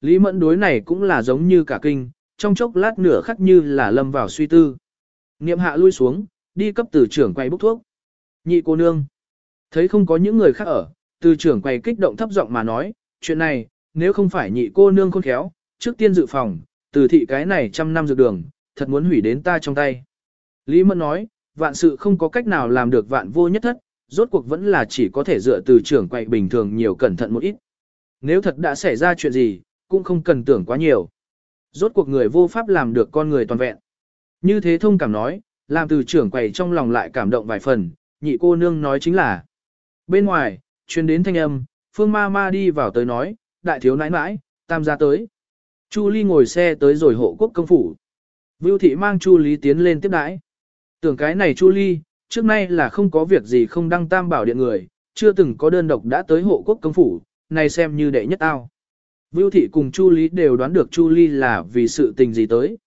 Lý Mẫn đối này cũng là giống như cả kinh, trong chốc lát nửa khắc như là lâm vào suy tư. Niệm hạ lui xuống, đi cấp từ trưởng quay bốc thuốc. Nhị cô nương. Thấy không có những người khác ở, từ trưởng quay kích động thấp giọng mà nói, chuyện này, nếu không phải nhị cô nương khôn khéo, trước tiên dự phòng, từ thị cái này trăm năm dược đường, thật muốn hủy đến ta trong tay. Lý Mẫn nói, vạn sự không có cách nào làm được vạn vô nhất thất, rốt cuộc vẫn là chỉ có thể dựa từ trưởng quay bình thường nhiều cẩn thận một ít. Nếu thật đã xảy ra chuyện gì, cũng không cần tưởng quá nhiều. Rốt cuộc người vô pháp làm được con người toàn vẹn. Như thế thông cảm nói, làm từ trưởng quầy trong lòng lại cảm động vài phần, nhị cô nương nói chính là. Bên ngoài, truyền đến thanh âm, phương ma ma đi vào tới nói, đại thiếu nãi nãi, tam gia tới. Chu Ly ngồi xe tới rồi hộ quốc công phủ. Vưu thị mang Chu Lý tiến lên tiếp đãi. Tưởng cái này Chu Ly, trước nay là không có việc gì không đăng tam bảo điện người, chưa từng có đơn độc đã tới hộ quốc công phủ, này xem như đệ nhất ao. Vưu thị cùng Chu Lý đều đoán được Chu Lý là vì sự tình gì tới.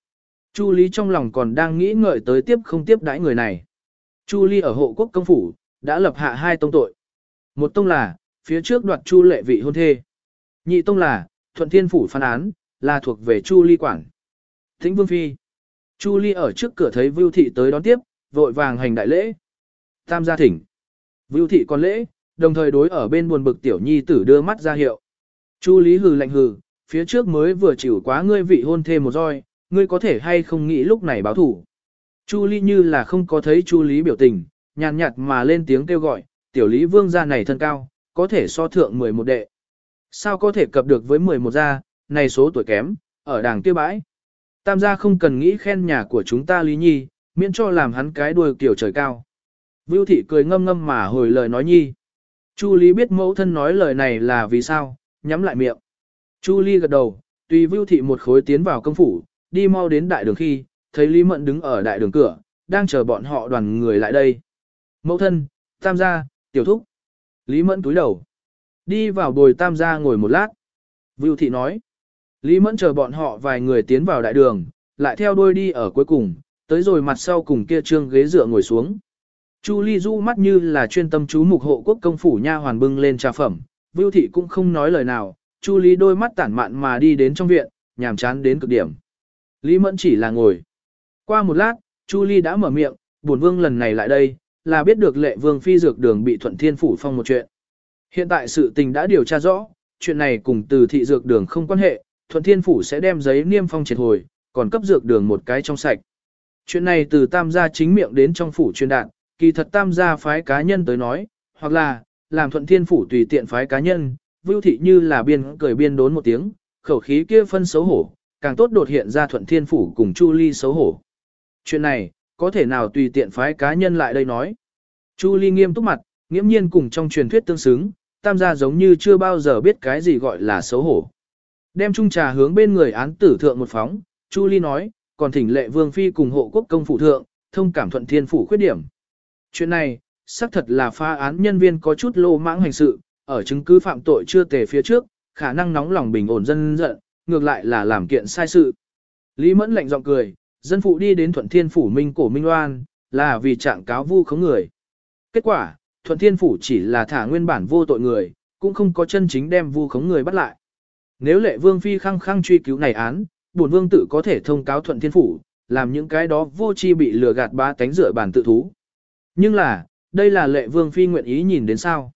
Chu Lý trong lòng còn đang nghĩ ngợi tới tiếp không tiếp đãi người này. Chu Lý ở hộ quốc công phủ, đã lập hạ hai tông tội. Một tông là, phía trước đoạt Chu lệ vị hôn thê. Nhị tông là, thuận thiên phủ phán án, là thuộc về Chu Lý quản. Thính Vương Phi. Chu Ly ở trước cửa thấy Vưu Thị tới đón tiếp, vội vàng hành đại lễ. Tam gia thỉnh. Vưu Thị còn lễ, đồng thời đối ở bên buồn bực tiểu nhi tử đưa mắt ra hiệu. Chu Lý hừ lạnh hừ, phía trước mới vừa chịu quá ngươi vị hôn thêm một roi, ngươi có thể hay không nghĩ lúc này báo thủ. Chu Lý như là không có thấy Chu Lý biểu tình, nhàn nhạt mà lên tiếng kêu gọi, tiểu Lý vương gia này thân cao, có thể so thượng 11 đệ. Sao có thể cập được với 11 gia, này số tuổi kém, ở đàng kia bãi. Tam gia không cần nghĩ khen nhà của chúng ta Lý Nhi, miễn cho làm hắn cái đuôi kiểu trời cao. Vưu thị cười ngâm ngâm mà hồi lời nói nhi. Chu Lý biết mẫu thân nói lời này là vì sao, nhắm lại miệng. Chu Ly gật đầu, tùy Vưu Thị một khối tiến vào công phủ, đi mau đến đại đường khi, thấy Lý Mận đứng ở đại đường cửa, đang chờ bọn họ đoàn người lại đây. Mẫu thân, tam gia, tiểu thúc. Lý Mẫn túi đầu. Đi vào bồi tam gia ngồi một lát. Vưu Thị nói. Lý Mẫn chờ bọn họ vài người tiến vào đại đường, lại theo đuôi đi ở cuối cùng, tới rồi mặt sau cùng kia trương ghế dựa ngồi xuống. Chu Ly du mắt như là chuyên tâm chú mục hộ quốc công phủ nha hoàn bưng lên trà phẩm, Vưu thị cũng không nói lời nào, Chu Lý đôi mắt tản mạn mà đi đến trong viện, nhàm chán đến cực điểm. Lý Mẫn chỉ là ngồi. Qua một lát, Chu Ly đã mở miệng, bổn vương lần này lại đây, là biết được lệ vương phi dược đường bị thuận thiên phủ phong một chuyện. Hiện tại sự tình đã điều tra rõ, chuyện này cùng từ thị dược đường không quan hệ, thuận thiên phủ sẽ đem giấy niêm phong triệt hồi, còn cấp dược đường một cái trong sạch. Chuyện này từ tam gia chính miệng đến trong phủ truyền đạt, kỳ thật tam gia phái cá nhân tới nói, hoặc là, làm thuận thiên phủ tùy tiện phái cá nhân, vưu thị như là biên cười biên đốn một tiếng, khẩu khí kia phân xấu hổ, càng tốt đột hiện ra thuận thiên phủ cùng Chu Ly xấu hổ. Chuyện này, có thể nào tùy tiện phái cá nhân lại đây nói. Chu Ly nghiêm túc mặt, nghiễm nhiên cùng trong truyền thuyết tương xứng, tam gia giống như chưa bao giờ biết cái gì gọi là xấu hổ. Đem chung trà hướng bên người án tử thượng một phóng, Chu Ly nói, còn thỉnh lệ vương phi cùng hộ quốc công phủ thượng, thông cảm thuận thiên phủ khuyết điểm. Chuyện này, xác thật là pha án nhân viên có chút lô mãng hành sự, ở chứng cứ phạm tội chưa tề phía trước, khả năng nóng lòng bình ổn dân giận, ngược lại là làm kiện sai sự. Lý Mẫn lạnh giọng cười, dân phụ đi đến Thuận Thiên Phủ Minh cổ Minh Loan, là vì trạng cáo vu khống người. Kết quả, Thuận Thiên Phủ chỉ là thả nguyên bản vô tội người, cũng không có chân chính đem vu khống người bắt lại. Nếu lệ vương phi khăng khăng truy cứu này án, bổn vương tự có thể thông cáo Thuận Thiên Phủ, làm những cái đó vô chi bị lừa gạt ba tánh rửa bản tự thú. Nhưng là, đây là lệ vương phi nguyện ý nhìn đến sao.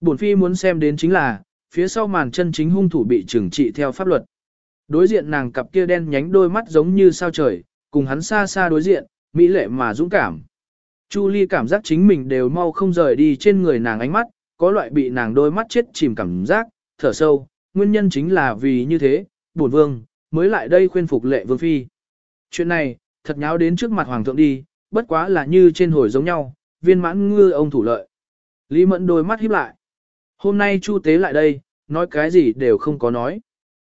Bổn phi muốn xem đến chính là, phía sau màn chân chính hung thủ bị trừng trị theo pháp luật. Đối diện nàng cặp kia đen nhánh đôi mắt giống như sao trời, cùng hắn xa xa đối diện, mỹ lệ mà dũng cảm. Chu Ly cảm giác chính mình đều mau không rời đi trên người nàng ánh mắt, có loại bị nàng đôi mắt chết chìm cảm giác, thở sâu, nguyên nhân chính là vì như thế, bổn vương, mới lại đây khuyên phục lệ vương phi. Chuyện này, thật nháo đến trước mặt hoàng thượng đi, bất quá là như trên hồi giống nhau, viên mãn ngư ông thủ lợi. Lý Mẫn đôi mắt híp lại. Hôm nay Chu Tế lại đây, nói cái gì đều không có nói.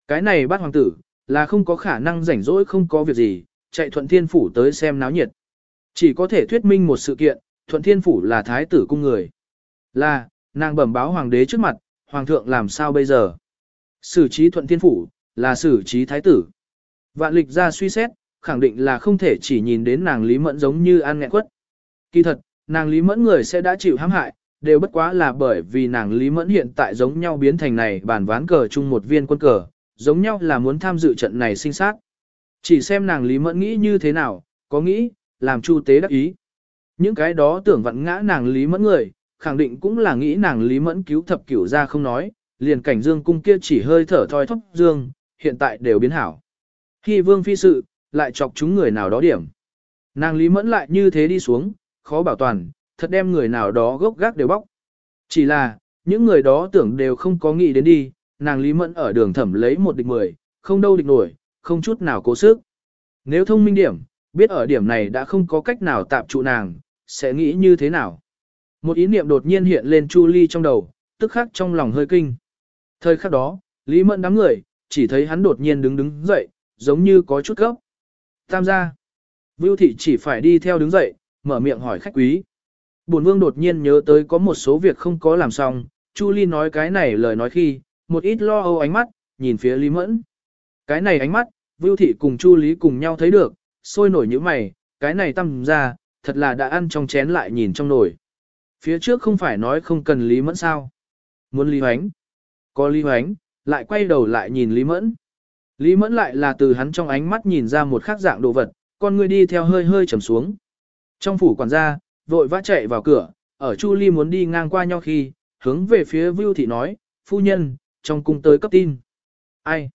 Cái này bắt hoàng tử, là không có khả năng rảnh rỗi không có việc gì, chạy Thuận Thiên Phủ tới xem náo nhiệt. Chỉ có thể thuyết minh một sự kiện, Thuận Thiên Phủ là thái tử cung người. Là, nàng bẩm báo hoàng đế trước mặt, hoàng thượng làm sao bây giờ? Xử trí Thuận Thiên Phủ, là xử trí thái tử. Vạn lịch ra suy xét, khẳng định là không thể chỉ nhìn đến nàng Lý Mẫn giống như an nghẹn quất. Kỳ thật, nàng Lý Mẫn người sẽ đã chịu hãm hại, đều bất quá là bởi vì nàng Lý Mẫn hiện tại giống nhau biến thành này bản ván cờ chung một viên quân cờ, giống nhau là muốn tham dự trận này sinh sát. Chỉ xem nàng Lý Mẫn nghĩ như thế nào, có nghĩ, làm Chu Tế đắc ý. Những cái đó tưởng vặn ngã nàng Lý Mẫn người, khẳng định cũng là nghĩ nàng Lý Mẫn cứu thập cửu ra không nói, liền cảnh dương cung kia chỉ hơi thở thoi thóp dương, hiện tại đều biến hảo. Khi vương phi sự, lại chọc chúng người nào đó điểm. Nàng Lý Mẫn lại như thế đi xuống, khó bảo toàn, thật đem người nào đó gốc gác đều bóc. Chỉ là, những người đó tưởng đều không có nghĩ đến đi, nàng Lý Mẫn ở đường thẩm lấy một địch mười, không đâu địch nổi, không chút nào cố sức. Nếu thông minh điểm, biết ở điểm này đã không có cách nào tạm trụ nàng, sẽ nghĩ như thế nào. Một ý niệm đột nhiên hiện lên Chu Ly trong đầu, tức khắc trong lòng hơi kinh. Thời khắc đó, Lý Mẫn đám người, chỉ thấy hắn đột nhiên đứng đứng dậy, giống như có chút gấp. Tam gia. Vưu thị chỉ phải đi theo đứng dậy, mở miệng hỏi khách quý. Bổn vương đột nhiên nhớ tới có một số việc không có làm xong, Chu Ly nói cái này lời nói khi, một ít lo âu ánh mắt, nhìn phía Lý Mẫn. Cái này ánh mắt, Vưu thị cùng Chu Lý cùng nhau thấy được, sôi nổi như mày, cái này tâm ra, thật là đã ăn trong chén lại nhìn trong nồi. Phía trước không phải nói không cần Lý Mẫn sao. Muốn Lý Hoánh. Có Lý Hoánh, lại quay đầu lại nhìn Lý Mẫn. Lý Mẫn lại là từ hắn trong ánh mắt nhìn ra một khác dạng đồ vật, con người đi theo hơi hơi trầm xuống. Trong phủ quản gia, vội vã chạy vào cửa, ở Chu Ly muốn đi ngang qua nhau khi, hướng về phía Vưu Thị nói, phu nhân, trong cung tới cấp tin. Ai?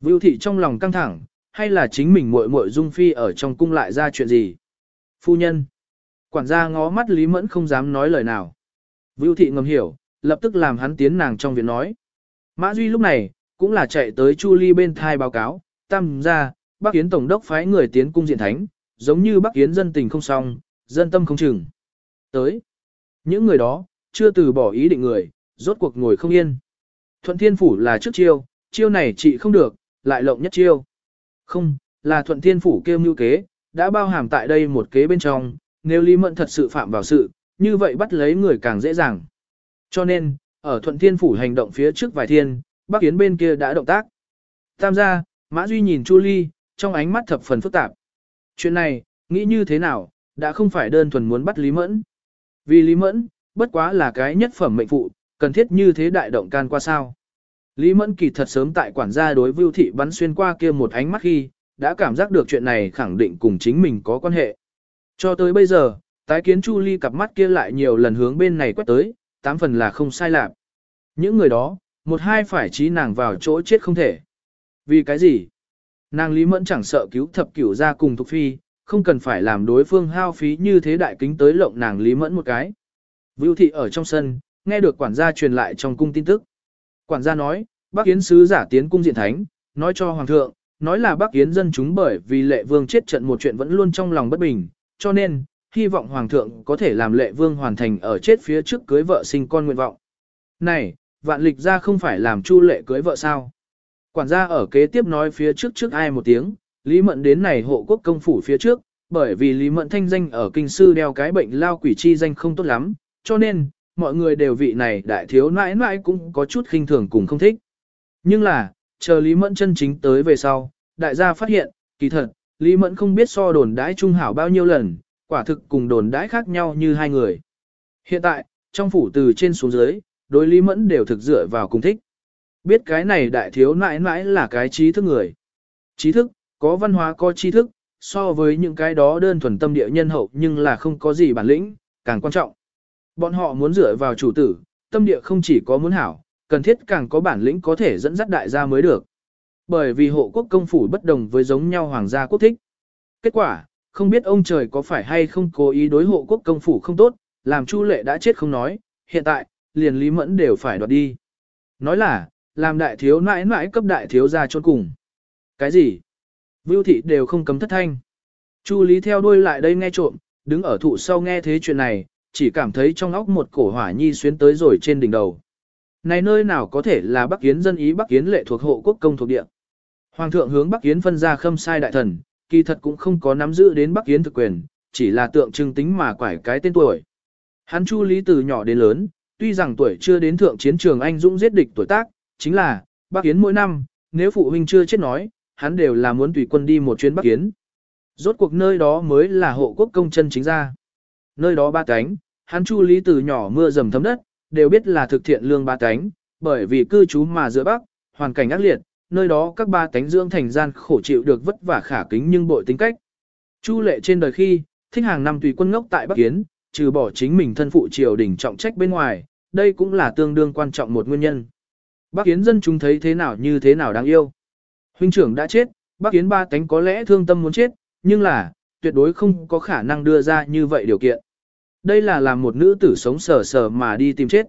Vưu Thị trong lòng căng thẳng, hay là chính mình muội muội Dung Phi ở trong cung lại ra chuyện gì? Phu nhân. Quản gia ngó mắt Lý Mẫn không dám nói lời nào. Vưu Thị ngầm hiểu, lập tức làm hắn tiến nàng trong viện nói. Mã Duy lúc này, cũng là chạy tới Chu Ly bên thai báo cáo, tam ra, bác kiến Tổng đốc phái người tiến cung diện thánh, giống như Bắc Yến dân tình không xong, dân tâm không chừng. Tới, những người đó, chưa từ bỏ ý định người, rốt cuộc ngồi không yên. Thuận Thiên Phủ là trước chiêu, chiêu này chị không được, lại lộng nhất chiêu. Không, là Thuận Thiên Phủ kêu mưu kế, đã bao hàm tại đây một kế bên trong, nếu Lý Mẫn thật sự phạm vào sự, như vậy bắt lấy người càng dễ dàng. Cho nên, ở Thuận Thiên Phủ hành động phía trước vài thiên, Bắc Yến bên kia đã động tác. Tam gia, Mã Duy nhìn Chu Ly, trong ánh mắt thập phần phức tạp. Chuyện này, nghĩ như thế nào, đã không phải đơn thuần muốn bắt Lý Mẫn. Vì Lý Mẫn, bất quá là cái nhất phẩm mệnh phụ, cần thiết như thế đại động can qua sao. Lý Mẫn kỳ thật sớm tại quản gia đối Vưu Thị bắn xuyên qua kia một ánh mắt khi, đã cảm giác được chuyện này khẳng định cùng chính mình có quan hệ. Cho tới bây giờ, tái kiến Chu Ly cặp mắt kia lại nhiều lần hướng bên này quét tới, tám phần là không sai lạc. Những người đó, một hai phải trí nàng vào chỗ chết không thể. Vì cái gì? Nàng Lý Mẫn chẳng sợ cứu thập cửu ra cùng Thục Phi, không cần phải làm đối phương hao phí như thế đại kính tới lộng nàng Lý Mẫn một cái. Vưu thị ở trong sân, nghe được quản gia truyền lại trong cung tin tức. Quản gia nói, bác Yến sứ giả tiến cung diện thánh, nói cho Hoàng thượng, nói là bác Yến dân chúng bởi vì lệ vương chết trận một chuyện vẫn luôn trong lòng bất bình, cho nên, hy vọng Hoàng thượng có thể làm lệ vương hoàn thành ở chết phía trước cưới vợ sinh con nguyện vọng. Này, vạn lịch ra không phải làm chu lệ cưới vợ sao? Quản gia ở kế tiếp nói phía trước trước ai một tiếng, Lý Mận đến này hộ quốc công phủ phía trước, bởi vì Lý Mận thanh danh ở kinh sư đeo cái bệnh lao quỷ chi danh không tốt lắm, cho nên, mọi người đều vị này đại thiếu nãi nãi cũng có chút khinh thường cùng không thích. Nhưng là, chờ Lý Mẫn chân chính tới về sau, đại gia phát hiện, kỳ thật, Lý Mẫn không biết so đồn đãi trung hảo bao nhiêu lần, quả thực cùng đồn đãi khác nhau như hai người. Hiện tại, trong phủ từ trên xuống dưới, đối Lý Mẫn đều thực dựa vào cùng thích. Biết cái này đại thiếu nãi nãi là cái trí thức người. Trí thức, có văn hóa có trí thức, so với những cái đó đơn thuần tâm địa nhân hậu nhưng là không có gì bản lĩnh, càng quan trọng. Bọn họ muốn dựa vào chủ tử, tâm địa không chỉ có muốn hảo, cần thiết càng có bản lĩnh có thể dẫn dắt đại gia mới được. Bởi vì hộ quốc công phủ bất đồng với giống nhau hoàng gia quốc thích. Kết quả, không biết ông trời có phải hay không cố ý đối hộ quốc công phủ không tốt, làm Chu Lệ đã chết không nói, hiện tại, liền Lý Mẫn đều phải đoạt đi. Nói là, làm đại thiếu nãi nãi cấp đại thiếu ra chôn cùng. Cái gì? Vưu thị đều không cấm thất thanh. Chu Lý theo đuôi lại đây nghe trộm, đứng ở thụ sau nghe thế chuyện này, chỉ cảm thấy trong óc một cổ hỏa nhi xuyến tới rồi trên đỉnh đầu. Này nơi nào có thể là Bắc Yến dân ý Bắc Yến lệ thuộc hộ quốc công thuộc địa. Hoàng thượng hướng Bắc Yến phân ra khâm sai đại thần, kỳ thật cũng không có nắm giữ đến Bắc Yến thực quyền, chỉ là tượng trưng tính mà quải cái tên tuổi. Hắn Chu Lý từ nhỏ đến lớn, tuy rằng tuổi chưa đến thượng chiến trường anh dũng giết địch tuổi tác, chính là, Bắc Yến mỗi năm, nếu phụ huynh chưa chết nói, hắn đều là muốn tùy quân đi một chuyến Bắc Yến. Rốt cuộc nơi đó mới là hộ quốc công chân chính ra. Nơi đó ba cánh, hắn Chu Lý từ nhỏ mưa dầm thấm đất, đều biết là thực thiện lương ba cánh, bởi vì cư trú mà giữa Bắc, hoàn cảnh ác liệt, nơi đó các ba tánh dưỡng thành gian khổ chịu được vất vả khả kính nhưng bội tính cách. Chu lệ trên đời khi, thích hàng năm tùy quân ngốc tại Bắc Kiến, trừ bỏ chính mình thân phụ triều đình trọng trách bên ngoài, đây cũng là tương đương quan trọng một nguyên nhân. Bắc Kiến dân chúng thấy thế nào như thế nào đáng yêu. Huynh trưởng đã chết, Bắc Kiến ba tánh có lẽ thương tâm muốn chết, nhưng là, tuyệt đối không có khả năng đưa ra như vậy điều kiện. Đây là làm một nữ tử sống sờ sờ mà đi tìm chết.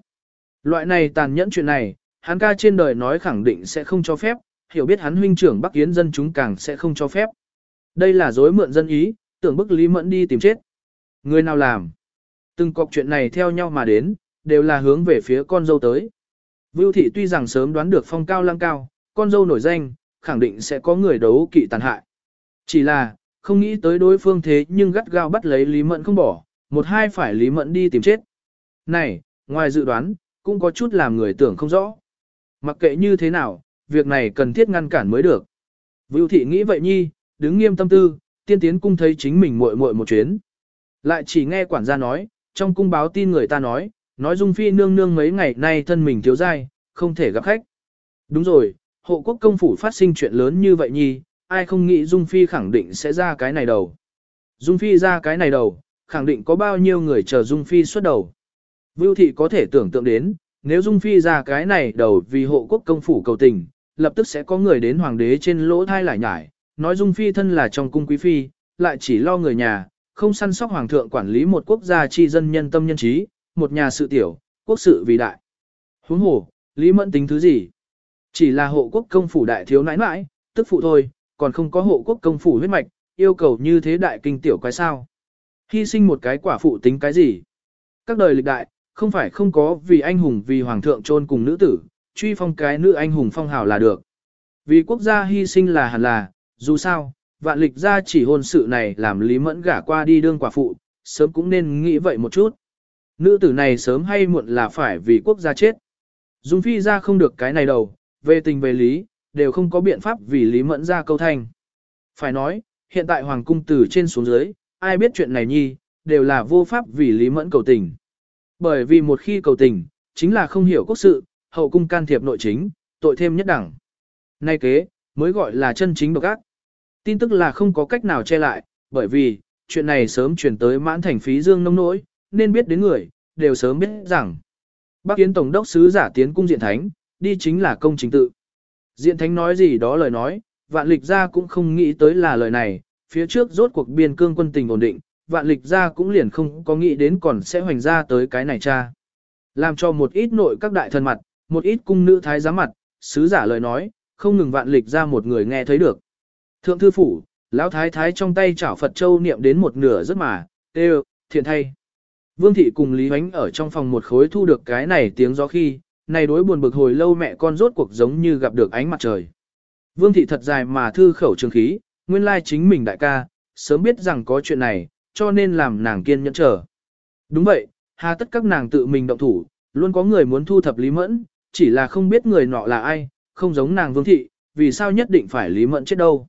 Loại này tàn nhẫn chuyện này, hắn ca trên đời nói khẳng định sẽ không cho phép, hiểu biết hắn huynh trưởng Bắc Kiến dân chúng càng sẽ không cho phép. Đây là dối mượn dân ý, tưởng bức Lý Mẫn đi tìm chết. Người nào làm? Từng cọc chuyện này theo nhau mà đến, đều là hướng về phía con dâu tới. Vưu thị tuy rằng sớm đoán được phong cao lăng cao, con dâu nổi danh, khẳng định sẽ có người đấu kỵ tàn hại. Chỉ là, không nghĩ tới đối phương thế nhưng gắt gao bắt lấy Lý Mẫn không bỏ, một hai phải Lý Mẫn đi tìm chết. Này, ngoài dự đoán, cũng có chút làm người tưởng không rõ. Mặc kệ như thế nào, việc này cần thiết ngăn cản mới được. Vưu thị nghĩ vậy nhi, đứng nghiêm tâm tư, tiên tiến cung thấy chính mình muội muội một chuyến. Lại chỉ nghe quản gia nói, trong cung báo tin người ta nói, nói Dung Phi nương nương mấy ngày nay thân mình thiếu dai, không thể gặp khách. Đúng rồi, hộ quốc công phủ phát sinh chuyện lớn như vậy nhi, ai không nghĩ Dung Phi khẳng định sẽ ra cái này đầu. Dung Phi ra cái này đầu, khẳng định có bao nhiêu người chờ Dung Phi xuất đầu. Vưu thị có thể tưởng tượng đến, nếu Dung Phi ra cái này đầu vì hộ quốc công phủ cầu tình, lập tức sẽ có người đến hoàng đế trên lỗ thai lại nhải, nói Dung Phi thân là trong cung quý phi, lại chỉ lo người nhà, không săn sóc hoàng thượng quản lý một quốc gia chi dân nhân tâm nhân trí, một nhà sự tiểu, quốc sự vì đại. Huống hồ, Lý Mẫn tính thứ gì? Chỉ là hộ quốc công phủ đại thiếu nãi nãi, tức phụ thôi, còn không có hộ quốc công phủ huyết mạch, yêu cầu như thế đại kinh tiểu quái sao. Hy sinh một cái quả phụ tính cái gì? Các đời lịch đại, không phải không có vì anh hùng vì hoàng thượng trôn cùng nữ tử, truy phong cái nữ anh hùng phong hào là được. Vì quốc gia hy sinh là hẳn là, dù sao, vạn lịch gia chỉ hôn sự này làm Lý Mẫn gả qua đi đương quả phụ, sớm cũng nên nghĩ vậy một chút. Nữ tử này sớm hay muộn là phải vì quốc gia chết. Dung Phi ra không được cái này đâu, về tình về lý, đều không có biện pháp vì Lý Mẫn ra câu thanh. Phải nói, hiện tại Hoàng cung từ trên xuống dưới, ai biết chuyện này nhi, đều là vô pháp vì Lý Mẫn cầu tình. Bởi vì một khi cầu tình, chính là không hiểu quốc sự, hậu cung can thiệp nội chính, tội thêm nhất đẳng. Nay kế, mới gọi là chân chính độc ác. Tin tức là không có cách nào che lại, bởi vì, chuyện này sớm truyền tới mãn thành phí dương nông nỗi, nên biết đến người, đều sớm biết rằng. Bác Yến Tổng đốc sứ giả tiến cung diện thánh, đi chính là công chính tự. Diện thánh nói gì đó lời nói, vạn lịch ra cũng không nghĩ tới là lời này, phía trước rốt cuộc biên cương quân tình ổn định, vạn lịch ra cũng liền không có nghĩ đến còn sẽ hoành ra tới cái này cha. Làm cho một ít nội các đại thần mặt, một ít cung nữ thái giám mặt, sứ giả lời nói, không ngừng vạn lịch ra một người nghe thấy được. Thượng thư phủ, lão thái thái trong tay chảo Phật Châu niệm đến một nửa rất mà, tê thiện thay. Vương thị cùng Lý Huánh ở trong phòng một khối thu được cái này tiếng gió khi, này đối buồn bực hồi lâu mẹ con rốt cuộc giống như gặp được ánh mặt trời. Vương thị thật dài mà thư khẩu trường khí, nguyên lai chính mình đại ca, sớm biết rằng có chuyện này, cho nên làm nàng kiên nhẫn chờ. Đúng vậy, hà tất các nàng tự mình động thủ, luôn có người muốn thu thập Lý Mẫn, chỉ là không biết người nọ là ai, không giống nàng Vương thị, vì sao nhất định phải Lý Mẫn chết đâu.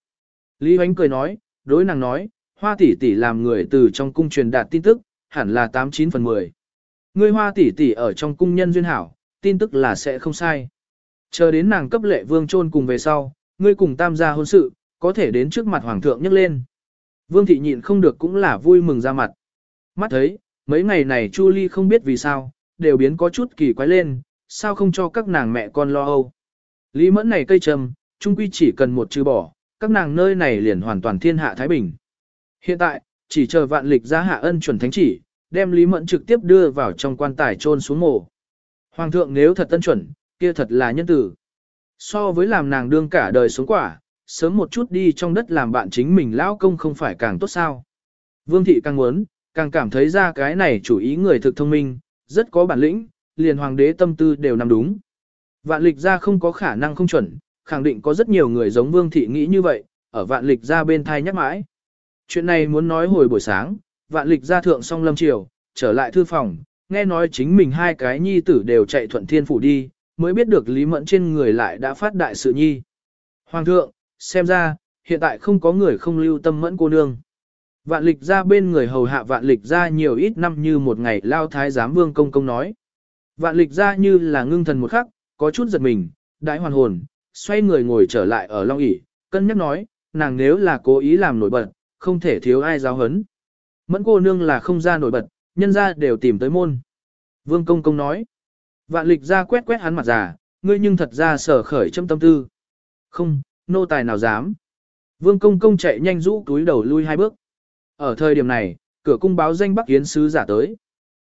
Lý Huánh cười nói, đối nàng nói, hoa tỷ tỷ làm người từ trong cung truyền đạt tin tức, hẳn là 89 phần 10. Ngươi hoa tỷ tỷ ở trong cung nhân duyên hảo, tin tức là sẽ không sai. Chờ đến nàng cấp lệ vương trôn cùng về sau, ngươi cùng tam gia hôn sự, có thể đến trước mặt hoàng thượng nhấc lên. Vương thị nhịn không được cũng là vui mừng ra mặt. Mắt thấy, mấy ngày này Chu Ly không biết vì sao, đều biến có chút kỳ quái lên, sao không cho các nàng mẹ con lo âu. Lý mẫn này cây trầm, trung quy chỉ cần một chữ bỏ, các nàng nơi này liền hoàn toàn thiên hạ Thái Bình. Hiện tại, chỉ chờ vạn lịch ra hạ ân chuẩn thánh chỉ, đem Lý Mẫn trực tiếp đưa vào trong quan tài chôn xuống mộ. Hoàng thượng nếu thật tân chuẩn, kia thật là nhân tử. So với làm nàng đương cả đời sống quả, sớm một chút đi trong đất làm bạn chính mình lão công không phải càng tốt sao. Vương thị càng muốn, càng cảm thấy ra cái này chủ ý người thực thông minh, rất có bản lĩnh, liền hoàng đế tâm tư đều nằm đúng. Vạn lịch ra không có khả năng không chuẩn, khẳng định có rất nhiều người giống vương thị nghĩ như vậy, ở vạn lịch ra bên thai nhắc mãi. Chuyện này muốn nói hồi buổi sáng, vạn lịch ra thượng song lâm triều, trở lại thư phòng, nghe nói chính mình hai cái nhi tử đều chạy thuận thiên phủ đi, mới biết được Lý Mẫn trên người lại đã phát đại sự nhi. Hoàng thượng, xem ra, hiện tại không có người không lưu tâm mẫn cô nương. Vạn lịch ra bên người hầu hạ vạn lịch ra nhiều ít năm như một ngày lao thái giám vương công công nói. Vạn lịch ra như là ngưng thần một khắc, có chút giật mình, đại hoàn hồn, xoay người ngồi trở lại ở long ỷ cân nhắc nói, nàng nếu là cố ý làm nổi bật, không thể thiếu ai giáo hấn. Mẫn cô nương là không ra nổi bật, nhân ra đều tìm tới môn. Vương công công nói, vạn lịch ra quét quét hắn mặt già, ngươi nhưng thật ra sở khởi châm tâm tư. Không, nô tài nào dám. Vương công công chạy nhanh rũ túi đầu lui hai bước. Ở thời điểm này, cửa cung báo danh Bắc Yến sứ giả tới.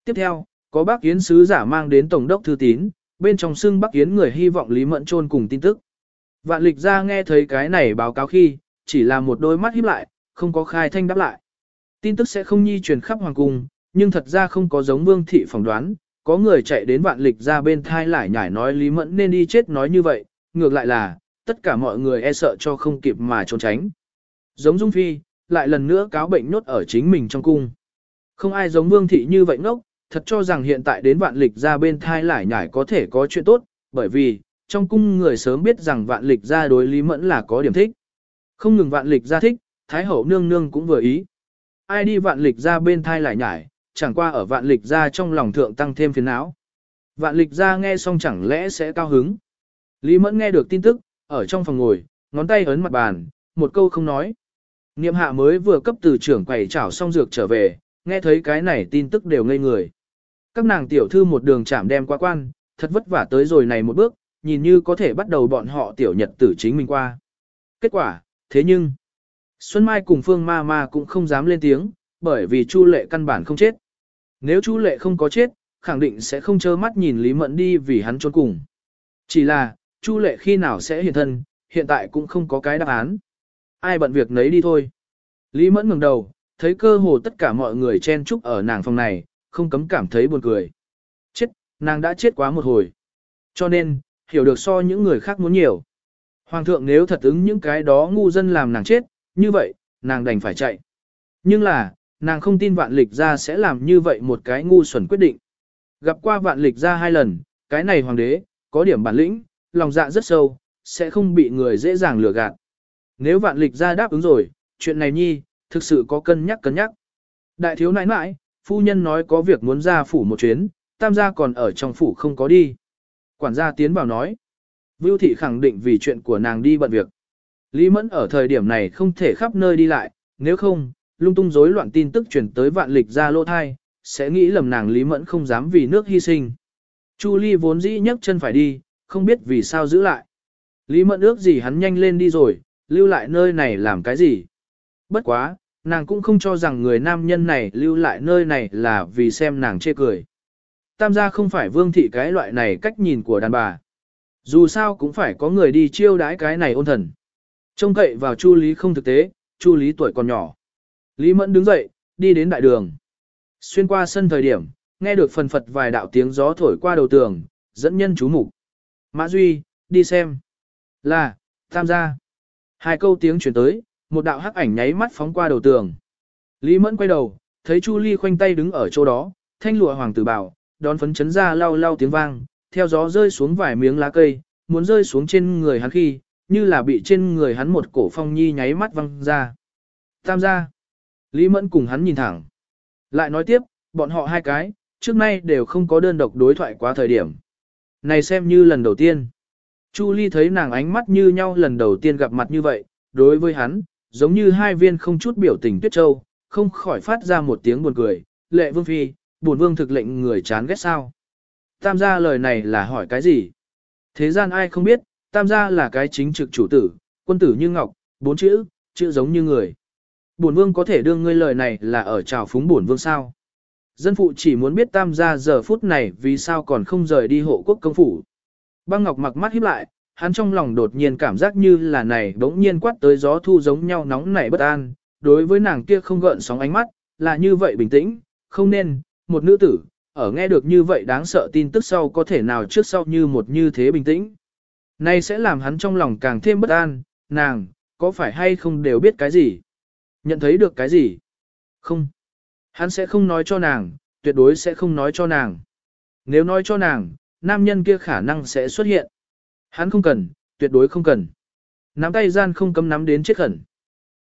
Tiếp theo, có Bắc Yến sứ giả mang đến tổng đốc thư tín, bên trong xưng Bắc Yến người hy vọng Lý Mẫn Trôn cùng tin tức. Vạn lịch ra nghe thấy cái này báo cáo khi, chỉ là một đôi mắt híp lại, không có khai thanh đáp lại. Tin tức sẽ không nhi truyền khắp hoàng cung, nhưng thật ra không có giống vương thị phỏng đoán, có người chạy đến vạn lịch ra bên thai lại nhải nói Lý Mẫn nên đi chết nói như vậy, ngược lại là, tất cả mọi người e sợ cho không kịp mà trốn tránh. Giống Dung Phi, lại lần nữa cáo bệnh nốt ở chính mình trong cung. Không ai giống vương thị như vậy ngốc, thật cho rằng hiện tại đến vạn lịch ra bên thai lại nhải có thể có chuyện tốt, bởi vì, trong cung người sớm biết rằng vạn lịch ra đối Lý Mẫn là có điểm thích. Không ngừng vạn lịch ra thích, Thái hậu nương nương cũng vừa ý. Ai đi vạn lịch ra bên thai lại nhải, chẳng qua ở vạn lịch ra trong lòng thượng tăng thêm phiền não. Vạn lịch ra nghe xong chẳng lẽ sẽ cao hứng. Lý Mẫn nghe được tin tức, ở trong phòng ngồi, ngón tay ấn mặt bàn, một câu không nói. Niệm hạ mới vừa cấp từ trưởng quầy trảo xong dược trở về, nghe thấy cái này tin tức đều ngây người. Các nàng tiểu thư một đường chạm đem qua quan, thật vất vả tới rồi này một bước, nhìn như có thể bắt đầu bọn họ tiểu nhật tử chính mình qua. Kết quả, thế nhưng, Xuân Mai cùng Phương Ma Ma cũng không dám lên tiếng, bởi vì Chu Lệ căn bản không chết. Nếu Chu Lệ không có chết, khẳng định sẽ không trơ mắt nhìn Lý Mẫn đi vì hắn trốn cùng. Chỉ là, Chu Lệ khi nào sẽ hiện thân, hiện tại cũng không có cái đáp án. Ai bận việc nấy đi thôi. Lý Mẫn ngẩng đầu, thấy cơ hồ tất cả mọi người chen chúc ở nàng phòng này, không cấm cảm thấy buồn cười. Chết, nàng đã chết quá một hồi. Cho nên, hiểu được so những người khác muốn nhiều. Hoàng thượng nếu thật ứng những cái đó ngu dân làm nàng chết, như vậy, nàng đành phải chạy. Nhưng là, nàng không tin vạn lịch ra sẽ làm như vậy một cái ngu xuẩn quyết định. Gặp qua vạn lịch ra hai lần, cái này hoàng đế, có điểm bản lĩnh, lòng dạ rất sâu, sẽ không bị người dễ dàng lừa gạt. Nếu vạn lịch ra đáp ứng rồi, chuyện này nhi, thực sự có cân nhắc cân nhắc. Đại thiếu nãi nãi, phu nhân nói có việc muốn ra phủ một chuyến, tam gia còn ở trong phủ không có đi. Quản gia tiến vào nói. Vưu thị khẳng định vì chuyện của nàng đi bận việc. Lý Mẫn ở thời điểm này không thể khắp nơi đi lại, nếu không, lung tung rối loạn tin tức truyền tới vạn lịch ra lô thai, sẽ nghĩ lầm nàng Lý Mẫn không dám vì nước hy sinh. Chu Ly vốn dĩ nhấc chân phải đi, không biết vì sao giữ lại. Lý Mẫn ước gì hắn nhanh lên đi rồi, lưu lại nơi này làm cái gì. Bất quá, nàng cũng không cho rằng người nam nhân này lưu lại nơi này là vì xem nàng chê cười. Tam gia không phải vương thị cái loại này cách nhìn của đàn bà. Dù sao cũng phải có người đi chiêu đãi cái này ôn thần. Trông cậy vào Chu Lý không thực tế, Chu Lý tuổi còn nhỏ. Lý Mẫn đứng dậy, đi đến đại đường. Xuyên qua sân thời điểm, nghe được phần phật vài đạo tiếng gió thổi qua đầu tường, dẫn nhân chú mục. Mã Duy, đi xem. Là, tham gia. Hai câu tiếng chuyển tới, một đạo hắc ảnh nháy mắt phóng qua đầu tường. Lý Mẫn quay đầu, thấy Chu Ly khoanh tay đứng ở chỗ đó, thanh lụa hoàng tử bảo, đón phấn chấn ra lau lau tiếng vang, theo gió rơi xuống vài miếng lá cây, muốn rơi xuống trên người hắn khi, như là bị trên người hắn một cổ phong nhi nháy mắt văng ra. Tam gia. Lý Mẫn cùng hắn nhìn thẳng. Lại nói tiếp, bọn họ hai cái, trước nay đều không có đơn độc đối thoại quá thời điểm. Này xem như lần đầu tiên. Chu Ly thấy nàng ánh mắt như nhau lần đầu tiên gặp mặt như vậy, đối với hắn, giống như hai viên không chút biểu tình tuyết châu, không khỏi phát ra một tiếng buồn cười. Lệ Vương Phi, buồn vương thực lệnh người chán ghét sao. Tam gia lời này là hỏi cái gì? Thế gian ai không biết, tam gia là cái chính trực chủ tử, quân tử như ngọc, bốn chữ, chữ giống như người. Bổn vương có thể đương ngươi lời này là ở trào phúng bổn vương sao? Dân phụ chỉ muốn biết tam gia giờ phút này vì sao còn không rời đi hộ quốc công phủ. Băng Ngọc mặc mắt híp lại, hắn trong lòng đột nhiên cảm giác như là này đống nhiên quát tới gió thu giống nhau nóng nảy bất an, đối với nàng kia không gợn sóng ánh mắt, là như vậy bình tĩnh, không nên, một nữ tử, ở nghe được như vậy đáng sợ tin tức sau có thể nào trước sau như một như thế bình tĩnh. Này sẽ làm hắn trong lòng càng thêm bất an, nàng, có phải hay không đều biết cái gì? Nhận thấy được cái gì? Không. Hắn sẽ không nói cho nàng, tuyệt đối sẽ không nói cho nàng. Nếu nói cho nàng, nam nhân kia khả năng sẽ xuất hiện. Hắn không cần, tuyệt đối không cần. Nắm tay gian không cấm nắm đến chết khẩn.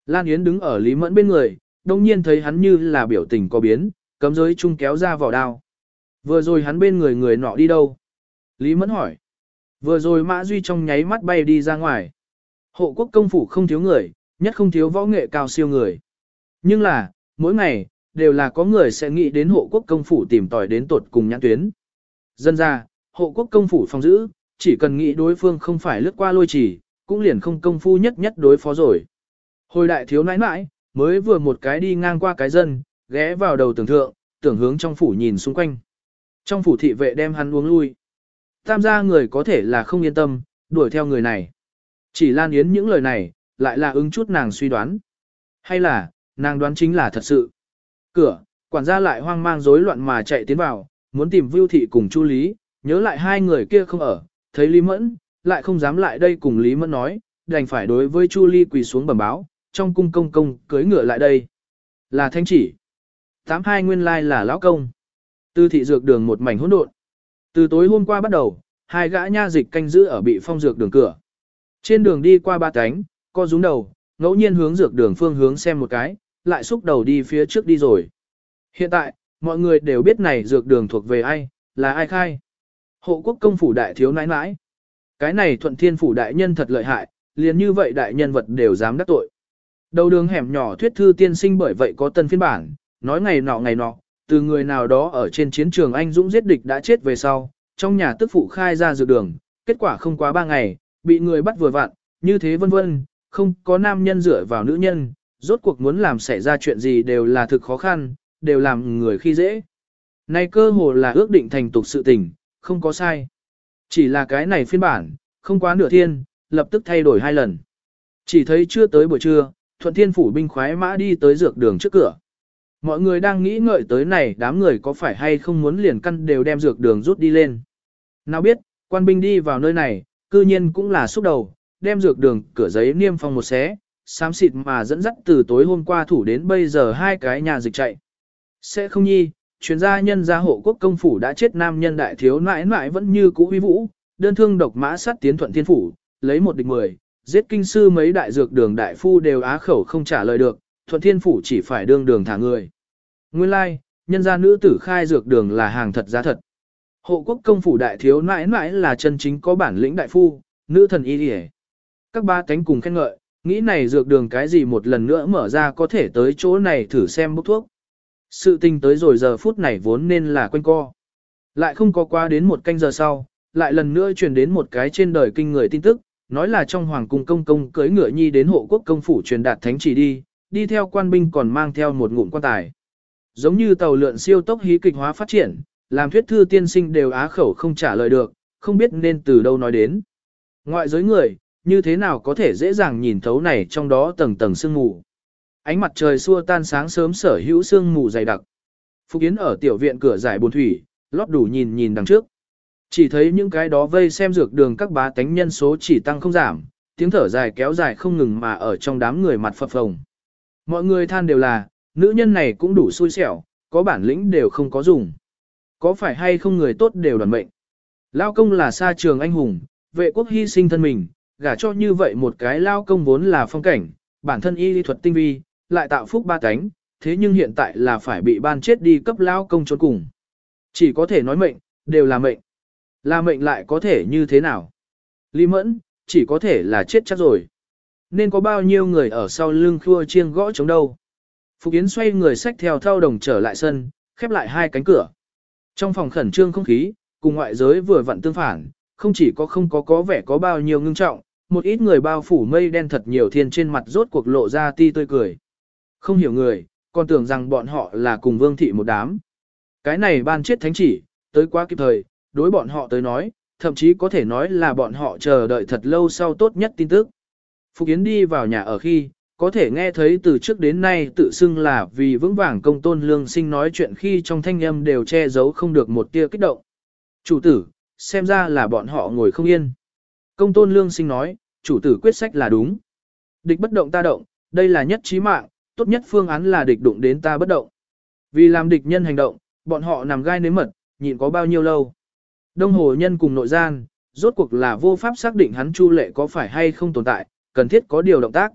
Lan Yến đứng ở Lý Mẫn bên người, đông nhiên thấy hắn như là biểu tình có biến, cấm giới chung kéo ra vỏ đao. Vừa rồi hắn bên người người nọ đi đâu? Lý Mẫn hỏi. Vừa rồi Mã Duy trong nháy mắt bay đi ra ngoài. Hộ quốc công phủ không thiếu người, nhất không thiếu võ nghệ cao siêu người. Nhưng là, mỗi ngày, đều là có người sẽ nghĩ đến hộ quốc công phủ tìm tòi đến tột cùng nhãn tuyến. Dân ra, hộ quốc công phủ phòng giữ, chỉ cần nghĩ đối phương không phải lướt qua lôi chỉ, cũng liền không công phu nhất nhất đối phó rồi. Hồi đại thiếu nãi nãi, mới vừa một cái đi ngang qua cái dân, ghé vào đầu tường thượng, tưởng hướng trong phủ nhìn xung quanh. Trong phủ thị vệ đem hắn uống lui. Tam gia người có thể là không yên tâm, đuổi theo người này. Chỉ Lan Yến những lời này, lại là ứng chút nàng suy đoán. Hay là, nàng đoán chính là thật sự. Cửa, quản gia lại hoang mang rối loạn mà chạy tiến vào, muốn tìm Vưu Thị cùng Chu Lý, nhớ lại hai người kia không ở, thấy Lý Mẫn, lại không dám lại đây cùng Lý Mẫn nói, đành phải đối với Chu Ly quỳ xuống bẩm báo, trong cung công công cưới ngựa lại đây. Là thanh chỉ. Tám hai nguyên lai là lão công. Tư thị dược đường một mảnh hỗn độn. Từ tối hôm qua bắt đầu, hai gã nha dịch canh giữ ở bị phong dược đường cửa. Trên đường đi qua ba cánh, co rúm đầu, ngẫu nhiên hướng dược đường phương hướng xem một cái, lại xúc đầu đi phía trước đi rồi. Hiện tại, mọi người đều biết này dược đường thuộc về ai, là ai khai. Hộ quốc công phủ đại thiếu nãi nãi. Cái này thuận thiên phủ đại nhân thật lợi hại, liền như vậy đại nhân vật đều dám đắc tội. Đầu đường hẻm nhỏ thuyết thư tiên sinh bởi vậy có tân phiên bản, nói ngày nọ ngày nọ, từ người nào đó ở trên chiến trường anh dũng giết địch đã chết về sau, trong nhà tức phụ khai ra dược đường, kết quả không quá ba ngày, bị người bắt vừa vặn, như thế vân vân, không có nam nhân dựa vào nữ nhân, rốt cuộc muốn làm xảy ra chuyện gì đều là thực khó khăn, đều làm người khi dễ. Này cơ hồ là ước định thành tục sự tình, không có sai. Chỉ là cái này phiên bản, không quá nửa thiên, lập tức thay đổi hai lần. Chỉ thấy chưa tới buổi trưa, thuận thiên phủ binh khoái mã đi tới dược đường trước cửa. Mọi người đang nghĩ ngợi tới này đám người có phải hay không muốn liền căn đều đem dược đường rút đi lên. Nào biết, quan binh đi vào nơi này, cư nhiên cũng là xúc đầu, đem dược đường cửa giấy niêm phong một xé, xám xịt mà dẫn dắt từ tối hôm qua thủ đến bây giờ hai cái nhà dịch chạy. Sẽ không nhi, chuyên gia nhân gia hộ quốc công phủ đã chết nam nhân đại thiếu nãi nãi vẫn như cũ uy vũ, đơn thương độc mã sát tiến thuận thiên phủ, lấy một địch mười, giết kinh sư mấy đại dược đường đại phu đều á khẩu không trả lời được, thuận thiên phủ chỉ phải đương đường thả người. Nguyên lai, like, nhân gia nữ tử khai dược đường là hàng thật giá thật. Hộ quốc công phủ đại thiếu nãi nãi là chân chính có bản lĩnh đại phu, nữ thần y điề. Các ba cánh cùng khen ngợi, nghĩ này dược đường cái gì một lần nữa mở ra có thể tới chỗ này thử xem bốc thuốc. Sự tình tới rồi giờ phút này vốn nên là quanh co. Lại không có qua đến một canh giờ sau, lại lần nữa truyền đến một cái trên đời kinh người tin tức, nói là trong hoàng cung công công cưới ngựa nhi đến hộ quốc công phủ truyền đạt thánh chỉ đi, đi theo quan binh còn mang theo một ngụm quan tài. Giống như tàu lượn siêu tốc hí kịch hóa phát triển, làm thuyết thư tiên sinh đều á khẩu không trả lời được, không biết nên từ đâu nói đến. Ngoại giới người, như thế nào có thể dễ dàng nhìn thấu này trong đó tầng tầng sương mù. Ánh mặt trời xua tan sáng sớm sở hữu sương mù dày đặc. Phục Yến ở tiểu viện cửa giải bồn thủy, lót đủ nhìn nhìn đằng trước. Chỉ thấy những cái đó vây xem dược đường các bá tánh nhân số chỉ tăng không giảm, tiếng thở dài kéo dài không ngừng mà ở trong đám người mặt phập phồng. Mọi người than đều là, nữ nhân này cũng đủ xui xẻo, có bản lĩnh đều không có dùng. Có phải hay không người tốt đều đoàn mệnh. Lao công là xa trường anh hùng, vệ quốc hy sinh thân mình, gả cho như vậy một cái lao công vốn là phong cảnh, bản thân y lý thuật tinh vi, lại tạo phúc ba cánh, thế nhưng hiện tại là phải bị ban chết đi cấp lao công trốn cùng. Chỉ có thể nói mệnh, đều là mệnh. Là mệnh lại có thể như thế nào? Lý mẫn, chỉ có thể là chết chắc rồi. Nên có bao nhiêu người ở sau lưng khua chiêng gõ chống đâu. Phục Yến xoay người xách theo thao đồng trở lại sân, khép lại hai cánh cửa. Trong phòng khẩn trương không khí, cùng ngoại giới vừa vặn tương phản, không chỉ có không có có vẻ có bao nhiêu ngưng trọng, một ít người bao phủ mây đen thật nhiều thiên trên mặt rốt cuộc lộ ra ti tươi cười. Không hiểu người, còn tưởng rằng bọn họ là cùng vương thị một đám. Cái này ban chết thánh chỉ, tới quá kịp thời, đối bọn họ tới nói, thậm chí có thể nói là bọn họ chờ đợi thật lâu sau tốt nhất tin tức. Phục Yến đi vào nhà ở khi, có thể nghe thấy từ trước đến nay tự xưng là vì vững vàng công tôn lương sinh nói chuyện khi trong thanh âm đều che giấu không được một tia kích động. Chủ tử, xem ra là bọn họ ngồi không yên. Công tôn lương sinh nói, chủ tử quyết sách là đúng. Địch bất động ta động, đây là nhất trí mạng, tốt nhất phương án là địch đụng đến ta bất động. Vì làm địch nhân hành động, bọn họ nằm gai nếm mật, nhịn có bao nhiêu lâu. Đông hồ nhân cùng nội gian, rốt cuộc là vô pháp xác định hắn chu lệ có phải hay không tồn tại, cần thiết có điều động tác.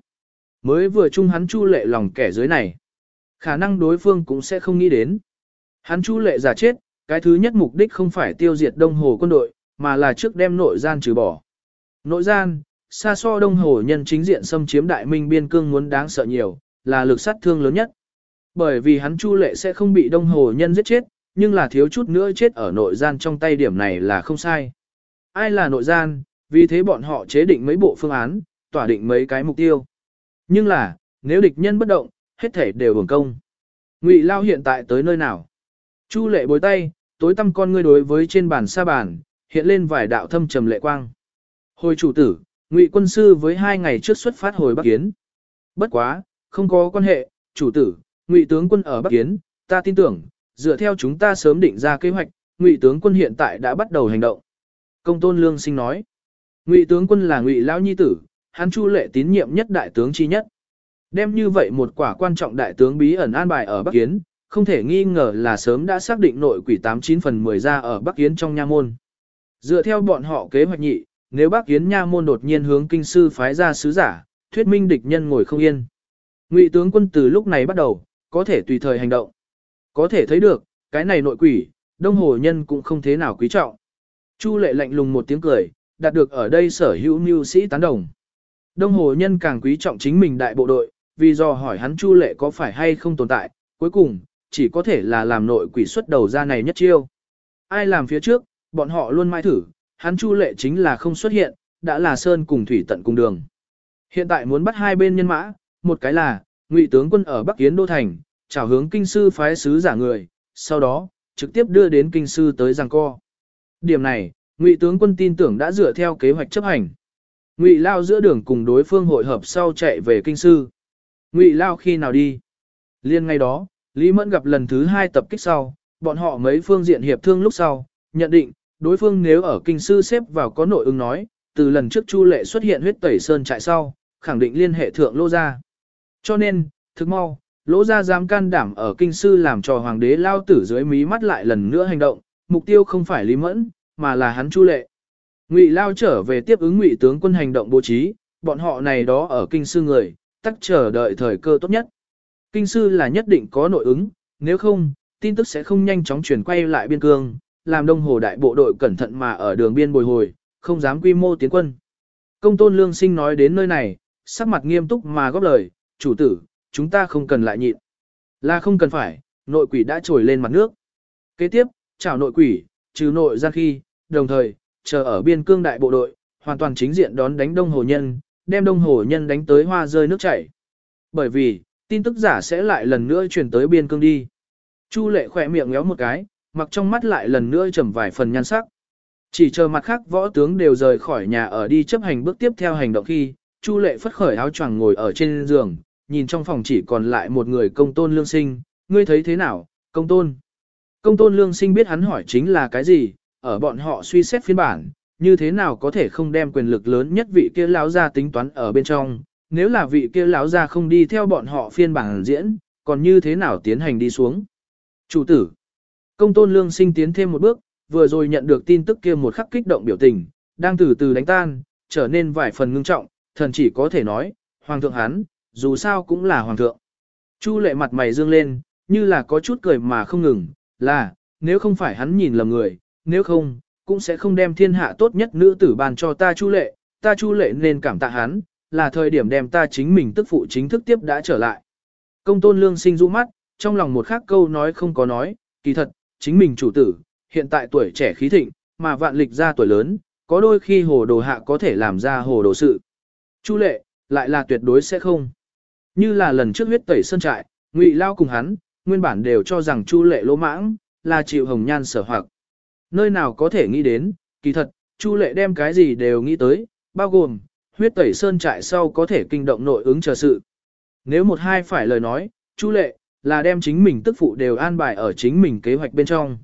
Mới vừa chung hắn chu lệ lòng kẻ dưới này. Khả năng đối phương cũng sẽ không nghĩ đến. Hắn chu lệ giả chết, cái thứ nhất mục đích không phải tiêu diệt đông hồ quân đội, mà là trước đem nội gian trừ bỏ. Nội gian, xa so đông hồ nhân chính diện xâm chiếm đại minh biên cương muốn đáng sợ nhiều, là lực sát thương lớn nhất. Bởi vì hắn chu lệ sẽ không bị đông hồ nhân giết chết, nhưng là thiếu chút nữa chết ở nội gian trong tay điểm này là không sai. Ai là nội gian, vì thế bọn họ chế định mấy bộ phương án, tỏa định mấy cái mục tiêu. Nhưng là, nếu địch nhân bất động, hết thể đều hưởng công. Ngụy Lao hiện tại tới nơi nào? Chu lệ bối tay, tối tăm con ngươi đối với trên bàn sa bàn, hiện lên vài đạo thâm trầm lệ quang. Hồi chủ tử, Ngụy quân sư với hai ngày trước xuất phát hồi Bắc Kiến. Bất quá, không có quan hệ, chủ tử, Ngụy tướng quân ở Bắc Kiến, ta tin tưởng, dựa theo chúng ta sớm định ra kế hoạch, Ngụy tướng quân hiện tại đã bắt đầu hành động. Công tôn lương sinh nói, Ngụy tướng quân là Ngụy lão nhi tử, hắn chu lệ tín nhiệm nhất đại tướng chi nhất. Đem như vậy một quả quan trọng đại tướng bí ẩn an bài ở Bắc Kiến, không thể nghi ngờ là sớm đã xác định nội quỷ 89 phần 10 ra ở Bắc Kiến trong nha môn. Dựa theo bọn họ kế hoạch nhị, nếu Bắc Kiến nha môn đột nhiên hướng kinh sư phái ra sứ giả, thuyết minh địch nhân ngồi không yên. Ngụy tướng quân từ lúc này bắt đầu, có thể tùy thời hành động. Có thể thấy được, cái này nội quỷ, đông hồ nhân cũng không thế nào quý trọng. Chu lệ lạnh lùng một tiếng cười, đạt được ở đây sở hữu mưu sĩ tán đồng. Đông hồ nhân càng quý trọng chính mình đại bộ đội, vì do hỏi hắn chu lệ có phải hay không tồn tại, cuối cùng, chỉ có thể là làm nội quỷ xuất đầu ra này nhất chiêu. Ai làm phía trước, bọn họ luôn mai thử, hắn chu lệ chính là không xuất hiện, đã là sơn cùng thủy tận cùng đường. Hiện tại muốn bắt hai bên nhân mã, một cái là, ngụy tướng quân ở Bắc Yến Đô Thành, chào hướng kinh sư phái sứ giả người, sau đó, trực tiếp đưa đến kinh sư tới giang co. Điểm này, ngụy tướng quân tin tưởng đã dựa theo kế hoạch chấp hành. Ngụy Lao giữa đường cùng đối phương hội hợp sau chạy về kinh sư. Ngụy Lao khi nào đi? Liên ngay đó, Lý Mẫn gặp lần thứ hai tập kích sau, bọn họ mấy phương diện hiệp thương lúc sau, nhận định, đối phương nếu ở kinh sư xếp vào có nội ứng nói, từ lần trước Chu Lệ xuất hiện huyết tẩy sơn trại sau, khẳng định liên hệ thượng Lô Gia. Cho nên, thực mau, Lỗ Gia dám can đảm ở kinh sư làm cho hoàng đế lao tử dưới mí mắt lại lần nữa hành động, mục tiêu không phải Lý Mẫn, mà là hắn Chu Lệ. Ngụy Lao trở về tiếp ứng Ngụy tướng quân hành động bố trí, bọn họ này đó ở kinh sư người, tắc chờ đợi thời cơ tốt nhất. Kinh sư là nhất định có nội ứng, nếu không, tin tức sẽ không nhanh chóng chuyển quay lại biên cương, làm đông hồ đại bộ đội cẩn thận mà ở đường biên bồi hồi, không dám quy mô tiến quân. Công tôn lương sinh nói đến nơi này, sắc mặt nghiêm túc mà góp lời, chủ tử, chúng ta không cần lại nhịn. Là không cần phải, nội quỷ đã trồi lên mặt nước. Kế tiếp, chào nội quỷ, trừ nội ra khi, đồng thời, chờ ở biên cương đại bộ đội, hoàn toàn chính diện đón đánh đông hồ nhân, đem đông hồ nhân đánh tới hoa rơi nước chảy. Bởi vì, tin tức giả sẽ lại lần nữa truyền tới biên cương đi. Chu lệ khỏe miệng ngéo một cái, mặc trong mắt lại lần nữa trầm vài phần nhan sắc. Chỉ chờ mặt khác võ tướng đều rời khỏi nhà ở đi chấp hành bước tiếp theo hành động khi, Chu lệ phất khởi áo choàng ngồi ở trên giường, nhìn trong phòng chỉ còn lại một người công tôn lương sinh, ngươi thấy thế nào, công tôn? Công tôn lương sinh biết hắn hỏi chính là cái gì, ở bọn họ suy xét phiên bản, như thế nào có thể không đem quyền lực lớn nhất vị kia lão gia tính toán ở bên trong, nếu là vị kia lão gia không đi theo bọn họ phiên bản diễn, còn như thế nào tiến hành đi xuống. Chủ tử, công tôn lương sinh tiến thêm một bước, vừa rồi nhận được tin tức kia một khắc kích động biểu tình, đang từ từ đánh tan, trở nên vài phần ngưng trọng, thần chỉ có thể nói, hoàng thượng hắn, dù sao cũng là hoàng thượng. Chu lệ mặt mày dương lên, như là có chút cười mà không ngừng, là, nếu không phải hắn nhìn lầm người, nếu không, cũng sẽ không đem thiên hạ tốt nhất nữ tử bàn cho ta chu lệ, ta chu lệ nên cảm tạ hắn, là thời điểm đem ta chính mình tức phụ chính thức tiếp đã trở lại. Công tôn lương sinh rũ mắt, trong lòng một khắc câu nói không có nói, kỳ thật, chính mình chủ tử, hiện tại tuổi trẻ khí thịnh, mà vạn lịch ra tuổi lớn, có đôi khi hồ đồ hạ có thể làm ra hồ đồ sự. Chu lệ, lại là tuyệt đối sẽ không. Như là lần trước huyết tẩy sơn trại, ngụy lao cùng hắn, nguyên bản đều cho rằng chu lệ lỗ mãng, là chịu hồng nhan sở hoặc. Nơi nào có thể nghĩ đến, kỳ thật, chu lệ đem cái gì đều nghĩ tới, bao gồm, huyết tẩy sơn trại sau có thể kinh động nội ứng chờ sự. Nếu một hai phải lời nói, chu lệ, là đem chính mình tức phụ đều an bài ở chính mình kế hoạch bên trong.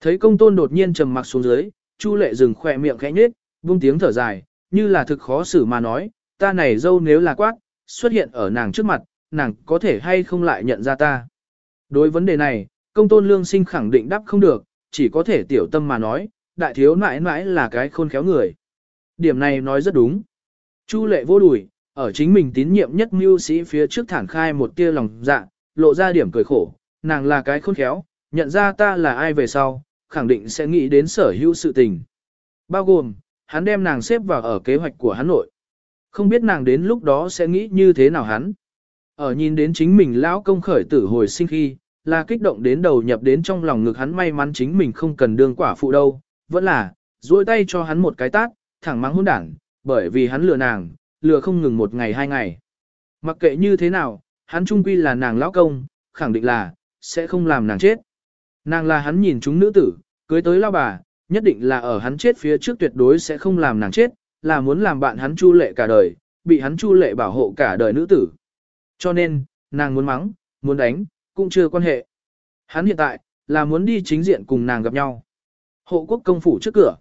Thấy công tôn đột nhiên trầm mặc xuống dưới, chu lệ dừng khỏe miệng khẽ nhếch, buông tiếng thở dài, như là thực khó xử mà nói, ta này dâu nếu là quát, xuất hiện ở nàng trước mặt, nàng có thể hay không lại nhận ra ta. Đối vấn đề này, công tôn lương sinh khẳng định đáp không được, chỉ có thể tiểu tâm mà nói, đại thiếu nãi nãi là cái khôn khéo người. Điểm này nói rất đúng. Chu lệ vô đùi, ở chính mình tín nhiệm nhất mưu sĩ phía trước thản khai một tia lòng dạ, lộ ra điểm cười khổ, nàng là cái khôn khéo, nhận ra ta là ai về sau, khẳng định sẽ nghĩ đến sở hữu sự tình. Bao gồm, hắn đem nàng xếp vào ở kế hoạch của hắn nội. Không biết nàng đến lúc đó sẽ nghĩ như thế nào hắn. Ở nhìn đến chính mình lão công khởi tử hồi sinh khi, là kích động đến đầu nhập đến trong lòng ngực hắn may mắn chính mình không cần đương quả phụ đâu, vẫn là, duỗi tay cho hắn một cái tát, thẳng mắng hôn đảng, bởi vì hắn lừa nàng, lừa không ngừng một ngày hai ngày. Mặc kệ như thế nào, hắn trung quy là nàng lão công, khẳng định là, sẽ không làm nàng chết. Nàng là hắn nhìn chúng nữ tử, cưới tới lao bà, nhất định là ở hắn chết phía trước tuyệt đối sẽ không làm nàng chết, là muốn làm bạn hắn chu lệ cả đời, bị hắn chu lệ bảo hộ cả đời nữ tử. Cho nên, nàng muốn mắng, muốn đánh, cũng chưa quan hệ. Hắn hiện tại, là muốn đi chính diện cùng nàng gặp nhau. Hộ quốc công phủ trước cửa.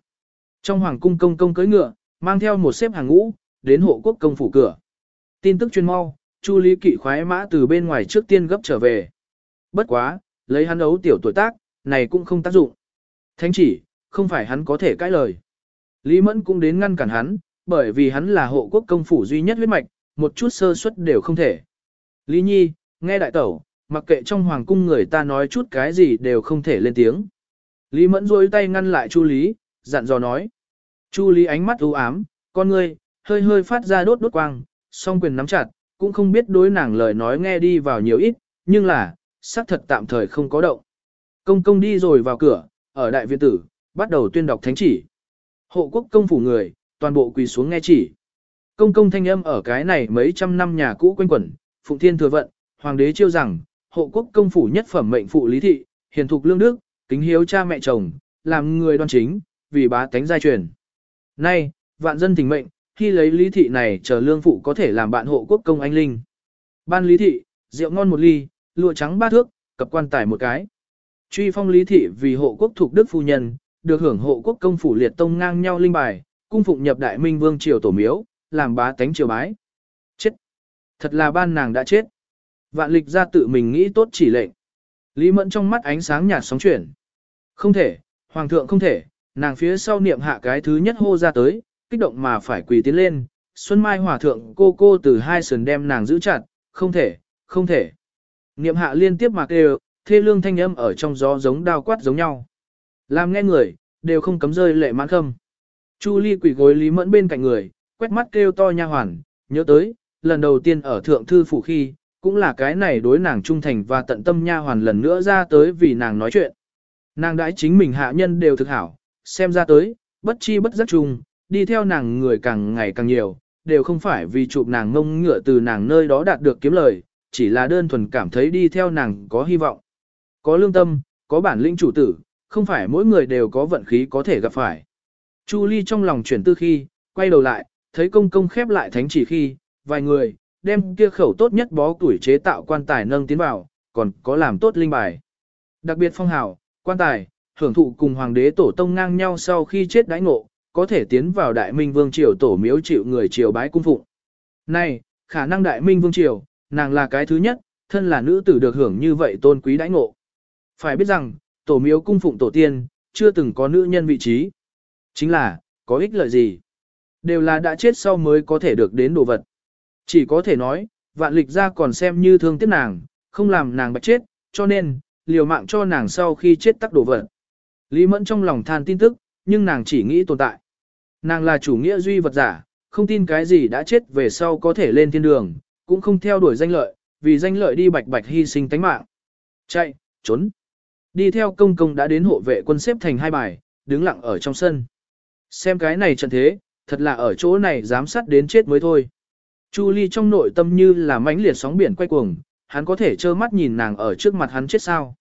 Trong hoàng cung công công cưỡi ngựa, mang theo một xếp hàng ngũ, đến hộ quốc công phủ cửa. Tin tức chuyên mau, Chu Lý Kỵ khoái mã từ bên ngoài trước tiên gấp trở về. Bất quá, lấy hắn ấu tiểu tuổi tác, này cũng không tác dụng. Thánh chỉ, không phải hắn có thể cãi lời. Lý Mẫn cũng đến ngăn cản hắn, bởi vì hắn là hộ quốc công phủ duy nhất huyết mạch, một chút sơ suất đều không thể. Lý Nhi, nghe đại tẩu, mặc kệ trong hoàng cung người ta nói chút cái gì đều không thể lên tiếng. Lý Mẫn rôi tay ngăn lại Chu Lý, dặn dò nói. Chu Lý ánh mắt u ám, con ngươi, hơi hơi phát ra đốt đốt quang, song quyền nắm chặt, cũng không biết đối nàng lời nói nghe đi vào nhiều ít, nhưng là, xác thật tạm thời không có động. Công công đi rồi vào cửa, ở đại viện tử, bắt đầu tuyên đọc thánh chỉ. Hộ quốc công phủ người, toàn bộ quỳ xuống nghe chỉ. Công công thanh âm ở cái này mấy trăm năm nhà cũ quanh quẩn, phụng thiên thừa vận, hoàng đế chiêu rằng, hộ quốc công phủ nhất phẩm mệnh phụ lý thị, hiền thục lương đức, kính hiếu cha mẹ chồng, làm người đoan chính, vì bá tánh giai truyền. Nay, vạn dân tình mệnh, khi lấy lý thị này chờ lương phụ có thể làm bạn hộ quốc công anh linh. Ban lý thị, rượu ngon một ly, lụa trắng ba thước, cập quan tài một cái. Truy phong lý thị vì hộ quốc thuộc đức phu nhân, được hưởng hộ quốc công phủ liệt tông ngang nhau linh bài, cung phụng nhập đại minh vương triều tổ miếu, làm bá tánh triều bái. Chết! Thật là ban nàng đã chết. Vạn lịch ra tự mình nghĩ tốt chỉ lệnh. Lý mẫn trong mắt ánh sáng nhạt sóng chuyển. Không thể, hoàng thượng không thể, nàng phía sau niệm hạ cái thứ nhất hô ra tới, kích động mà phải quỳ tiến lên. Xuân Mai hòa thượng cô cô từ hai sườn đem nàng giữ chặt, không thể, không thể. Niệm hạ liên tiếp mà kêu, thê lương thanh âm ở trong gió giống đao quát giống nhau. Làm nghe người, đều không cấm rơi lệ mãn khâm. Chu Ly quỳ gối Lý Mẫn bên cạnh người, quét mắt kêu to nha hoàn, nhớ tới, lần đầu tiên ở thượng thư phủ khi, cũng là cái này đối nàng trung thành và tận tâm nha hoàn lần nữa ra tới vì nàng nói chuyện. Nàng đãi chính mình hạ nhân đều thực hảo, xem ra tới, bất chi bất giác chung, đi theo nàng người càng ngày càng nhiều, đều không phải vì chụp nàng ngông ngựa từ nàng nơi đó đạt được kiếm lời, chỉ là đơn thuần cảm thấy đi theo nàng có hy vọng. Có lương tâm, có bản lĩnh chủ tử, không phải mỗi người đều có vận khí có thể gặp phải. Chu Ly trong lòng chuyển tư khi, quay đầu lại, thấy công công khép lại thánh chỉ khi, vài người, đem kia khẩu tốt nhất bó tuổi chế tạo quan tài nâng tiến vào, còn có làm tốt linh bài. Đặc biệt phong hào, quan tài, hưởng thụ cùng hoàng đế tổ tông ngang nhau sau khi chết đãi ngộ, có thể tiến vào đại minh vương triều tổ miếu chịu người triều bái cung phụng. Này, khả năng đại minh vương triều, nàng là cái thứ nhất, thân là nữ tử được hưởng như vậy tôn quý đãi ngộ. Phải biết rằng, tổ miếu cung phụng tổ tiên, chưa từng có nữ nhân vị trí. Chính là, có ích lợi gì? Đều là đã chết sau mới có thể được đến đồ vật. Chỉ có thể nói, vạn lịch ra còn xem như thương tiếc nàng, không làm nàng bạch chết, cho nên, liều mạng cho nàng sau khi chết tắc đổ vật. Lý Mẫn trong lòng than tin tức, nhưng nàng chỉ nghĩ tồn tại. Nàng là chủ nghĩa duy vật giả, không tin cái gì đã chết về sau có thể lên thiên đường, cũng không theo đuổi danh lợi, vì danh lợi đi bạch bạch hy sinh tánh mạng. Chạy, trốn. Đi theo công công đã đến hộ vệ quân xếp thành hai bài, đứng lặng ở trong sân. Xem cái này trận thế, thật là ở chỗ này giám sát đến chết mới thôi. Chu Ly trong nội tâm như là mãnh liệt sóng biển quay cuồng, hắn có thể trơ mắt nhìn nàng ở trước mặt hắn chết sao?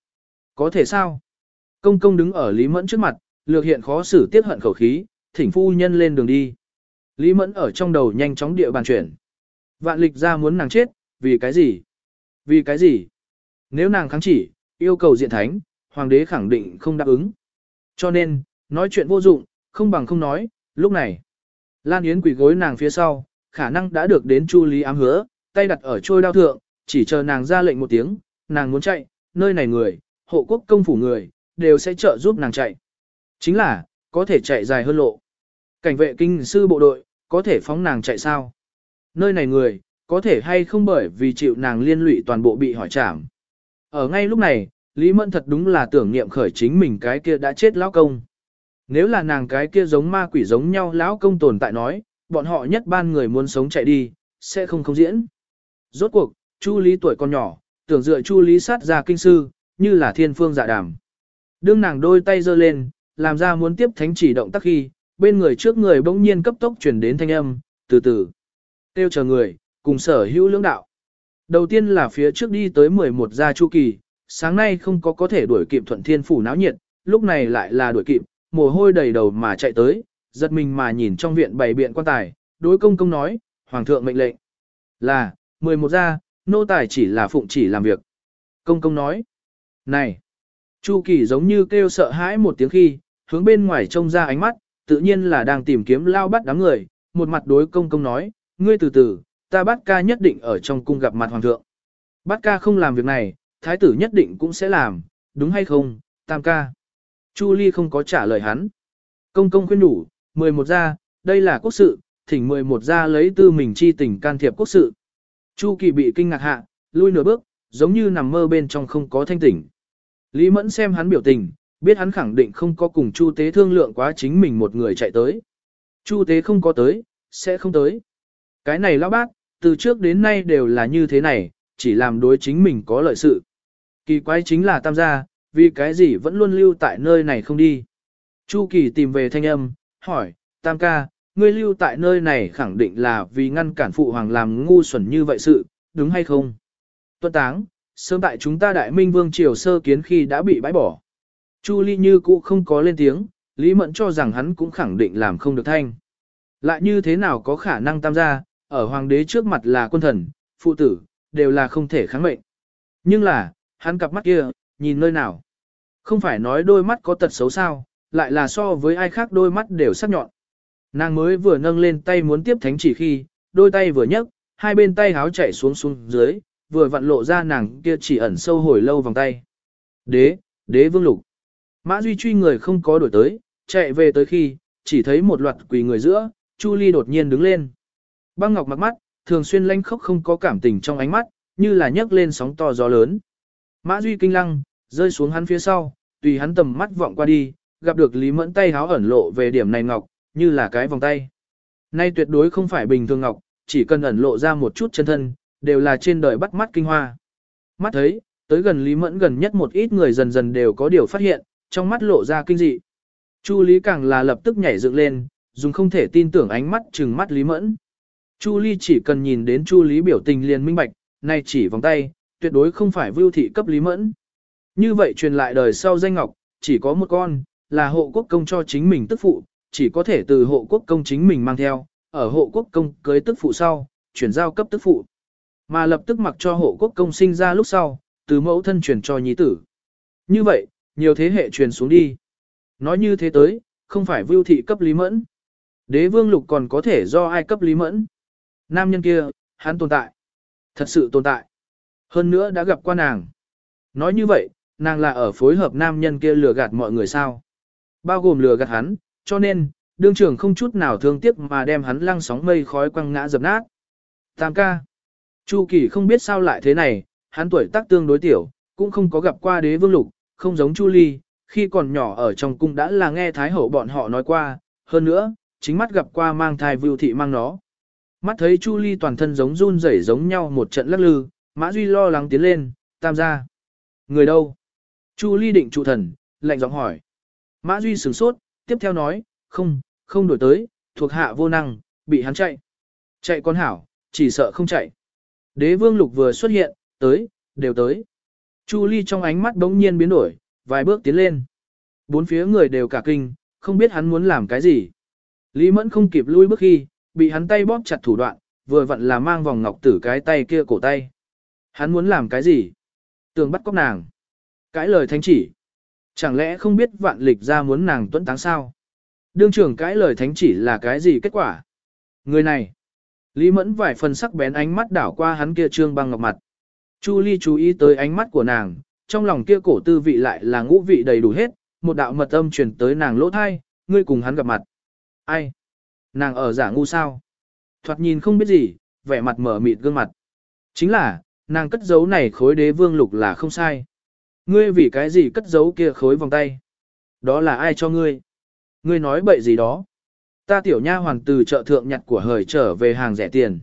Có thể sao? Công công đứng ở Lý Mẫn trước mặt, lược hiện khó xử tiết hận khẩu khí, thỉnh phu nhân lên đường đi. Lý Mẫn ở trong đầu nhanh chóng địa bàn chuyển. Vạn lịch ra muốn nàng chết, vì cái gì? Vì cái gì? Nếu nàng kháng chỉ, yêu cầu diện thánh, hoàng đế khẳng định không đáp ứng. Cho nên, nói chuyện vô dụng, không bằng không nói, lúc này. Lan Yến quỳ gối nàng phía sau, khả năng đã được đến Chu Lý ám hứa, tay đặt ở trôi đao thượng, chỉ chờ nàng ra lệnh một tiếng, nàng muốn chạy, nơi này người, hộ quốc công phủ người, đều sẽ trợ giúp nàng chạy. Chính là, có thể chạy dài hơn lộ. Cảnh vệ kinh sư bộ đội, có thể phóng nàng chạy sao? Nơi này người, có thể hay không bởi vì chịu nàng liên lụy toàn bộ bị hỏi trảm. Ở ngay lúc này, Lý Mẫn thật đúng là tưởng niệm khởi chính mình cái kia đã chết lão công. Nếu là nàng cái kia giống ma quỷ giống nhau lão công tồn tại nói, bọn họ nhất ban người muốn sống chạy đi, sẽ không không diễn. Rốt cuộc, Chu Lý tuổi còn nhỏ, tưởng dựa Chu Lý sát ra kinh sư, như là thiên phương dạ đàm. Đương nàng đôi tay giơ lên, làm ra muốn tiếp thánh chỉ động tác khi, bên người trước người bỗng nhiên cấp tốc chuyển đến thanh âm, từ từ. Tiêu chờ người, cùng sở hữu lưỡng đạo. Đầu tiên là phía trước đi tới 11 gia chu kỳ, sáng nay không có có thể đuổi kịp thuận thiên phủ náo nhiệt, lúc này lại là đuổi kịp, mồ hôi đầy đầu mà chạy tới, giật mình mà nhìn trong viện bày biện quan tài, đối công công nói, hoàng thượng mệnh lệnh. Là, 11 gia, nô tài chỉ là phụng chỉ làm việc. Công công nói, này, Chu kỳ giống như kêu sợ hãi một tiếng khi, hướng bên ngoài trông ra ánh mắt, tự nhiên là đang tìm kiếm lao bắt đám người, một mặt đối công công nói, ngươi từ từ, ta bắt ca nhất định ở trong cung gặp mặt hoàng thượng. Bắt ca không làm việc này, thái tử nhất định cũng sẽ làm, đúng hay không, tam ca. Chu Ly không có trả lời hắn. Công công khuyên đủ, 11 gia, đây là quốc sự, thỉnh 11 gia lấy tư mình chi tình can thiệp quốc sự. Chu Kỳ bị kinh ngạc hạ, lui nửa bước, giống như nằm mơ bên trong không có thanh tỉnh. Lý Mẫn xem hắn biểu tình, biết hắn khẳng định không có cùng Chu Tế thương lượng quá chính mình một người chạy tới. Chu Tế không có tới, sẽ không tới. Cái này lão bác, từ trước đến nay đều là như thế này, chỉ làm đối chính mình có lợi sự. Kỳ quái chính là tam gia, vì cái gì vẫn luôn lưu tại nơi này không đi. Chu Kỳ tìm về thanh âm, hỏi, tam ca, ngươi lưu tại nơi này khẳng định là vì ngăn cản phụ hoàng làm ngu xuẩn như vậy sự, đúng hay không? Tuân táng, sớm tại chúng ta đại minh vương triều sơ kiến khi đã bị bãi bỏ. Chu Ly như cũ không có lên tiếng, Lý Mẫn cho rằng hắn cũng khẳng định làm không được thanh. Lại như thế nào có khả năng tam gia, ở hoàng đế trước mặt là quân thần, phụ tử, đều là không thể kháng mệnh. Nhưng là, hắn cặp mắt kia, nhìn nơi nào. Không phải nói đôi mắt có tật xấu sao, lại là so với ai khác đôi mắt đều sắc nhọn. Nàng mới vừa nâng lên tay muốn tiếp thánh chỉ khi, đôi tay vừa nhấc, hai bên tay háo chạy xuống xuống dưới, vừa vặn lộ ra nàng kia chỉ ẩn sâu hồi lâu vòng tay. Đế, đế vương lục. Mã Duy truy người không có đổi tới, chạy về tới khi, chỉ thấy một loạt quỳ người giữa, Chu Ly đột nhiên đứng lên. Băng Ngọc mặc mắt, thường xuyên lanh khóc không có cảm tình trong ánh mắt, như là nhấc lên sóng to gió lớn. Mã Duy kinh lăng, rơi xuống hắn phía sau, tùy hắn tầm mắt vọng qua đi, gặp được Lý Mẫn tay háo ẩn lộ về điểm này ngọc, như là cái vòng tay. Nay tuyệt đối không phải bình thường ngọc, chỉ cần ẩn lộ ra một chút chân thân, đều là trên đời bắt mắt kinh hoa. Mắt thấy, tới gần Lý Mẫn gần nhất một ít người dần dần đều có điều phát hiện, trong mắt lộ ra kinh dị. Chu Lý càng là lập tức nhảy dựng lên, dùng không thể tin tưởng ánh mắt trừng mắt Lý Mẫn. Chu Lý chỉ cần nhìn đến Chu Lý biểu tình liền minh bạch, nay chỉ vòng tay, tuyệt đối không phải vưu thị cấp Lý Mẫn. Như vậy truyền lại đời sau danh ngọc, chỉ có một con, là hộ quốc công cho chính mình tức phụ, chỉ có thể từ hộ quốc công chính mình mang theo, ở hộ quốc công cưới tức phụ sau, chuyển giao cấp tức phụ. Mà lập tức mặc cho hộ quốc công sinh ra lúc sau, từ mẫu thân truyền cho nhi tử. Như vậy, nhiều thế hệ truyền xuống đi. Nói như thế tới, không phải vưu thị cấp lý mẫn. Đế vương lục còn có thể do ai cấp lý mẫn. Nam nhân kia, hắn tồn tại. Thật sự tồn tại. Hơn nữa đã gặp qua nàng. Nói như vậy, nàng là ở phối hợp nam nhân kia lừa gạt mọi người sao. Bao gồm lừa gạt hắn, cho nên, đương trưởng không chút nào thương tiếc mà đem hắn lăng sóng mây khói quăng ngã dập nát. Tam ca. Chu Kỳ không biết sao lại thế này, hắn tuổi tác tương đối tiểu, cũng không có gặp qua đế vương lục, không giống Chu Ly, khi còn nhỏ ở trong cung đã là nghe Thái Hậu bọn họ nói qua, hơn nữa, chính mắt gặp qua mang thai vưu thị mang nó. Mắt thấy Chu Ly toàn thân giống run rẩy giống nhau một trận lắc lư, Mã Duy lo lắng tiến lên, tam gia. Người đâu? Chu Ly định trụ thần, lạnh giọng hỏi. Mã Duy sửng sốt, tiếp theo nói, không, không đổi tới, thuộc hạ vô năng, bị hắn chạy. Chạy con hảo, chỉ sợ không chạy. Đế vương lục vừa xuất hiện, tới, đều tới. Chu Ly trong ánh mắt bỗng nhiên biến đổi, vài bước tiến lên. Bốn phía người đều cả kinh, không biết hắn muốn làm cái gì. Lý Mẫn không kịp lui bước khi, bị hắn tay bóp chặt thủ đoạn, vừa vặn là mang vòng ngọc tử cái tay kia cổ tay. Hắn muốn làm cái gì? Tường bắt cóc nàng. Cãi lời thánh chỉ. Chẳng lẽ không biết vạn lịch ra muốn nàng tuấn táng sao? Đương trưởng cãi lời thánh chỉ là cái gì kết quả? Người này. Lý Mẫn vài phần sắc bén ánh mắt đảo qua hắn kia trương băng ngọc mặt. Chu Ly chú ý tới ánh mắt của nàng, trong lòng kia cổ tư vị lại là ngũ vị đầy đủ hết, một đạo mật âm truyền tới nàng lỗ thai, ngươi cùng hắn gặp mặt. Ai? Nàng ở giả ngu sao? Thoạt nhìn không biết gì, vẻ mặt mở mịt gương mặt. Chính là, nàng cất giấu này khối đế vương lục là không sai. Ngươi vì cái gì cất giấu kia khối vòng tay? Đó là ai cho ngươi? Ngươi nói bậy gì đó? Ta tiểu nha hoàng từ chợ thượng nhặt của hời trở về hàng rẻ tiền.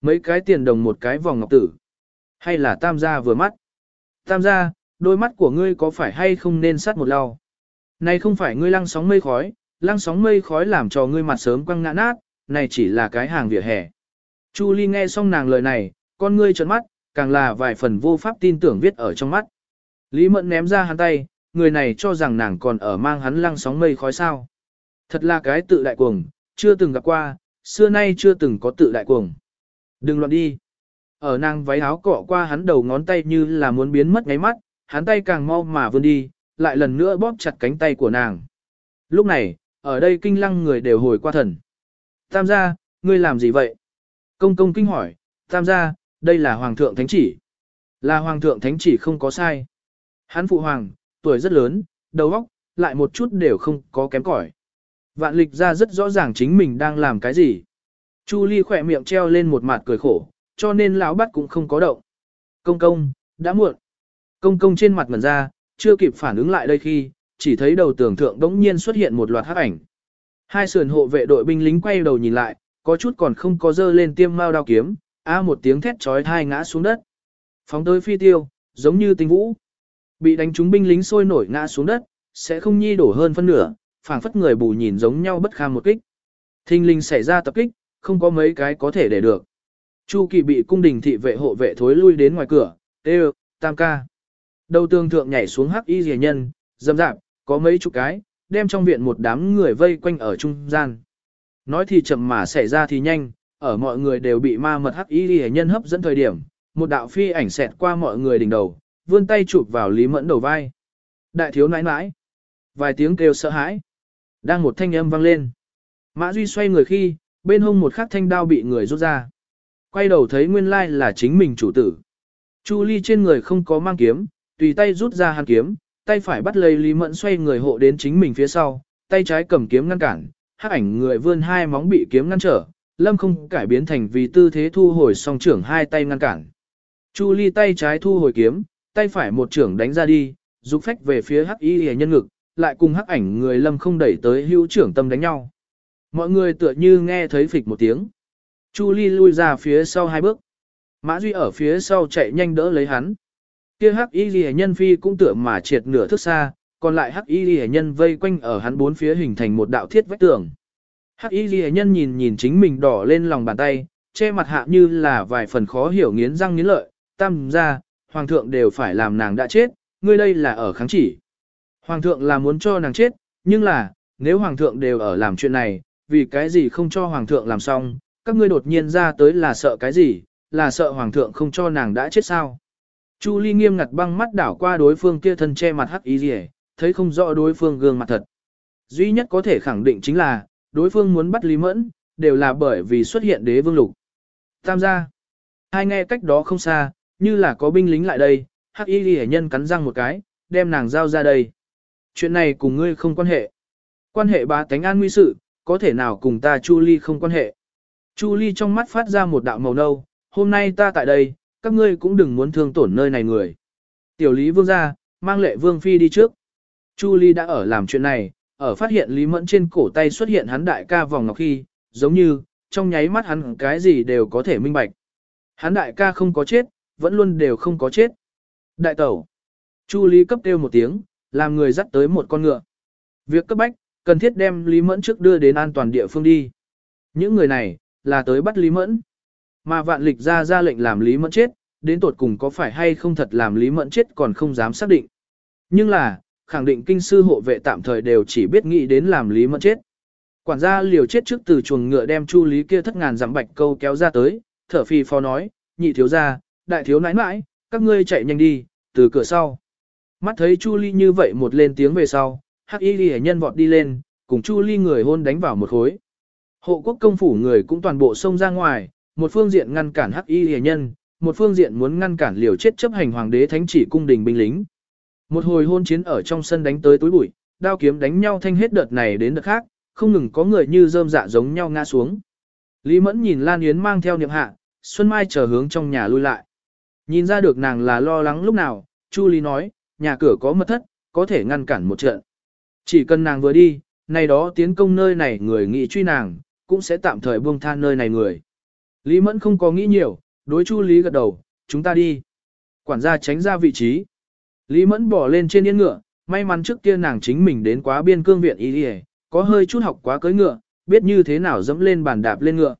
Mấy cái tiền đồng một cái vòng ngọc tử. Hay là tam gia vừa mắt? Tam gia, đôi mắt của ngươi có phải hay không nên sắt một lau? Này không phải ngươi lăng sóng mây khói, lăng sóng mây khói làm cho ngươi mặt sớm quăng ngã nát, này chỉ là cái hàng vỉa hè. Chu Ly nghe xong nàng lời này, con ngươi trợn mắt, càng là vài phần vô pháp tin tưởng viết ở trong mắt. Lý Mẫn ném ra hắn tay, người này cho rằng nàng còn ở mang hắn lăng sóng mây khói sao. Thật là cái tự đại cuồng, chưa từng gặp qua, xưa nay chưa từng có tự đại cuồng. Đừng loạn đi. Ở nàng váy áo cọ qua hắn đầu ngón tay như là muốn biến mất ngáy mắt, hắn tay càng mau mà vươn đi, lại lần nữa bóp chặt cánh tay của nàng. Lúc này, ở đây kinh lăng người đều hồi qua thần. Tam gia, ngươi làm gì vậy? Công công kinh hỏi, tam gia, đây là hoàng thượng thánh chỉ. Là hoàng thượng thánh chỉ không có sai. Hắn phụ hoàng, tuổi rất lớn, đầu óc, lại một chút đều không có kém cỏi. Vạn lịch ra rất rõ ràng chính mình đang làm cái gì. Chu Ly khỏe miệng treo lên một mặt cười khổ, cho nên lão bắt cũng không có động. Công công, đã muộn. Công công trên mặt ngần ra, chưa kịp phản ứng lại đây khi, chỉ thấy đầu tưởng thượng đống nhiên xuất hiện một loạt hắc ảnh. Hai sườn hộ vệ đội binh lính quay đầu nhìn lại, có chút còn không có dơ lên tiêm mao đao kiếm, a một tiếng thét chói thai ngã xuống đất. Phóng tới phi tiêu, giống như tinh vũ. Bị đánh trúng binh lính sôi nổi ngã xuống đất, sẽ không nhi đổ hơn phân nửa, phảng phất người bù nhìn giống nhau bất kham một kích. Thinh linh xảy ra tập kích, không có mấy cái có thể để được. Chu Kỳ bị cung đình thị vệ hộ vệ thối lui đến ngoài cửa, "Tê, tam ca." Đầu tường thượng nhảy xuống hắc y rìa nhân, dâm dạp, có mấy chục cái, đem trong viện một đám người vây quanh ở trung gian. Nói thì chậm mà xảy ra thì nhanh, ở mọi người đều bị ma mật hắc y rìa nhân hấp dẫn thời điểm, một đạo phi ảnh xẹt qua mọi người đỉnh đầu, vươn tay chụp vào Lý Mẫn đầu vai. Đại thiếu nãi nãi. Vài tiếng kêu sợ hãi. Đang một thanh âm vang lên. Mã Duy xoay người khi, bên hông một khắc thanh đao bị người rút ra. Quay đầu thấy nguyên lai là chính mình chủ tử. Chu Ly trên người không có mang kiếm, tùy tay rút ra hàn kiếm, tay phải bắt lấy Lý Mẫn xoay người hộ đến chính mình phía sau, tay trái cầm kiếm ngăn cản, hắc ảnh người vươn hai móng bị kiếm ngăn trở, Lâm không cải biến thành vì tư thế thu hồi song trưởng hai tay ngăn cản. Chu Ly tay trái thu hồi kiếm, tay phải một trưởng đánh ra đi, giúp phách về phía hắc y hề nhân ngực, lại cùng hắc ảnh người lâm không đẩy tới hữu trưởng tâm đánh nhau. Mọi người tựa như nghe thấy phịch một tiếng. Chu Ly lui ra phía sau hai bước. Mã Duy ở phía sau chạy nhanh đỡ lấy hắn. Kia hắc y ghi nhân phi cũng tựa mà triệt nửa thước xa, còn lại hắc y ghi nhân vây quanh ở hắn bốn phía hình thành một đạo thiết vách tường. Hắc y ghi nhân nhìn nhìn chính mình đỏ lên lòng bàn tay, che mặt hạ như là vài phần khó hiểu nghiến răng nghiến lợi, tam ra, hoàng thượng đều phải làm nàng đã chết, ngươi đây là ở kháng chỉ. Hoàng thượng là muốn cho nàng chết, nhưng là, nếu hoàng thượng đều ở làm chuyện này, vì cái gì không cho hoàng thượng làm xong, các ngươi đột nhiên ra tới là sợ cái gì, là sợ hoàng thượng không cho nàng đã chết sao. Chu Ly nghiêm ngặt băng mắt đảo qua đối phương kia thân che mặt hắc ý gì, thấy không rõ đối phương gương mặt thật. Duy nhất có thể khẳng định chính là, đối phương muốn bắt Lý Mẫn, đều là bởi vì xuất hiện đế vương lục. Tam gia, hai nghe cách đó không xa, như là có binh lính lại đây, hắc y ghi nhân cắn răng một cái, đem nàng giao ra đây. Chuyện này cùng ngươi không quan hệ. Quan hệ bá tánh an nguy sự, có thể nào cùng ta Chu Ly không quan hệ. Chu Ly trong mắt phát ra một đạo màu nâu, hôm nay ta tại đây, các ngươi cũng đừng muốn thương tổn nơi này người. Tiểu Lý Vương ra, mang lệ Vương Phi đi trước. Chu Ly đã ở làm chuyện này, ở phát hiện Lý Mẫn trên cổ tay xuất hiện hắn đại ca vòng ngọc khi, giống như, trong nháy mắt hắn cái gì đều có thể minh bạch. Hắn đại ca không có chết, vẫn luôn đều không có chết. Đại tẩu. Chu Lý cấp kêu một tiếng, làm người dắt tới một con ngựa. Việc cấp bách, cần thiết đem Lý Mẫn trước đưa đến an toàn địa phương đi. Những người này, là tới bắt Lý Mẫn. Mà vạn lịch ra ra lệnh làm Lý Mẫn chết, đến tột cùng có phải hay không thật làm Lý Mẫn chết còn không dám xác định. Nhưng là, khẳng định kinh sư hộ vệ tạm thời đều chỉ biết nghĩ đến làm Lý Mẫn chết. Quản gia liều chết trước từ chuồng ngựa đem Chu Lý kia thất ngàn giảm bạch câu kéo ra tới, thở phì phò nói, nhị thiếu gia, đại thiếu nãi nãi, các ngươi chạy nhanh đi, từ cửa sau. Mắt thấy Chu Ly như vậy một lên tiếng về sau, hắc y ghi nhân vọt đi lên, cùng Chu Ly người hôn đánh vào một khối. Hộ quốc công phủ người cũng toàn bộ xông ra ngoài, một phương diện ngăn cản hắc y ghi nhân, một phương diện muốn ngăn cản liều chết chấp hành hoàng đế thánh chỉ cung đình binh lính. Một hồi hôn chiến ở trong sân đánh tới tối bụi, đao kiếm đánh nhau thanh hết đợt này đến đợt khác, không ngừng có người như rơm dạ giống nhau ngã xuống. Lý Mẫn nhìn Lan Yến mang theo niệm hạ, Xuân Mai chờ hướng trong nhà lui lại. Nhìn ra được nàng là lo lắng lúc nào, Chu Lý nói, nhà cửa có mật thất, có thể ngăn cản một trận. Chỉ cần nàng vừa đi, này đó tiến công nơi này người nghị truy nàng, cũng sẽ tạm thời buông tha nơi này người. Lý Mẫn không có nghĩ nhiều, đối Chu Lý gật đầu, chúng ta đi. Quản gia tránh ra vị trí. Lý Mẫn bỏ lên trên yên ngựa, may mắn trước kia nàng chính mình đến quá biên cương viện y có hơi chút học quá cưới ngựa, biết như thế nào dẫm lên bàn đạp lên ngựa.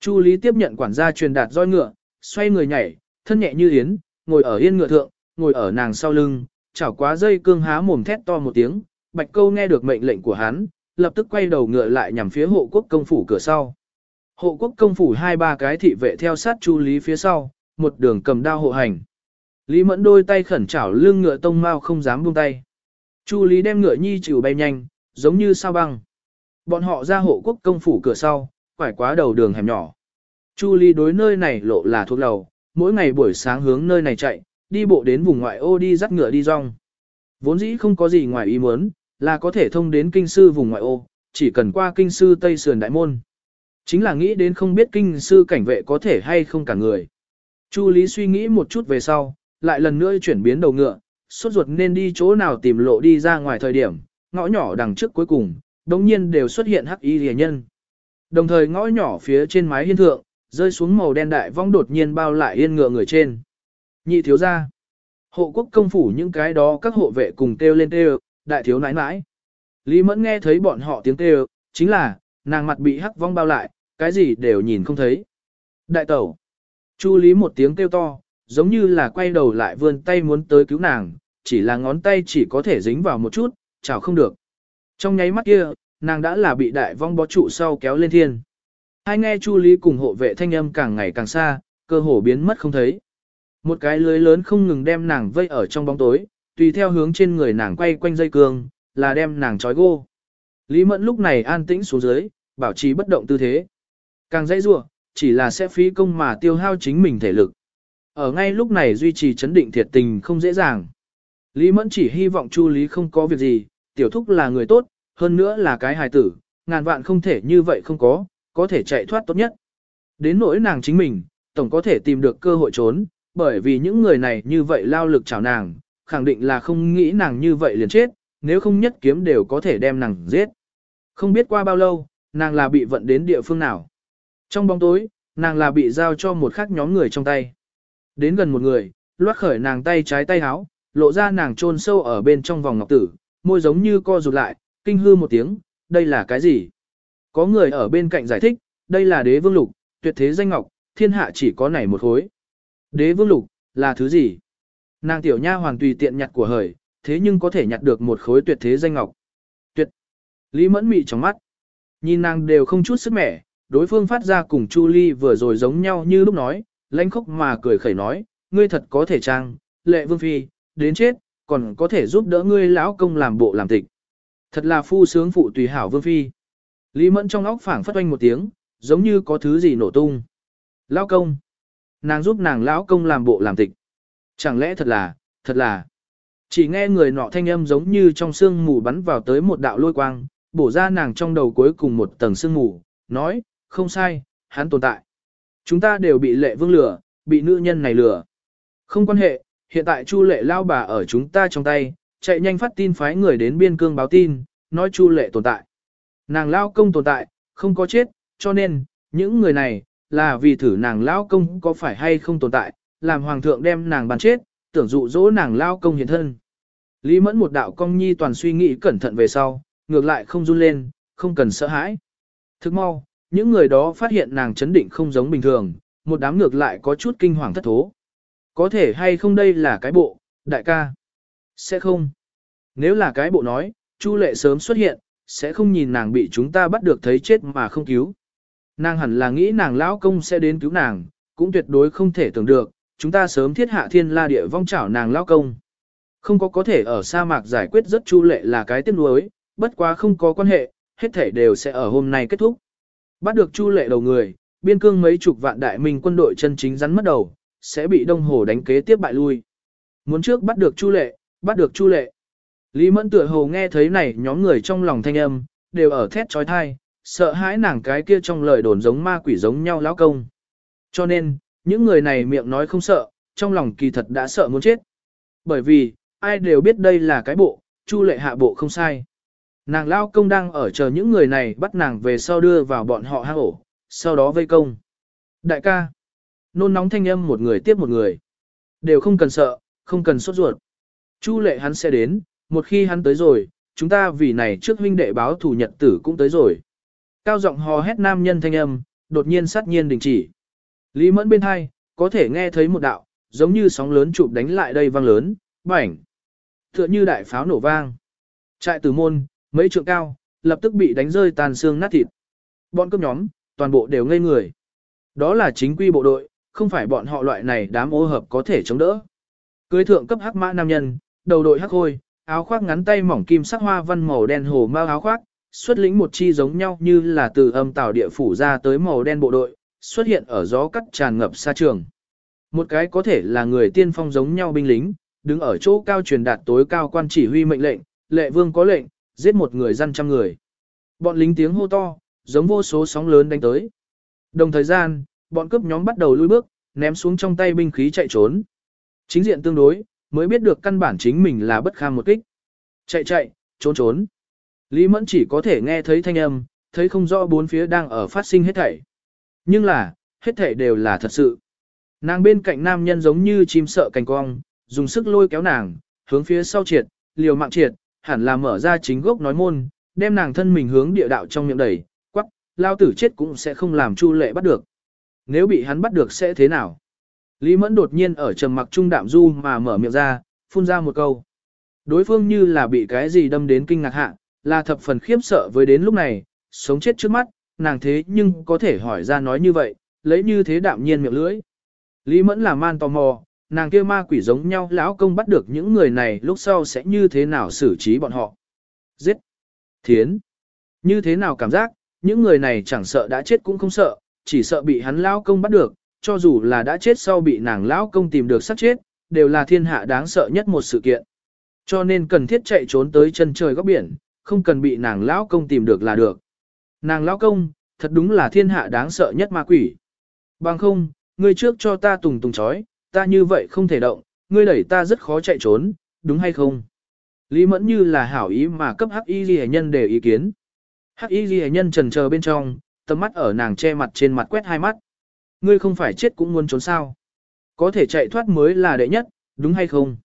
Chu Lý tiếp nhận quản gia truyền đạt roi ngựa, xoay người nhảy, thân nhẹ như yến, ngồi ở yên ngựa thượng, ngồi ở nàng sau lưng, chảo quá dây cương há mồm thét to một tiếng, Bạch Câu nghe được mệnh lệnh của hắn, lập tức quay đầu ngựa lại nhằm phía hộ quốc công phủ cửa sau. Hộ quốc công phủ hai ba cái thị vệ theo sát Chu Lý phía sau, một đường cầm đao hộ hành. Lý Mẫn đôi tay khẩn chảo lưng ngựa tông mau không dám buông tay. Chu Lý đem ngựa nhi chịu bay nhanh, giống như sao băng. Bọn họ ra hộ quốc công phủ cửa sau, quải quá đầu đường hẻm nhỏ. Chu Lý đối nơi này lộ là thuộc lầu, mỗi ngày buổi sáng hướng nơi này chạy, đi bộ đến vùng ngoại ô đi dắt ngựa đi rong. Vốn dĩ không có gì ngoài ý muốn, là có thể thông đến kinh sư vùng ngoại ô, chỉ cần qua kinh sư Tây Sườn Đại Môn. Chính là nghĩ đến không biết kinh sư cảnh vệ có thể hay không cả người. Chu Lý suy nghĩ một chút về sau, lại lần nữa chuyển biến đầu ngựa, suốt ruột nên đi chỗ nào tìm lộ đi ra ngoài thời điểm, ngõ nhỏ đằng trước cuối cùng, đồng nhiên đều xuất hiện hắc y rìa nhân. Đồng thời ngõ nhỏ phía trên mái hiên thượng, rơi xuống màu đen đại vong đột nhiên bao lại yên ngựa người trên. Nhị thiếu ra. Hộ quốc công phủ những cái đó các hộ vệ cùng kêu lên kêu, đại thiếu nãi nãi. Lý Mẫn nghe thấy bọn họ tiếng kêu, chính là, nàng mặt bị hắc vong bao lại, cái gì đều nhìn không thấy. Đại tẩu. Chu Lý một tiếng kêu to, giống như là quay đầu lại vươn tay muốn tới cứu nàng, chỉ là ngón tay chỉ có thể dính vào một chút, chào không được. Trong nháy mắt kia, nàng đã là bị đại vong bó trụ sau kéo lên thiên. Hai nghe Chu Lý cùng hộ vệ thanh âm càng ngày càng xa, cơ hồ biến mất không thấy. Một cái lưới lớn không ngừng đem nàng vây ở trong bóng tối, tùy theo hướng trên người nàng quay quanh dây cương, là đem nàng trói gô. Lý Mẫn lúc này an tĩnh xuống dưới, bảo trì bất động tư thế. Càng dãy rủa, chỉ là sẽ phí công mà tiêu hao chính mình thể lực. Ở ngay lúc này duy trì chấn định thiệt tình không dễ dàng. Lý Mẫn chỉ hy vọng Chu Lý không có việc gì, tiểu thúc là người tốt, hơn nữa là cái hài tử, ngàn vạn không thể như vậy không có, có thể chạy thoát tốt nhất. Đến nỗi nàng chính mình, tổng có thể tìm được cơ hội trốn, bởi vì những người này như vậy lao lực chảo nàng, khẳng định là không nghĩ nàng như vậy liền chết, nếu không nhất kiếm đều có thể đem nàng giết. Không biết qua bao lâu, nàng là bị vận đến địa phương nào. Trong bóng tối, nàng là bị giao cho một khác nhóm người trong tay. Đến gần một người, loát khởi nàng tay trái tay háo, lộ ra nàng chôn sâu ở bên trong vòng ngọc tử, môi giống như co rụt lại, kinh hư một tiếng, đây là cái gì? Có người ở bên cạnh giải thích, đây là đế vương lục, tuyệt thế danh ngọc, thiên hạ chỉ có này một khối. Đế vương lục, là thứ gì? Nàng tiểu nha hoàng tùy tiện nhặt của hời, thế nhưng có thể nhặt được một khối tuyệt thế danh ngọc. Tuyệt! Lý mẫn mị trong mắt. Nhìn nàng đều không chút sức mẻ, đối phương phát ra cùng Chu Ly vừa rồi giống nhau như lúc nói, lãnh khốc mà cười khẩy nói, ngươi thật có thể trang, lệ vương phi, đến chết, còn có thể giúp đỡ ngươi lão công làm bộ làm tịch. Thật là phu sướng phụ tùy hảo vương phi. Lý mẫn trong óc phảng phất oanh một tiếng, giống như có thứ gì nổ tung. Lão công. Nàng giúp nàng lão công làm bộ làm tịch. Chẳng lẽ thật là, thật là. Chỉ nghe người nọ thanh âm giống như trong sương mù bắn vào tới một đạo lôi quang, bổ ra nàng trong đầu cuối cùng một tầng sương mù, nói, không sai, hắn tồn tại. Chúng ta đều bị lệ vương lừa, bị nữ nhân này lừa. Không quan hệ, hiện tại Chu lệ lao bà ở chúng ta trong tay, chạy nhanh phát tin phái người đến biên cương báo tin, nói Chu lệ tồn tại. Nàng lao công tồn tại, không có chết, cho nên, những người này, là vì thử nàng lao công có phải hay không tồn tại, làm hoàng thượng đem nàng bắn chết, tưởng dụ dỗ nàng lao công hiện thân. Lý mẫn một đạo công nhi toàn suy nghĩ cẩn thận về sau, ngược lại không run lên, không cần sợ hãi. Thức mau, những người đó phát hiện nàng chấn định không giống bình thường, một đám ngược lại có chút kinh hoàng thất thố. Có thể hay không đây là cái bộ, đại ca? Sẽ không. Nếu là cái bộ nói, Chu lệ sớm xuất hiện, sẽ không nhìn nàng bị chúng ta bắt được thấy chết mà không cứu. Nàng hẳn là nghĩ nàng lão công sẽ đến cứu nàng, cũng tuyệt đối không thể tưởng được, chúng ta sớm thiết hạ thiên la địa vong chảo nàng lão công. Không có có thể ở sa mạc giải quyết rất chu lệ là cái tiếc nuối, bất quá không có quan hệ, hết thể đều sẽ ở hôm nay kết thúc. Bắt được chu lệ đầu người, biên cương mấy chục vạn đại minh quân đội chân chính rắn mất đầu, sẽ bị đông hồ đánh kế tiếp bại lui. Muốn trước bắt được chu lệ, bắt được chu lệ. Lý mẫn tựa hồ nghe thấy này nhóm người trong lòng thanh âm, đều ở thét trói thai, sợ hãi nàng cái kia trong lời đồn giống ma quỷ giống nhau lão công. Cho nên, những người này miệng nói không sợ, trong lòng kỳ thật đã sợ muốn chết. Bởi vì, ai đều biết đây là cái bộ, chu lệ hạ bộ không sai. Nàng lao công đang ở chờ những người này bắt nàng về sau đưa vào bọn họ hang ổ, sau đó vây công. Đại ca, nôn nóng thanh âm một người tiếp một người. Đều không cần sợ, không cần sốt ruột. Chu lệ hắn sẽ đến, một khi hắn tới rồi, chúng ta vì này trước huynh đệ báo thủ nhật tử cũng tới rồi. Cao giọng hò hét nam nhân thanh âm, đột nhiên sát nhiên đình chỉ. Lý mẫn bên hai, có thể nghe thấy một đạo, giống như sóng lớn chụp đánh lại đây vang lớn, bảnh. Tựa như đại pháo nổ vang. Trại tử môn, mấy trượng cao, lập tức bị đánh rơi tàn xương nát thịt. Bọn cấp nhóm, toàn bộ đều ngây người. Đó là chính quy bộ đội, không phải bọn họ loại này đám ô hợp có thể chống đỡ. Cưới thượng cấp hắc mã nam nhân, đầu đội hắc hôi, áo khoác ngắn tay mỏng kim sắc hoa văn màu đen hồ mao áo khoác, xuất lĩnh một chi giống nhau như là từ âm tảo địa phủ ra tới màu đen bộ đội, xuất hiện ở gió cắt tràn ngập xa trường. Một cái có thể là người tiên phong giống nhau binh lính, đứng ở chỗ cao truyền đạt tối cao quan chỉ huy mệnh lệnh, lệ vương có lệnh, giết một người dân trăm người. Bọn lính tiếng hô to, giống vô số sóng lớn đánh tới. Đồng thời gian, bọn cướp nhóm bắt đầu lui bước, ném xuống trong tay binh khí chạy trốn. Chính diện tương đối, mới biết được căn bản chính mình là bất kham một kích. Chạy chạy, trốn trốn. Lý Mẫn chỉ có thể nghe thấy thanh âm, thấy không rõ bốn phía đang ở phát sinh hết thảy. Nhưng là, hết thảy đều là thật sự. Nàng bên cạnh nam nhân giống như chim sợ cành cong, dùng sức lôi kéo nàng, hướng phía sau triệt, liều mạng triệt, hẳn là mở ra chính gốc nói môn, đem nàng thân mình hướng địa đạo trong miệng đẩy, quắc, lao tử chết cũng sẽ không làm chu lệ bắt được. Nếu bị hắn bắt được sẽ thế nào? Lý Mẫn đột nhiên ở trầm mặc trung đạm du mà mở miệng ra, phun ra một câu. Đối phương như là bị cái gì đâm đến kinh ngạc hạ, là thập phần khiếp sợ với đến lúc này, sống chết trước mắt, nàng thế nhưng có thể hỏi ra nói như vậy, lấy như thế đạm nhiên miệng lưỡi. Lý Mẫn là man tò mò, nàng kia ma quỷ giống nhau lão công bắt được những người này lúc sau sẽ như thế nào xử trí bọn họ. Giết! Thiến! Như thế nào cảm giác, những người này chẳng sợ đã chết cũng không sợ, chỉ sợ bị hắn lão công bắt được, cho dù là đã chết sau bị nàng lão công tìm được sát chết, đều là thiên hạ đáng sợ nhất một sự kiện. Cho nên cần thiết chạy trốn tới chân trời góc biển, không cần bị nàng lão công tìm được là được. Nàng lão công, thật đúng là thiên hạ đáng sợ nhất ma quỷ. Bằng không, ngươi trước cho ta tùng tùng chói, ta như vậy không thể động, ngươi đẩy ta rất khó chạy trốn, đúng hay không? Lý mẫn như là hảo ý mà cấp hắc y ghi nhân để ý kiến. Hắc y ghi nhân trần chờ bên trong, tầm mắt ở nàng che mặt trên mặt quét hai mắt. Ngươi không phải chết cũng muốn trốn sao. Có thể chạy thoát mới là đệ nhất, đúng hay không?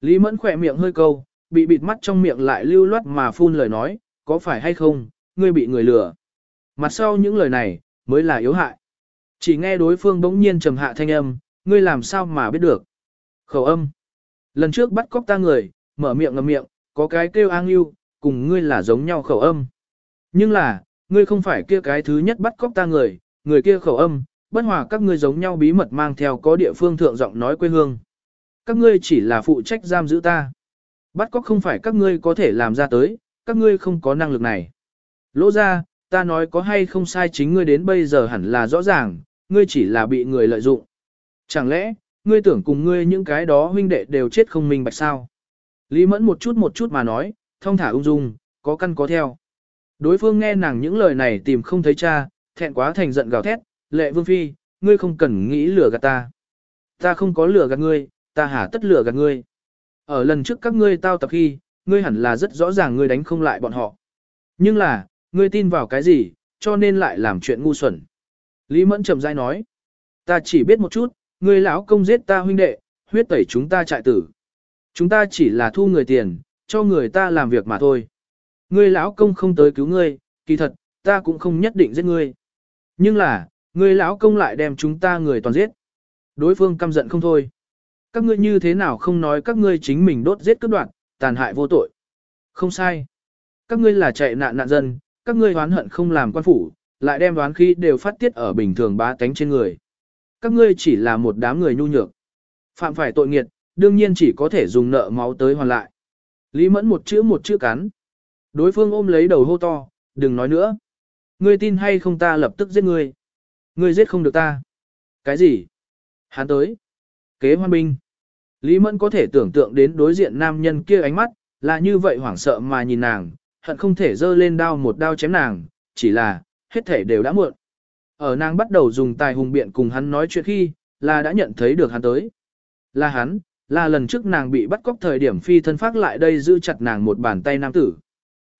Lý mẫn khỏe miệng hơi câu, bị bịt mắt trong miệng lại lưu loát mà phun lời nói, có phải hay không, ngươi bị người lừa. Mặt sau những lời này, mới là yếu hại. Chỉ nghe đối phương bỗng nhiên trầm hạ thanh âm, ngươi làm sao mà biết được. Khẩu âm. Lần trước bắt cóc ta người, mở miệng ngậm miệng, có cái kêu an yêu, cùng ngươi là giống nhau khẩu âm. Nhưng là, ngươi không phải kia cái thứ nhất bắt cóc ta người, người kia khẩu âm, bất hòa các ngươi giống nhau bí mật mang theo có địa phương thượng giọng nói quê hương. Các ngươi chỉ là phụ trách giam giữ ta. Bắt cóc không phải các ngươi có thể làm ra tới, các ngươi không có năng lực này. Lỗ ra, ta nói có hay không sai chính ngươi đến bây giờ hẳn là rõ ràng, ngươi chỉ là bị người lợi dụng. Chẳng lẽ, ngươi tưởng cùng ngươi những cái đó huynh đệ đều chết không minh bạch sao? Lý mẫn một chút một chút mà nói, thông thả ung dung, có căn có theo. Đối phương nghe nàng những lời này tìm không thấy cha, thẹn quá thành giận gào thét, lệ vương phi, ngươi không cần nghĩ lừa gạt ta. Ta không có lừa gạt ngươi, ta hả tất lừa gạt ngươi. Ở lần trước các ngươi tao tập khi, ngươi hẳn là rất rõ ràng ngươi đánh không lại bọn họ. Nhưng là, ngươi tin vào cái gì, cho nên lại làm chuyện ngu xuẩn. Lý Mẫn trầm dai nói, ta chỉ biết một chút, ngươi lão công giết ta huynh đệ, huyết tẩy chúng ta trại tử. Chúng ta chỉ là thu người tiền, cho người ta làm việc mà thôi. Ngươi lão công không tới cứu ngươi, kỳ thật, ta cũng không nhất định giết ngươi. Nhưng là, ngươi lão công lại đem chúng ta người toàn giết. Đối phương căm giận không thôi. Các ngươi như thế nào không nói các ngươi chính mình đốt giết cướp đoạt, tàn hại vô tội. Không sai. Các ngươi là chạy nạn nạn dân, các ngươi oán hận không làm quan phủ, lại đem đoán khí đều phát tiết ở bình thường bá tánh trên người. Các ngươi chỉ là một đám người nhu nhược. Phạm phải tội nghiệt, đương nhiên chỉ có thể dùng nợ máu tới hoàn lại. Lý mẫn một chữ một chữ cắn. Đối phương ôm lấy đầu hô to, đừng nói nữa. Ngươi tin hay không ta lập tức giết ngươi. Ngươi giết không được ta. Cái gì? Hắn tới. Kế hoan binh. Lý Mẫn có thể tưởng tượng đến đối diện nam nhân kia ánh mắt, là như vậy hoảng sợ mà nhìn nàng, hận không thể dơ lên đao một đao chém nàng, chỉ là, hết thể đều đã muộn. Ở nàng bắt đầu dùng tài hùng biện cùng hắn nói chuyện khi, là đã nhận thấy được hắn tới. Là hắn, là lần trước nàng bị bắt cóc thời điểm phi thân phát lại đây giữ chặt nàng một bàn tay nam tử.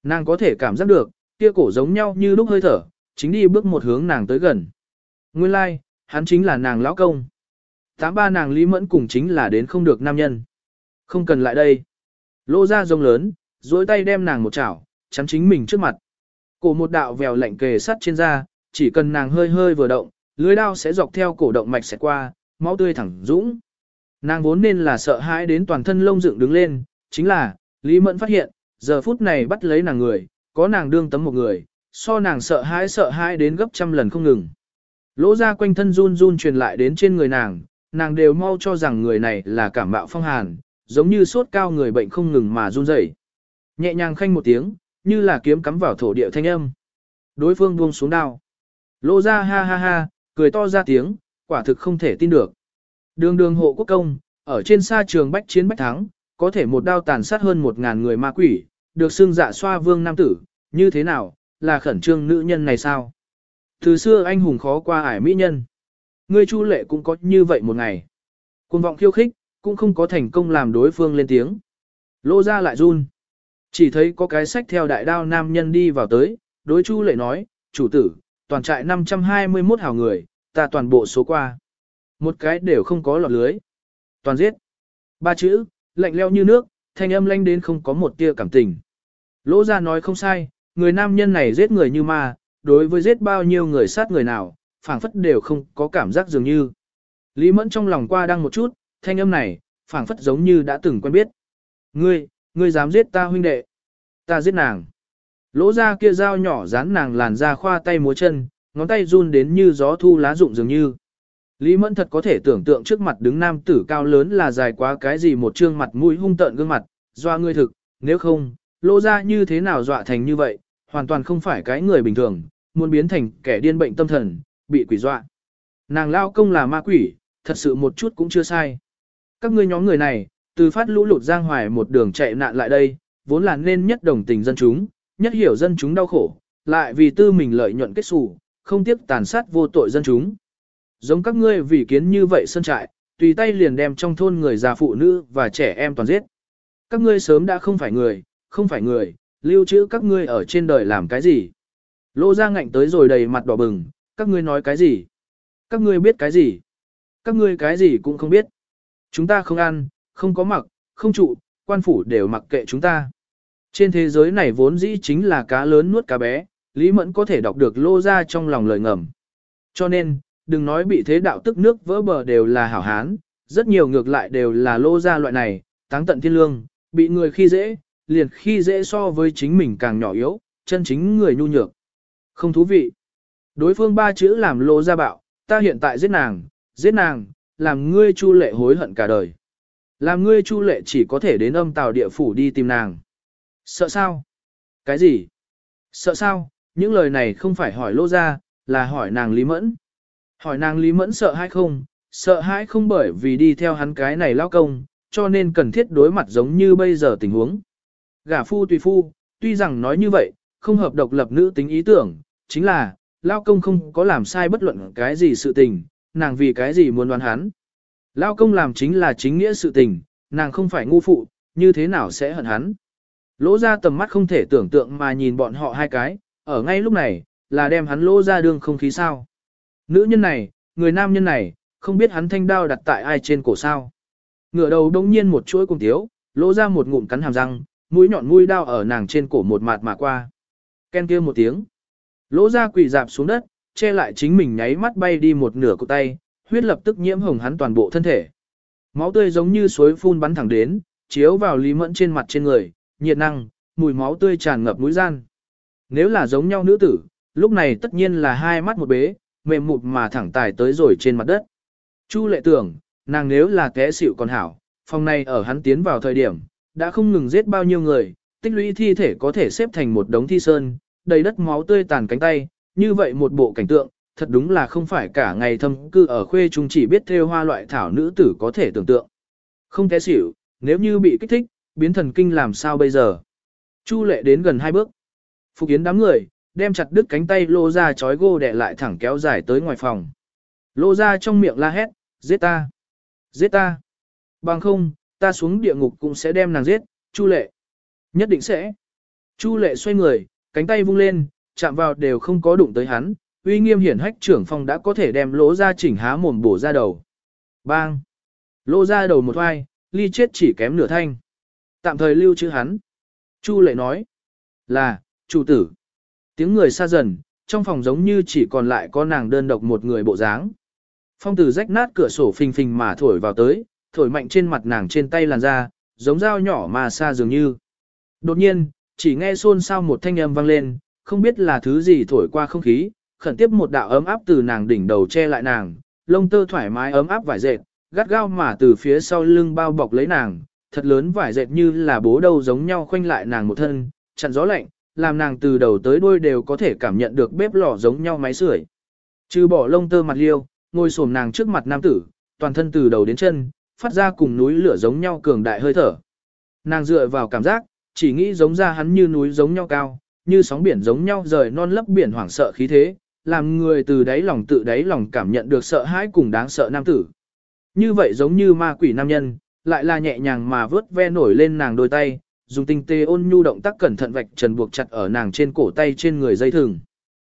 Nàng có thể cảm giác được, kia cổ giống nhau như lúc hơi thở, chính đi bước một hướng nàng tới gần. Nguyên lai, like, hắn chính là nàng lão công. Tám ba nàng Lý Mẫn cùng chính là đến không được nam nhân. Không cần lại đây. Lô ra rông lớn, duỗi tay đem nàng một chảo, chắn chính mình trước mặt. Cổ một đạo vèo lạnh kề sắt trên da, chỉ cần nàng hơi hơi vừa động, lưới đao sẽ dọc theo cổ động mạch sẽ qua, máu tươi thẳng dũng. Nàng vốn nên là sợ hãi đến toàn thân lông dựng đứng lên, chính là, Lý Mẫn phát hiện, giờ phút này bắt lấy nàng người, có nàng đương tấm một người, so nàng sợ hãi sợ hãi đến gấp trăm lần không ngừng. Lỗ ra quanh thân run run truyền lại đến trên người nàng, nàng đều mau cho rằng người này là cảm bạo phong hàn, giống như sốt cao người bệnh không ngừng mà run rẩy. Nhẹ nhàng khanh một tiếng, như là kiếm cắm vào thổ địa thanh âm. Đối phương buông xuống đao. Lỗ ra ha ha ha, cười to ra tiếng, quả thực không thể tin được. Đường đường hộ quốc công, ở trên xa trường bách chiến bách thắng, có thể một đao tàn sát hơn một ngàn người ma quỷ, được xưng dạ xoa vương nam tử, như thế nào, là khẩn trương nữ nhân này sao? Từ xưa anh hùng khó qua ải mỹ nhân. Ngươi chu lệ cũng có như vậy một ngày. Cuồng vọng khiêu khích, cũng không có thành công làm đối phương lên tiếng. Lô ra lại run. Chỉ thấy có cái sách theo đại đao nam nhân đi vào tới, đối chu lệ nói, chủ tử, toàn trại 521 hào người, ta toàn bộ số qua. Một cái đều không có lọt lưới. Toàn giết. Ba chữ, lạnh leo như nước, thanh âm lanh đến không có một tia cảm tình. Lỗ ra nói không sai, người nam nhân này giết người như ma, đối với giết bao nhiêu người sát người nào, phảng phất đều không có cảm giác dường như. Lý Mẫn trong lòng qua đang một chút, thanh âm này, phảng phất giống như đã từng quen biết. Ngươi, ngươi dám giết ta huynh đệ. Ta giết nàng. Lỗ ra kia dao nhỏ dán nàng làn ra khoa tay múa chân, ngón tay run đến như gió thu lá rụng dường như. Lý Mẫn thật có thể tưởng tượng trước mặt đứng nam tử cao lớn là dài quá cái gì một trương mặt mũi hung tợn gương mặt, doa ngươi thực, nếu không, lỗ ra như thế nào dọa thành như vậy, hoàn toàn không phải cái người bình thường, muốn biến thành kẻ điên bệnh tâm thần, bị quỷ dọa. Nàng lao công là ma quỷ, thật sự một chút cũng chưa sai. Các ngươi nhóm người này, từ phát lũ lụt giang hoài một đường chạy nạn lại đây, vốn là nên nhất đồng tình dân chúng, nhất hiểu dân chúng đau khổ, lại vì tư mình lợi nhuận kết xù, không tiếc tàn sát vô tội dân chúng. Giống các ngươi vì kiến như vậy sơn trại, tùy tay liền đem trong thôn người già phụ nữ và trẻ em toàn giết. Các ngươi sớm đã không phải người, không phải người, lưu trữ các ngươi ở trên đời làm cái gì. Lô ra ngạnh tới rồi đầy mặt đỏ bừng, các ngươi nói cái gì? Các ngươi biết cái gì? Các ngươi cái gì cũng không biết. Chúng ta không ăn, không có mặc, không trụ, quan phủ đều mặc kệ chúng ta. Trên thế giới này vốn dĩ chính là cá lớn nuốt cá bé, Lý Mẫn có thể đọc được lô ra trong lòng lời ngầm. Cho nên, đừng nói bị thế đạo tức nước vỡ bờ đều là hảo hán, rất nhiều ngược lại đều là lô ra loại này, táng tận thiên lương, bị người khi dễ, liền khi dễ so với chính mình càng nhỏ yếu, chân chính người nhu nhược. Không thú vị. Đối phương ba chữ làm lô ra bạo, ta hiện tại giết nàng, giết nàng, làm ngươi chu lệ hối hận cả đời. Làm ngươi chu lệ chỉ có thể đến âm tàu địa phủ đi tìm nàng. Sợ sao? Cái gì? Sợ sao? Những lời này không phải hỏi lô ra, là hỏi nàng Lý Mẫn. Hỏi nàng Lý Mẫn sợ hay không? Sợ hãi không bởi vì đi theo hắn cái này lao công, cho nên cần thiết đối mặt giống như bây giờ tình huống. Gả phu tùy phu, tuy rằng nói như vậy, không hợp độc lập nữ tính ý tưởng, chính là, lao công không có làm sai bất luận cái gì sự tình, nàng vì cái gì muốn đoán hắn. Lao công làm chính là chính nghĩa sự tình, nàng không phải ngu phụ, như thế nào sẽ hận hắn. Lỗ ra tầm mắt không thể tưởng tượng mà nhìn bọn họ hai cái, ở ngay lúc này, là đem hắn lỗ ra đường không khí sao. Nữ nhân này, người nam nhân này, không biết hắn thanh đao đặt tại ai trên cổ sao. Ngửa đầu đông nhiên một chuỗi cùng tiếu, lỗ ra một ngụm cắn hàm răng, mũi nhọn mũi đao ở nàng trên cổ một mạt mà qua. Ken kia một tiếng. Lỗ ra quỳ dạp xuống đất, che lại chính mình nháy mắt bay đi một nửa cổ tay, huyết lập tức nhiễm hồng hắn toàn bộ thân thể. Máu tươi giống như suối phun bắn thẳng đến, chiếu vào Lý Mẫn trên mặt trên người, nhiệt năng, mùi máu tươi tràn ngập mũi gian. Nếu là giống nhau nữ tử, lúc này tất nhiên là hai mắt một bế, mềm mụt mà thẳng tài tới rồi trên mặt đất. Chu lệ tưởng, nàng nếu là té xỉu còn hảo, phòng này ở hắn tiến vào thời điểm, đã không ngừng giết bao nhiêu người, tích lũy thi thể có thể xếp thành một đống thi sơn, đầy đất máu tươi tàn cánh tay, như vậy một bộ cảnh tượng, thật đúng là không phải cả ngày thâm cư ở khuê chúng chỉ biết theo hoa loại thảo nữ tử có thể tưởng tượng. Không té xỉu, nếu như bị kích thích, biến thần kinh làm sao bây giờ? Chu lệ đến gần hai bước. Phục Yến đám người, đem chặt đứt cánh tay lô ra chói gô đẻ lại thẳng kéo dài tới ngoài phòng. Lô ra trong miệng la hét, giết ta, giết ta. Bằng không, ta xuống địa ngục cũng sẽ đem nàng giết, chu lệ. Nhất định sẽ. Chu lệ xoay người, cánh tay vung lên, chạm vào đều không có đụng tới hắn, uy nghiêm hiển hách trưởng phong đã có thể đem lỗ ra chỉnh há mồm bổ ra đầu. Bang! Lỗ ra đầu một oai, ly chết chỉ kém nửa thanh. Tạm thời lưu chữ hắn. Chu lệ nói. Là, chủ tử. Tiếng người xa dần, trong phòng giống như chỉ còn lại có nàng đơn độc một người bộ dáng. Phong tử rách nát cửa sổ phình phình mà thổi vào tới, thổi mạnh trên mặt nàng trên tay làn da, giống dao nhỏ mà xa dường như. Đột nhiên, chỉ nghe xôn xao một thanh âm vang lên, không biết là thứ gì thổi qua không khí, khẩn tiếp một đạo ấm áp từ nàng đỉnh đầu che lại nàng, lông tơ thoải mái ấm áp vải dệt, gắt gao mà từ phía sau lưng bao bọc lấy nàng, thật lớn vải dệt như là bố đầu giống nhau khoanh lại nàng một thân, chặn gió lạnh, làm nàng từ đầu tới đuôi đều có thể cảm nhận được bếp lò giống nhau máy sưởi. Trừ bỏ lông tơ mặt liêu, ngồi xổm nàng trước mặt nam tử, toàn thân từ đầu đến chân, phát ra cùng núi lửa giống nhau cường đại hơi thở. Nàng dựa vào cảm giác, chỉ nghĩ giống ra hắn như núi giống nhau cao, như sóng biển giống nhau rời non lấp biển hoảng sợ khí thế, làm người từ đáy lòng tự đáy lòng cảm nhận được sợ hãi cùng đáng sợ nam tử. Như vậy giống như ma quỷ nam nhân, lại là nhẹ nhàng mà vớt ve nổi lên nàng đôi tay, dùng tinh tê ôn nhu động tác cẩn thận vạch trần buộc chặt ở nàng trên cổ tay trên người dây thừng.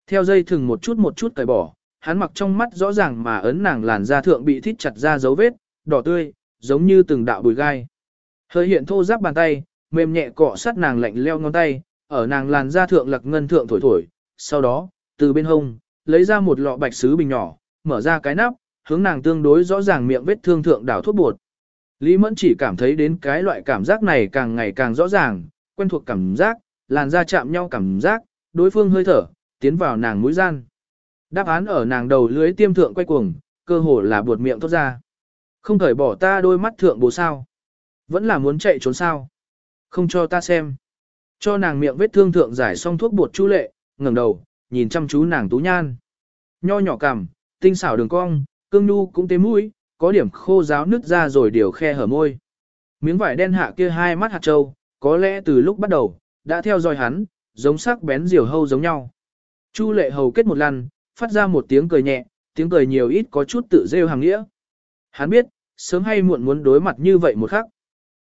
Theo dây thừng một chút một chút cởi bỏ, hắn mặc trong mắt rõ ràng mà ấn nàng làn da thượng bị thít chặt ra dấu vết, đỏ tươi, giống như từng đạo bùi gai. Hơi hiện thô giáp bàn tay, mềm nhẹ cọ sát nàng lạnh leo ngón tay, ở nàng làn da thượng lặc ngân thượng thổi thổi, sau đó, từ bên hông, lấy ra một lọ bạch sứ bình nhỏ, mở ra cái nắp, hướng nàng tương đối rõ ràng miệng vết thương thượng đảo thuốc bột. Lý Mẫn chỉ cảm thấy đến cái loại cảm giác này càng ngày càng rõ ràng, quen thuộc cảm giác, làn da chạm nhau cảm giác, đối phương hơi thở, tiến vào nàng mũi gian. Đáp án ở nàng đầu lưới tiêm thượng quay cuồng, cơ hồ là buột miệng thoát ra. Không thể bỏ ta đôi mắt thượng bố sao. Vẫn là muốn chạy trốn sao. Không cho ta xem. Cho nàng miệng vết thương thượng giải xong thuốc bột chu lệ, ngẩng đầu, nhìn chăm chú nàng tú nhan. Nho nhỏ cằm, tinh xảo đường cong, cương nhu cũng tế mũi, có điểm khô ráo nứt ra rồi điều khe hở môi. Miếng vải đen hạ kia hai mắt hạt trâu, có lẽ từ lúc bắt đầu, đã theo dõi hắn, giống sắc bén diều hâu giống nhau. Chu lệ hầu kết một lần, phát ra một tiếng cười nhẹ, tiếng cười nhiều ít có chút tự rêu hàng nghĩa. Hắn biết, sớm hay muộn muốn đối mặt như vậy một khắc.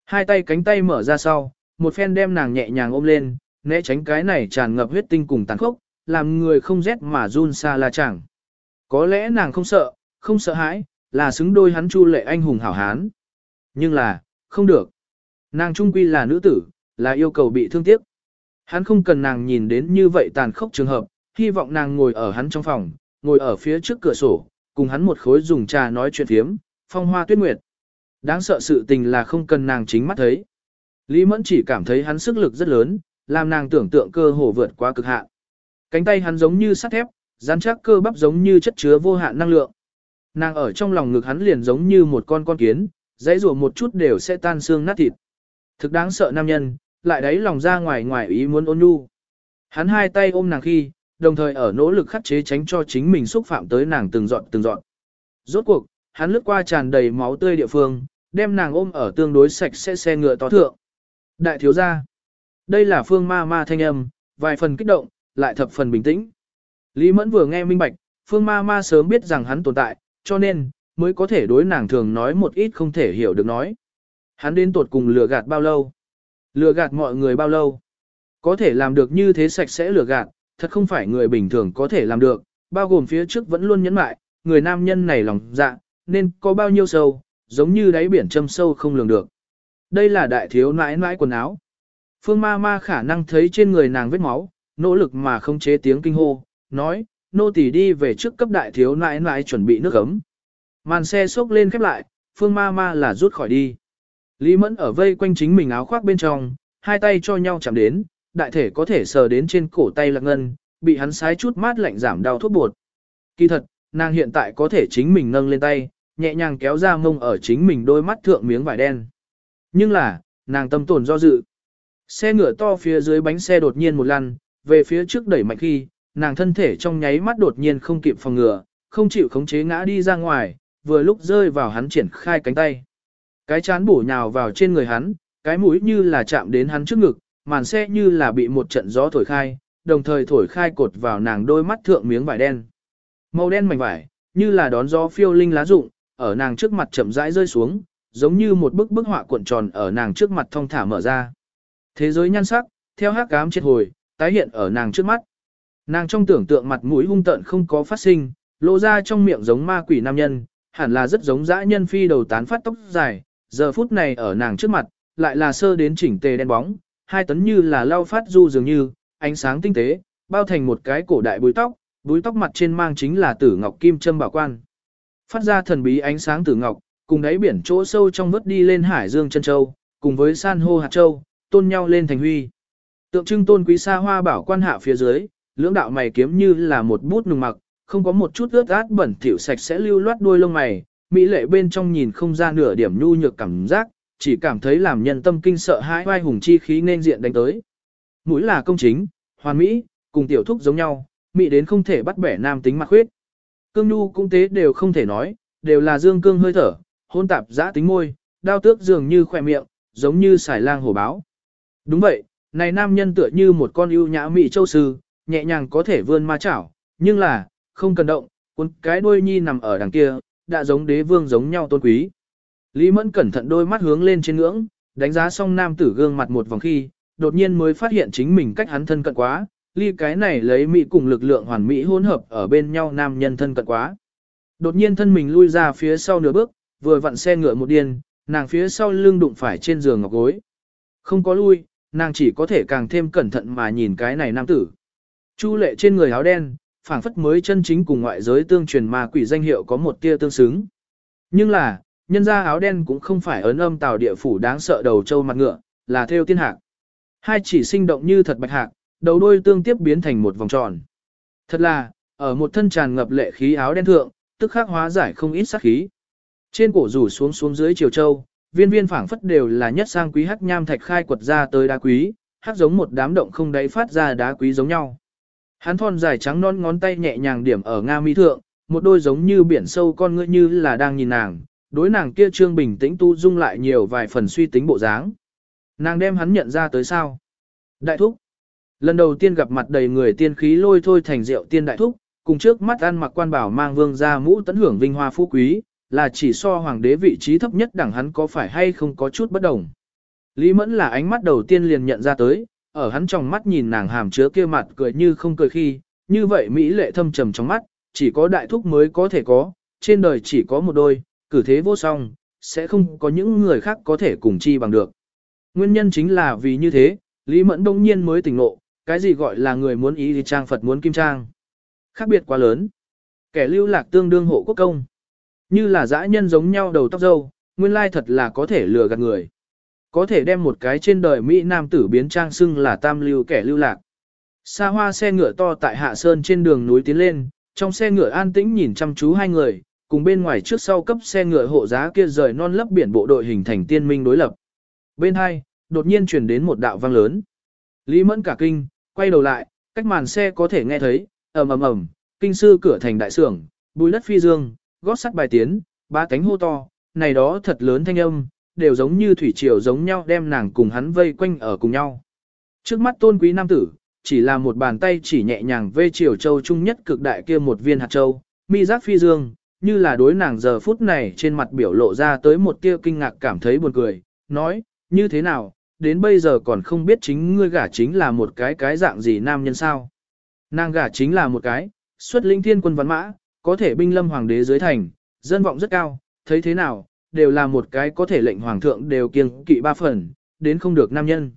Hai tay cánh tay mở ra sau, một phen đem nàng nhẹ nhàng ôm lên, né tránh cái này tràn ngập huyết tinh cùng tàn khốc, làm người không rét mà run xa la chẳng. Có lẽ nàng không sợ, không sợ hãi, là xứng đôi hắn chu lệ anh hùng hảo hán. Nhưng là, không được. Nàng trung quy là nữ tử, là yêu cầu bị thương tiếc. Hắn không cần nàng nhìn đến như vậy tàn khốc trường hợp, hy vọng nàng ngồi ở hắn trong phòng, ngồi ở phía trước cửa sổ, cùng hắn một khối dùng trà nói chuyện phiếm, phong hoa tuyết nguyệt. Đáng sợ sự tình là không cần nàng chính mắt thấy. Lý Mẫn chỉ cảm thấy hắn sức lực rất lớn, làm nàng tưởng tượng cơ hồ vượt qua cực hạn. Cánh tay hắn giống như sắt thép, rắn chắc cơ bắp giống như chất chứa vô hạn năng lượng. Nàng ở trong lòng ngực hắn liền giống như một con con kiến, dãy rùa một chút đều sẽ tan xương nát thịt. Thực đáng sợ nam nhân, lại đáy lòng ra ngoài ngoài ý muốn ôn nhu. Hắn hai tay ôm nàng khi, đồng thời ở nỗ lực khắc chế tránh cho chính mình xúc phạm tới nàng từng dọn từng dọn. Rốt cuộc, hắn lướt qua tràn đầy máu tươi địa phương, đem nàng ôm ở tương đối sạch sẽ xe ngựa to thượng. Đại thiếu gia, đây là phương ma ma thanh âm, vài phần kích động, lại thập phần bình tĩnh. Lý Mẫn vừa nghe minh bạch, phương ma ma sớm biết rằng hắn tồn tại, cho nên, mới có thể đối nàng thường nói một ít không thể hiểu được nói. Hắn đến tuột cùng lừa gạt bao lâu? Lừa gạt mọi người bao lâu? Có thể làm được như thế sạch sẽ lừa gạt, thật không phải người bình thường có thể làm được, bao gồm phía trước vẫn luôn nhẫn mại, người nam nhân này lòng dạ, nên có bao nhiêu sâu, giống như đáy biển châm sâu không lường được. Đây là đại thiếu nãi nãi quần áo. Phương ma ma khả năng thấy trên người nàng vết máu, nỗ lực mà không chế tiếng kinh hô, nói, nô tỳ đi về trước cấp đại thiếu nãi nãi chuẩn bị nước ấm. Màn xe xốc lên khép lại, phương ma ma là rút khỏi đi. Lý mẫn ở vây quanh chính mình áo khoác bên trong, hai tay cho nhau chạm đến, đại thể có thể sờ đến trên cổ tay lạc ngân, bị hắn sái chút mát lạnh giảm đau thuốc bột. Kỳ thật, nàng hiện tại có thể chính mình nâng lên tay, nhẹ nhàng kéo ra mông ở chính mình đôi mắt thượng miếng vải đen. Nhưng là, nàng tâm tồn do dự. Xe ngựa to phía dưới bánh xe đột nhiên một lăn, về phía trước đẩy mạnh khi, nàng thân thể trong nháy mắt đột nhiên không kịp phòng ngừa, không chịu khống chế ngã đi ra ngoài, vừa lúc rơi vào hắn triển khai cánh tay. Cái chán bổ nhào vào trên người hắn, cái mũi như là chạm đến hắn trước ngực, màn xe như là bị một trận gió thổi khai, đồng thời thổi khai cột vào nàng đôi mắt thượng miếng vải đen. Màu đen mảnh vải, như là đón gió phiêu linh lá rụng, ở nàng trước mặt chậm rãi rơi xuống, giống như một bức bức họa cuộn tròn ở nàng trước mặt thong thả mở ra. Thế giới nhan sắc, theo hắc ám chết hồi, tái hiện ở nàng trước mắt. Nàng trong tưởng tượng mặt mũi hung tợn không có phát sinh, lộ ra trong miệng giống ma quỷ nam nhân, hẳn là rất giống dã nhân phi đầu tán phát tóc dài, giờ phút này ở nàng trước mặt, lại là sơ đến chỉnh tề đen bóng, hai tấn như là lau phát du dường như, ánh sáng tinh tế, bao thành một cái cổ đại búi tóc, búi tóc mặt trên mang chính là tử ngọc kim châm bảo quan. Phát ra thần bí ánh sáng tử ngọc, cùng đáy biển chỗ sâu trong vớt đi lên hải dương chân châu, cùng với san hô hạt châu, tôn nhau lên thành huy. Tượng trưng tôn quý xa hoa bảo quan hạ phía dưới, lưỡng đạo mày kiếm như là một bút nùng mặc, không có một chút ướt át bẩn thỉu sạch sẽ lưu loát đuôi lông mày, mỹ lệ bên trong nhìn không ra nửa điểm nhu nhược cảm giác, chỉ cảm thấy làm nhân tâm kinh sợ hãi vai hùng chi khí nên diện đánh tới. Mũi là công chính, hoàn mỹ, cùng tiểu thúc giống nhau, mỹ đến không thể bắt bẻ nam tính mặc khuyết. Cương nhu cũng tế đều không thể nói, đều là dương cương hơi thở, hôn tạp giã tính môi, đao tước dường như khỏe miệng, giống như xài lang hổ báo. Đúng vậy, này nam nhân tựa như một con ưu nhã mỹ châu sư, nhẹ nhàng có thể vươn ma chảo, nhưng là, không cần động, cuốn cái đuôi nhi nằm ở đằng kia, đã giống đế vương giống nhau tôn quý. Lý Mẫn cẩn thận đôi mắt hướng lên trên ngưỡng, đánh giá xong nam tử gương mặt một vòng khi, đột nhiên mới phát hiện chính mình cách hắn thân cận quá, ly cái này lấy mỹ cùng lực lượng hoàn mỹ hỗn hợp ở bên nhau nam nhân thân cận quá. Đột nhiên thân mình lui ra phía sau nửa bước, vừa vặn xe ngựa một điên, nàng phía sau lưng đụng phải trên giường ngọc gối. Không có lui, nàng chỉ có thể càng thêm cẩn thận mà nhìn cái này nam tử. Chu lệ trên người áo đen, phảng phất mới chân chính cùng ngoại giới tương truyền mà quỷ danh hiệu có một tia tương xứng. Nhưng là, nhân ra áo đen cũng không phải ấn âm tào địa phủ đáng sợ đầu châu mặt ngựa, là theo tiên hạc. Hai chỉ sinh động như thật bạch hạc, đầu đuôi tương tiếp biến thành một vòng tròn. Thật là, ở một thân tràn ngập lệ khí áo đen thượng, tức khắc hóa giải không ít sát khí. Trên cổ rủ xuống xuống dưới chiều châu, viên viên phảng phất đều là nhất sang quý hắc nham thạch khai quật ra tới đá quý, hắc giống một đám động không đáy phát ra đá quý giống nhau. Hắn thon dài trắng non ngón tay nhẹ nhàng điểm ở nga mi thượng, một đôi giống như biển sâu con ngươi như là đang nhìn nàng, đối nàng kia trương bình tĩnh tu dung lại nhiều vài phần suy tính bộ dáng. Nàng đem hắn nhận ra tới sao? Đại thúc. Lần đầu tiên gặp mặt đầy người tiên khí lôi thôi thành rượu tiên đại thúc, cùng trước mắt ăn mặc quan bảo mang vương ra mũ tấn hưởng vinh hoa phú quý, là chỉ so hoàng đế vị trí thấp nhất đẳng hắn có phải hay không có chút bất đồng. Lý Mẫn là ánh mắt đầu tiên liền nhận ra tới, ở hắn trong mắt nhìn nàng hàm chứa kia mặt cười như không cười khi, như vậy Mỹ lệ thâm trầm trong mắt, chỉ có đại thúc mới có thể có, trên đời chỉ có một đôi, cử thế vô song, sẽ không có những người khác có thể cùng chi bằng được. Nguyên nhân chính là vì như thế, Lý Mẫn đông nhiên mới tỉnh ngộ, cái gì gọi là người muốn ý thì trang Phật muốn kim trang. Khác biệt quá lớn. Kẻ lưu lạc tương đương hộ quốc công. Như là dã nhân giống nhau đầu tóc dâu, nguyên lai thật là có thể lừa gạt người. Có thể đem một cái trên đời Mỹ Nam tử biến trang xưng là tam lưu kẻ lưu lạc. Xa hoa xe ngựa to tại Hạ Sơn trên đường núi tiến lên, trong xe ngựa an tĩnh nhìn chăm chú hai người, cùng bên ngoài trước sau cấp xe ngựa hộ giá kia rời non lấp biển bộ đội hình thành tiên minh đối lập. Bên hai, đột nhiên truyền đến một đạo vang lớn. Lý Mẫn cả kinh, quay đầu lại, cách màn xe có thể nghe thấy, ầm ầm ầm, kinh sư cửa thành đại sưởng, bùi đất phi dương, gót sắt bài tiến, ba cánh hô to, này đó thật lớn thanh âm, đều giống như thủy triều giống nhau đem nàng cùng hắn vây quanh ở cùng nhau. Trước mắt tôn quý nam tử, chỉ là một bàn tay chỉ nhẹ nhàng vây triều châu trung nhất cực đại kia một viên hạt châu, mi giác phi dương, như là đối nàng giờ phút này trên mặt biểu lộ ra tới một tia kinh ngạc cảm thấy buồn cười, nói, như thế nào, đến bây giờ còn không biết chính ngươi gả chính là một cái cái dạng gì nam nhân sao. Nàng gả chính là một cái, xuất linh thiên quân văn mã, có thể binh lâm hoàng đế dưới thành, dân vọng rất cao, thấy thế nào, đều là một cái có thể lệnh hoàng thượng đều kiêng kỵ ba phần, đến không được nam nhân.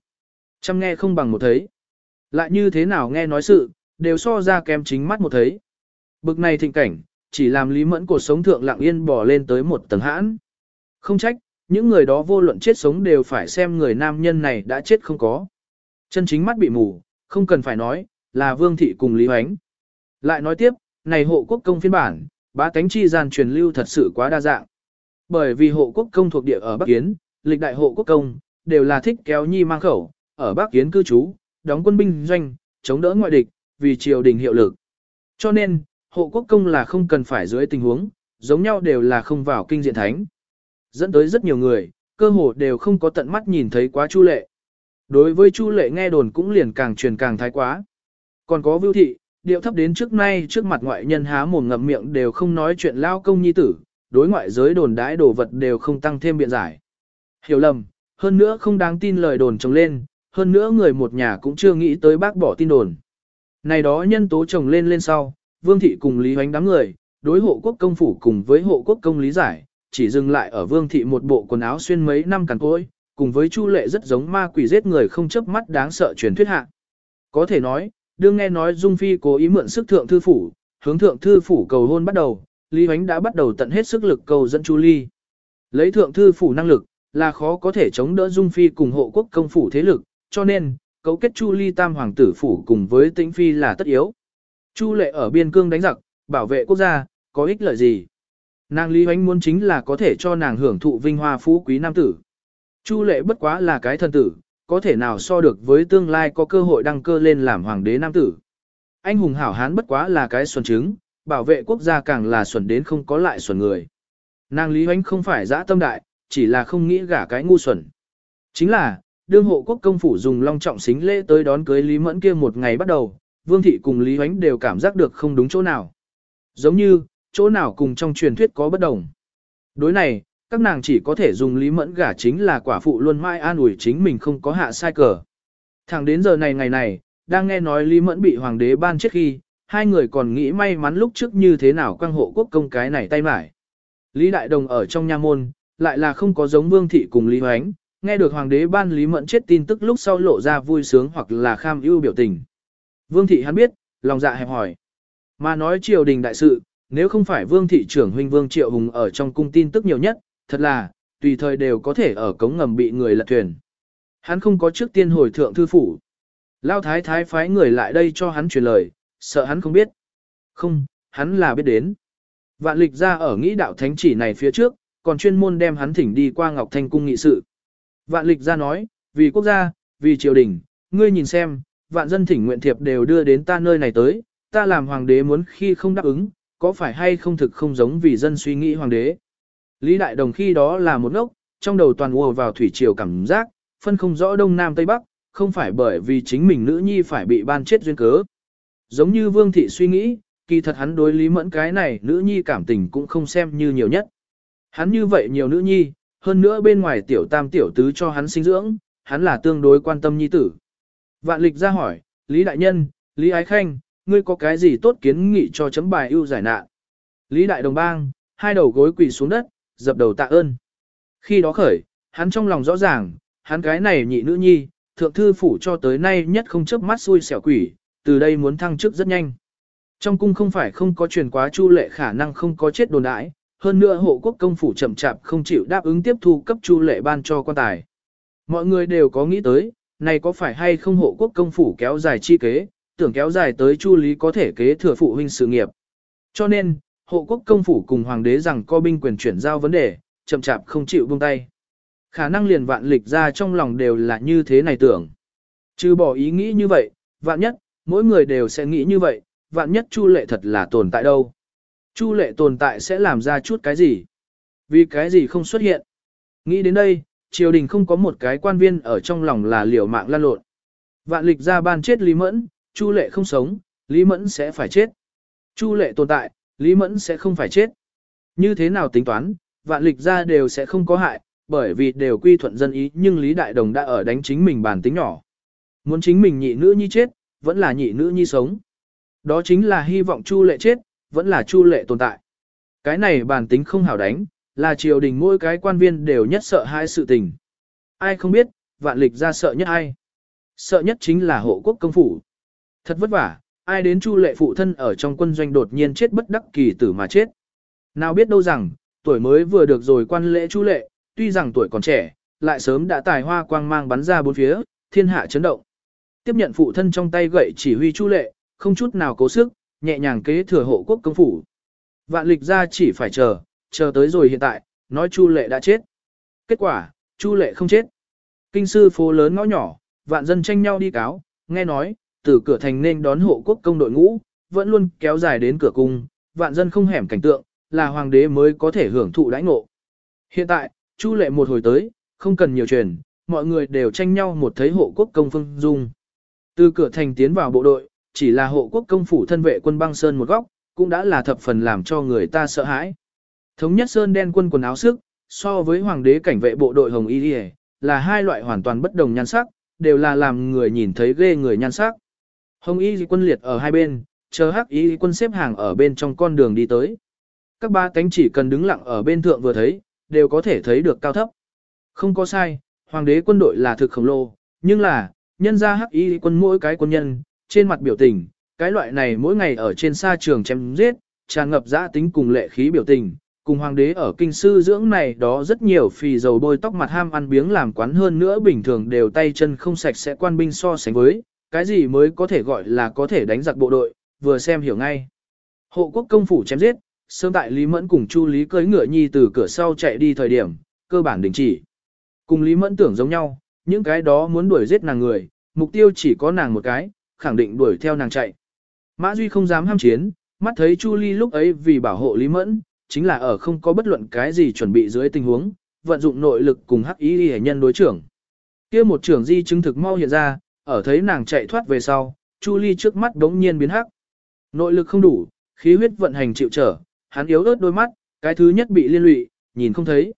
Chăm nghe không bằng một thấy. Lại như thế nào nghe nói sự, đều so ra kém chính mắt một thấy. Bực này thịnh cảnh, chỉ làm Lý Mẫn cuộc sống thượng lặng yên bỏ lên tới một tầng hãn. Không trách, những người đó vô luận chết sống đều phải xem người nam nhân này đã chết không có. Chân chính mắt bị mù, không cần phải nói, là Vương Thị cùng Lý Hoánh. Lại nói tiếp, này hộ quốc công phiên bản, bá tánh chi gian truyền lưu thật sự quá đa dạng. Bởi vì hộ quốc công thuộc địa ở Bắc Kiến, lịch đại hộ quốc công, đều là thích kéo nhi mang khẩu, ở Bắc Kiến cư trú, đóng quân binh doanh, chống đỡ ngoại địch, vì triều đình hiệu lực. Cho nên, hộ quốc công là không cần phải dưới tình huống, giống nhau đều là không vào kinh diện thánh. Dẫn tới rất nhiều người, cơ hồ đều không có tận mắt nhìn thấy quá chu lệ. Đối với chu lệ nghe đồn cũng liền càng truyền càng thái quá. Còn có vưu thị, điệu thấp đến trước nay trước mặt ngoại nhân há mồm ngậm miệng đều không nói chuyện lao công nhi tử, đối ngoại giới đồn đãi đồ vật đều không tăng thêm biện giải. Hiểu lầm, hơn nữa không đáng tin lời đồn trồng lên, hơn nữa người một nhà cũng chưa nghĩ tới bác bỏ tin đồn. Này đó nhân tố chồng lên lên sau, Vương Thị cùng Lý Hoánh đám người, đối hộ quốc công phủ cùng với hộ quốc công lý giải, chỉ dừng lại ở Vương Thị một bộ quần áo xuyên mấy năm cằn cối, cùng với Chu Lệ rất giống ma quỷ giết người không chớp mắt đáng sợ truyền thuyết hạ. Có thể nói, đương nghe nói Dung Phi cố ý mượn sức thượng thư phủ, hướng thượng thư phủ cầu hôn bắt đầu, Lý Hoánh đã bắt đầu tận hết sức lực cầu dẫn Chu Ly. Lấy thượng thư phủ năng lực, là khó có thể chống đỡ Dung Phi cùng hộ quốc công phủ thế lực, cho nên, cấu kết Chu Ly tam hoàng tử phủ cùng với Tĩnh Phi là tất yếu. Chu lệ ở biên cương đánh giặc, bảo vệ quốc gia, có ích lợi gì? Nàng Lý Hoánh muốn chính là có thể cho nàng hưởng thụ vinh hoa phú quý nam tử. Chu lệ bất quá là cái thần tử, có thể nào so được với tương lai có cơ hội đăng cơ lên làm hoàng đế nam tử. Anh hùng hảo hán bất quá là cái xuẩn trứng, bảo vệ quốc gia càng là xuẩn đến không có lại xuẩn người. Nàng Lý Hoánh không phải dã tâm đại, chỉ là không nghĩ gả cái ngu xuẩn. Chính là, đương hộ quốc công phủ dùng long trọng xính lễ tới đón cưới Lý Mẫn kia một ngày bắt đầu, Vương Thị cùng Lý Hoánh đều cảm giác được không đúng chỗ nào. Giống như, chỗ nào cùng trong truyền thuyết có bất đồng. Đối này, các nàng chỉ có thể dùng Lý Mẫn gả chính là quả phụ luôn mãi an ủi chính mình không có hạ sai cờ. Thẳng đến giờ này ngày này, đang nghe nói Lý Mẫn bị hoàng đế ban chết khi, hai người còn nghĩ may mắn lúc trước như thế nào quang hộ quốc công cái này tay mải. Lý Đại Đồng ở trong nha môn, lại là không có giống Vương Thị cùng Lý Hoánh, nghe được hoàng đế ban Lý Mẫn chết tin tức lúc sau lộ ra vui sướng hoặc là kham ưu biểu tình. Vương Thị hắn biết, lòng dạ hẹp hỏi. Mà nói triều đình đại sự, nếu không phải Vương Thị trưởng huynh Vương Triệu Hùng ở trong cung tin tức nhiều nhất, thật là, tùy thời đều có thể ở cống ngầm bị người lật thuyền. Hắn không có trước tiên hồi thượng thư phủ. Lao thái thái phái người lại đây cho hắn truyền lời, sợ hắn không biết. Không, hắn là biết đến. Vạn lịch ra ở nghĩ đạo thánh chỉ này phía trước, còn chuyên môn đem hắn thỉnh đi qua Ngọc Thanh Cung nghị sự. Vạn lịch ra nói, vì quốc gia, vì triều đình, ngươi nhìn xem, vạn dân thỉnh nguyện thiệp đều đưa đến ta nơi này tới, ta làm hoàng đế muốn khi không đáp ứng, có phải hay không thực không giống vì dân suy nghĩ hoàng đế. Lý Đại Đồng khi đó là một ngốc, trong đầu toàn ùa vào thủy triều cảm giác, phân không rõ đông nam tây bắc, không phải bởi vì chính mình nữ nhi phải bị ban chết duyên cớ. Giống như Vương Thị suy nghĩ, kỳ thật hắn đối Lý Mẫn cái này nữ nhi cảm tình cũng không xem như nhiều nhất. Hắn như vậy nhiều nữ nhi, hơn nữa bên ngoài tiểu tam tiểu tứ cho hắn sinh dưỡng, hắn là tương đối quan tâm nhi tử. Vạn lịch ra hỏi, Lý Đại Nhân, Lý Ái Khanh, ngươi có cái gì tốt kiến nghị cho chấm bài ưu giải nạn? Lý Đại Đồng Bang, hai đầu gối quỳ xuống đất, dập đầu tạ ơn. Khi đó khởi, hắn trong lòng rõ ràng, hắn cái này nhị nữ nhi, thượng thư phủ cho tới nay nhất không chớp mắt xui xẻo quỷ, từ đây muốn thăng chức rất nhanh. Trong cung không phải không có truyền quá chu lệ khả năng không có chết đồn đãi, hơn nữa hộ quốc công phủ chậm chạp không chịu đáp ứng tiếp thu cấp chu lệ ban cho quan tài. Mọi người đều có nghĩ tới, này có phải hay không hộ quốc công phủ kéo dài chi kế, tưởng kéo dài tới chu lý có thể kế thừa phụ huynh sự nghiệp. Cho nên, hộ quốc công phủ cùng hoàng đế rằng co binh quyền chuyển giao vấn đề, chậm chạp không chịu buông tay. Khả năng liền vạn lịch ra trong lòng đều là như thế này tưởng. Chứ bỏ ý nghĩ như vậy, vạn nhất, mỗi người đều sẽ nghĩ như vậy, vạn nhất chu lệ thật là tồn tại đâu. Chu lệ tồn tại sẽ làm ra chút cái gì? Vì cái gì không xuất hiện? Nghĩ đến đây, triều đình không có một cái quan viên ở trong lòng là liều mạng lan lộn. Vạn lịch ra ban chết Lý Mẫn, Chu lệ không sống, Lý Mẫn sẽ phải chết. Chu lệ tồn tại, Lý Mẫn sẽ không phải chết. Như thế nào tính toán, vạn lịch ra đều sẽ không có hại, bởi vì đều quy thuận dân ý nhưng Lý Đại Đồng đã ở đánh chính mình bản tính nhỏ. Muốn chính mình nhị nữ nhi chết, vẫn là nhị nữ nhi sống. Đó chính là hy vọng Chu lệ chết, vẫn là Chu lệ tồn tại. Cái này bản tính không hảo đánh, là triều đình mỗi cái quan viên đều nhất sợ hai sự tình. Ai không biết, vạn lịch ra sợ nhất ai. Sợ nhất chính là hộ quốc công phủ. Thật vất vả, ai đến chu lệ phụ thân ở trong quân doanh đột nhiên chết bất đắc kỳ tử mà chết. Nào biết đâu rằng, tuổi mới vừa được rồi quan lễ chu lệ, tuy rằng tuổi còn trẻ, lại sớm đã tài hoa quang mang bắn ra bốn phía, thiên hạ chấn động. Tiếp nhận phụ thân trong tay gậy chỉ huy chu lệ, không chút nào cố sức, nhẹ nhàng kế thừa hộ quốc công phủ. Vạn lịch ra chỉ phải chờ, chờ tới rồi hiện tại, nói Chu Lệ đã chết. Kết quả, Chu Lệ không chết. Kinh sư phố lớn ngõ nhỏ, vạn dân tranh nhau đi cáo, nghe nói, từ cửa thành nên đón hộ quốc công đội ngũ, vẫn luôn kéo dài đến cửa cung, vạn dân không hẻm cảnh tượng, là hoàng đế mới có thể hưởng thụ đãi ngộ. Hiện tại, Chu Lệ một hồi tới, không cần nhiều truyền, mọi người đều tranh nhau một thấy hộ quốc công phương dung. Từ cửa thành tiến vào bộ đội, chỉ là hộ quốc công phủ thân vệ quân băng sơn một góc, cũng đã là thập phần làm cho người ta sợ hãi. Thống nhất sơn đen quân quần áo sức, so với hoàng đế cảnh vệ bộ đội hồng y là hai loại hoàn toàn bất đồng nhan sắc, đều là làm người nhìn thấy ghê người nhan sắc. Hồng y quân liệt ở hai bên, chờ hắc y quân xếp hàng ở bên trong con đường đi tới. Các ba cánh chỉ cần đứng lặng ở bên thượng vừa thấy, đều có thể thấy được cao thấp. Không có sai, hoàng đế quân đội là thực khổng lồ, nhưng là, nhân ra hắc y quân mỗi cái quân nhân, trên mặt biểu tình, cái loại này mỗi ngày ở trên sa trường chém giết, tràn ngập giã tính cùng lệ khí biểu tình, cùng hoàng đế ở kinh sư dưỡng này đó rất nhiều phì dầu bôi tóc mặt ham ăn biếng làm quán hơn nữa bình thường đều tay chân không sạch sẽ quan binh so sánh với, cái gì mới có thể gọi là có thể đánh giặc bộ đội, vừa xem hiểu ngay. Hộ quốc công phủ chém giết, sớm tại Lý Mẫn cùng Chu Lý cưỡi ngựa nhi từ cửa sau chạy đi thời điểm, cơ bản đình chỉ. Cùng Lý Mẫn tưởng giống nhau, những cái đó muốn đuổi giết nàng người, mục tiêu chỉ có nàng một cái, khẳng định đuổi theo nàng chạy. Mã Duy không dám ham chiến, mắt thấy Chu Ly lúc ấy vì bảo hộ Lý Mẫn, chính là ở không có bất luận cái gì chuẩn bị dưới tình huống, vận dụng nội lực cùng hắc ý hệ nhân đối trưởng. kia một trưởng di chứng thực mau hiện ra, ở thấy nàng chạy thoát về sau, Chu Ly trước mắt đống nhiên biến hắc. Nội lực không đủ, khí huyết vận hành chịu trở, hắn yếu ớt đôi mắt, cái thứ nhất bị liên lụy, nhìn không thấy.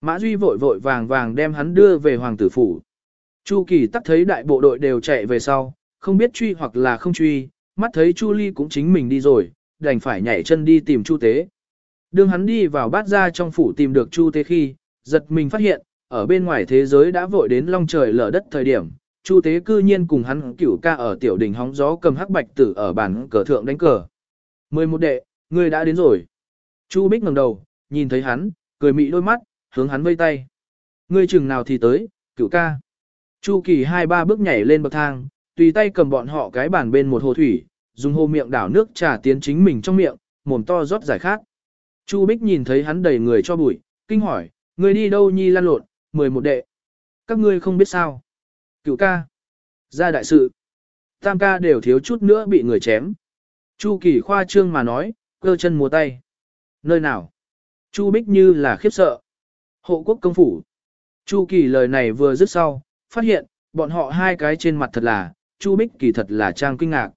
Mã Duy vội vội vàng vàng đem hắn đưa về hoàng tử phủ. Chu Kỳ tắc thấy đại bộ đội đều chạy về sau, không biết truy hoặc là không truy, mắt thấy Chu Ly cũng chính mình đi rồi, đành phải nhảy chân đi tìm Chu Tế. Đường hắn đi vào bát ra trong phủ tìm được Chu Tế khi, giật mình phát hiện, ở bên ngoài thế giới đã vội đến long trời lở đất thời điểm, Chu Tế cư nhiên cùng hắn cửu ca ở tiểu đỉnh hóng gió cầm hắc bạch tử ở bàn cờ thượng đánh cờ. Mười một đệ, người đã đến rồi. Chu Bích ngẩng đầu, nhìn thấy hắn, cười mị đôi mắt, hướng hắn vây tay. Ngươi chừng nào thì tới, cửu ca. Chu Kỳ hai ba bước nhảy lên bậc thang, tùy tay cầm bọn họ cái bàn bên một hồ thủy, dùng hồ miệng đảo nước trà tiến chính mình trong miệng, mồm to rót giải khát. Chu Bích nhìn thấy hắn đầy người cho bụi, kinh hỏi, ngươi đi đâu nhi lan lộn, mười một đệ. Các ngươi không biết sao. Cựu ca. Ra đại sự. Tam ca đều thiếu chút nữa bị người chém. Chu Kỳ khoa trương mà nói, cơ chân múa tay. Nơi nào? Chu Bích như là khiếp sợ. Hộ quốc công phủ. Chu Kỳ lời này vừa dứt sau, phát hiện, bọn họ hai cái trên mặt thật là, Chu Bích kỳ thật là trang kinh ngạc.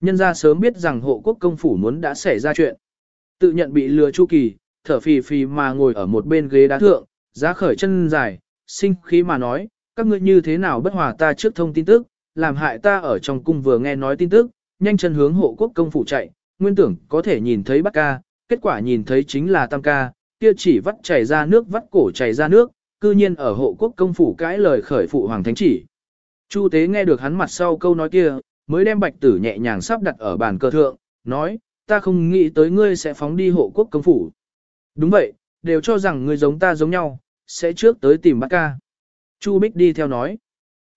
Nhân ra sớm biết rằng hộ quốc công phủ muốn đã xảy ra chuyện. Tự nhận bị lừa Chu Kỳ, thở phì phì mà ngồi ở một bên ghế đá thượng, giá khởi chân dài, sinh khí mà nói, các ngươi như thế nào bất hòa ta trước thông tin tức, làm hại ta ở trong cung vừa nghe nói tin tức, nhanh chân hướng hộ quốc công phủ chạy, nguyên tưởng có thể nhìn thấy bác ca, kết quả nhìn thấy chính là tam ca, kia chỉ vắt chảy ra nước vắt cổ chảy ra nước, cư nhiên ở hộ quốc công phủ cãi lời khởi phụ hoàng thánh chỉ. Chu tế nghe được hắn mặt sau câu nói kia, mới đem bạch tử nhẹ nhàng sắp đặt ở bàn cờ thượng, nói, ta không nghĩ tới ngươi sẽ phóng đi hộ quốc công phủ. Đúng vậy, đều cho rằng ngươi giống ta giống nhau, sẽ trước tới tìm bát ca. Chu Bích đi theo nói,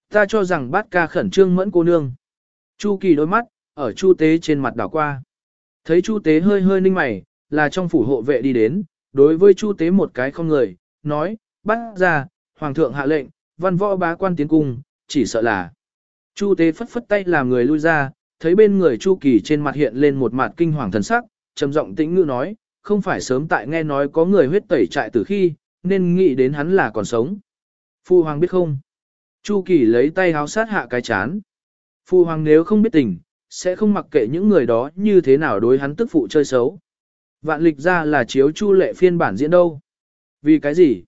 ta cho rằng bát ca khẩn trương mẫn cô nương. Chu kỳ đôi mắt, ở chu tế trên mặt đảo qua. Thấy chu tế hơi hơi ninh mày, là trong phủ hộ vệ đi đến, đối với chu tế một cái không người, nói, bắt ra, hoàng thượng hạ lệnh, văn võ bá quan tiến cung, chỉ sợ là. Chu tế phất phất tay làm người lui ra, thấy bên người Chu Kỳ trên mặt hiện lên một mặt kinh hoàng thần sắc, trầm giọng tĩnh ngữ nói, không phải sớm tại nghe nói có người huyết tẩy trại từ khi, nên nghĩ đến hắn là còn sống. Phu hoàng biết không? Chu Kỳ lấy tay háo sát hạ cái chán. Phu hoàng nếu không biết tình, sẽ không mặc kệ những người đó như thế nào đối hắn tức phụ chơi xấu. Vạn lịch ra là chiếu Chu lệ phiên bản diễn đâu. Vì cái gì?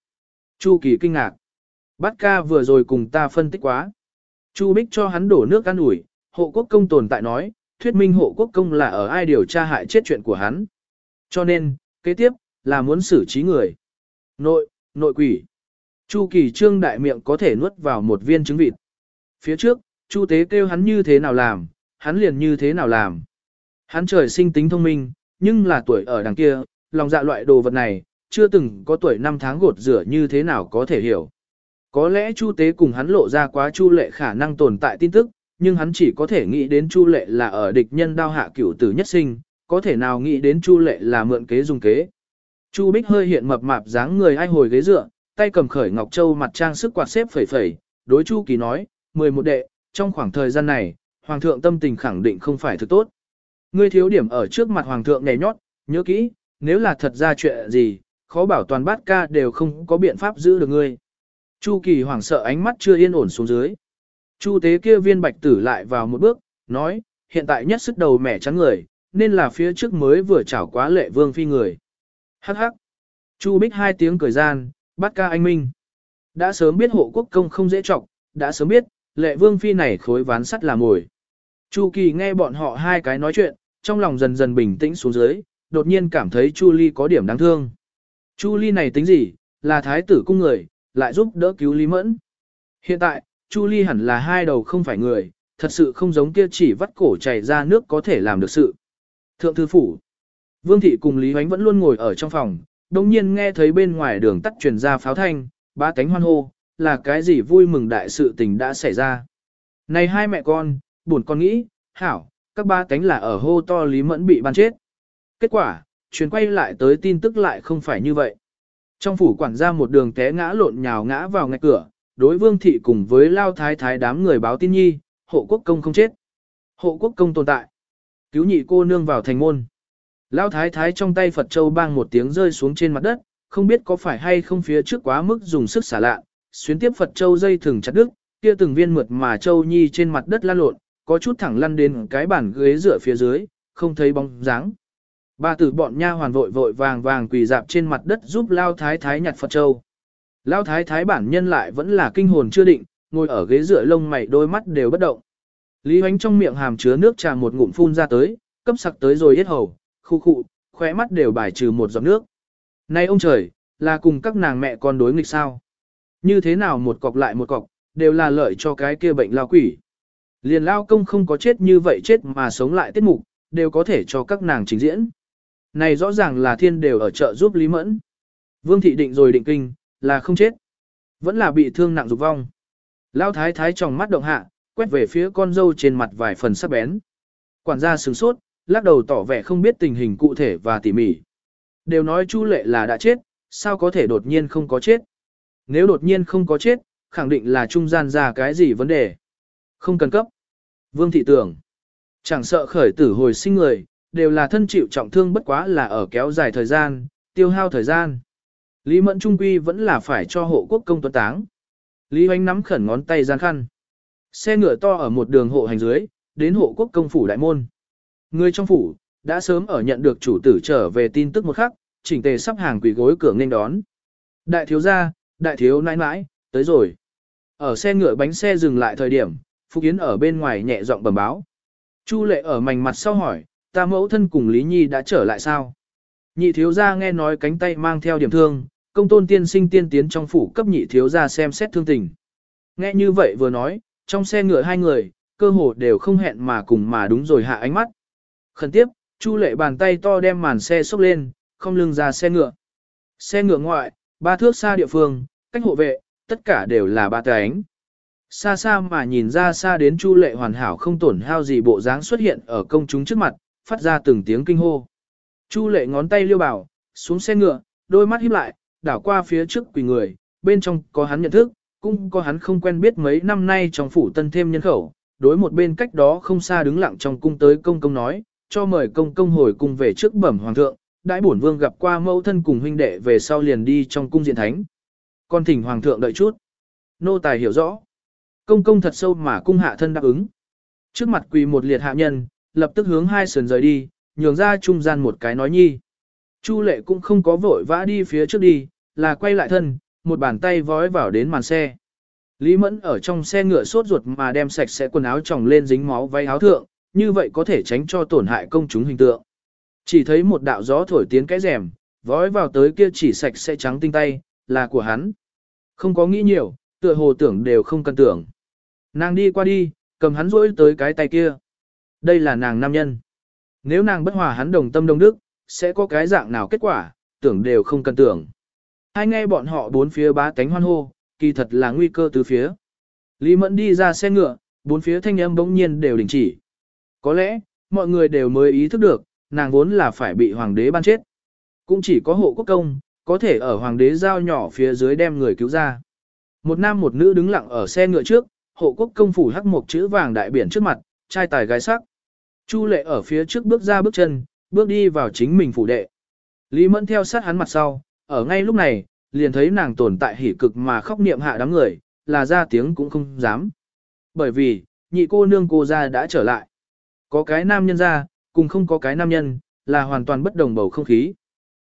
Chu Kỳ kinh ngạc. Bát ca vừa rồi cùng ta phân tích quá. Chu Bích cho hắn đổ nước ăn ủi, hộ quốc công tồn tại nói, thuyết minh hộ quốc công là ở ai điều tra hại chết chuyện của hắn. Cho nên, kế tiếp, là muốn xử trí người. Nội, nội quỷ. Chu kỳ trương đại miệng có thể nuốt vào một viên trứng vịt. Phía trước, Chu tế kêu hắn như thế nào làm, hắn liền như thế nào làm. Hắn trời sinh tính thông minh, nhưng là tuổi ở đằng kia, lòng dạ loại đồ vật này, chưa từng có tuổi năm tháng gột rửa như thế nào có thể hiểu. Có lẽ Chu Tế cùng hắn lộ ra quá Chu Lệ khả năng tồn tại tin tức, nhưng hắn chỉ có thể nghĩ đến Chu Lệ là ở địch nhân đao hạ cửu tử nhất sinh, có thể nào nghĩ đến Chu Lệ là mượn kế dùng kế. Chu Bích hơi hiện mập mạp dáng người ai hồi ghế dựa, tay cầm khởi ngọc châu mặt trang sức quạt xếp phẩy phẩy, đối Chu Kỳ nói, mười một đệ, trong khoảng thời gian này, hoàng thượng tâm tình khẳng định không phải thực tốt. Ngươi thiếu điểm ở trước mặt hoàng thượng nhảy nhót, nhớ kỹ, nếu là thật ra chuyện gì, khó bảo toàn bát ca đều không có biện pháp giữ được ngươi. Chu Kỳ hoảng sợ ánh mắt chưa yên ổn xuống dưới. Chu tế kia viên bạch tử lại vào một bước, nói, hiện tại nhất sức đầu mẻ trắng người, nên là phía trước mới vừa chảo quá lệ vương phi người. Hắc hắc. Chu bích hai tiếng cười gian, bắt ca anh minh. Đã sớm biết hộ quốc công không dễ trọng, đã sớm biết, lệ vương phi này khối ván sắt là mồi. Chu Kỳ nghe bọn họ hai cái nói chuyện, trong lòng dần dần bình tĩnh xuống dưới, đột nhiên cảm thấy Chu Ly có điểm đáng thương. Chu Ly này tính gì, là thái tử cung người, lại giúp đỡ cứu Lý Mẫn. Hiện tại, Chu Ly hẳn là hai đầu không phải người, thật sự không giống kia chỉ vắt cổ chảy ra nước có thể làm được sự. Thượng thư phủ, Vương Thị cùng Lý Hoánh vẫn luôn ngồi ở trong phòng, đồng nhiên nghe thấy bên ngoài đường tắt truyền ra pháo thanh, ba cánh hoan hô, là cái gì vui mừng đại sự tình đã xảy ra. Này hai mẹ con, buồn con nghĩ, hảo, các ba cánh là ở hô to Lý Mẫn bị ban chết. Kết quả, truyền quay lại tới tin tức lại không phải như vậy. Trong phủ quản gia một đường té ngã lộn nhào ngã vào ngay cửa, đối vương thị cùng với lao thái thái đám người báo tin nhi, hộ quốc công không chết. Hộ quốc công tồn tại. Cứu nhị cô nương vào thành môn. Lão thái thái trong tay Phật Châu bang một tiếng rơi xuống trên mặt đất, không biết có phải hay không phía trước quá mức dùng sức xả lạ, xuyến tiếp Phật Châu dây thừng chặt đứt, kia từng viên mượt mà Châu Nhi trên mặt đất lan lộn, có chút thẳng lăn đến cái bàn ghế dựa phía dưới, không thấy bóng dáng. Ba tử bọn nha hoàn vội vội vàng vàng quỳ dạp trên mặt đất giúp Lao Thái Thái nhặt Phật Châu. Lao Thái Thái bản nhân lại vẫn là kinh hồn chưa định, ngồi ở ghế dựa lông mày đôi mắt đều bất động. Lý Hoánh trong miệng hàm chứa nước trà một ngụm phun ra tới, cấp sặc tới rồi hết hầu, khu khụ, khóe mắt đều bài trừ một giọt nước. Này ông trời, là cùng các nàng mẹ con đối nghịch sao? Như thế nào một cọc lại một cọc, đều là lợi cho cái kia bệnh lao quỷ. Liền lao công không có chết như vậy chết mà sống lại tiết mục, đều có thể cho các nàng trình diễn. Này rõ ràng là thiên đều ở chợ giúp Lý Mẫn. Vương thị định rồi định kinh, là không chết. Vẫn là bị thương nặng dục vong. Lao thái thái trong mắt động hạ, quét về phía con dâu trên mặt vài phần sắc bén. Quản gia sửng sốt, lắc đầu tỏ vẻ không biết tình hình cụ thể và tỉ mỉ. Đều nói Chu Lệ là đã chết, sao có thể đột nhiên không có chết? Nếu đột nhiên không có chết, khẳng định là trung gian ra cái gì vấn đề. Không cần cấp. Vương thị tưởng. Chẳng sợ khởi tử hồi sinh người, đều là thân chịu trọng thương bất quá là ở kéo dài thời gian, tiêu hao thời gian. Lý Mẫn Trung Quy vẫn là phải cho hộ quốc công tuấn táng. Lý Hoánh nắm khẩn ngón tay gian khăn. Xe ngựa to ở một đường hộ hành dưới, đến hộ quốc công phủ đại môn. Người trong phủ, đã sớm ở nhận được chủ tử trở về tin tức một khắc, chỉnh tề sắp hàng quỷ gối cửa nghênh đón. Đại thiếu gia, đại thiếu nãi nãi, tới rồi. Ở xe ngựa bánh xe dừng lại thời điểm, Phúc Yến ở bên ngoài nhẹ giọng bẩm báo. Chu lệ ở mảnh mặt sau hỏi, ta mẫu thân cùng Lý Nhi đã trở lại sao? Nhị thiếu gia nghe nói cánh tay mang theo điểm thương, công tôn tiên sinh tiên tiến trong phủ cấp nhị thiếu gia xem xét thương tình. Nghe như vậy vừa nói, trong xe ngựa hai người, cơ hồ đều không hẹn mà cùng mà đúng rồi hạ ánh mắt. Khẩn tiếp, Chu lệ bàn tay to đem màn xe xốc lên, không lưng ra xe ngựa. Xe ngựa ngoại, ba thước xa địa phương, cách hộ vệ, tất cả đều là ba ánh. Xa xa mà nhìn ra xa đến Chu lệ hoàn hảo không tổn hao gì bộ dáng xuất hiện ở công chúng trước mặt, phát ra từng tiếng kinh hô. Chu lệ ngón tay liêu bảo, xuống xe ngựa, đôi mắt híp lại, đảo qua phía trước quỳ người, bên trong có hắn nhận thức, cũng có hắn không quen biết mấy năm nay trong phủ tân thêm nhân khẩu, đối một bên cách đó không xa đứng lặng trong cung tới công công nói, cho mời công công hồi cung về trước bẩm hoàng thượng, đại bổn vương gặp qua mẫu thân cùng huynh đệ về sau liền đi trong cung diện thánh. Con thỉnh hoàng thượng đợi chút. Nô tài hiểu rõ. Công công thật sâu mà cung hạ thân đáp ứng. Trước mặt quỳ một liệt hạ nhân, lập tức hướng hai sườn rời đi, nhường ra trung gian một cái nói nhi. Chu lệ cũng không có vội vã đi phía trước đi, là quay lại thân, một bàn tay vói vào đến màn xe. Lý Mẫn ở trong xe ngựa sốt ruột mà đem sạch sẽ quần áo tròng lên dính máu váy áo thượng, như vậy có thể tránh cho tổn hại công chúng hình tượng. Chỉ thấy một đạo gió thổi tiến cái rèm, vói vào tới kia chỉ sạch sẽ trắng tinh tay, là của hắn. Không có nghĩ nhiều, tựa hồ tưởng đều không cần tưởng. Nàng đi qua đi, cầm hắn rỗi tới cái tay kia. Đây là nàng nam nhân. Nếu nàng bất hòa hắn đồng tâm đồng đức, sẽ có cái dạng nào kết quả, tưởng đều không cần tưởng. Hai nghe bọn họ bốn phía bá cánh hoan hô, kỳ thật là nguy cơ từ phía. Lý Mẫn đi ra xe ngựa, bốn phía thanh âm bỗng nhiên đều đình chỉ. Có lẽ, mọi người đều mới ý thức được, nàng vốn là phải bị hoàng đế ban chết. Cũng chỉ có hộ quốc công, có thể ở hoàng đế giao nhỏ phía dưới đem người cứu ra. Một nam một nữ đứng lặng ở xe ngựa trước, hộ quốc công phủ hắc một chữ vàng đại biển trước mặt, trai tài gái sắc. Chu lệ ở phía trước bước ra bước chân, bước đi vào chính mình phủ đệ. Lý Mẫn theo sát hắn mặt sau, ở ngay lúc này, liền thấy nàng tồn tại hỉ cực mà khóc niệm hạ đám người, là ra tiếng cũng không dám. Bởi vì, nhị cô nương cô ra đã trở lại. Có cái nam nhân ra, cùng không có cái nam nhân, là hoàn toàn bất đồng bầu không khí.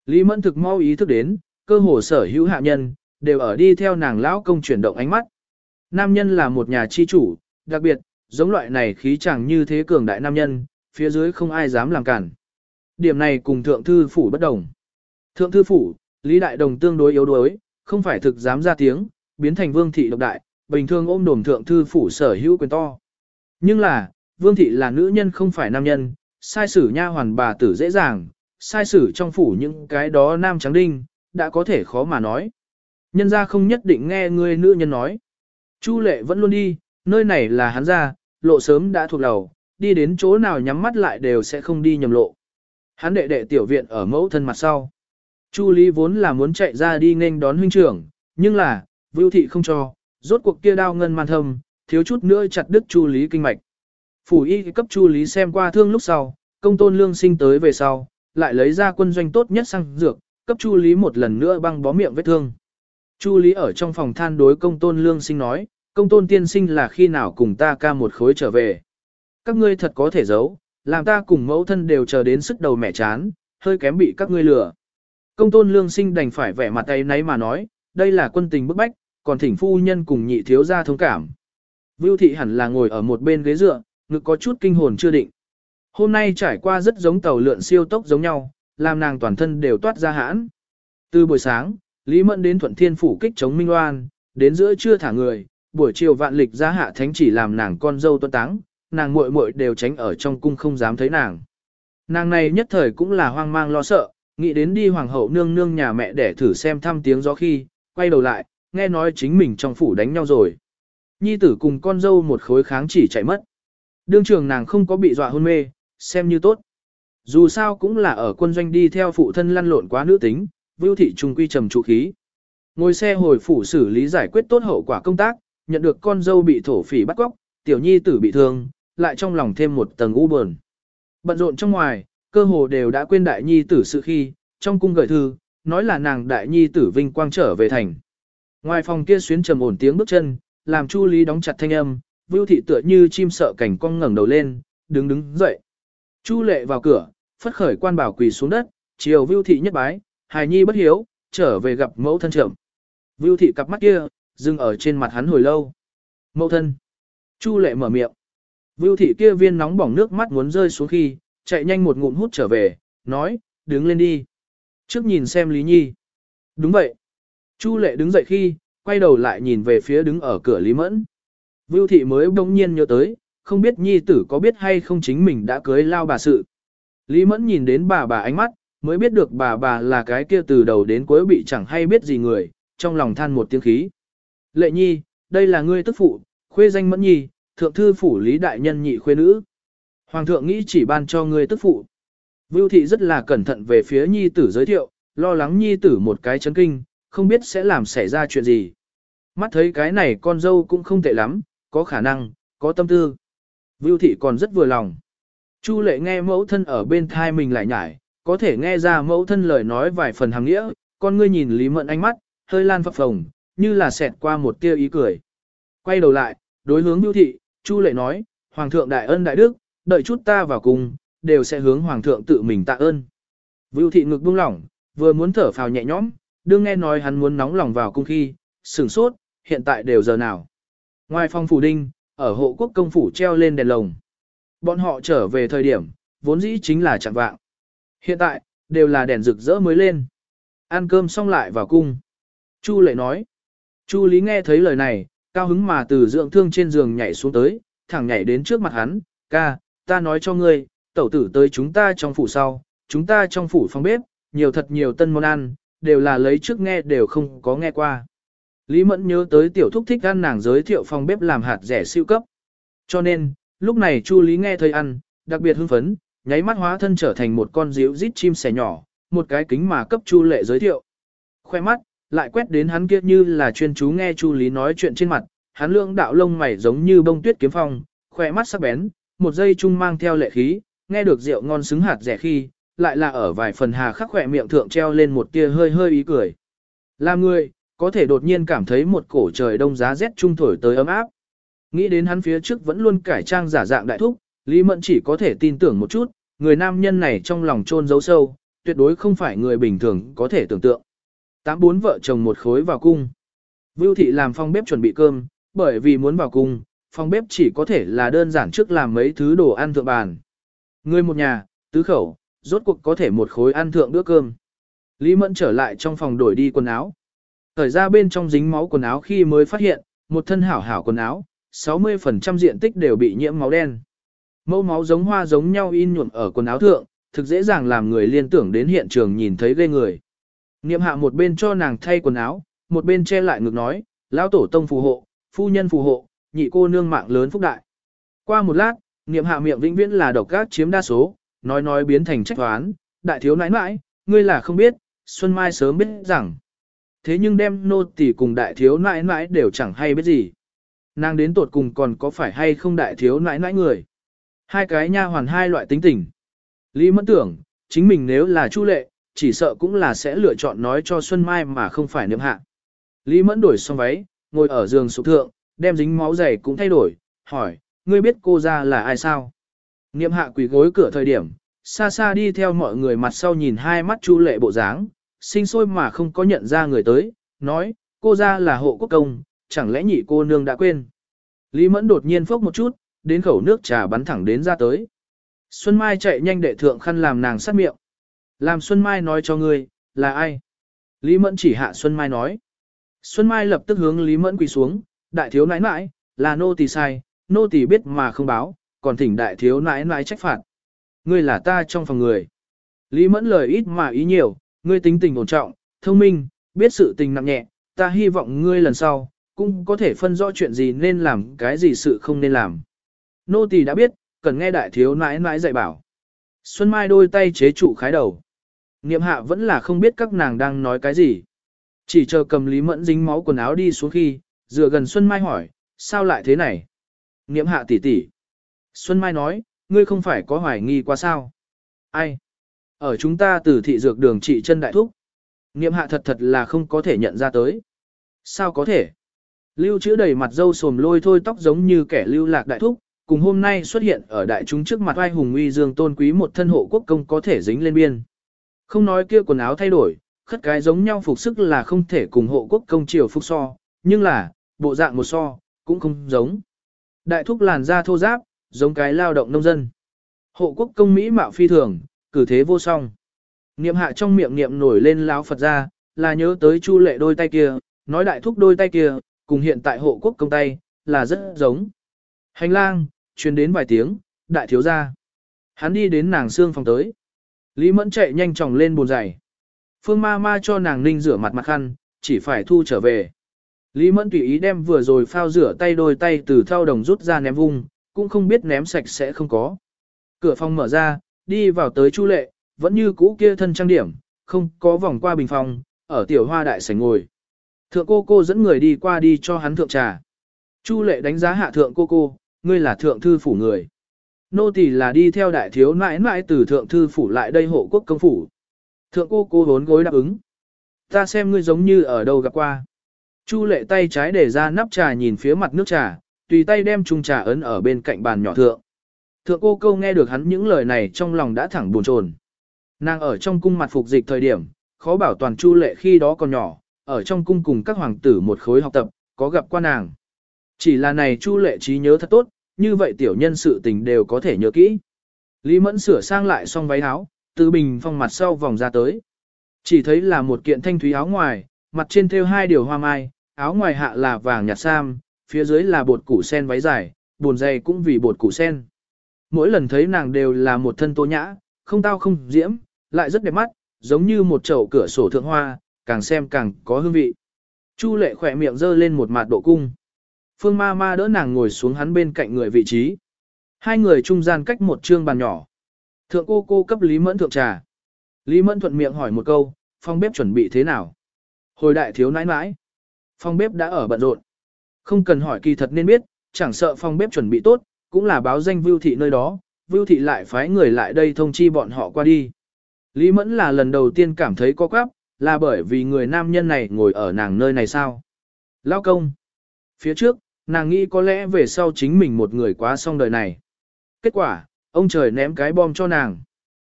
Lý Mẫn thực mau ý thức đến, cơ hồ sở hữu hạ nhân, đều ở đi theo nàng lão công chuyển động ánh mắt. nam nhân là một nhà chi chủ, đặc biệt, giống loại này khí chẳng như thế cường đại nam nhân, phía dưới không ai dám làm cản. Điểm này cùng thượng thư phủ bất đồng. Thượng thư phủ, Lý Đại Đồng tương đối yếu đuối, không phải thực dám ra tiếng, biến thành vương thị độc đại, bình thường ôm đồm thượng thư phủ sở hữu quyền to. Nhưng là, vương thị là nữ nhân không phải nam nhân, sai sử nha hoàn bà tử dễ dàng, sai sử trong phủ những cái đó nam trắng đinh, đã có thể khó mà nói. Nhân ra không nhất định nghe người nữ nhân nói. Chu lệ vẫn luôn đi, nơi này là hắn ra, lộ sớm đã thuộc đầu, đi đến chỗ nào nhắm mắt lại đều sẽ không đi nhầm lộ. Hắn đệ đệ tiểu viện ở mẫu thân mặt sau. Chu Lý vốn là muốn chạy ra đi nên đón huynh trưởng, nhưng là, Vưu Thị không cho, rốt cuộc kia đao ngân man thâm, thiếu chút nữa chặt đứt Chu Lý kinh mạch. Phủ y cấp Chu Lý xem qua thương lúc sau, công tôn lương sinh tới về sau, lại lấy ra quân doanh tốt nhất sang dược, cấp Chu Lý một lần nữa băng bó miệng vết thương. Chu Lý ở trong phòng than đối công tôn lương sinh nói, công tôn tiên sinh là khi nào cùng ta ca một khối trở về. Các ngươi thật có thể giấu, làm ta cùng mẫu thân đều chờ đến sức đầu mẹ chán, hơi kém bị các ngươi lừa. Công tôn lương sinh đành phải vẻ mặt tay nấy mà nói, đây là quân tình bức bách, còn thỉnh phu nhân cùng nhị thiếu gia thông cảm. Vưu thị hẳn là ngồi ở một bên ghế dựa, ngực có chút kinh hồn chưa định. Hôm nay trải qua rất giống tàu lượn siêu tốc giống nhau, làm nàng toàn thân đều toát ra hãn. Từ buổi sáng, Lý Mẫn đến Thuận Thiên phủ kích chống Minh Loan, đến giữa trưa thả người, buổi chiều vạn lịch ra hạ thánh chỉ làm nàng con dâu tuân táng, nàng muội muội đều tránh ở trong cung không dám thấy nàng. Nàng này nhất thời cũng là hoang mang lo sợ, nghĩ đến đi hoàng hậu nương nương nhà mẹ để thử xem thăm tiếng gió khi, quay đầu lại, nghe nói chính mình trong phủ đánh nhau rồi. Nhi tử cùng con dâu một khối kháng chỉ chạy mất. Đương trường nàng không có bị dọa hôn mê, xem như tốt. Dù sao cũng là ở quân doanh đi theo phụ thân lăn lộn quá nữ tính, vưu thị trung quy trầm trụ khí. Ngồi xe hồi phủ xử lý giải quyết tốt hậu quả công tác, nhận được con dâu bị thổ phỉ bắt cóc, tiểu nhi tử bị thương, lại trong lòng thêm một tầng u buồn. Bận rộn trong ngoài, cơ hồ đều đã quên đại nhi tử sự khi, trong cung gửi thư, nói là nàng đại nhi tử vinh quang trở về thành. Ngoài phòng kia xuyến trầm ổn tiếng bước chân, làm Chu Lý đóng chặt thanh âm, Vưu thị tựa như chim sợ cảnh cong ngẩng đầu lên, đứng đứng dậy. Chu Lệ vào cửa, phất khởi quan bảo quỳ xuống đất, chiều Vưu thị nhất bái, hài nhi bất hiếu, trở về gặp mẫu thân trưởng. Vưu thị cặp mắt kia, dừng ở trên mặt hắn hồi lâu. Mẫu thân. Chu Lệ mở miệng. Vưu thị kia viên nóng bỏng nước mắt muốn rơi xuống khi, chạy nhanh một ngụm hút trở về, nói, đứng lên đi. Trước nhìn xem Lý Nhi. Đúng vậy. Chu lệ đứng dậy khi, quay đầu lại nhìn về phía đứng ở cửa Lý Mẫn. Vưu thị mới bỗng nhiên nhớ tới, không biết Nhi tử có biết hay không chính mình đã cưới lao bà sự. Lý Mẫn nhìn đến bà bà ánh mắt, mới biết được bà bà là cái kia từ đầu đến cuối bị chẳng hay biết gì người, trong lòng than một tiếng khí. Lệ Nhi, đây là ngươi tức phụ, khuê danh Mẫn Nhi, thượng thư phủ Lý Đại Nhân nhị khuê nữ. Hoàng thượng nghĩ chỉ ban cho ngươi tức phụ. Vưu thị rất là cẩn thận về phía nhi tử giới thiệu, lo lắng nhi tử một cái chấn kinh, không biết sẽ làm xảy ra chuyện gì. Mắt thấy cái này con dâu cũng không tệ lắm, có khả năng, có tâm tư. Vưu thị còn rất vừa lòng. Chu lệ nghe mẫu thân ở bên thai mình lại nhải, có thể nghe ra mẫu thân lời nói vài phần hàng nghĩa, con ngươi nhìn Lý Mận ánh mắt, hơi lan phập phồng, như là xẹt qua một tia ý cười. Quay đầu lại, đối hướng Vưu thị, Chu lệ nói, Hoàng thượng đại ân đại đức, đợi chút ta vào cùng, đều sẽ hướng hoàng thượng tự mình tạ ơn. Vưu thị ngực buông lỏng, vừa muốn thở phào nhẹ nhõm, đương nghe nói hắn muốn nóng lòng vào cung khi, sửng sốt, hiện tại đều giờ nào. Ngoài phòng phủ đinh, ở hộ quốc công phủ treo lên đèn lồng. Bọn họ trở về thời điểm, vốn dĩ chính là chẳng vạng. Hiện tại, đều là đèn rực rỡ mới lên. Ăn cơm xong lại vào cung. Chu lệ nói. Chu Lý nghe thấy lời này, cao hứng mà từ dưỡng thương trên giường nhảy xuống tới, thẳng nhảy đến trước mặt hắn, ca, ta nói cho ngươi, tẩu tử tới chúng ta trong phủ sau, chúng ta trong phủ phòng bếp, nhiều thật nhiều tân món ăn, đều là lấy trước nghe đều không có nghe qua. Lý Mẫn nhớ tới tiểu thúc thích ăn nàng giới thiệu phòng bếp làm hạt rẻ siêu cấp. Cho nên, lúc này Chu Lý nghe thấy ăn, đặc biệt hưng phấn, nháy mắt hóa thân trở thành một con diễu rít chim sẻ nhỏ, một cái kính mà cấp Chu Lệ giới thiệu. Khoe mắt, lại quét đến hắn kia như là chuyên chú nghe Chu Lý nói chuyện trên mặt, hắn lượng đạo lông mày giống như bông tuyết kiếm phong, khoe mắt sắc bén, một giây chung mang theo lệ khí, nghe được rượu ngon xứng hạt rẻ khi, lại là ở vài phần hà khắc khỏe miệng thượng treo lên một tia hơi hơi ý cười. Làm người, có thể đột nhiên cảm thấy một cổ trời đông giá rét trung thổi tới ấm áp. Nghĩ đến hắn phía trước vẫn luôn cải trang giả dạng đại thúc, Lý Mẫn chỉ có thể tin tưởng một chút, người nam nhân này trong lòng trôn giấu sâu, tuyệt đối không phải người bình thường có thể tưởng tượng. Tám bốn vợ chồng một khối vào cung. Vưu thị làm phong bếp chuẩn bị cơm, bởi vì muốn vào cung, phòng bếp chỉ có thể là đơn giản trước làm mấy thứ đồ ăn thượng bàn. Người một nhà, tứ khẩu, rốt cuộc có thể một khối ăn thượng bữa cơm. Lý Mẫn trở lại trong phòng đổi đi quần áo. Thời ra bên trong dính máu quần áo khi mới phát hiện, một thân hảo hảo quần áo, 60% diện tích đều bị nhiễm máu đen. Mẫu máu giống hoa giống nhau in nhuộm ở quần áo thượng, thực dễ dàng làm người liên tưởng đến hiện trường nhìn thấy ghê người. Niệm hạ một bên cho nàng thay quần áo, một bên che lại ngực nói, lão tổ tông phù hộ, phu nhân phù hộ, nhị cô nương mạng lớn phúc đại. Qua một lát, niệm hạ miệng vĩnh viễn là độc gác chiếm đa số, nói nói biến thành trách toán, đại thiếu nãi nãi, ngươi là không biết, Xuân Mai sớm biết rằng. Thế nhưng đem nô tỳ cùng đại thiếu nãi nãi đều chẳng hay biết gì. Nàng đến tột cùng còn có phải hay không đại thiếu nãi nãi người. Hai cái nha hoàn hai loại tính tình. Lý mẫn tưởng, chính mình nếu là chu lệ, chỉ sợ cũng là sẽ lựa chọn nói cho Xuân Mai mà không phải niệm hạ. Lý mẫn đổi xong váy, ngồi ở giường sụp thượng, đem dính máu dày cũng thay đổi, hỏi, ngươi biết cô ra là ai sao? Niệm hạ quỳ gối cửa thời điểm, xa xa đi theo mọi người mặt sau nhìn hai mắt chu lệ bộ dáng, sinh sôi mà không có nhận ra người tới, nói, cô ra là hộ quốc công, chẳng lẽ nhị cô nương đã quên. Lý mẫn đột nhiên phốc một chút, đến khẩu nước trà bắn thẳng đến ra tới. Xuân Mai chạy nhanh đệ thượng khăn làm nàng sát miệng. Làm Xuân Mai nói cho ngươi, là ai? Lý Mẫn chỉ hạ Xuân Mai nói. Xuân Mai lập tức hướng Lý Mẫn quỳ xuống, đại thiếu nãi nãi, là nô tỳ sai, nô tỳ biết mà không báo, còn thỉnh đại thiếu nãi nãi trách phạt. Ngươi là ta trong phòng người. Lý Mẫn lời ít mà ý nhiều, ngươi tính tình ổn trọng, thông minh, biết sự tình nặng nhẹ, ta hy vọng ngươi lần sau, cũng có thể phân rõ chuyện gì nên làm, cái gì sự không nên làm. Nô tỳ đã biết, cần nghe đại thiếu nãi nãi dạy bảo. Xuân Mai đôi tay chế trụ khái đầu. Niệm hạ vẫn là không biết các nàng đang nói cái gì. Chỉ chờ cầm Lý Mẫn dính máu quần áo đi xuống khi, dựa gần Xuân Mai hỏi, sao lại thế này? Niệm hạ tỷ tỷ. Xuân Mai nói, ngươi không phải có hoài nghi qua sao? Ai? Ở chúng ta từ thị dược đường trị chân đại thúc. Niệm hạ thật thật là không có thể nhận ra tới. Sao có thể? Lưu chữ đầy mặt dâu sồm lôi thôi tóc giống như kẻ lưu lạc đại thúc, cùng hôm nay xuất hiện ở đại chúng trước mặt ai hùng uy dương tôn quý một thân hộ quốc công có thể dính lên biên. Không nói kia quần áo thay đổi, khất cái giống nhau phục sức là không thể cùng hộ quốc công triều phục so, nhưng là, bộ dạng một so, cũng không giống. Đại thúc làn da thô giáp, giống cái lao động nông dân. Hộ quốc công Mỹ mạo phi thường, cử thế vô song. Niệm hạ trong miệng niệm nổi lên lão Phật ra, là nhớ tới chu lệ đôi tay kia, nói đại thúc đôi tay kia, cùng hiện tại hộ quốc công tay, là rất giống. Hành lang, truyền đến vài tiếng, đại thiếu gia. Hắn đi đến nàng xương phòng tới. Lý Mẫn chạy nhanh chóng lên bồn giày. Phương ma ma cho nàng ninh rửa mặt mặt khăn, chỉ phải thu trở về. Lý Mẫn tùy ý đem vừa rồi phao rửa tay đôi tay từ thao đồng rút ra ném vung, cũng không biết ném sạch sẽ không có. Cửa phòng mở ra, đi vào tới Chu Lệ, vẫn như cũ kia thân trang điểm, không có vòng qua bình phòng, ở tiểu hoa đại sảnh ngồi. Thượng cô cô dẫn người đi qua đi cho hắn thượng trà. Chu Lệ đánh giá hạ thượng cô cô, ngươi là thượng thư phủ người. Nô tỳ là đi theo đại thiếu nãi nãi từ thượng thư phủ lại đây hộ quốc công phủ. Thượng cô cô hốn gối đáp ứng. Ta xem ngươi giống như ở đâu gặp qua. Chu lệ tay trái để ra nắp trà nhìn phía mặt nước trà, tùy tay đem chung trà ấn ở bên cạnh bàn nhỏ thượng. Thượng cô câu nghe được hắn những lời này trong lòng đã thẳng buồn chồn. Nàng ở trong cung mặt phục dịch thời điểm, khó bảo toàn chu lệ khi đó còn nhỏ, ở trong cung cùng các hoàng tử một khối học tập, có gặp qua nàng. Chỉ là này chu lệ trí nhớ thật tốt, như vậy tiểu nhân sự tình đều có thể nhớ kỹ. Lý Mẫn sửa sang lại xong váy áo, từ bình phong mặt sau vòng ra tới. Chỉ thấy là một kiện thanh thúy áo ngoài, mặt trên thêu hai điều hoa mai, áo ngoài hạ là vàng nhạt sam, phía dưới là bột củ sen váy dài, buồn dày cũng vì bột củ sen. Mỗi lần thấy nàng đều là một thân tố nhã, không tao không diễm, lại rất đẹp mắt, giống như một chậu cửa sổ thượng hoa, càng xem càng có hương vị. Chu lệ khỏe miệng giơ lên một mặt độ cung. Phương ma ma đỡ nàng ngồi xuống hắn bên cạnh người vị trí. Hai người trung gian cách một trương bàn nhỏ. Thượng cô cô cấp Lý Mẫn thượng trà. Lý Mẫn thuận miệng hỏi một câu, phòng bếp chuẩn bị thế nào? Hồi đại thiếu nãi nãi. Phòng bếp đã ở bận rộn. Không cần hỏi kỳ thật nên biết, chẳng sợ phòng bếp chuẩn bị tốt, cũng là báo danh vưu thị nơi đó, vưu thị lại phái người lại đây thông chi bọn họ qua đi. Lý Mẫn là lần đầu tiên cảm thấy có quáp, là bởi vì người nam nhân này ngồi ở nàng nơi này sao? Lao công. Phía trước, nàng nghĩ có lẽ về sau chính mình một người quá xong đời này. Kết quả, ông trời ném cái bom cho nàng.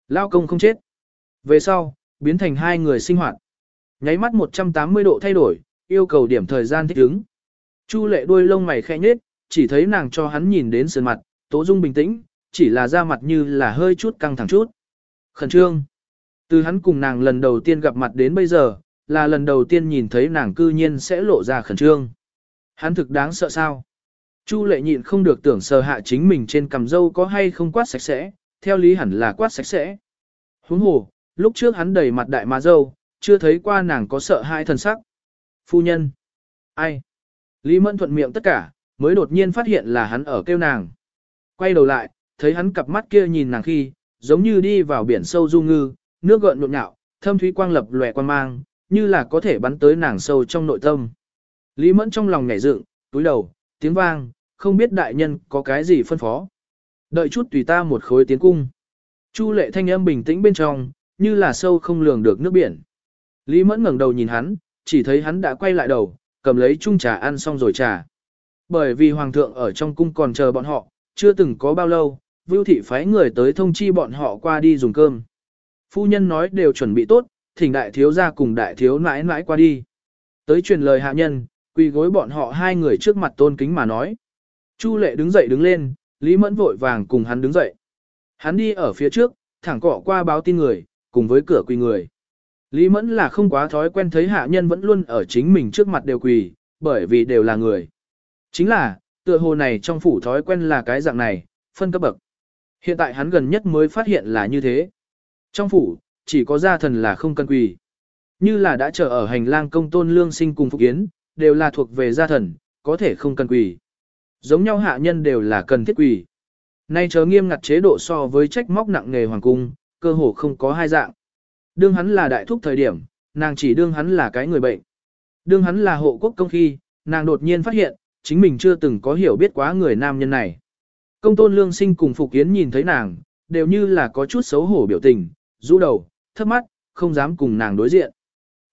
Lao công không chết. Về sau, biến thành hai người sinh hoạt. Nháy mắt 180 độ thay đổi, yêu cầu điểm thời gian thích ứng. Chu lệ đuôi lông mày khẽ nhết, chỉ thấy nàng cho hắn nhìn đến sườn mặt, tố dung bình tĩnh, chỉ là da mặt như là hơi chút căng thẳng chút. Khẩn trương. Từ hắn cùng nàng lần đầu tiên gặp mặt đến bây giờ, là lần đầu tiên nhìn thấy nàng cư nhiên sẽ lộ ra khẩn trương. Hắn thực đáng sợ sao? Chu lệ nhịn không được tưởng sờ hạ chính mình trên cằm dâu có hay không quát sạch sẽ, theo lý hẳn là quát sạch sẽ. Huống hồ, lúc trước hắn đầy mặt đại má dâu, chưa thấy qua nàng có sợ hai thần sắc. Phu nhân. Ai? Lý Mẫn thuận miệng tất cả, mới đột nhiên phát hiện là hắn ở kêu nàng. Quay đầu lại, thấy hắn cặp mắt kia nhìn nàng khi, giống như đi vào biển sâu du ngư, nước gợn nhộn nhạo, thâm thúy quang lập lòe quan mang, như là có thể bắn tới nàng sâu trong nội tâm. Lý Mẫn trong lòng nhảy dựng, túi đầu, tiếng vang, không biết đại nhân có cái gì phân phó. Đợi chút tùy ta một khối tiến cung. Chu lệ thanh âm bình tĩnh bên trong, như là sâu không lường được nước biển. Lý Mẫn ngẩng đầu nhìn hắn, chỉ thấy hắn đã quay lại đầu, cầm lấy chung trà ăn xong rồi trà. Bởi vì hoàng thượng ở trong cung còn chờ bọn họ, chưa từng có bao lâu, Vưu thị phái người tới thông chi bọn họ qua đi dùng cơm. Phu nhân nói đều chuẩn bị tốt, thỉnh đại thiếu gia cùng đại thiếu nãi nãi qua đi. Tới truyền lời hạ nhân, quỳ gối bọn họ hai người trước mặt tôn kính mà nói. Chu lệ đứng dậy đứng lên, Lý Mẫn vội vàng cùng hắn đứng dậy. Hắn đi ở phía trước, thẳng cọ qua báo tin người, cùng với cửa quỳ người. Lý Mẫn là không quá thói quen thấy hạ nhân vẫn luôn ở chính mình trước mặt đều quỳ, bởi vì đều là người. Chính là, tựa hồ này trong phủ thói quen là cái dạng này, phân cấp bậc. Hiện tại hắn gần nhất mới phát hiện là như thế. Trong phủ, chỉ có gia thần là không cần quỳ. Như là đã chờ ở hành lang công tôn lương sinh cùng phục yến, đều là thuộc về gia thần, có thể không cần quỳ. Giống nhau hạ nhân đều là cần thiết quỳ. Nay chớ nghiêm ngặt chế độ so với trách móc nặng nghề hoàng cung, cơ hồ không có hai dạng. Đương hắn là đại thúc thời điểm, nàng chỉ đương hắn là cái người bệnh. Đương hắn là hộ quốc công khi, nàng đột nhiên phát hiện, chính mình chưa từng có hiểu biết quá người nam nhân này. Công tôn lương sinh cùng Phục Yến nhìn thấy nàng, đều như là có chút xấu hổ biểu tình, rũ đầu, thấp mắt, không dám cùng nàng đối diện.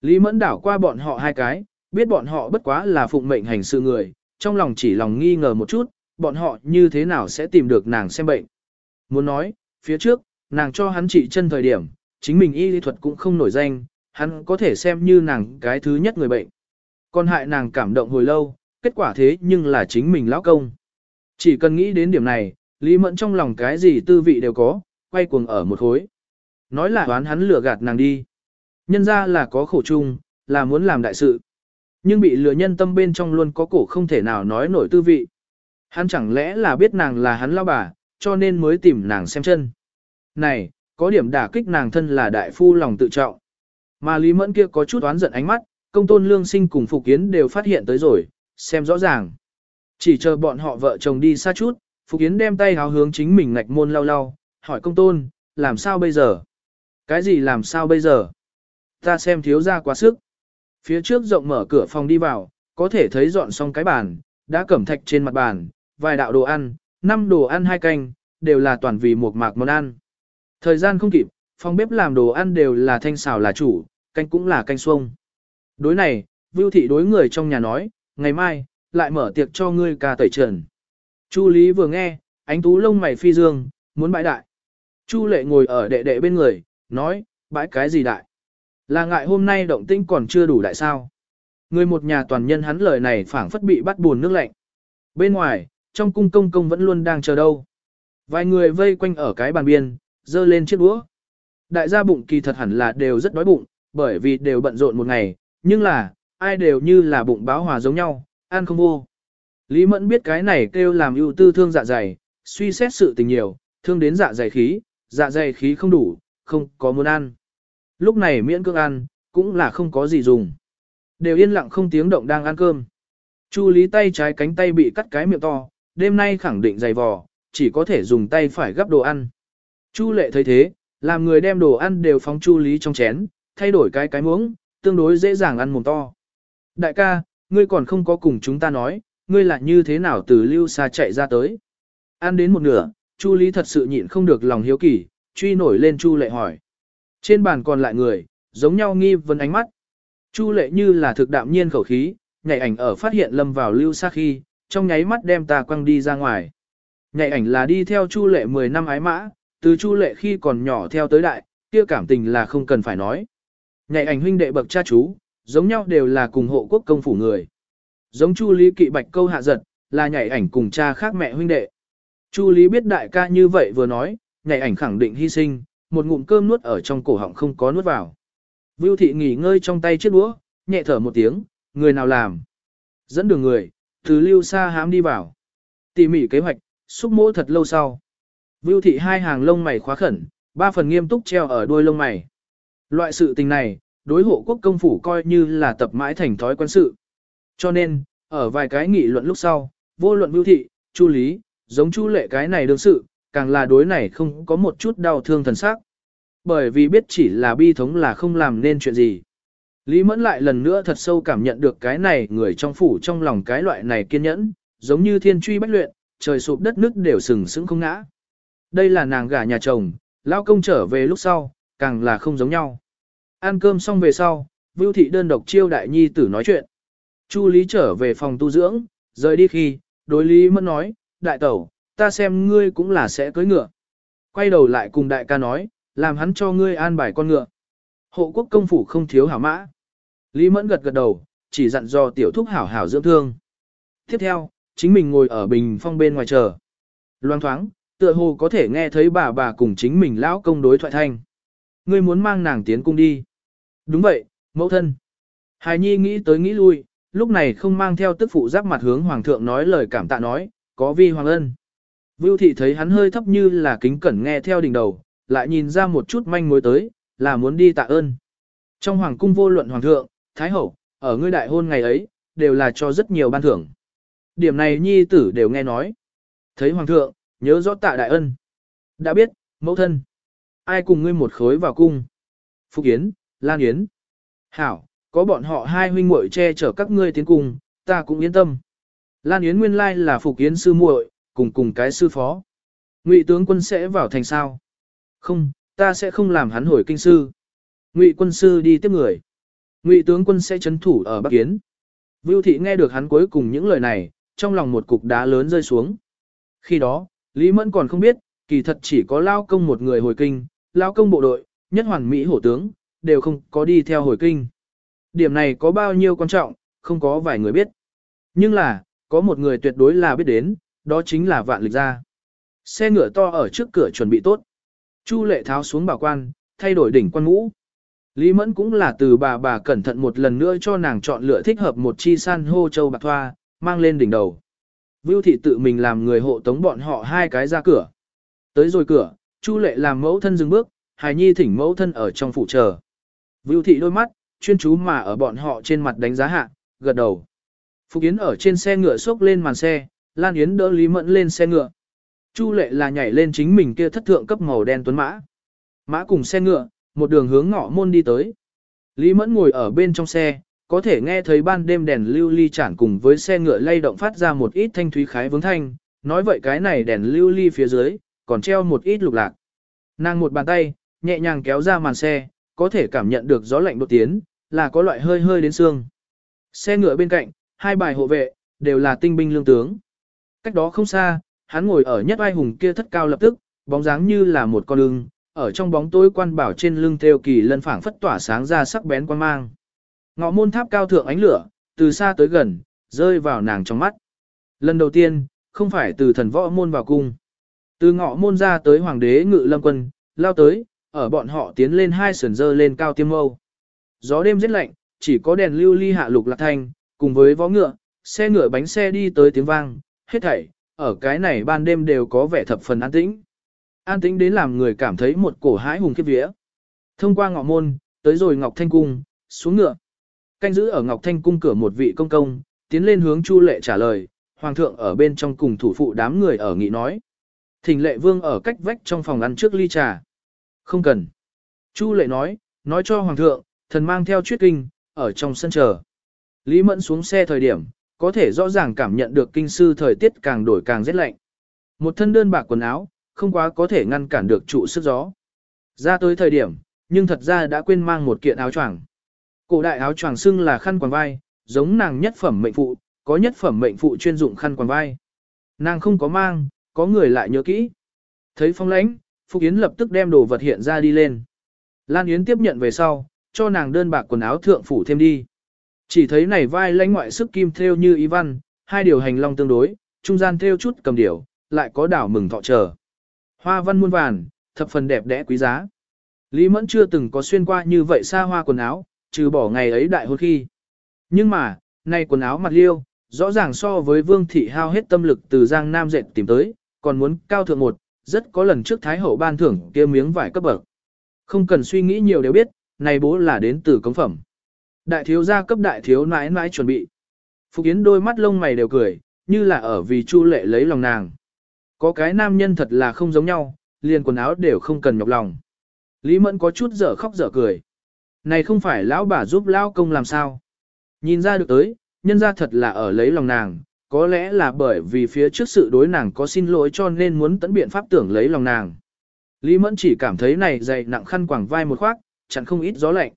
Lý mẫn đảo qua bọn họ hai cái, biết bọn họ bất quá là phụng mệnh hành sự người, trong lòng chỉ lòng nghi ngờ một chút, bọn họ như thế nào sẽ tìm được nàng xem bệnh. Muốn nói, phía trước, nàng cho hắn trị chân thời điểm, chính mình y lý thuật cũng không nổi danh, hắn có thể xem như nàng cái thứ nhất người bệnh. Còn hại nàng cảm động hồi lâu, kết quả thế nhưng là chính mình lão công. Chỉ cần nghĩ đến điểm này, Lý Mẫn trong lòng cái gì tư vị đều có, quay cuồng ở một khối. Nói là đoán hắn lừa gạt nàng đi. Nhân ra là có khổ chung, là muốn làm đại sự. Nhưng bị lừa nhân tâm bên trong luôn có cổ không thể nào nói nổi tư vị. Hắn chẳng lẽ là biết nàng là hắn lao bà, cho nên mới tìm nàng xem chân. Này, có điểm đả kích nàng thân là đại phu lòng tự trọng. Mà Lý Mẫn kia có chút oán giận ánh mắt, công tôn lương sinh cùng Phục Kiến đều phát hiện tới rồi, xem rõ ràng. Chỉ chờ bọn họ vợ chồng đi xa chút, Phục Yến đem tay háo hướng chính mình ngạch môn lau lau, hỏi công tôn, làm sao bây giờ? Cái gì làm sao bây giờ? Ta xem thiếu ra quá sức. Phía trước rộng mở cửa phòng đi vào, có thể thấy dọn xong cái bàn, đã cẩm thạch trên mặt bàn, vài đạo đồ ăn, năm đồ ăn hai canh, đều là toàn vì một mạc món ăn. Thời gian không kịp, phòng bếp làm đồ ăn đều là thanh xào là chủ, canh cũng là canh xuông. Đối này, Vưu thị đối người trong nhà nói, ngày mai, lại mở tiệc cho ngươi ca tẩy trần. Chu Lý vừa nghe, ánh tú lông mày phi dương, muốn bãi đại. Chu Lệ ngồi ở đệ đệ bên người, nói, bãi cái gì đại? Là ngại hôm nay động tinh còn chưa đủ đại sao? Người một nhà toàn nhân hắn lời này phảng phất bị bắt buồn nước lạnh. Bên ngoài, trong cung công công vẫn luôn đang chờ đâu. Vài người vây quanh ở cái bàn biên, dơ lên chiếc đũa. Đại gia bụng kỳ thật hẳn là đều rất đói bụng, bởi vì đều bận rộn một ngày, nhưng là, ai đều như là bụng báo hòa giống nhau, ăn không vô. Lý Mẫn biết cái này kêu làm ưu tư thương dạ dày, suy xét sự tình nhiều, thương đến dạ dày khí, dạ dày khí không đủ, không có muốn ăn. Lúc này miễn cưỡng ăn, cũng là không có gì dùng. Đều yên lặng không tiếng động đang ăn cơm. Chu Lý tay trái cánh tay bị cắt cái miệng to, đêm nay khẳng định dày vò, chỉ có thể dùng tay phải gắp đồ ăn. Chu Lệ thấy thế, làm người đem đồ ăn đều phóng Chu Lý trong chén, thay đổi cái cái muỗng, tương đối dễ dàng ăn mồm to. Đại ca, ngươi còn không có cùng chúng ta nói, ngươi là như thế nào từ lưu xa chạy ra tới. Ăn đến một nửa, Chu Lý thật sự nhịn không được lòng hiếu kỳ, truy nổi lên Chu Lệ hỏi. Trên bàn còn lại người, giống nhau nghi vấn ánh mắt. Chu Lệ như là thực đạm nhiên khẩu khí, nhảy ảnh ở phát hiện lâm vào lưu xa khi, trong nháy mắt đem ta quăng đi ra ngoài. Nhảy ảnh là đi theo Chu Lệ 10 năm ái mã, từ Chu Lệ khi còn nhỏ theo tới đại, kia cảm tình là không cần phải nói. Nhảy ảnh huynh đệ bậc cha chú, giống nhau đều là cùng hộ quốc công phủ người. giống Chu Lý kỵ bạch câu hạ giật, là nhảy ảnh cùng cha khác mẹ huynh đệ. Chu Lý biết đại ca như vậy vừa nói, nhảy ảnh khẳng định hy sinh, một ngụm cơm nuốt ở trong cổ họng không có nuốt vào. Vưu thị nghỉ ngơi trong tay chiếc đũa, nhẹ thở một tiếng, người nào làm. Dẫn đường người, từ lưu xa hám đi vào. Tỉ mỉ kế hoạch, xúc mỗ thật lâu sau. Vưu thị hai hàng lông mày khóa khẩn, ba phần nghiêm túc treo ở đuôi lông mày. Loại sự tình này, đối hộ quốc công phủ coi như là tập mãi thành thói quen sự. Cho nên, ở vài cái nghị luận lúc sau, vô luận Vưu thị, Chu Lý, giống Chu Lệ cái này đương sự, càng là đối này không có một chút đau thương thần sắc. Bởi vì biết chỉ là bi thống là không làm nên chuyện gì. Lý Mẫn lại lần nữa thật sâu cảm nhận được cái này người trong phủ trong lòng cái loại này kiên nhẫn, giống như thiên truy bách luyện, trời sụp đất nước đều sừng sững không ngã. Đây là nàng gả nhà chồng, lao công trở về lúc sau, càng là không giống nhau. Ăn cơm xong về sau, Vưu Thị đơn độc chiêu đại nhi tử nói chuyện. Chu Lý trở về phòng tu dưỡng, rời đi khi, đối Lý Mẫn nói, đại tẩu, ta xem ngươi cũng là sẽ cưới ngựa. Quay đầu lại cùng đại ca nói, làm hắn cho ngươi an bài con ngựa. Hộ quốc công phủ không thiếu hảo mã. Lý Mẫn gật gật đầu, chỉ dặn dò tiểu thúc hảo hảo dưỡng thương. Tiếp theo, chính mình ngồi ở bình phong bên ngoài chờ. Loan thoáng, tựa hồ có thể nghe thấy bà bà cùng chính mình lão công đối thoại thanh. Ngươi muốn mang nàng tiến cung đi. Đúng vậy, mẫu thân. Hài Nhi nghĩ tới nghĩ lui, lúc này không mang theo tức phụ giáp mặt hướng hoàng thượng nói lời cảm tạ nói, có vi hoàng ân. Vưu thị thấy hắn hơi thấp như là kính cẩn nghe theo đỉnh đầu, lại nhìn ra một chút manh mối tới, là muốn đi tạ ơn. Trong hoàng cung vô luận hoàng thượng, thái hậu, ở ngươi đại hôn ngày ấy, đều là cho rất nhiều ban thưởng. Điểm này nhi tử đều nghe nói. Thấy hoàng thượng, nhớ rõ tạ đại ân. Đã biết, mẫu thân. Ai cùng ngươi một khối vào cung? Phúc Yến, Lan Yến. Hảo, có bọn họ hai huynh muội che chở các ngươi tiến cùng, ta cũng yên tâm. Lan Yến nguyên lai là Phục Yến sư muội, cùng cùng cái sư phó. Ngụy tướng quân sẽ vào thành sao? Không, ta sẽ không làm hắn hồi kinh sư. Ngụy quân sư đi tiếp người. Ngụy tướng quân sẽ chấn thủ ở Bắc Yến. Vưu thị nghe được hắn cuối cùng những lời này, trong lòng một cục đá lớn rơi xuống. Khi đó, Lý Mẫn còn không biết, kỳ thật chỉ có Lao Công một người hồi kinh, Lao Công bộ đội, nhất hoàn Mỹ hổ tướng, đều không có đi theo hồi kinh. Điểm này có bao nhiêu quan trọng, không có vài người biết. Nhưng là, có một người tuyệt đối là biết đến, đó chính là vạn lịch gia. Xe ngựa to ở trước cửa chuẩn bị tốt. Chu lệ tháo xuống bảo quan, thay đổi đỉnh quan mũ. Lý Mẫn cũng là từ bà bà cẩn thận một lần nữa cho nàng chọn lựa thích hợp một chi san hô châu bạc thoa, mang lên đỉnh đầu. Vưu thị tự mình làm người hộ tống bọn họ hai cái ra cửa. Tới rồi cửa, Chu lệ làm mẫu thân dừng bước, hài nhi thỉnh mẫu thân ở trong phủ chờ. Vưu thị đôi mắt, chuyên chú mà ở bọn họ trên mặt đánh giá hạ, gật đầu. Phục Yến ở trên xe ngựa xốc lên màn xe, Lan Yến đỡ Lý Mẫn lên xe ngựa. Chu lệ là nhảy lên chính mình kia thất thượng cấp màu đen tuấn mã. Mã cùng xe ngựa, một đường hướng ngõ môn đi tới. Lý Mẫn ngồi ở bên trong xe, có thể nghe thấy ban đêm đèn lưu ly chản cùng với xe ngựa lay động phát ra một ít thanh thúy khái vướng thanh, nói vậy cái này đèn lưu ly phía dưới, còn treo một ít lục lạc. Nàng một bàn tay, nhẹ nhàng kéo ra màn xe, có thể cảm nhận được gió lạnh đột tiến, là có loại hơi hơi đến xương. Xe ngựa bên cạnh, hai bài hộ vệ, đều là tinh binh lương tướng. Cách đó không xa, hắn ngồi ở nhất ai hùng kia thất cao lập tức, bóng dáng như là một con lưng, ở trong bóng tối quan bảo trên lưng theo kỳ lân phảng phất tỏa sáng ra sắc bén quan mang. Ngọ môn tháp cao thượng ánh lửa, từ xa tới gần, rơi vào nàng trong mắt. Lần đầu tiên, không phải từ thần võ môn vào cung. Từ ngọ môn ra tới hoàng đế ngự lâm quân, lao tới, ở bọn họ tiến lên hai sườn dơ lên cao tiêm mâu. Gió đêm rất lạnh, chỉ có đèn lưu ly hạ lục lạc thanh, cùng với vó ngựa, xe ngựa bánh xe đi tới tiếng vang, hết thảy, ở cái này ban đêm đều có vẻ thập phần an tĩnh. An tĩnh đến làm người cảm thấy một cổ hãi hùng khiếp vía. Thông qua ngọ môn, tới rồi Ngọc Thanh Cung, xuống ngựa. Canh giữ ở Ngọc Thanh Cung cửa một vị công công, tiến lên hướng Chu Lệ trả lời, Hoàng thượng ở bên trong cùng thủ phụ đám người ở nghị nói. Thỉnh lệ vương ở cách vách trong phòng ăn trước ly trà. Không cần. Chu Lệ nói, nói cho Hoàng thượng, thần mang theo chuyết kinh, ở trong sân chờ. Lý Mẫn xuống xe thời điểm, có thể rõ ràng cảm nhận được kinh sư thời tiết càng đổi càng rét lạnh. Một thân đơn bạc quần áo, không quá có thể ngăn cản được trụ sức gió. Ra tới thời điểm, nhưng thật ra đã quên mang một kiện áo choàng. Cổ đại áo choàng xưng là khăn quàng vai, giống nàng nhất phẩm mệnh phụ, có nhất phẩm mệnh phụ chuyên dụng khăn quàng vai. Nàng không có mang, có người lại nhớ kỹ. Thấy phong lãnh, Phúc Yến lập tức đem đồ vật hiện ra đi lên. Lan Yến tiếp nhận về sau, cho nàng đơn bạc quần áo thượng phủ thêm đi. Chỉ thấy này vai lãnh ngoại sức kim theo như ý văn, hai điều hành long tương đối, trung gian theo chút cầm điểu, lại có đảo mừng thọ chờ. Hoa văn muôn vàn, thập phần đẹp đẽ quý giá. Lý Mẫn chưa từng có xuyên qua như vậy xa hoa quần áo, trừ bỏ ngày ấy đại hôn khi. Nhưng mà, nay quần áo mặt liêu, rõ ràng so với Vương Thị hao hết tâm lực từ Giang Nam dệt tìm tới, còn muốn cao thượng một, rất có lần trước Thái Hậu ban thưởng kia miếng vải cấp bậc. Không cần suy nghĩ nhiều đều biết, này bố là đến từ cống phẩm. Đại thiếu gia cấp đại thiếu nãi nãi chuẩn bị. Phục Yến đôi mắt lông mày đều cười, như là ở vì Chu Lệ lấy lòng nàng. Có cái nam nhân thật là không giống nhau, liền quần áo đều không cần nhọc lòng. Lý Mẫn có chút dở khóc dở cười. Này không phải lão bà giúp lão công làm sao? Nhìn ra được tới, nhân ra thật là ở lấy lòng nàng, có lẽ là bởi vì phía trước sự đối nàng có xin lỗi cho nên muốn tận biện pháp tưởng lấy lòng nàng. Lý Mẫn chỉ cảm thấy này dày nặng khăn quàng vai một khoác, chẳng không ít gió lạnh.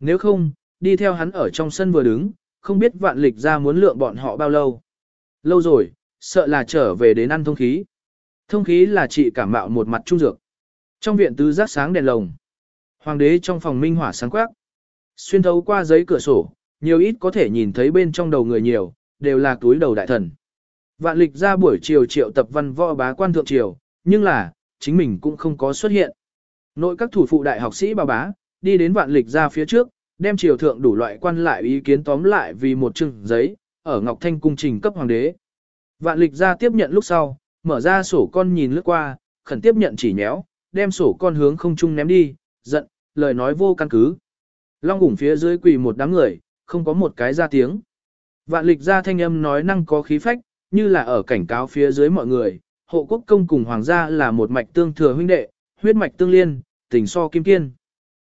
Nếu không, đi theo hắn ở trong sân vừa đứng, không biết vạn lịch ra muốn lượng bọn họ bao lâu. Lâu rồi, sợ là trở về đến ăn thông khí. Thông khí là chị cảm mạo một mặt trung dược. Trong viện tứ giác sáng đèn lồng. Hoàng đế trong phòng minh hỏa sáng quắc. Xuyên thấu qua giấy cửa sổ, nhiều ít có thể nhìn thấy bên trong đầu người nhiều, đều là túi đầu đại thần. Vạn lịch ra buổi chiều triệu tập văn võ bá quan thượng triều, nhưng là, chính mình cũng không có xuất hiện. Nội các thủ phụ đại học sĩ bà bá, đi đến vạn lịch ra phía trước, đem triều thượng đủ loại quan lại ý kiến tóm lại vì một chừng giấy, ở Ngọc Thanh cung trình cấp hoàng đế. Vạn lịch ra tiếp nhận lúc sau, mở ra sổ con nhìn lướt qua, khẩn tiếp nhận chỉ nhéo, đem sổ con hướng không trung ném đi, giận, lời nói vô căn cứ. Long ủng phía dưới quỳ một đám người, không có một cái ra tiếng. Vạn lịch ra thanh âm nói năng có khí phách, như là ở cảnh cáo phía dưới mọi người, hộ quốc công cùng hoàng gia là một mạch tương thừa huynh đệ, huyết mạch tương liên, tình so kim kiên.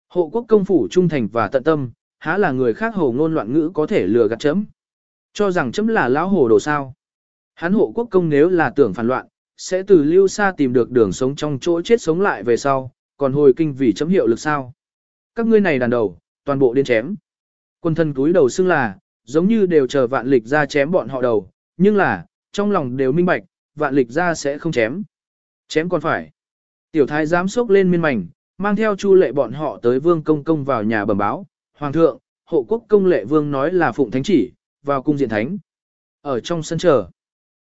Hộ quốc công phủ trung thành và tận tâm, há là người khác hồ ngôn loạn ngữ có thể lừa gạt chấm. Cho rằng chấm là lão hồ đồ sao. Hắn hộ quốc công nếu là tưởng phản loạn, sẽ từ lưu xa tìm được đường sống trong chỗ chết sống lại về sau, còn hồi kinh vì chấm hiệu lực sao. Các ngươi này đàn đầu, toàn bộ điên chém. Quân thân túi đầu xưng là, giống như đều chờ vạn lịch ra chém bọn họ đầu, nhưng là, trong lòng đều minh bạch, vạn lịch ra sẽ không chém. Chém còn phải. Tiểu thái giám sốc lên miên mảnh, mang theo chu lệ bọn họ tới vương công công vào nhà bẩm báo. Hoàng thượng, hộ quốc công lệ vương nói là phụng thánh chỉ, vào cung diện thánh. Ở trong sân chờ.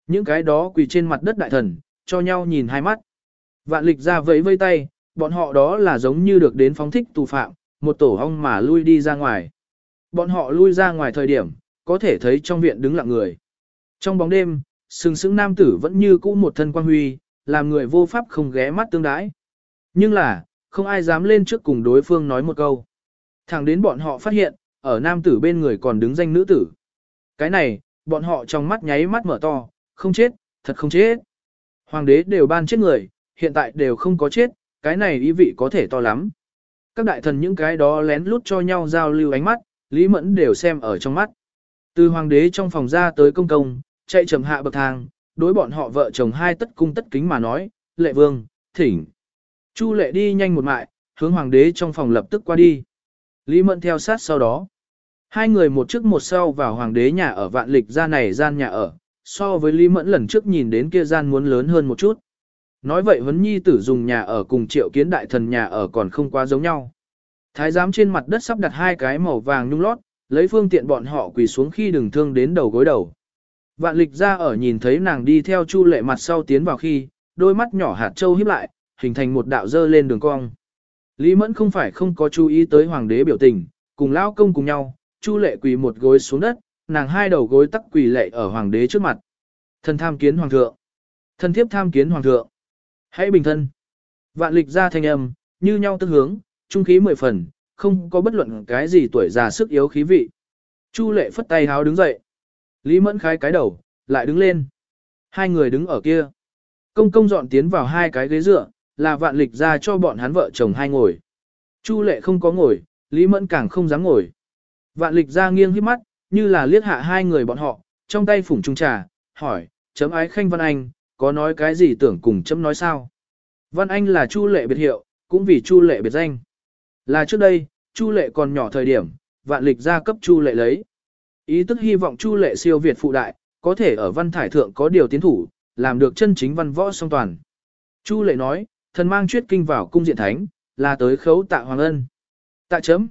Những cái đó quỳ trên mặt đất đại thần, cho nhau nhìn hai mắt. Vạn lịch ra vẫy vây tay, bọn họ đó là giống như được đến phóng thích tù phạm, một tổ hong mà lui đi ra ngoài. Bọn họ lui ra ngoài thời điểm, có thể thấy trong viện đứng lặng người. Trong bóng đêm, sừng sững nam tử vẫn như cũ một thân quan huy, làm người vô pháp không ghé mắt tương đái. Nhưng là, không ai dám lên trước cùng đối phương nói một câu. Thẳng đến bọn họ phát hiện, ở nam tử bên người còn đứng danh nữ tử. Cái này, bọn họ trong mắt nháy mắt mở to, không chết, thật không chết. Hoàng đế đều ban chết người, hiện tại đều không có chết, cái này ý vị có thể to lắm. Các đại thần những cái đó lén lút cho nhau giao lưu ánh mắt, Lý Mẫn đều xem ở trong mắt. Từ hoàng đế trong phòng ra tới công công, chạy chậm hạ bậc thang, đối bọn họ vợ chồng hai tất cung tất kính mà nói, lệ vương, thỉnh. Chu lệ đi nhanh một mại, hướng hoàng đế trong phòng lập tức qua đi. Lý Mẫn theo sát sau đó. Hai người một trước một sau vào hoàng đế nhà ở vạn lịch ra này gian nhà ở, so với Lý Mẫn lần trước nhìn đến kia gian muốn lớn hơn một chút. Nói vậy vấn nhi tử dùng nhà ở cùng triệu kiến đại thần nhà ở còn không quá giống nhau. Thái giám trên mặt đất sắp đặt hai cái màu vàng nhung lót, lấy phương tiện bọn họ quỳ xuống khi đừng thương đến đầu gối đầu. Vạn lịch ra ở nhìn thấy nàng đi theo chu lệ mặt sau tiến vào khi, đôi mắt nhỏ hạt châu híp lại, hình thành một đạo dơ lên đường cong. Lý Mẫn không phải không có chú ý tới hoàng đế biểu tình, cùng lao công cùng nhau, chu lệ quỳ một gối xuống đất, nàng hai đầu gối tắc quỳ lệ ở hoàng đế trước mặt. Thân tham kiến hoàng thượng. Thân thiếp tham kiến hoàng thượng. Hãy bình thân. Vạn lịch ra thanh âm, như nhau tương hướng, trung khí mười phần, không có bất luận cái gì tuổi già sức yếu khí vị. Chu lệ phất tay háo đứng dậy. Lý mẫn khái cái đầu, lại đứng lên. Hai người đứng ở kia. Công công dọn tiến vào hai cái ghế dựa, là vạn lịch ra cho bọn hắn vợ chồng hai ngồi. Chu lệ không có ngồi, Lý mẫn càng không dám ngồi. Vạn lịch ra nghiêng hít mắt, như là liếc hạ hai người bọn họ, trong tay phủng trung trà, hỏi, chấm ái khanh Văn Anh, có nói cái gì tưởng cùng chấm nói sao? Văn Anh là Chu lệ biệt hiệu, cũng vì Chu lệ biệt danh. Là trước đây, Chu lệ còn nhỏ thời điểm, vạn lịch gia cấp Chu lệ lấy. Ý tức hy vọng Chu lệ siêu Việt phụ đại, có thể ở văn thải thượng có điều tiến thủ, làm được chân chính văn võ song toàn. Chu lệ nói, thần mang chuyết kinh vào cung diện thánh, là tới khấu tạ hoàng ân. Tạ chấm.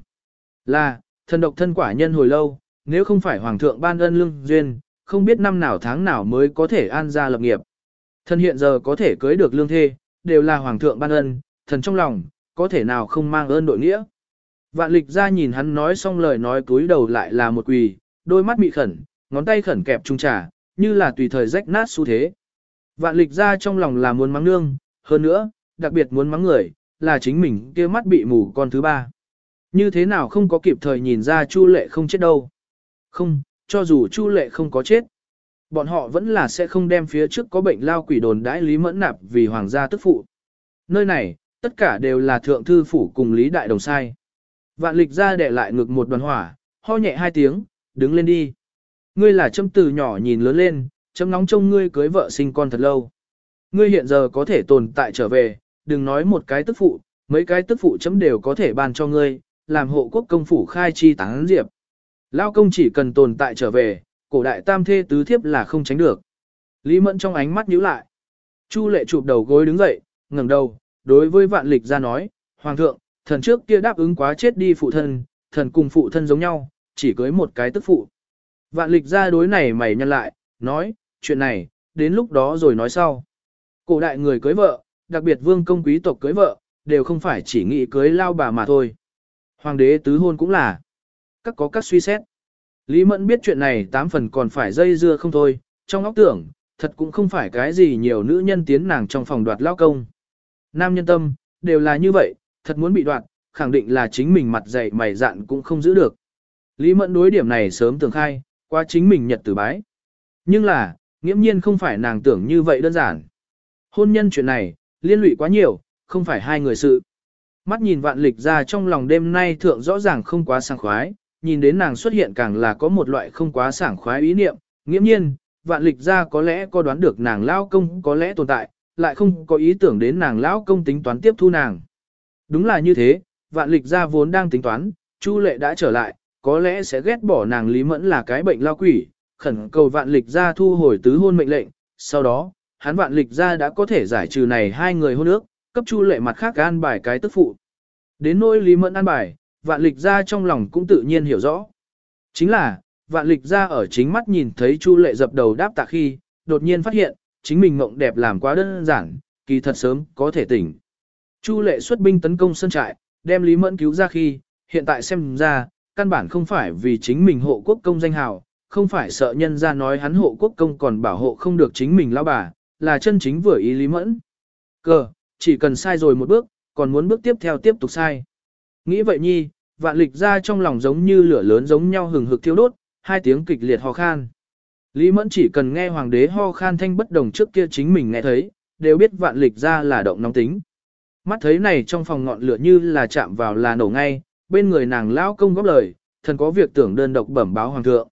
Là, thần độc thân quả nhân hồi lâu, nếu không phải hoàng thượng ban ân lương duyên, không biết năm nào tháng nào mới có thể an gia lập nghiệp. Thần hiện giờ có thể cưới được lương thê, đều là hoàng thượng ban ân, thần trong lòng, có thể nào không mang ơn đội nghĩa. Vạn lịch ra nhìn hắn nói xong lời nói túi đầu lại là một quỳ, đôi mắt bị khẩn, ngón tay khẩn kẹp trung trà, như là tùy thời rách nát xu thế. Vạn lịch ra trong lòng là muốn mắng nương, hơn nữa, đặc biệt muốn mắng người, là chính mình kia mắt bị mù con thứ ba. Như thế nào không có kịp thời nhìn ra Chu lệ không chết đâu. Không, cho dù Chu lệ không có chết, bọn họ vẫn là sẽ không đem phía trước có bệnh lao quỷ đồn đãi Lý Mẫn Nạp vì hoàng gia tức phụ. Nơi này, tất cả đều là thượng thư phủ cùng Lý Đại Đồng sai. Vạn lịch ra để lại ngực một đoàn hỏa, ho nhẹ hai tiếng, đứng lên đi. Ngươi là châm từ nhỏ nhìn lớn lên, châm nóng trông ngươi cưới vợ sinh con thật lâu. Ngươi hiện giờ có thể tồn tại trở về, đừng nói một cái tức phụ, mấy cái tức phụ chấm đều có thể ban cho ngươi, làm hộ quốc công phủ khai chi tán diệp. Lao công chỉ cần tồn tại trở về, cổ đại tam thê tứ thiếp là không tránh được. Lý Mẫn trong ánh mắt nhíu lại. Chu lệ chụp đầu gối đứng dậy, ngẩng đầu, đối với vạn lịch ra nói, Hoàng thượng, thần trước kia đáp ứng quá chết đi phụ thân, thần cùng phụ thân giống nhau, chỉ cưới một cái tức phụ. Vạn lịch ra đối này mày nhân lại, nói, chuyện này, đến lúc đó rồi nói sau. Cổ đại người cưới vợ, đặc biệt vương công quý tộc cưới vợ, đều không phải chỉ nghĩ cưới lao bà mà thôi. Hoàng đế tứ hôn cũng là. Các có các suy xét. Lý Mẫn biết chuyện này tám phần còn phải dây dưa không thôi, trong óc tưởng, thật cũng không phải cái gì nhiều nữ nhân tiến nàng trong phòng đoạt lao công. Nam nhân tâm, đều là như vậy, thật muốn bị đoạn, khẳng định là chính mình mặt dày mày dạn cũng không giữ được. Lý Mẫn đối điểm này sớm tưởng khai, qua chính mình nhật tử bái. Nhưng là, nghiễm nhiên không phải nàng tưởng như vậy đơn giản. Hôn nhân chuyện này, liên lụy quá nhiều, không phải hai người sự. Mắt nhìn vạn lịch ra trong lòng đêm nay thượng rõ ràng không quá sảng khoái, nhìn đến nàng xuất hiện càng là có một loại không quá sảng khoái ý niệm, nghiễm nhiên, vạn lịch ra có lẽ có đoán được nàng lao công có lẽ tồn tại, lại không có ý tưởng đến nàng lão công tính toán tiếp thu nàng. Đúng là như thế, vạn lịch gia vốn đang tính toán, Chu lệ đã trở lại, có lẽ sẽ ghét bỏ nàng Lý Mẫn là cái bệnh lao quỷ, khẩn cầu vạn lịch gia thu hồi tứ hôn mệnh lệnh, sau đó, hắn vạn lịch gia đã có thể giải trừ này hai người hôn ước, cấp Chu lệ mặt khác an bài cái tức phụ. Đến nỗi Lý Mẫn an bài, vạn lịch gia trong lòng cũng tự nhiên hiểu rõ. Chính là, vạn lịch gia ở chính mắt nhìn thấy Chu lệ dập đầu đáp tạ khi, đột nhiên phát hiện, chính mình mộng đẹp làm quá đơn giản, kỳ thật sớm có thể tỉnh. Chu lệ xuất binh tấn công sân trại, đem Lý Mẫn cứu ra khi, hiện tại xem ra, căn bản không phải vì chính mình hộ quốc công danh hào, không phải sợ nhân ra nói hắn hộ quốc công còn bảo hộ không được chính mình lao bà, là chân chính vừa ý Lý Mẫn. Cờ, chỉ cần sai rồi một bước, còn muốn bước tiếp theo tiếp tục sai. Nghĩ vậy nhi, vạn lịch ra trong lòng giống như lửa lớn giống nhau hừng hực thiêu đốt, hai tiếng kịch liệt ho khan. Lý Mẫn chỉ cần nghe hoàng đế ho khan thanh bất đồng trước kia chính mình nghe thấy, đều biết vạn lịch ra là động nóng tính. Mắt thấy này trong phòng ngọn lửa như là chạm vào là nổ ngay, bên người nàng lão công góp lời, thần có việc tưởng đơn độc bẩm báo hoàng thượng.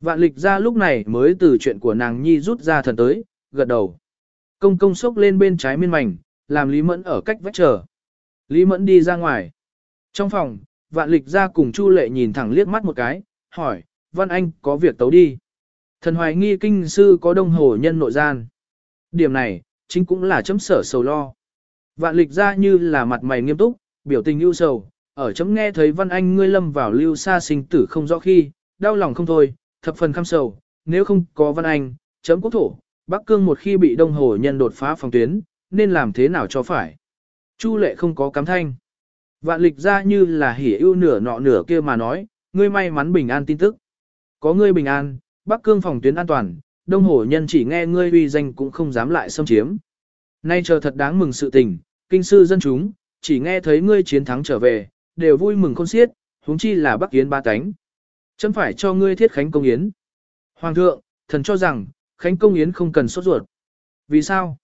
Vạn lịch ra lúc này mới từ chuyện của nàng nhi rút ra thần tới, gật đầu. Công công sốc lên bên trái miên mảnh, làm Lý Mẫn ở cách vách chờ. Lý Mẫn đi ra ngoài. Trong phòng, vạn lịch ra cùng Chu Lệ nhìn thẳng liếc mắt một cái, hỏi, Văn Anh có việc tấu đi. Thần hoài nghi kinh sư có đông hồ nhân nội gian. Điểm này, chính cũng là chấm sở sầu lo. Vạn lịch ra như là mặt mày nghiêm túc, biểu tình ưu sầu, ở chấm nghe thấy Văn Anh ngươi lâm vào lưu xa sinh tử không rõ khi, đau lòng không thôi, thập phần khăm sầu, nếu không có Văn Anh, chấm quốc thổ, Bắc Cương một khi bị đông hồ nhân đột phá phòng tuyến, nên làm thế nào cho phải. Chu lệ không có cắm thanh. Vạn lịch ra như là hỉ ưu nửa nọ nửa kia mà nói, ngươi may mắn bình an tin tức. Có ngươi bình an, Bắc Cương phòng tuyến an toàn, đông hồ nhân chỉ nghe ngươi uy danh cũng không dám lại xâm chiếm. Nay chờ thật đáng mừng sự tình, kinh sư dân chúng, chỉ nghe thấy ngươi chiến thắng trở về, đều vui mừng khôn xiết, huống chi là Bắc Yến ba cánh. Chấm phải cho ngươi thiết khánh công yến. Hoàng thượng, thần cho rằng, khánh công yến không cần sốt ruột. Vì sao?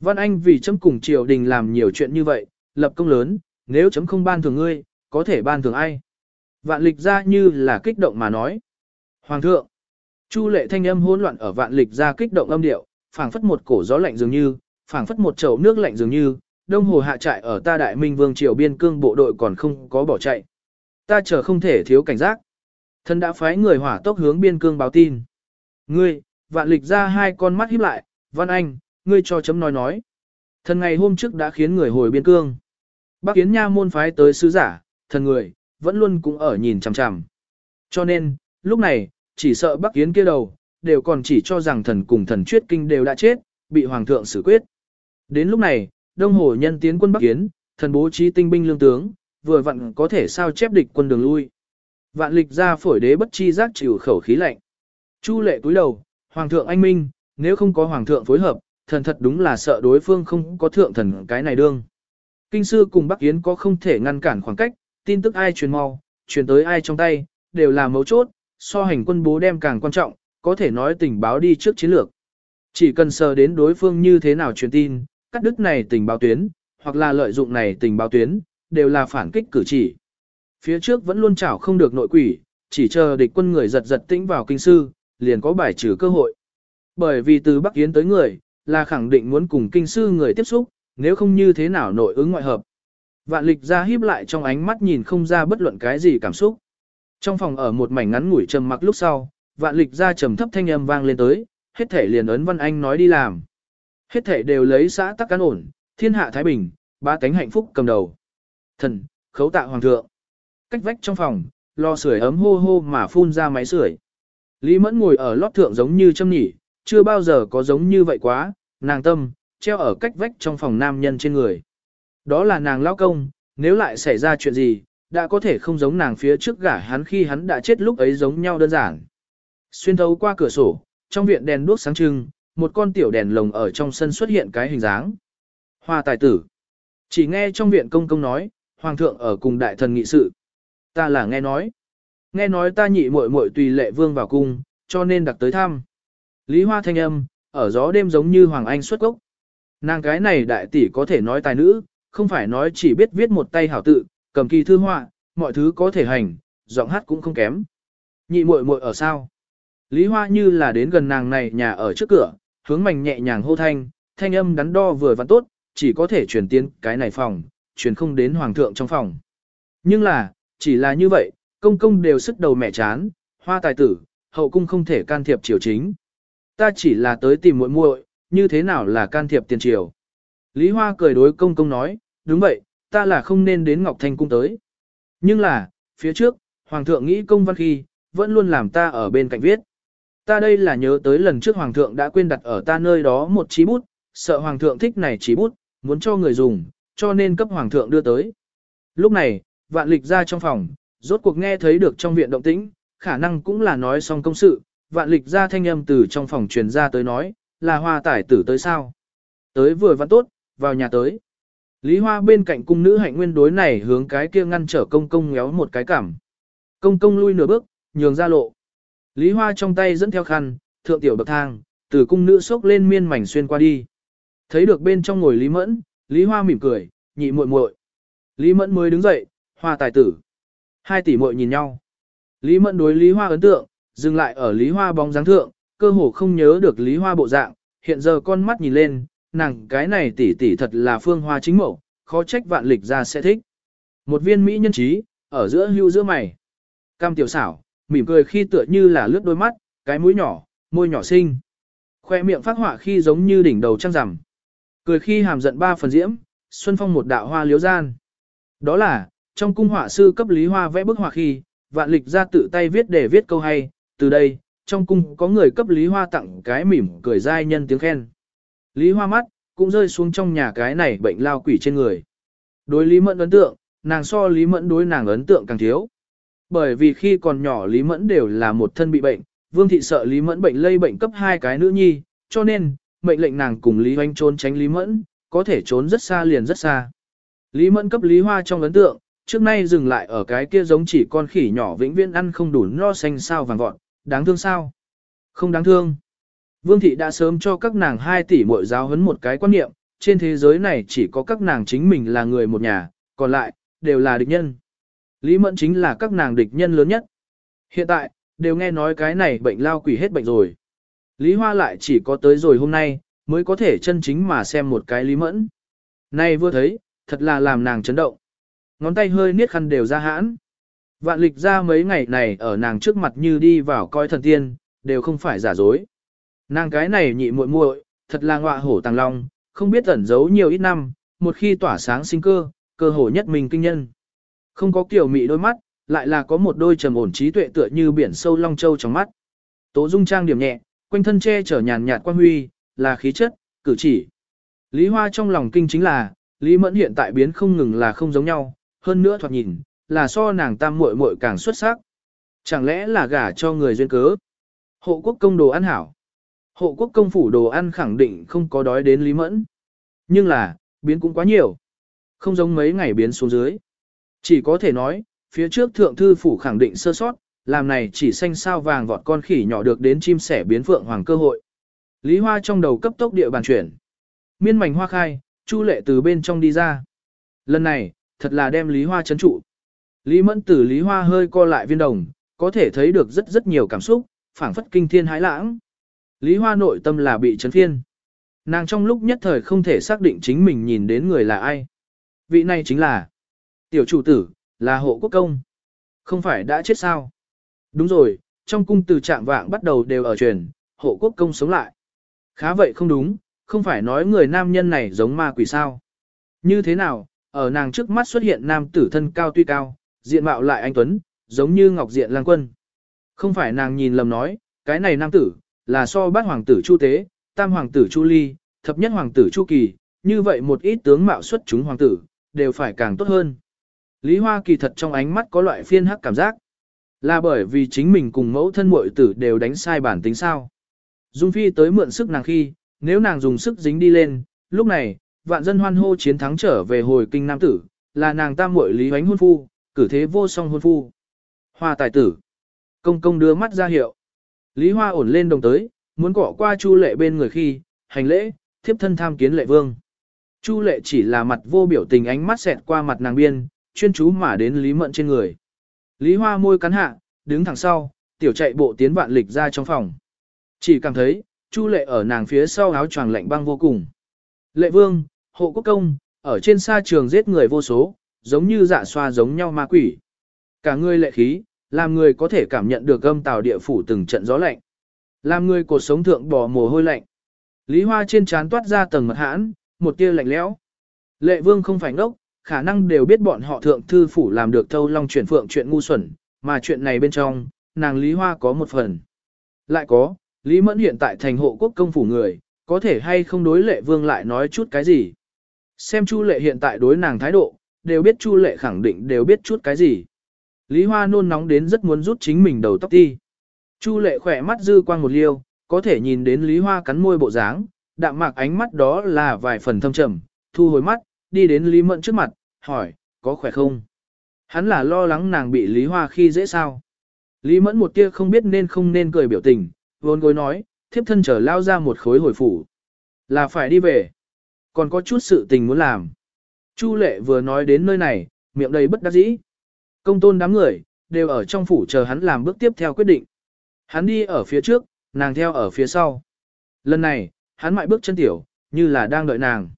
Văn Anh vì chấm cùng triều đình làm nhiều chuyện như vậy, lập công lớn, nếu chấm không ban thường ngươi, có thể ban thường ai? Vạn lịch ra như là kích động mà nói. Hoàng thượng, Chu lệ thanh âm hỗn loạn ở vạn lịch ra kích động âm điệu, phảng phất một cổ gió lạnh dường như, phảng phất một chậu nước lạnh dường như, đông hồ hạ trại ở ta đại minh vương triều biên cương bộ đội còn không có bỏ chạy. Ta chờ không thể thiếu cảnh giác. Thân đã phái người hỏa tốc hướng biên cương báo tin. Ngươi, vạn lịch ra hai con mắt híp lại, văn anh, ngươi cho chấm nói nói. Thần ngày hôm trước đã khiến người hồi biên cương. Bác Kiến Nha môn phái tới sứ giả, thần người, vẫn luôn cũng ở nhìn chằm chằm. Cho nên, Lúc này, chỉ sợ Bắc Yến kia đầu, đều còn chỉ cho rằng thần cùng thần chuyết kinh đều đã chết, bị hoàng thượng xử quyết. Đến lúc này, Đông Hồ nhân tiến quân Bắc Yến, thần bố trí tinh binh lương tướng, vừa vặn có thể sao chép địch quân đường lui. Vạn lịch ra phổi đế bất chi giác chịu khẩu khí lạnh. Chu lệ túi đầu, hoàng thượng anh minh, nếu không có hoàng thượng phối hợp, thần thật đúng là sợ đối phương không có thượng thần cái này đương. Kinh sư cùng Bắc Yến có không thể ngăn cản khoảng cách, tin tức ai truyền mau, truyền tới ai trong tay, đều là mấu chốt, so hành quân bố đem càng quan trọng, có thể nói tình báo đi trước chiến lược. Chỉ cần sờ đến đối phương như thế nào truyền tin, cắt đứt này tình báo tuyến, hoặc là lợi dụng này tình báo tuyến, đều là phản kích cử chỉ. Phía trước vẫn luôn chảo không được nội quỷ, chỉ chờ địch quân người giật giật tĩnh vào kinh sư, liền có bài trừ cơ hội. Bởi vì từ Bắc Yến tới người, là khẳng định muốn cùng kinh sư người tiếp xúc, nếu không như thế nào nội ứng ngoại hợp. Vạn lịch ra híp lại trong ánh mắt nhìn không ra bất luận cái gì cảm xúc. Trong phòng ở một mảnh ngắn ngủi trầm mặc lúc sau, vạn lịch ra trầm thấp thanh âm vang lên tới, hết thể liền ấn văn anh nói đi làm. Hết thể đều lấy xã tắc cán ổn, thiên hạ thái bình, ba cánh hạnh phúc cầm đầu. Thần, khấu tạ hoàng thượng. Cách vách trong phòng, lò sưởi ấm hô hô mà phun ra máy sưởi. Lý Mẫn ngồi ở lót thượng giống như châm nhỉ, chưa bao giờ có giống như vậy quá, nàng tâm, treo ở cách vách trong phòng nam nhân trên người. Đó là nàng lao công, nếu lại xảy ra chuyện gì, đã có thể không giống nàng phía trước gả hắn khi hắn đã chết lúc ấy giống nhau đơn giản. Xuyên thấu qua cửa sổ, trong viện đèn đuốc sáng trưng, một con tiểu đèn lồng ở trong sân xuất hiện cái hình dáng. Hoa tài tử. Chỉ nghe trong viện công công nói, hoàng thượng ở cùng đại thần nghị sự. Ta là nghe nói. Nghe nói ta nhị muội muội tùy lệ vương vào cung, cho nên đặc tới thăm. Lý Hoa thanh âm, ở gió đêm giống như Hoàng Anh xuất gốc. Nàng cái này đại tỷ có thể nói tài nữ, không phải nói chỉ biết viết một tay hảo tự, cầm kỳ thư họa, mọi thứ có thể hành, giọng hát cũng không kém. Nhị muội muội ở sao? Lý Hoa như là đến gần nàng này nhà ở trước cửa, hướng mảnh nhẹ nhàng hô thanh, thanh âm đắn đo vừa vặn tốt, chỉ có thể truyền tiến cái này phòng, truyền không đến hoàng thượng trong phòng. Nhưng là, chỉ là như vậy, công công đều sức đầu mẹ chán, hoa tài tử, hậu cung không thể can thiệp triều chính. Ta chỉ là tới tìm muội muội, như thế nào là can thiệp tiền triều. Lý Hoa cười đối công công nói, đúng vậy, ta là không nên đến Ngọc Thanh cung tới. Nhưng là, phía trước, Hoàng thượng nghĩ công văn khi, vẫn luôn làm ta ở bên cạnh viết. Ta đây là nhớ tới lần trước Hoàng thượng đã quên đặt ở ta nơi đó một chí bút, sợ Hoàng thượng thích này chí bút, muốn cho người dùng, cho nên cấp Hoàng thượng đưa tới. Lúc này, vạn lịch ra trong phòng, rốt cuộc nghe thấy được trong viện động tĩnh, khả năng cũng là nói xong công sự, vạn lịch ra thanh âm từ trong phòng truyền ra tới nói, là hoa tải tử tới sao. Tới vừa văn tốt, vào nhà tới. Lý Hoa bên cạnh cung nữ hạnh nguyên đối này hướng cái kia ngăn trở công công ngéo một cái cảm. Công công lui nửa bước, nhường ra lộ. Lý Hoa trong tay dẫn theo khăn, thượng tiểu bậc thang, từ cung nữ xốc lên miên mảnh xuyên qua đi. Thấy được bên trong ngồi Lý Mẫn, Lý Hoa mỉm cười, nhị muội muội. Lý Mẫn mới đứng dậy, hoa tài tử. Hai tỷ muội nhìn nhau. Lý Mẫn đối Lý Hoa ấn tượng, dừng lại ở Lý Hoa bóng dáng thượng, cơ hồ không nhớ được Lý Hoa bộ dạng, hiện giờ con mắt nhìn lên, nàng cái này tỷ tỷ thật là phương hoa chính mẫu, khó trách vạn lịch ra sẽ thích. Một viên mỹ nhân trí, ở giữa hưu giữa mày. Cam tiểu xảo, mỉm cười khi tựa như là lướt đôi mắt, cái mũi nhỏ, môi nhỏ xinh. Khoe miệng phát họa khi giống như đỉnh đầu trăng rằm. Cười khi hàm giận ba phần diễm, xuân phong một đạo hoa liếu gian. Đó là, trong cung họa sư cấp lý hoa vẽ bức họa khi, vạn lịch ra tự tay viết để viết câu hay, từ đây, trong cung có người cấp lý hoa tặng cái mỉm cười dai nhân tiếng khen. Lý hoa mắt, cũng rơi xuống trong nhà cái này bệnh lao quỷ trên người. Đối Lý Mẫn ấn tượng, nàng so Lý Mẫn đối nàng ấn tượng càng thiếu. Bởi vì khi còn nhỏ Lý Mẫn đều là một thân bị bệnh, Vương Thị sợ Lý Mẫn bệnh lây bệnh cấp hai cái nữ nhi, cho nên, mệnh lệnh nàng cùng Lý Hoanh trốn tránh Lý Mẫn, có thể trốn rất xa liền rất xa. Lý Mẫn cấp Lý Hoa trong ấn tượng, trước nay dừng lại ở cái kia giống chỉ con khỉ nhỏ vĩnh viễn ăn không đủ no xanh sao vàng vọt, đáng thương sao? Không đáng thương. Vương thị đã sớm cho các nàng hai tỷ muội giáo huấn một cái quan niệm, trên thế giới này chỉ có các nàng chính mình là người một nhà, còn lại, đều là địch nhân. Lý Mẫn chính là các nàng địch nhân lớn nhất. Hiện tại, đều nghe nói cái này bệnh lao quỷ hết bệnh rồi. Lý Hoa lại chỉ có tới rồi hôm nay, mới có thể chân chính mà xem một cái Lý Mẫn. Nay vừa thấy, thật là làm nàng chấn động. Ngón tay hơi niết khăn đều ra hãn. Vạn lịch ra mấy ngày này ở nàng trước mặt như đi vào coi thần tiên, đều không phải giả dối. Nàng cái này nhị muội muội, thật là ngọa hổ tàng long, không biết ẩn giấu nhiều ít năm, một khi tỏa sáng sinh cơ, cơ hồ nhất mình kinh nhân. Không có kiểu mị đôi mắt, lại là có một đôi trầm ổn trí tuệ tựa như biển sâu long châu trong mắt. Tố Dung trang điểm nhẹ, quanh thân che chở nhàn nhạt quan huy, là khí chất, cử chỉ. Lý Hoa trong lòng kinh chính là, Lý Mẫn hiện tại biến không ngừng là không giống nhau, hơn nữa thoạt nhìn, là so nàng tam muội muội càng xuất sắc. Chẳng lẽ là gả cho người duyên cớ? Hộ quốc công đồ ăn hảo. Hộ quốc công phủ đồ ăn khẳng định không có đói đến Lý Mẫn. Nhưng là, biến cũng quá nhiều. Không giống mấy ngày biến xuống dưới. Chỉ có thể nói, phía trước thượng thư phủ khẳng định sơ sót, làm này chỉ xanh sao vàng vọt con khỉ nhỏ được đến chim sẻ biến phượng hoàng cơ hội. Lý Hoa trong đầu cấp tốc địa bàn chuyển. Miên mảnh hoa khai, Chu lệ từ bên trong đi ra. Lần này, thật là đem Lý Hoa chấn trụ. Lý Mẫn từ Lý Hoa hơi co lại viên đồng, có thể thấy được rất rất nhiều cảm xúc, phảng phất kinh thiên hãi lãng. Lý Hoa nội tâm là bị chấn phiên. Nàng trong lúc nhất thời không thể xác định chính mình nhìn đến người là ai. Vị này chính là tiểu chủ tử, là hộ quốc công. Không phải đã chết sao? Đúng rồi, trong cung từ trạng vạng bắt đầu đều ở truyền, hộ quốc công sống lại. Khá vậy không đúng, không phải nói người nam nhân này giống ma quỷ sao. Như thế nào, ở nàng trước mắt xuất hiện nam tử thân cao tuy cao, diện mạo lại anh Tuấn, giống như ngọc diện lang quân. Không phải nàng nhìn lầm nói, cái này nam tử, là so bát hoàng tử Chu Tế, tam hoàng tử Chu Ly, thập nhất hoàng tử Chu Kỳ, như vậy một ít tướng mạo xuất chúng hoàng tử, đều phải càng tốt hơn. Lý Hoa kỳ thật trong ánh mắt có loại phiên hắc cảm giác. Là bởi vì chính mình cùng mẫu thân muội tử đều đánh sai bản tính sao. Dung Phi tới mượn sức nàng khi, nếu nàng dùng sức dính đi lên, lúc này, vạn dân hoan hô chiến thắng trở về hồi kinh nam tử, là nàng tam muội Lý Hoánh hôn phu, cử thế vô song hôn phu. Hoa tài tử. Công công đưa mắt ra hiệu. Lý Hoa ổn lên đồng tới, muốn cọ qua Chu Lệ bên người khi, hành lễ, thiếp thân tham kiến lệ vương. Chu Lệ chỉ là mặt vô biểu tình ánh mắt xẹt qua mặt nàng biên, chuyên chú mà đến Lý Mận trên người. Lý Hoa môi cắn hạ, đứng thẳng sau, tiểu chạy bộ tiến vạn lịch ra trong phòng. Chỉ cảm thấy, Chu Lệ ở nàng phía sau áo choàng lạnh băng vô cùng. Lệ Vương, hộ quốc công, ở trên sa trường giết người vô số, giống như dạ xoa giống nhau ma quỷ. Cả người lệ khí, làm người có thể cảm nhận được âm tào địa phủ từng trận gió lạnh. Làm người cuộc sống thượng bỏ mồ hôi lạnh. Lý Hoa trên trán toát ra tầng mật hãn, một tia lạnh lẽo. Lệ Vương không phải ngốc, khả năng đều biết bọn họ thượng thư phủ làm được thâu long chuyển phượng chuyện ngu xuẩn, mà chuyện này bên trong, nàng Lý Hoa có một phần. Lại có, Lý Mẫn hiện tại thành hộ quốc công phủ người, có thể hay không đối lệ vương lại nói chút cái gì. Xem Chu lệ hiện tại đối nàng thái độ, đều biết Chu lệ khẳng định đều biết chút cái gì. Lý Hoa nôn nóng đến rất muốn rút chính mình đầu tóc đi. Chu lệ khỏe mắt dư quang một liêu, có thể nhìn đến Lý Hoa cắn môi bộ dáng, đạm mạc ánh mắt đó là vài phần thâm trầm, thu hồi mắt, đi đến Lý Mẫn trước mặt, hỏi, có khỏe không? Hắn là lo lắng nàng bị Lý Hoa khi dễ sao. Lý Mẫn một tia không biết nên không nên cười biểu tình, vốn gối nói, thiếp thân trở lao ra một khối hồi phủ. Là phải đi về. Còn có chút sự tình muốn làm. Chu lệ vừa nói đến nơi này, miệng đầy bất đắc dĩ. Công tôn đám người, đều ở trong phủ chờ hắn làm bước tiếp theo quyết định. Hắn đi ở phía trước, nàng theo ở phía sau. Lần này, hắn mại bước chân tiểu, như là đang đợi nàng.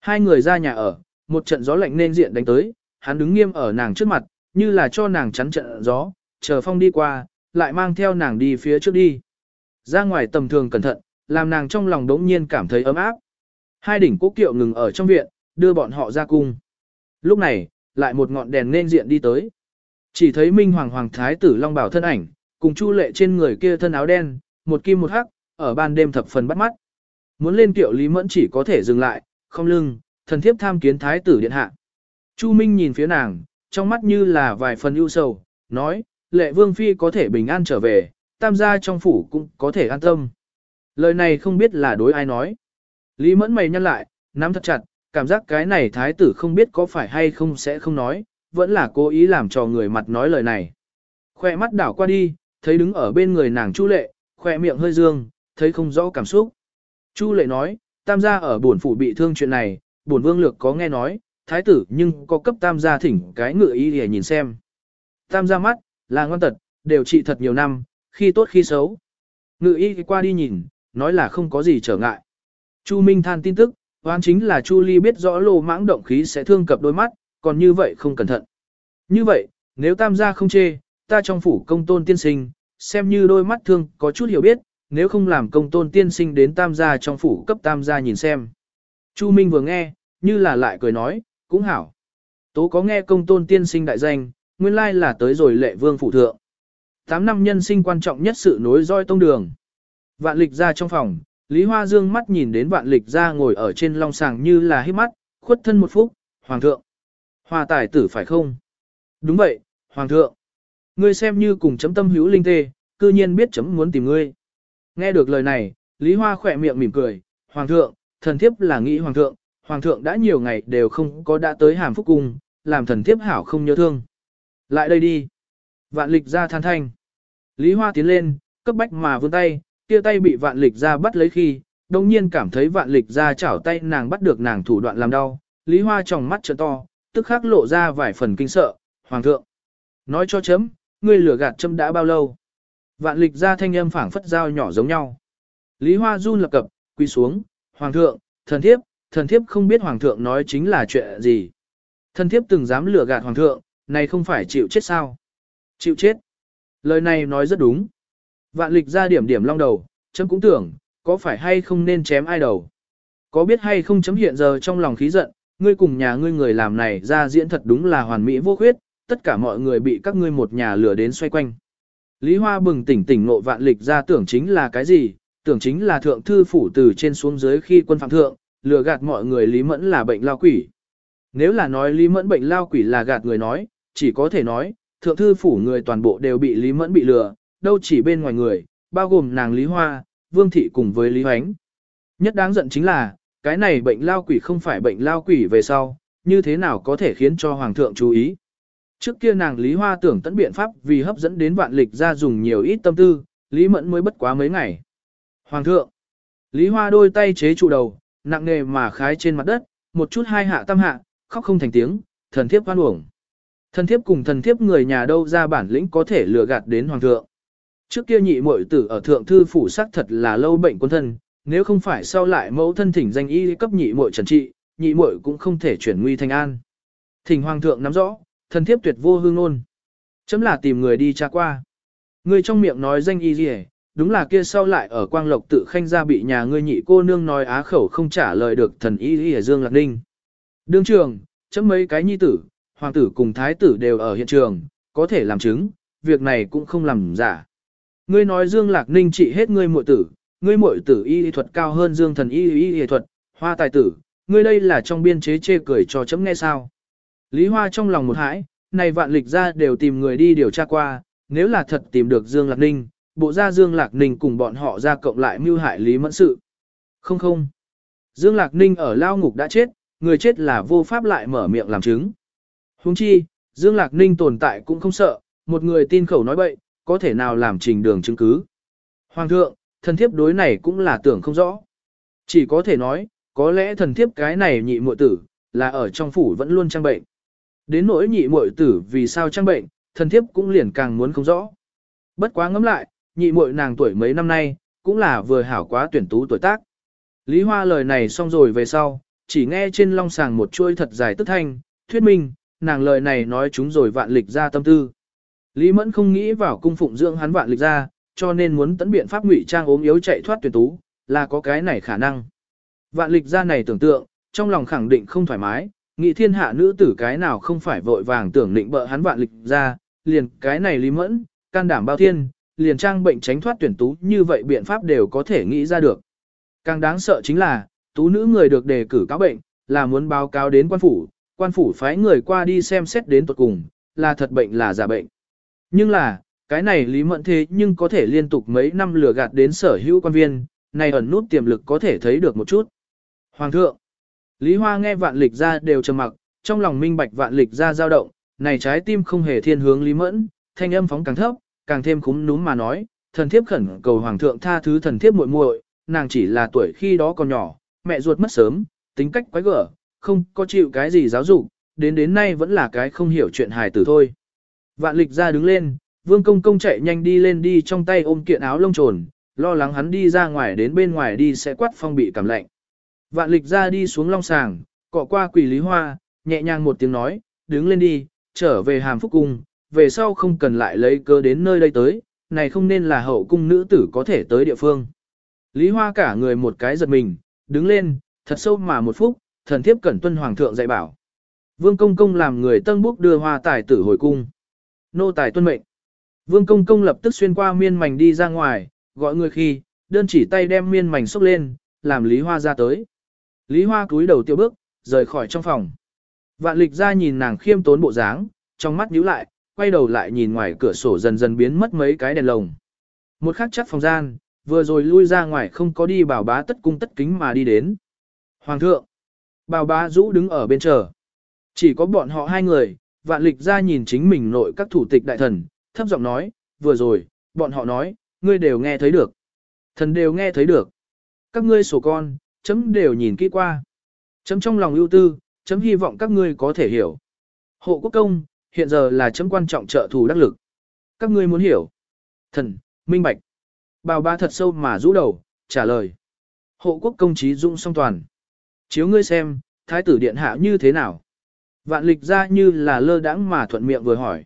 Hai người ra nhà ở, một trận gió lạnh nên diện đánh tới, hắn đứng nghiêm ở nàng trước mặt, như là cho nàng chắn trận gió, chờ phong đi qua, lại mang theo nàng đi phía trước đi. Ra ngoài tầm thường cẩn thận, làm nàng trong lòng đống nhiên cảm thấy ấm áp. Hai đỉnh quốc kiệu ngừng ở trong viện, đưa bọn họ ra cung. Lúc này, lại một ngọn đèn nên diện đi tới. Chỉ thấy Minh Hoàng Hoàng Thái tử Long Bảo thân ảnh, cùng Chu Lệ trên người kia thân áo đen, một kim một hắc, ở ban đêm thập phần bắt mắt. Muốn lên tiểu Lý Mẫn chỉ có thể dừng lại, không lưng, thần thiếp tham kiến Thái tử điện hạ. Chu Minh nhìn phía nàng, trong mắt như là vài phần ưu sầu, nói, lệ vương phi có thể bình an trở về, tam gia trong phủ cũng có thể an tâm. Lời này không biết là đối ai nói. Lý mẫn mày nhăn lại, nắm thật chặt, cảm giác cái này thái tử không biết có phải hay không sẽ không nói, vẫn là cố ý làm cho người mặt nói lời này. Khoe mắt đảo qua đi, thấy đứng ở bên người nàng Chu Lệ, khoe miệng hơi dương, thấy không rõ cảm xúc. Chu Lệ nói, tam gia ở buồn phủ bị thương chuyện này, buồn vương lược có nghe nói, thái tử nhưng có cấp tam gia thỉnh cái ngựa ý để nhìn xem. Tam gia mắt, là ngoan tật, đều trị thật nhiều năm, khi tốt khi xấu. Ngự y qua đi nhìn, nói là không có gì trở ngại. Chu Minh than tin tức, hoán chính là Chu Ly biết rõ lô mãng động khí sẽ thương cập đôi mắt, còn như vậy không cẩn thận. Như vậy, nếu tam gia không chê, ta trong phủ công tôn tiên sinh, xem như đôi mắt thương có chút hiểu biết, nếu không làm công tôn tiên sinh đến tam gia trong phủ cấp tam gia nhìn xem. Chu Minh vừa nghe, như là lại cười nói, cũng hảo. Tố có nghe công tôn tiên sinh đại danh, nguyên lai là tới rồi lệ vương phủ thượng. Tám năm nhân sinh quan trọng nhất sự nối roi tông đường. Vạn lịch ra trong phòng, Lý Hoa Dương mắt nhìn đến vạn lịch ra ngồi ở trên long sàng như là hít mắt, khuất thân một phút, hoàng thượng. Hòa tài tử phải không? Đúng vậy, hoàng thượng. Ngươi xem như cùng chấm tâm hữu linh tê, cư nhiên biết chấm muốn tìm ngươi. Nghe được lời này, Lý Hoa khỏe miệng mỉm cười, hoàng thượng, thần thiếp là nghĩ hoàng thượng, hoàng thượng đã nhiều ngày đều không có đã tới hàm phúc cung, làm thần thiếp hảo không nhớ thương. Lại đây đi. Vạn lịch ra than thanh. Lý Hoa tiến lên, cấp bách mà vươn tay, kia tay bị vạn lịch ra bắt lấy khi, đồng nhiên cảm thấy vạn lịch ra chảo tay nàng bắt được nàng thủ đoạn làm đau. Lý Hoa tròng mắt trợ to, tức khắc lộ ra vài phần kinh sợ, hoàng thượng. Nói cho chấm, ngươi lừa gạt chấm đã bao lâu? Vạn lịch ra thanh âm phảng phất dao nhỏ giống nhau. Lý Hoa run lập cập, quy xuống, hoàng thượng, thần thiếp, thần thiếp không biết hoàng thượng nói chính là chuyện gì. Thần thiếp từng dám lừa gạt hoàng thượng, này không phải chịu chết sao? Chịu chết. Lời này nói rất đúng. Vạn lịch ra điểm điểm long đầu, chấm cũng tưởng, có phải hay không nên chém ai đầu. Có biết hay không chấm hiện giờ trong lòng khí giận, ngươi cùng nhà ngươi người làm này ra diễn thật đúng là hoàn mỹ vô khuyết, tất cả mọi người bị các ngươi một nhà lừa đến xoay quanh. Lý Hoa bừng tỉnh tỉnh nộ vạn lịch ra tưởng chính là cái gì, tưởng chính là thượng thư phủ từ trên xuống dưới khi quân phạm thượng, lừa gạt mọi người Lý Mẫn là bệnh lao quỷ. Nếu là nói Lý Mẫn bệnh lao quỷ là gạt người nói, chỉ có thể nói, thượng thư phủ người toàn bộ đều bị Lý Mẫn bị lừa, đâu chỉ bên ngoài người, bao gồm nàng Lý Hoa, Vương Thị cùng với Lý Hoánh. Nhất đáng giận chính là, cái này bệnh lao quỷ không phải bệnh lao quỷ về sau, như thế nào có thể khiến cho Hoàng thượng chú ý. Trước kia nàng Lý Hoa tưởng tận biện pháp vì hấp dẫn đến vạn lịch ra dùng nhiều ít tâm tư, Lý Mẫn mới bất quá mấy ngày. Hoàng thượng, Lý Hoa đôi tay chế trụ đầu, nặng nề mà khái trên mặt đất, một chút hai hạ tam hạ, khóc không thành tiếng, thần thiếp hoan uổng. Thần thiếp cùng thần thiếp người nhà đâu ra bản lĩnh có thể lừa gạt đến hoàng thượng. Trước kia nhị muội tử ở thượng thư phủ sắc thật là lâu bệnh quân thân, nếu không phải sau lại mẫu thân thỉnh danh y cấp nhị muội trần trị, nhị muội cũng không thể chuyển nguy thành an. Thỉnh hoàng thượng nắm rõ, thần thiếp tuyệt vô hương nôn. Chấm là tìm người đi tra qua. Người trong miệng nói danh y gì đúng là kia sau lại ở quang lộc tự khanh ra bị nhà ngươi nhị cô nương nói á khẩu không trả lời được thần y y dương lạc ninh. Đương trường, chấm mấy cái nhi tử, hoàng tử cùng thái tử đều ở hiện trường, có thể làm chứng, việc này cũng không làm giả. Ngươi nói Dương Lạc Ninh trị hết ngươi muội tử, ngươi muội tử y y thuật cao hơn Dương thần y y y thuật, hoa tài tử, ngươi đây là trong biên chế chê cười cho chấm nghe sao. Lý Hoa trong lòng một hãi, này vạn lịch ra đều tìm người đi điều tra qua, nếu là thật tìm được Dương Lạc Ninh, bộ ra Dương Lạc Ninh cùng bọn họ ra cộng lại mưu hại Lý Mẫn sự. Không không. Dương Lạc Ninh ở lao ngục đã chết, người chết là vô pháp lại mở miệng làm chứng. Huống chi, Dương Lạc Ninh tồn tại cũng không sợ, một người tin khẩu nói bậy, có thể nào làm trình đường chứng cứ. Hoàng thượng, thần thiếp đối này cũng là tưởng không rõ. Chỉ có thể nói, có lẽ thần thiếp cái này nhị muội tử, là ở trong phủ vẫn luôn trang bệnh. Đến nỗi nhị muội tử vì sao trang bệnh, thần thiếp cũng liền càng muốn không rõ. Bất quá ngẫm lại, nhị muội nàng tuổi mấy năm nay, cũng là vừa hảo quá tuyển tú tuổi tác. Lý Hoa lời này xong rồi về sau, chỉ nghe trên long sàng một chuôi thật dài tức thanh, thuyết minh, nàng lời này nói chúng rồi vạn lịch ra tâm tư. Lý Mẫn không nghĩ vào cung phụng dưỡng hắn vạn lịch ra, cho nên muốn tấn biện pháp ngụy trang ốm yếu chạy thoát tuyển tú, là có cái này khả năng. Vạn lịch ra này tưởng tượng, trong lòng khẳng định không thoải mái, nghĩ thiên hạ nữ tử cái nào không phải vội vàng tưởng định bợ hắn vạn lịch ra, liền cái này Lý Mẫn, can đảm bao thiên, liền trang bệnh tránh thoát tuyển tú như vậy biện pháp đều có thể nghĩ ra được. Càng đáng sợ chính là, tú nữ người được đề cử cáo bệnh, là muốn báo cáo đến quan phủ, quan phủ phái người qua đi xem xét đến tuật cùng, là thật bệnh là giả bệnh. Nhưng là, cái này Lý Mẫn thế nhưng có thể liên tục mấy năm lừa gạt đến sở hữu quan viên, này ẩn nút tiềm lực có thể thấy được một chút. Hoàng thượng, Lý Hoa nghe vạn lịch ra đều trầm mặc, trong lòng minh bạch vạn lịch ra dao động, này trái tim không hề thiên hướng Lý Mẫn, thanh âm phóng càng thấp, càng thêm khúm núm mà nói, thần thiếp khẩn cầu hoàng thượng tha thứ thần thiếp muội muội, nàng chỉ là tuổi khi đó còn nhỏ, mẹ ruột mất sớm, tính cách quái gở, không có chịu cái gì giáo dục, đến đến nay vẫn là cái không hiểu chuyện hài tử thôi. Vạn lịch ra đứng lên, vương công công chạy nhanh đi lên đi trong tay ôm kiện áo lông trồn, lo lắng hắn đi ra ngoài đến bên ngoài đi sẽ quát phong bị cảm lạnh. Vạn lịch ra đi xuống long sàng, cọ qua quỷ lý hoa, nhẹ nhàng một tiếng nói, đứng lên đi, trở về hàm phúc cung, về sau không cần lại lấy cơ đến nơi đây tới, này không nên là hậu cung nữ tử có thể tới địa phương. Lý hoa cả người một cái giật mình, đứng lên, thật sâu mà một phút, thần thiếp cẩn tuân hoàng thượng dạy bảo. Vương công công làm người tân búc đưa hoa tài tử hồi cung. nô tài tuân mệnh. Vương công công lập tức xuyên qua miên mảnh đi ra ngoài, gọi người khi, đơn chỉ tay đem miên mảnh xúc lên, làm Lý Hoa ra tới. Lý Hoa cúi đầu tiêu bước, rời khỏi trong phòng. Vạn lịch ra nhìn nàng khiêm tốn bộ dáng, trong mắt nhíu lại, quay đầu lại nhìn ngoài cửa sổ dần dần biến mất mấy cái đèn lồng. Một khắc chắc phòng gian, vừa rồi lui ra ngoài không có đi bảo bá tất cung tất kính mà đi đến. Hoàng thượng, bảo bá rũ đứng ở bên chờ. Chỉ có bọn họ hai người, vạn lịch ra nhìn chính mình nội các thủ tịch đại thần, thấp giọng nói, vừa rồi, bọn họ nói, ngươi đều nghe thấy được. Thần đều nghe thấy được. Các ngươi sổ con, chấm đều nhìn kỹ qua. Chấm trong lòng ưu tư, chấm hy vọng các ngươi có thể hiểu. Hộ quốc công, hiện giờ là chấm quan trọng trợ thủ đắc lực. Các ngươi muốn hiểu. Thần, minh bạch. Bào ba thật sâu mà rũ đầu, trả lời. Hộ quốc công trí dung song toàn. Chiếu ngươi xem, thái tử điện hạ như thế nào? Vạn lịch ra như là lơ đãng mà thuận miệng vừa hỏi.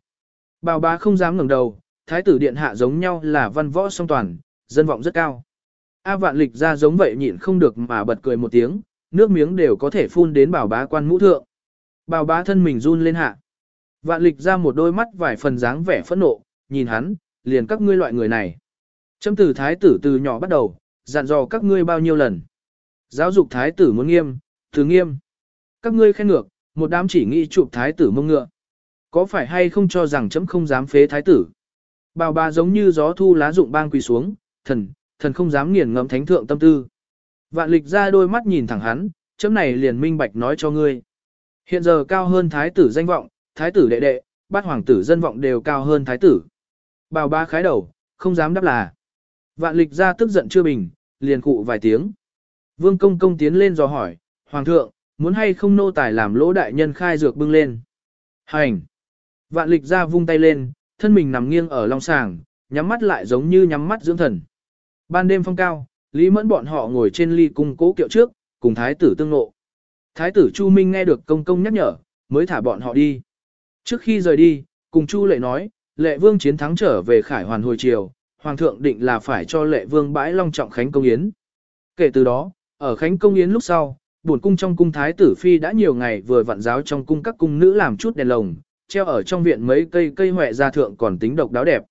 Bào bá không dám ngẩng đầu, thái tử điện hạ giống nhau là văn võ song toàn, dân vọng rất cao. A vạn lịch ra giống vậy nhịn không được mà bật cười một tiếng, nước miếng đều có thể phun đến bảo bá quan mũ thượng. Bảo bá thân mình run lên hạ. Vạn lịch ra một đôi mắt vài phần dáng vẻ phẫn nộ, nhìn hắn, liền các ngươi loại người này. Châm tử thái tử từ nhỏ bắt đầu, dặn dò các ngươi bao nhiêu lần. Giáo dục thái tử muốn nghiêm, thường nghiêm. Các ngươi khen ngược, một đám chỉ nghĩ chụp thái tử mông ngựa. Có phải hay không cho rằng chấm không dám phế thái tử? Bào bà giống như gió thu lá rụng bang quỳ xuống, thần, thần không dám nghiền ngẫm thánh thượng tâm tư. Vạn lịch ra đôi mắt nhìn thẳng hắn, chấm này liền minh bạch nói cho ngươi. Hiện giờ cao hơn thái tử danh vọng, thái tử đệ đệ, bát hoàng tử dân vọng đều cao hơn thái tử. Bào ba khái đầu, không dám đáp là. Vạn lịch ra tức giận chưa bình, liền cụ vài tiếng. Vương công công tiến lên dò hỏi, Hoàng thượng, muốn hay không nô tài làm lỗ đại nhân khai dược bưng lên. Hành! Vạn lịch ra vung tay lên, thân mình nằm nghiêng ở long sàng, nhắm mắt lại giống như nhắm mắt dưỡng thần. Ban đêm phong cao, Lý Mẫn bọn họ ngồi trên ly cung cố kiệu trước, cùng thái tử tương ngộ. Thái tử Chu Minh nghe được công công nhắc nhở, mới thả bọn họ đi. Trước khi rời đi, cùng Chu lệ nói, lệ vương chiến thắng trở về khải hoàn hồi chiều, hoàng thượng định là phải cho lệ vương bãi long trọng khánh công yến. Kể từ đó, ở khánh công yến lúc sau, buồn cung trong cung thái tử phi đã nhiều ngày vừa vặn giáo trong cung các cung nữ làm chút đèn lồng, treo ở trong viện mấy cây cây hoẹ gia thượng còn tính độc đáo đẹp.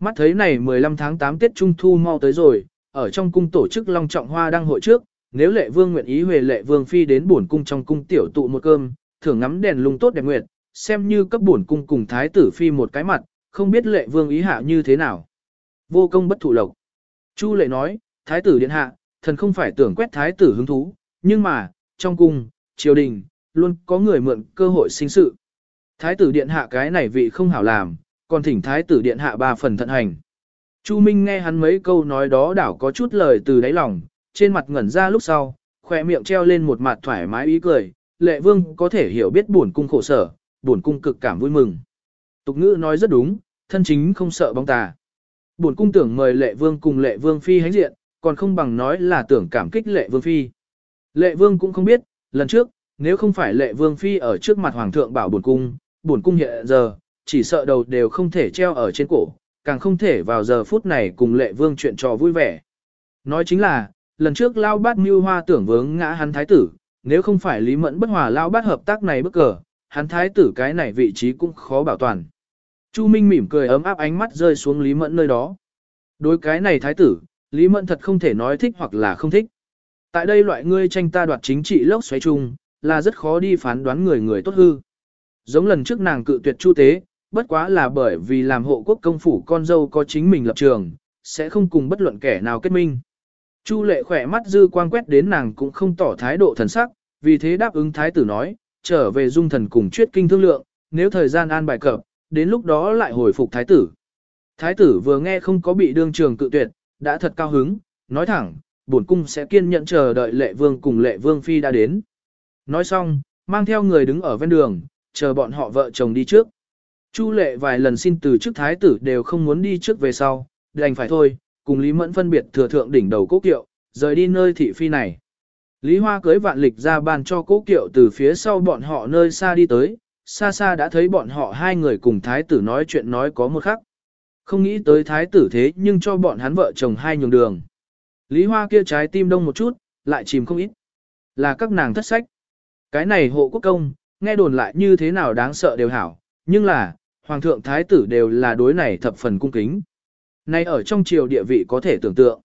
Mắt thấy này 15 tháng 8 Tết Trung Thu mau tới rồi, ở trong cung tổ chức long trọng hoa đăng hội trước, nếu lệ vương nguyện ý huề lệ vương phi đến buồn cung trong cung tiểu tụ một cơm, thưởng ngắm đèn lung tốt đẹp nguyệt, xem như cấp buồn cung cùng thái tử phi một cái mặt, không biết lệ vương ý hạ như thế nào. Vô công bất thụ lộc. Chu lệ nói, thái tử điện hạ, thần không phải tưởng quét thái tử hứng thú, nhưng mà, trong cung, triều đình, luôn có người mượn cơ hội sinh sự. Thái tử điện hạ cái này vị không hảo làm, còn thỉnh thái tử điện hạ ba phần thận hành. Chu Minh nghe hắn mấy câu nói đó đảo có chút lời từ đáy lòng, trên mặt ngẩn ra lúc sau, khỏe miệng treo lên một mặt thoải mái ý cười, lệ vương có thể hiểu biết buồn cung khổ sở, buồn cung cực cảm vui mừng. Tục ngữ nói rất đúng, thân chính không sợ bóng tà. Buồn cung tưởng mời lệ vương cùng lệ vương phi hánh diện, còn không bằng nói là tưởng cảm kích lệ vương phi. Lệ vương cũng không biết, lần trước, nếu không phải lệ vương phi ở trước mặt hoàng thượng bảo buồn cung, Bổn cung hiện giờ, chỉ sợ đầu đều không thể treo ở trên cổ, càng không thể vào giờ phút này cùng lệ vương chuyện trò vui vẻ. Nói chính là, lần trước lao bát mưu hoa tưởng vướng ngã hắn thái tử, nếu không phải lý mẫn bất hòa lao bát hợp tác này bất cờ, hắn thái tử cái này vị trí cũng khó bảo toàn. Chu Minh mỉm cười ấm áp ánh mắt rơi xuống lý mẫn nơi đó. Đối cái này thái tử, lý mẫn thật không thể nói thích hoặc là không thích. Tại đây loại ngươi tranh ta đoạt chính trị lốc xoáy chung, là rất khó đi phán đoán người người tốt hư. Giống lần trước nàng cự tuyệt chu tế, bất quá là bởi vì làm hộ quốc công phủ con dâu có chính mình lập trường, sẽ không cùng bất luận kẻ nào kết minh. Chu lệ khỏe mắt dư quang quét đến nàng cũng không tỏ thái độ thần sắc, vì thế đáp ứng thái tử nói, trở về dung thần cùng chuyết kinh thương lượng, nếu thời gian an bài cập, đến lúc đó lại hồi phục thái tử. Thái tử vừa nghe không có bị đương trường cự tuyệt, đã thật cao hứng, nói thẳng, bổn cung sẽ kiên nhẫn chờ đợi lệ vương cùng lệ vương phi đã đến. Nói xong, mang theo người đứng ở ven đường, chờ bọn họ vợ chồng đi trước. Chu lệ vài lần xin từ chức thái tử đều không muốn đi trước về sau, đành phải thôi, cùng Lý Mẫn phân biệt thừa thượng đỉnh đầu cố kiệu, rời đi nơi thị phi này. Lý Hoa cưới vạn lịch ra bàn cho cố kiệu từ phía sau bọn họ nơi xa đi tới, xa xa đã thấy bọn họ hai người cùng thái tử nói chuyện nói có một khắc. Không nghĩ tới thái tử thế nhưng cho bọn hắn vợ chồng hai nhường đường. Lý Hoa kia trái tim đông một chút, lại chìm không ít. Là các nàng thất sách. Cái này hộ quốc công, nghe đồn lại như thế nào đáng sợ đều hảo, nhưng là, hoàng thượng thái tử đều là đối này thập phần cung kính. Nay ở trong triều địa vị có thể tưởng tượng.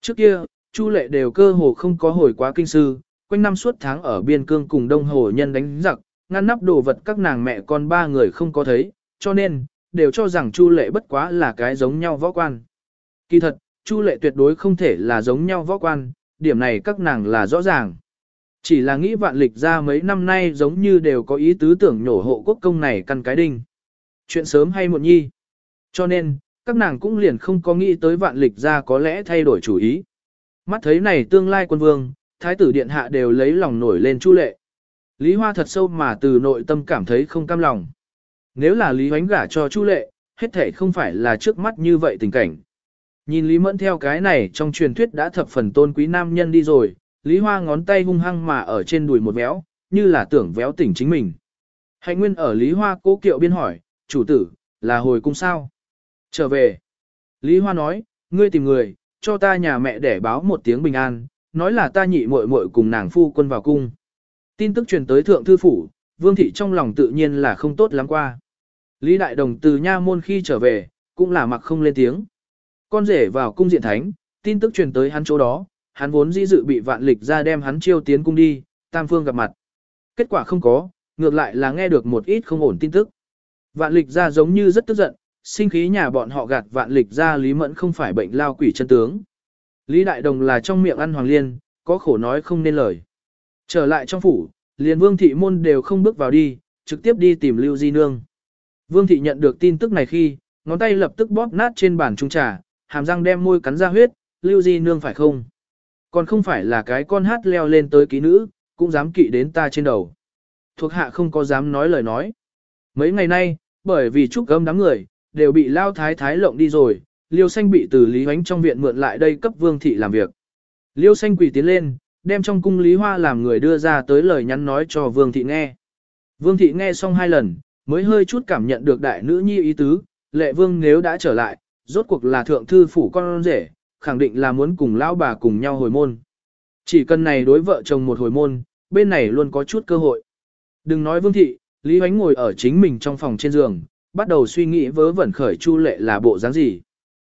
Trước kia, Chu lệ đều cơ hồ không có hồi quá kinh sư, quanh năm suốt tháng ở biên cương cùng đông hồ nhân đánh giặc, ngăn nắp đồ vật các nàng mẹ con ba người không có thấy, cho nên, đều cho rằng Chu lệ bất quá là cái giống nhau võ quan. Kỳ thật, Chu lệ tuyệt đối không thể là giống nhau võ quan, điểm này các nàng là rõ ràng. Chỉ là nghĩ vạn lịch ra mấy năm nay giống như đều có ý tứ tưởng nhổ hộ quốc công này căn cái đinh. Chuyện sớm hay muộn nhi. Cho nên, các nàng cũng liền không có nghĩ tới vạn lịch ra có lẽ thay đổi chủ ý. Mắt thấy này tương lai quân vương, thái tử điện hạ đều lấy lòng nổi lên chu lệ. Lý Hoa thật sâu mà từ nội tâm cảm thấy không cam lòng. Nếu là Lý Hoánh gả cho chu lệ, hết thể không phải là trước mắt như vậy tình cảnh. Nhìn Lý Mẫn theo cái này trong truyền thuyết đã thập phần tôn quý nam nhân đi rồi, Lý Hoa ngón tay hung hăng mà ở trên đùi một véo, như là tưởng véo tỉnh chính mình. Hạnh Nguyên ở Lý Hoa cố kiệu biên hỏi, chủ tử, là hồi cung sao? Trở về. Lý Hoa nói, ngươi tìm người, cho ta nhà mẹ để báo một tiếng bình an, nói là ta nhị muội muội cùng nàng phu quân vào cung. Tin tức truyền tới thượng thư phủ, Vương thị trong lòng tự nhiên là không tốt lắm qua. Lý Đại Đồng từ nha môn khi trở về, cũng là mặc không lên tiếng. Con rể vào cung diện thánh, tin tức truyền tới hắn chỗ đó, hắn vốn dĩ dự bị vạn lịch ra đem hắn chiêu tiến cung đi, tam phương gặp mặt. Kết quả không có, ngược lại là nghe được một ít không ổn tin tức. Vạn lịch ra giống như rất tức giận, sinh khí nhà bọn họ gạt vạn lịch ra Lý Mẫn không phải bệnh lao quỷ chân tướng. Lý Đại Đồng là trong miệng ăn hoàng liên, có khổ nói không nên lời. Trở lại trong phủ, liền vương thị môn đều không bước vào đi, trực tiếp đi tìm Lưu Di Nương. Vương thị nhận được tin tức này khi, ngón tay lập tức bóp nát trên bàn trung trà, hàm răng đem môi cắn ra huyết, Lưu Di Nương phải không? Còn không phải là cái con hát leo lên tới ký nữ, cũng dám kỵ đến ta trên đầu. Thuộc hạ không có dám nói lời nói. Mấy ngày nay, bởi vì trúc gấm đám người, đều bị lao thái thái lộng đi rồi, liêu xanh bị từ lý hoánh trong viện mượn lại đây cấp vương thị làm việc. Liêu xanh quỳ tiến lên, đem trong cung lý hoa làm người đưa ra tới lời nhắn nói cho vương thị nghe. Vương thị nghe xong hai lần, mới hơi chút cảm nhận được đại nữ nhi ý tứ, lệ vương nếu đã trở lại, rốt cuộc là thượng thư phủ con rể, khẳng định là muốn cùng lão bà cùng nhau hồi môn. Chỉ cần này đối vợ chồng một hồi môn, bên này luôn có chút cơ hội. Đừng nói vương thị, Lý Huánh ngồi ở chính mình trong phòng trên giường, bắt đầu suy nghĩ vớ vẩn khởi Chu Lệ là bộ dáng gì.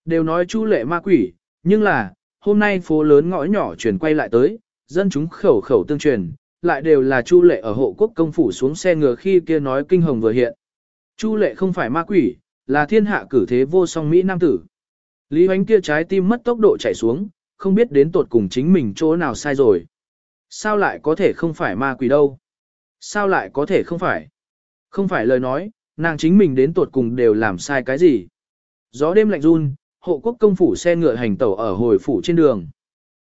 Đều nói Chu Lệ ma quỷ, nhưng là, hôm nay phố lớn ngõ nhỏ chuyển quay lại tới, dân chúng khẩu khẩu tương truyền, lại đều là Chu Lệ ở hộ quốc công phủ xuống xe ngựa khi kia nói kinh hồng vừa hiện. Chu Lệ không phải ma quỷ, là thiên hạ cử thế vô song Mỹ Nam tử. Lý Hoánh kia trái tim mất tốc độ chảy xuống, không biết đến tột cùng chính mình chỗ nào sai rồi. Sao lại có thể không phải ma quỷ đâu? Sao lại có thể không phải? Không phải lời nói, nàng chính mình đến tột cùng đều làm sai cái gì? Gió đêm lạnh run, hộ quốc công phủ xe ngựa hành tẩu ở hồi phủ trên đường.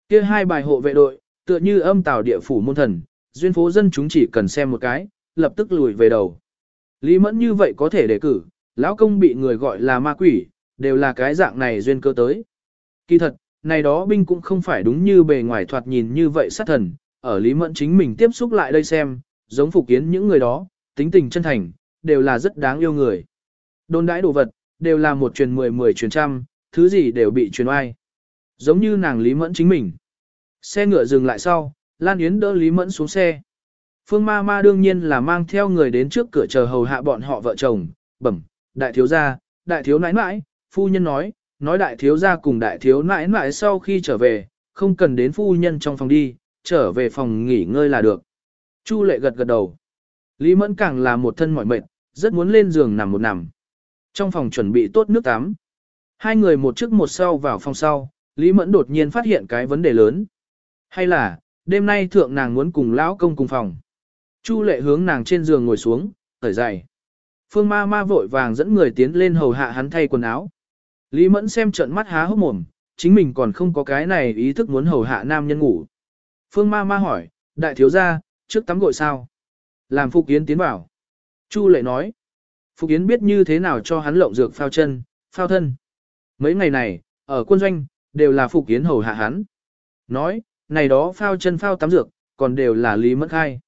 Kia hai bài hộ vệ đội, tựa như âm tào địa phủ môn thần, duyên phố dân chúng chỉ cần xem một cái, lập tức lùi về đầu. Lý mẫn như vậy có thể đề cử, lão công bị người gọi là ma quỷ, đều là cái dạng này duyên cơ tới. Kỳ thật, này đó binh cũng không phải đúng như bề ngoài thoạt nhìn như vậy sát thần, ở Lý Mẫn chính mình tiếp xúc lại đây xem, giống phục kiến những người đó, tính tình chân thành, đều là rất đáng yêu người. Đôn đãi đồ vật, đều là một truyền mười mười truyền trăm, thứ gì đều bị truyền oai. Giống như nàng Lý Mẫn chính mình. Xe ngựa dừng lại sau, Lan Yến đỡ Lý Mẫn xuống xe. Phương ma ma đương nhiên là mang theo người đến trước cửa chờ hầu hạ bọn họ vợ chồng, bẩm, đại thiếu gia, đại thiếu nãi nãi, phu nhân nói, nói đại thiếu gia cùng đại thiếu nãi nãi sau khi trở về, không cần đến phu nhân trong phòng đi, trở về phòng nghỉ ngơi là được. Chu lệ gật gật đầu. Lý Mẫn càng là một thân mỏi mệt, rất muốn lên giường nằm một nằm. Trong phòng chuẩn bị tốt nước tắm. Hai người một trước một sau vào phòng sau, Lý Mẫn đột nhiên phát hiện cái vấn đề lớn. Hay là, đêm nay thượng nàng muốn cùng lão công cùng phòng. Chu lệ hướng nàng trên giường ngồi xuống, thở dài. Phương ma ma vội vàng dẫn người tiến lên hầu hạ hắn thay quần áo. Lý Mẫn xem trận mắt há hốc mồm, chính mình còn không có cái này ý thức muốn hầu hạ nam nhân ngủ. Phương ma ma hỏi, đại thiếu gia, trước tắm gội sao? Làm Phục Yến tiến vào. Chu lệ nói, Phục Yến biết như thế nào cho hắn lộng dược phao chân, phao thân. Mấy ngày này, ở quân doanh, đều là Phục Yến hầu hạ hắn. Nói, này đó phao chân phao tắm dược, còn đều là Lý Mẫn khai.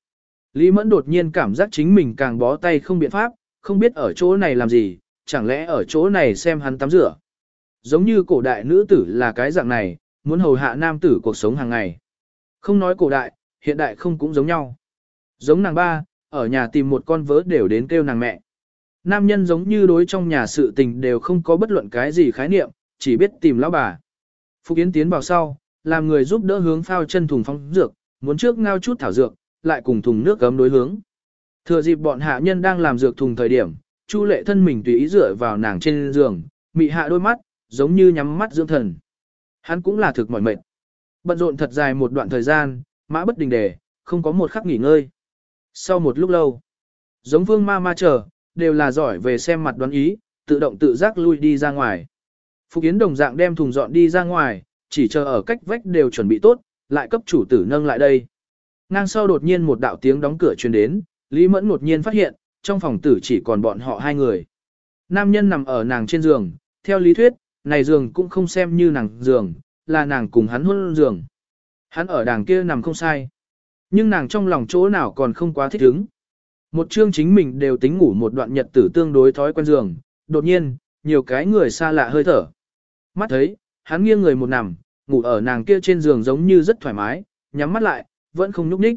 Lý Mẫn đột nhiên cảm giác chính mình càng bó tay không biện pháp, không biết ở chỗ này làm gì, chẳng lẽ ở chỗ này xem hắn tắm rửa. Giống như cổ đại nữ tử là cái dạng này, muốn hầu hạ nam tử cuộc sống hàng ngày. Không nói cổ đại, hiện đại không cũng giống nhau. Giống nàng ba, ở nhà tìm một con vớ đều đến kêu nàng mẹ. nam nhân giống như đối trong nhà sự tình đều không có bất luận cái gì khái niệm, chỉ biết tìm lão bà. Phục Yến tiến vào sau, làm người giúp đỡ hướng phao chân thùng phong dược, muốn trước ngao chút thảo dược, lại cùng thùng nước gấm đối hướng. Thừa dịp bọn hạ nhân đang làm dược thùng thời điểm, Chu lệ thân mình tùy ý dựa vào nàng trên giường, mị hạ đôi mắt, giống như nhắm mắt dưỡng thần. Hắn cũng là thực mỏi mệt. Bận rộn thật dài một đoạn thời gian, mã bất đình đề, không có một khắc nghỉ ngơi. Sau một lúc lâu, giống vương ma ma chờ, đều là giỏi về xem mặt đoán ý, tự động tự giác lui đi ra ngoài. Phục Yến đồng dạng đem thùng dọn đi ra ngoài, chỉ chờ ở cách vách đều chuẩn bị tốt, lại cấp chủ tử nâng lại đây. Ngang sau đột nhiên một đạo tiếng đóng cửa truyền đến, Lý Mẫn đột nhiên phát hiện, trong phòng tử chỉ còn bọn họ hai người. Nam nhân nằm ở nàng trên giường, theo lý thuyết, này giường cũng không xem như nàng giường, là nàng cùng hắn hôn giường. Hắn ở đàng kia nằm không sai. Nhưng nàng trong lòng chỗ nào còn không quá thích ứng. Một chương chính mình đều tính ngủ một đoạn nhật tử tương đối thói quen giường, đột nhiên, nhiều cái người xa lạ hơi thở. Mắt thấy, hắn nghiêng người một nằm, ngủ ở nàng kia trên giường giống như rất thoải mái, nhắm mắt lại, vẫn không nhúc nhích.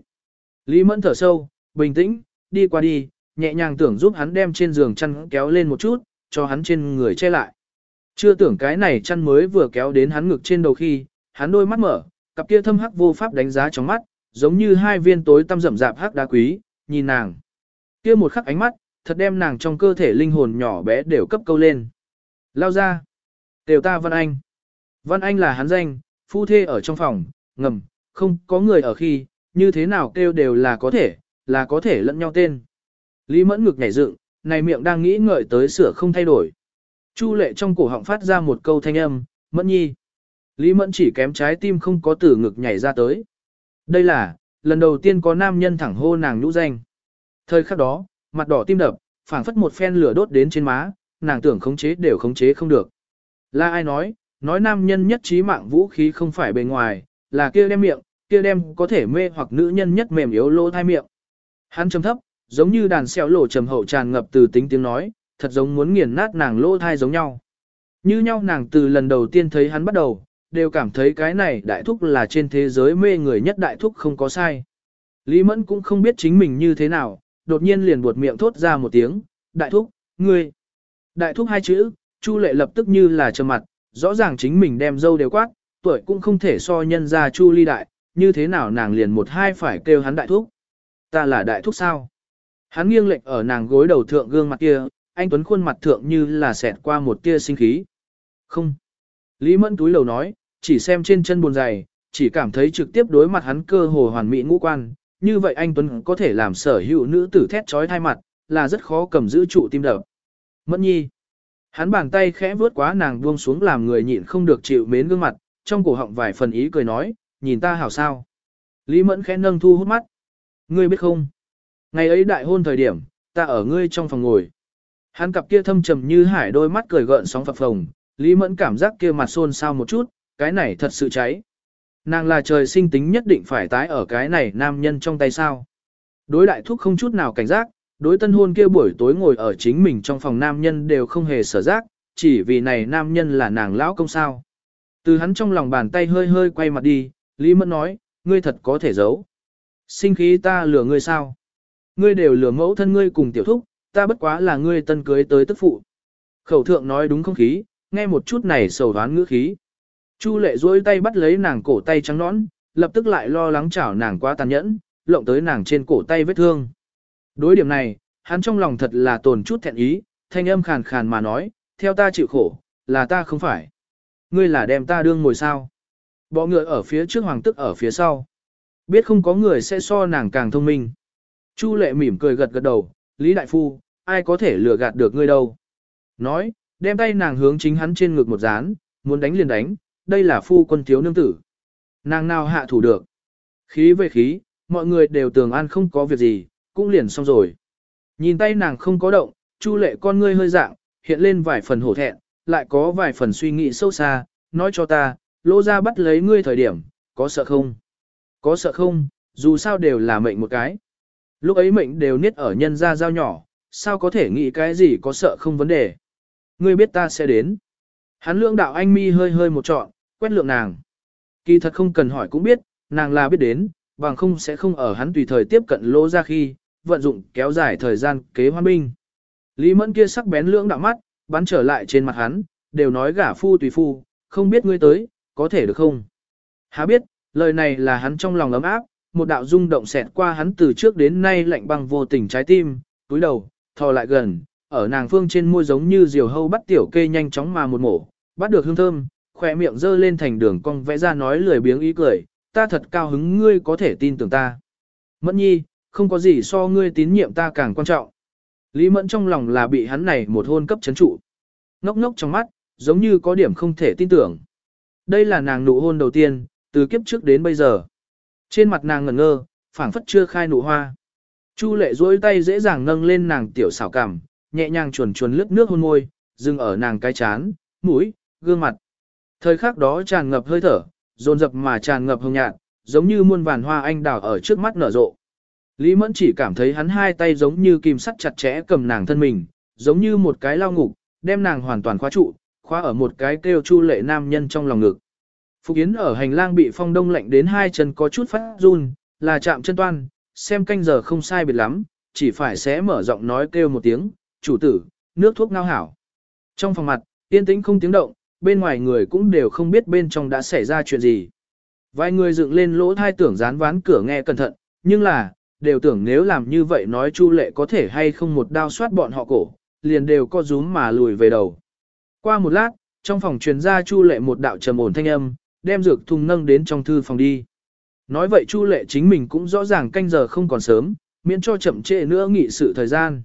Lý Mẫn thở sâu, bình tĩnh, đi qua đi, nhẹ nhàng tưởng giúp hắn đem trên giường chăn kéo lên một chút, cho hắn trên người che lại. Chưa tưởng cái này chăn mới vừa kéo đến hắn ngực trên đầu khi, hắn đôi mắt mở, cặp kia thâm hắc vô pháp đánh giá trong mắt, giống như hai viên tối tăm rậm rạp hắc đá quý, nhìn nàng. Kia một khắc ánh mắt, thật đem nàng trong cơ thể linh hồn nhỏ bé đều cấp câu lên. Lao ra. Tiểu ta Văn Anh. Văn Anh là hắn danh, phu thê ở trong phòng, ngầm, không có người ở khi, như thế nào kêu đều là có thể, là có thể lẫn nhau tên. Lý mẫn ngực nhảy dựng, này miệng đang nghĩ ngợi tới sửa không thay đổi. Chu lệ trong cổ họng phát ra một câu thanh âm, mẫn nhi. Lý mẫn chỉ kém trái tim không có từ ngực nhảy ra tới. Đây là, lần đầu tiên có nam nhân thẳng hô nàng nhũ danh. Thời khắc đó, mặt đỏ tim đập, phảng phất một phen lửa đốt đến trên má, nàng tưởng khống chế đều khống chế không được. Là ai nói, nói nam nhân nhất trí mạng vũ khí không phải bề ngoài, là kia đem miệng, kia đem có thể mê hoặc nữ nhân nhất mềm yếu lỗ thai miệng. Hắn trầm thấp, giống như đàn xeo lỗ trầm hậu tràn ngập từ tính tiếng nói, thật giống muốn nghiền nát nàng lỗ thai giống nhau. Như nhau nàng từ lần đầu tiên thấy hắn bắt đầu, đều cảm thấy cái này đại thúc là trên thế giới mê người nhất đại thúc không có sai. Lý Mẫn cũng không biết chính mình như thế nào, đột nhiên liền buột miệng thốt ra một tiếng, đại thúc, ngươi. Đại thúc hai chữ, Chu lệ lập tức như là trầm mặt, rõ ràng chính mình đem dâu đều quát, tuổi cũng không thể so nhân ra Chu ly đại, như thế nào nàng liền một hai phải kêu hắn đại thúc. Ta là đại thúc sao? Hắn nghiêng lệch ở nàng gối đầu thượng gương mặt kia, anh Tuấn khuôn mặt thượng như là xẹt qua một tia sinh khí. Không. Lý Mẫn túi lầu nói, chỉ xem trên chân buồn dày, chỉ cảm thấy trực tiếp đối mặt hắn cơ hồ hoàn mỹ ngũ quan, như vậy anh Tuấn có thể làm sở hữu nữ tử thét trói thai mặt, là rất khó cầm giữ trụ tim đập. Mẫn nhi. Hắn bàn tay khẽ vướt quá nàng buông xuống làm người nhịn không được chịu mến gương mặt, trong cổ họng vài phần ý cười nói, nhìn ta hảo sao. Lý Mẫn khẽ nâng thu hút mắt. Ngươi biết không? Ngày ấy đại hôn thời điểm, ta ở ngươi trong phòng ngồi. Hắn cặp kia thâm trầm như hải đôi mắt cười gợn sóng phập phồng, Lý Mẫn cảm giác kia mặt xôn xao một chút, cái này thật sự cháy. Nàng là trời sinh tính nhất định phải tái ở cái này nam nhân trong tay sao. Đối đại thúc không chút nào cảnh giác, đối tân hôn kia buổi tối ngồi ở chính mình trong phòng nam nhân đều không hề sở giác, chỉ vì này nam nhân là nàng lão công sao. Từ hắn trong lòng bàn tay hơi hơi quay mặt đi, Lý Mẫn nói, ngươi thật có thể giấu. Sinh khí ta lừa ngươi sao? Ngươi đều lừa mẫu thân ngươi cùng tiểu thúc, ta bất quá là ngươi tân cưới tới tức phụ. Khẩu thượng nói đúng không khí, nghe một chút này sầu đoán ngữ khí. Chu lệ duỗi tay bắt lấy nàng cổ tay trắng nõn, lập tức lại lo lắng chảo nàng quá tàn nhẫn, lộng tới nàng trên cổ tay vết thương. Đối điểm này, hắn trong lòng thật là tồn chút thẹn ý, thanh âm khàn khàn mà nói, theo ta chịu khổ, là ta không phải. Ngươi là đem ta đương ngồi sao. Bỏ ngựa ở phía trước hoàng tức ở phía sau. Biết không có người sẽ so nàng càng thông minh. Chu lệ mỉm cười gật gật đầu, Lý Đại Phu, ai có thể lừa gạt được ngươi đâu. Nói, đem tay nàng hướng chính hắn trên ngực một dán, muốn đánh liền đánh, đây là phu quân thiếu nương tử. Nàng nào hạ thủ được. Khí về khí, mọi người đều tưởng an không có việc gì, cũng liền xong rồi. Nhìn tay nàng không có động, chu lệ con ngươi hơi dạng, hiện lên vài phần hổ thẹn, lại có vài phần suy nghĩ sâu xa, nói cho ta, lô ra bắt lấy ngươi thời điểm, có sợ không? Có sợ không, dù sao đều là mệnh một cái. Lúc ấy mệnh đều niết ở nhân gia giao nhỏ, sao có thể nghĩ cái gì có sợ không vấn đề. Ngươi biết ta sẽ đến. Hắn lượng đạo anh mi hơi hơi một trọn, quét lượng nàng. Kỳ thật không cần hỏi cũng biết, nàng là biết đến, bằng không sẽ không ở hắn tùy thời tiếp cận lỗ ra khi, vận dụng kéo dài thời gian kế hoan binh. Lý Mẫn kia sắc bén lưỡng đạo mắt, bắn trở lại trên mặt hắn, đều nói gả phu tùy phu, không biết ngươi tới, có thể được không? Há biết, lời này là hắn trong lòng ấm áp, một đạo rung động xẹt qua hắn từ trước đến nay lạnh băng vô tình trái tim, túi đầu, thò lại gần, ở nàng phương trên môi giống như diều hâu bắt tiểu kê nhanh chóng mà một mổ, bắt được hương thơm, khỏe miệng dơ lên thành đường cong vẽ ra nói lười biếng ý cười, ta thật cao hứng ngươi có thể tin tưởng ta. Mẫn nhi, không có gì so ngươi tín nhiệm ta càng quan trọng. Lý Mẫn trong lòng là bị hắn này một hôn cấp chấn trụ. Ngốc ngốc trong mắt, giống như có điểm không thể tin tưởng. Đây là nàng nụ hôn đầu tiên, từ kiếp trước đến bây giờ. Trên mặt nàng ngẩn ngơ, phảng phất chưa khai nụ hoa. Chu lệ duỗi tay dễ dàng nâng lên nàng tiểu xảo cảm, nhẹ nhàng chuồn chuồn lướt nước hôn môi, dừng ở nàng cái chán, mũi, gương mặt. Thời khắc đó tràn ngập hơi thở, dồn dập mà tràn ngập hồng nhạt, giống như muôn vàn hoa anh đào ở trước mắt nở rộ. Lý Mẫn chỉ cảm thấy hắn hai tay giống như kim sắt chặt chẽ cầm nàng thân mình, giống như một cái lao ngục, đem nàng hoàn toàn khóa trụ, khóa ở một cái kêu chu lệ nam nhân trong lòng ngực. Phục Yến ở hành lang bị phong đông lạnh đến hai chân có chút phát run, là chạm chân toan, xem canh giờ không sai biệt lắm, chỉ phải sẽ mở giọng nói kêu một tiếng, chủ tử, nước thuốc ngao hảo. Trong phòng mặt, yên tĩnh không tiếng động, bên ngoài người cũng đều không biết bên trong đã xảy ra chuyện gì. Vài người dựng lên lỗ thai tưởng dán ván cửa nghe cẩn thận, nhưng là, đều tưởng nếu làm như vậy nói Chu Lệ có thể hay không một đao soát bọn họ cổ, liền đều co rúm mà lùi về đầu. Qua một lát, trong phòng truyền ra Chu Lệ một đạo trầm ổn thanh âm, đem dược thùng nâng đến trong thư phòng đi. Nói vậy Chu Lệ chính mình cũng rõ ràng canh giờ không còn sớm, miễn cho chậm trễ nữa nghị sự thời gian.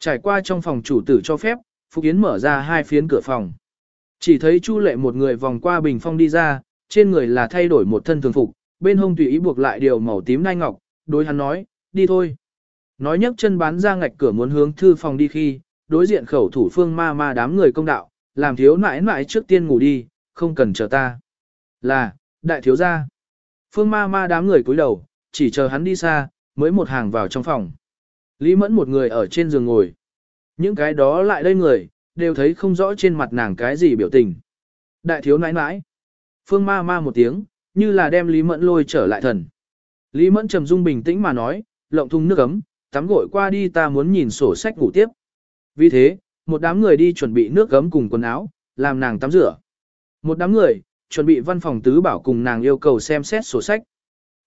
Trải qua trong phòng chủ tử cho phép, Phục Yến mở ra hai phiến cửa phòng. Chỉ thấy Chu Lệ một người vòng qua bình phong đi ra, trên người là thay đổi một thân thường phục, bên hông tùy ý buộc lại điều màu tím nai ngọc, đối hắn nói, đi thôi. Nói nhấc chân bán ra ngạch cửa muốn hướng thư phòng đi khi, đối diện khẩu thủ phương ma ma đám người công đạo, làm thiếu nãi nãi trước tiên ngủ đi, không cần chờ ta. Là, đại thiếu gia. Phương ma ma đám người cúi đầu, chỉ chờ hắn đi xa, mới một hàng vào trong phòng. Lý mẫn một người ở trên giường ngồi. Những cái đó lại đây người, đều thấy không rõ trên mặt nàng cái gì biểu tình. Đại thiếu nãi nãi. Phương ma ma một tiếng, như là đem Lý mẫn lôi trở lại thần. Lý mẫn trầm dung bình tĩnh mà nói, lộng thung nước ấm, tắm gội qua đi ta muốn nhìn sổ sách ngủ tiếp. Vì thế, một đám người đi chuẩn bị nước gấm cùng quần áo, làm nàng tắm rửa. Một đám người, chuẩn bị văn phòng tứ bảo cùng nàng yêu cầu xem xét sổ sách.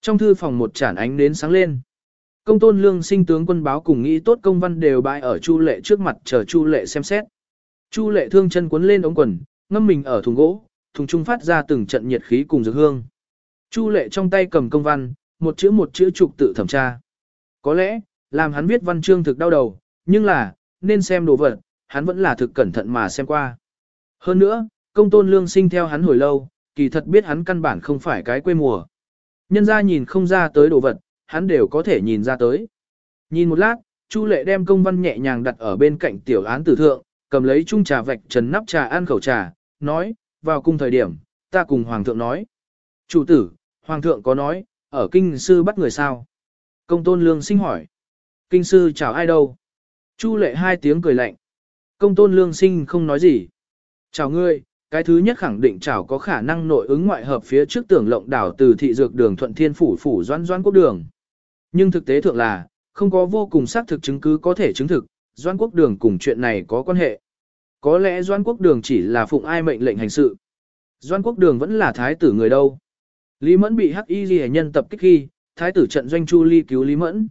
Trong thư phòng một chản ánh đến sáng lên. Công tôn lương sinh tướng quân báo cùng nghĩ tốt công văn đều bãi ở Chu lệ trước mặt chờ Chu lệ xem xét. Chu lệ thương chân cuốn lên ống quần, ngâm mình ở thùng gỗ, thùng trung phát ra từng trận nhiệt khí cùng dược hương. Chu lệ trong tay cầm công văn, một chữ một chữ trục tự thẩm tra. Có lẽ, làm hắn viết văn chương thực đau đầu, nhưng là, nên xem đồ vật, hắn vẫn là thực cẩn thận mà xem qua. Hơn nữa, công tôn lương sinh theo hắn hồi lâu, kỳ thật biết hắn căn bản không phải cái quê mùa. Nhân ra nhìn không ra tới đồ vật, hắn đều có thể nhìn ra tới. Nhìn một lát, Chu lệ đem công văn nhẹ nhàng đặt ở bên cạnh tiểu án tử thượng, cầm lấy chung trà vạch trần nắp trà ăn khẩu trà, nói, vào cung thời điểm, ta cùng hoàng thượng nói. Chủ tử, hoàng thượng có nói, ở kinh sư bắt người sao? Công tôn lương sinh hỏi. Kinh sư chào ai đâu? Chu lệ hai tiếng cười lạnh. Công tôn lương sinh không nói gì. Chào ngươi, cái thứ nhất khẳng định chảo có khả năng nội ứng ngoại hợp phía trước tưởng lộng đảo từ thị dược đường thuận thiên phủ phủ doan doan quốc đường. Nhưng thực tế thượng là, không có vô cùng xác thực chứng cứ có thể chứng thực, doan quốc đường cùng chuyện này có quan hệ. Có lẽ doan quốc đường chỉ là phụng ai mệnh lệnh hành sự. Doan quốc đường vẫn là thái tử người đâu. Lý Mẫn bị hắc y ghi nhân tập kích khi, thái tử trận doanh Chu Ly cứu Lý Mẫn.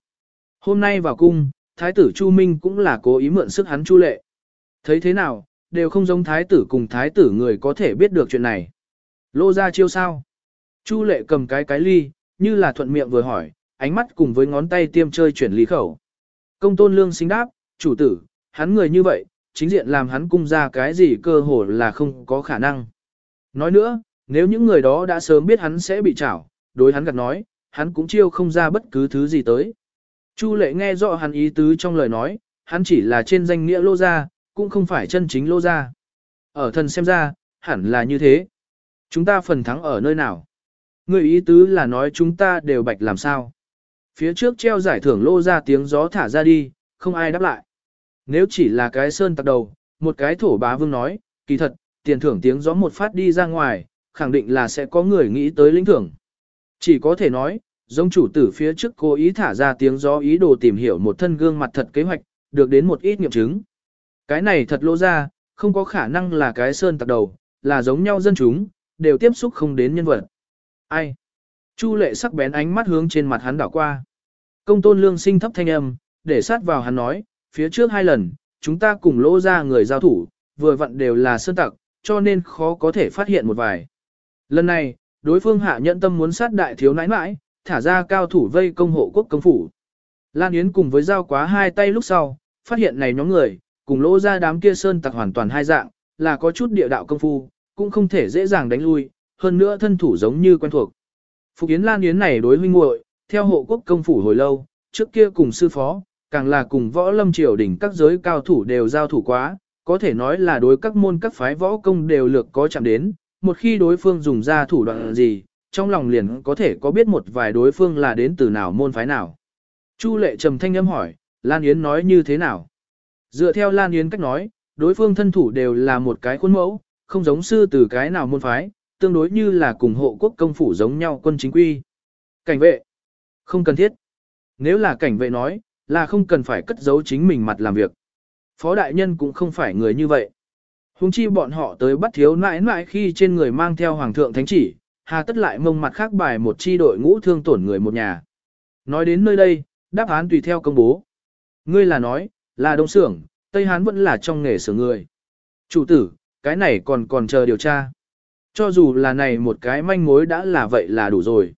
Hôm nay vào cung, thái tử Chu Minh cũng là cố ý mượn sức hắn Chu Lệ. Thấy thế nào, đều không giống thái tử cùng thái tử người có thể biết được chuyện này. Lô ra chiêu sao? Chu Lệ cầm cái cái ly, như là thuận miệng vừa hỏi, ánh mắt cùng với ngón tay tiêm chơi chuyển lý khẩu. Công tôn lương xinh đáp, chủ tử, hắn người như vậy, chính diện làm hắn cung ra cái gì cơ hồ là không có khả năng. Nói nữa, nếu những người đó đã sớm biết hắn sẽ bị trảo, đối hắn gặt nói, hắn cũng chiêu không ra bất cứ thứ gì tới. Chu lệ nghe rõ hắn ý tứ trong lời nói, hắn chỉ là trên danh nghĩa lô gia, cũng không phải chân chính lô gia. Ở thần xem ra, hẳn là như thế. Chúng ta phần thắng ở nơi nào? Người ý tứ là nói chúng ta đều bạch làm sao? Phía trước treo giải thưởng lô ra tiếng gió thả ra đi, không ai đáp lại. Nếu chỉ là cái sơn tặc đầu, một cái thổ bá vương nói, kỳ thật, tiền thưởng tiếng gió một phát đi ra ngoài, khẳng định là sẽ có người nghĩ tới lĩnh thưởng. Chỉ có thể nói, giống chủ tử phía trước cố ý thả ra tiếng gió ý đồ tìm hiểu một thân gương mặt thật kế hoạch, được đến một ít nghiệm chứng. Cái này thật lỗ ra, không có khả năng là cái sơn tặc đầu, là giống nhau dân chúng, đều tiếp xúc không đến nhân vật. Ai? Chu lệ sắc bén ánh mắt hướng trên mặt hắn đảo qua. Công tôn lương sinh thấp thanh âm, để sát vào hắn nói, phía trước hai lần, chúng ta cùng lỗ ra người giao thủ, vừa vặn đều là sơn tặc, cho nên khó có thể phát hiện một vài. Lần này, đối phương hạ nhận tâm muốn sát đại thiếu nãi nãi, thả ra cao thủ vây công hộ quốc công phủ. Lan Yến cùng với giao quá hai tay lúc sau, phát hiện này nhóm người, cùng lỗ ra đám kia sơn tặc hoàn toàn hai dạng, là có chút địa đạo công phu, cũng không thể dễ dàng đánh lui, hơn nữa thân thủ giống như quen thuộc. Phục Yến Lan Yến này đối huynh muội, theo hộ quốc công phủ hồi lâu, trước kia cùng sư phó, càng là cùng võ lâm triều đỉnh các giới cao thủ đều giao thủ quá, có thể nói là đối các môn các phái võ công đều lược có chạm đến, một khi đối phương dùng ra thủ đoạn gì, trong lòng liền có thể có biết một vài đối phương là đến từ nào môn phái nào. Chu lệ trầm thanh âm hỏi, Lan Yến nói như thế nào? Dựa theo Lan Yến cách nói, đối phương thân thủ đều là một cái khuôn mẫu, không giống sư từ cái nào môn phái, tương đối như là cùng hộ quốc công phủ giống nhau quân chính quy. Cảnh vệ, không cần thiết. Nếu là cảnh vệ nói, là không cần phải cất giấu chính mình mặt làm việc. Phó đại nhân cũng không phải người như vậy. Hùng chi bọn họ tới bắt thiếu nãi nãi khi trên người mang theo hoàng thượng thánh chỉ, hà tất lại mông mặt khác bài một chi đội ngũ thương tổn người một nhà. Nói đến nơi đây, đáp án tùy theo công bố. Ngươi là nói, là đông xưởng, Tây Hán vẫn là trong nghề sửa người. Chủ tử, cái này còn còn chờ điều tra. Cho dù là này một cái manh mối đã là vậy là đủ rồi.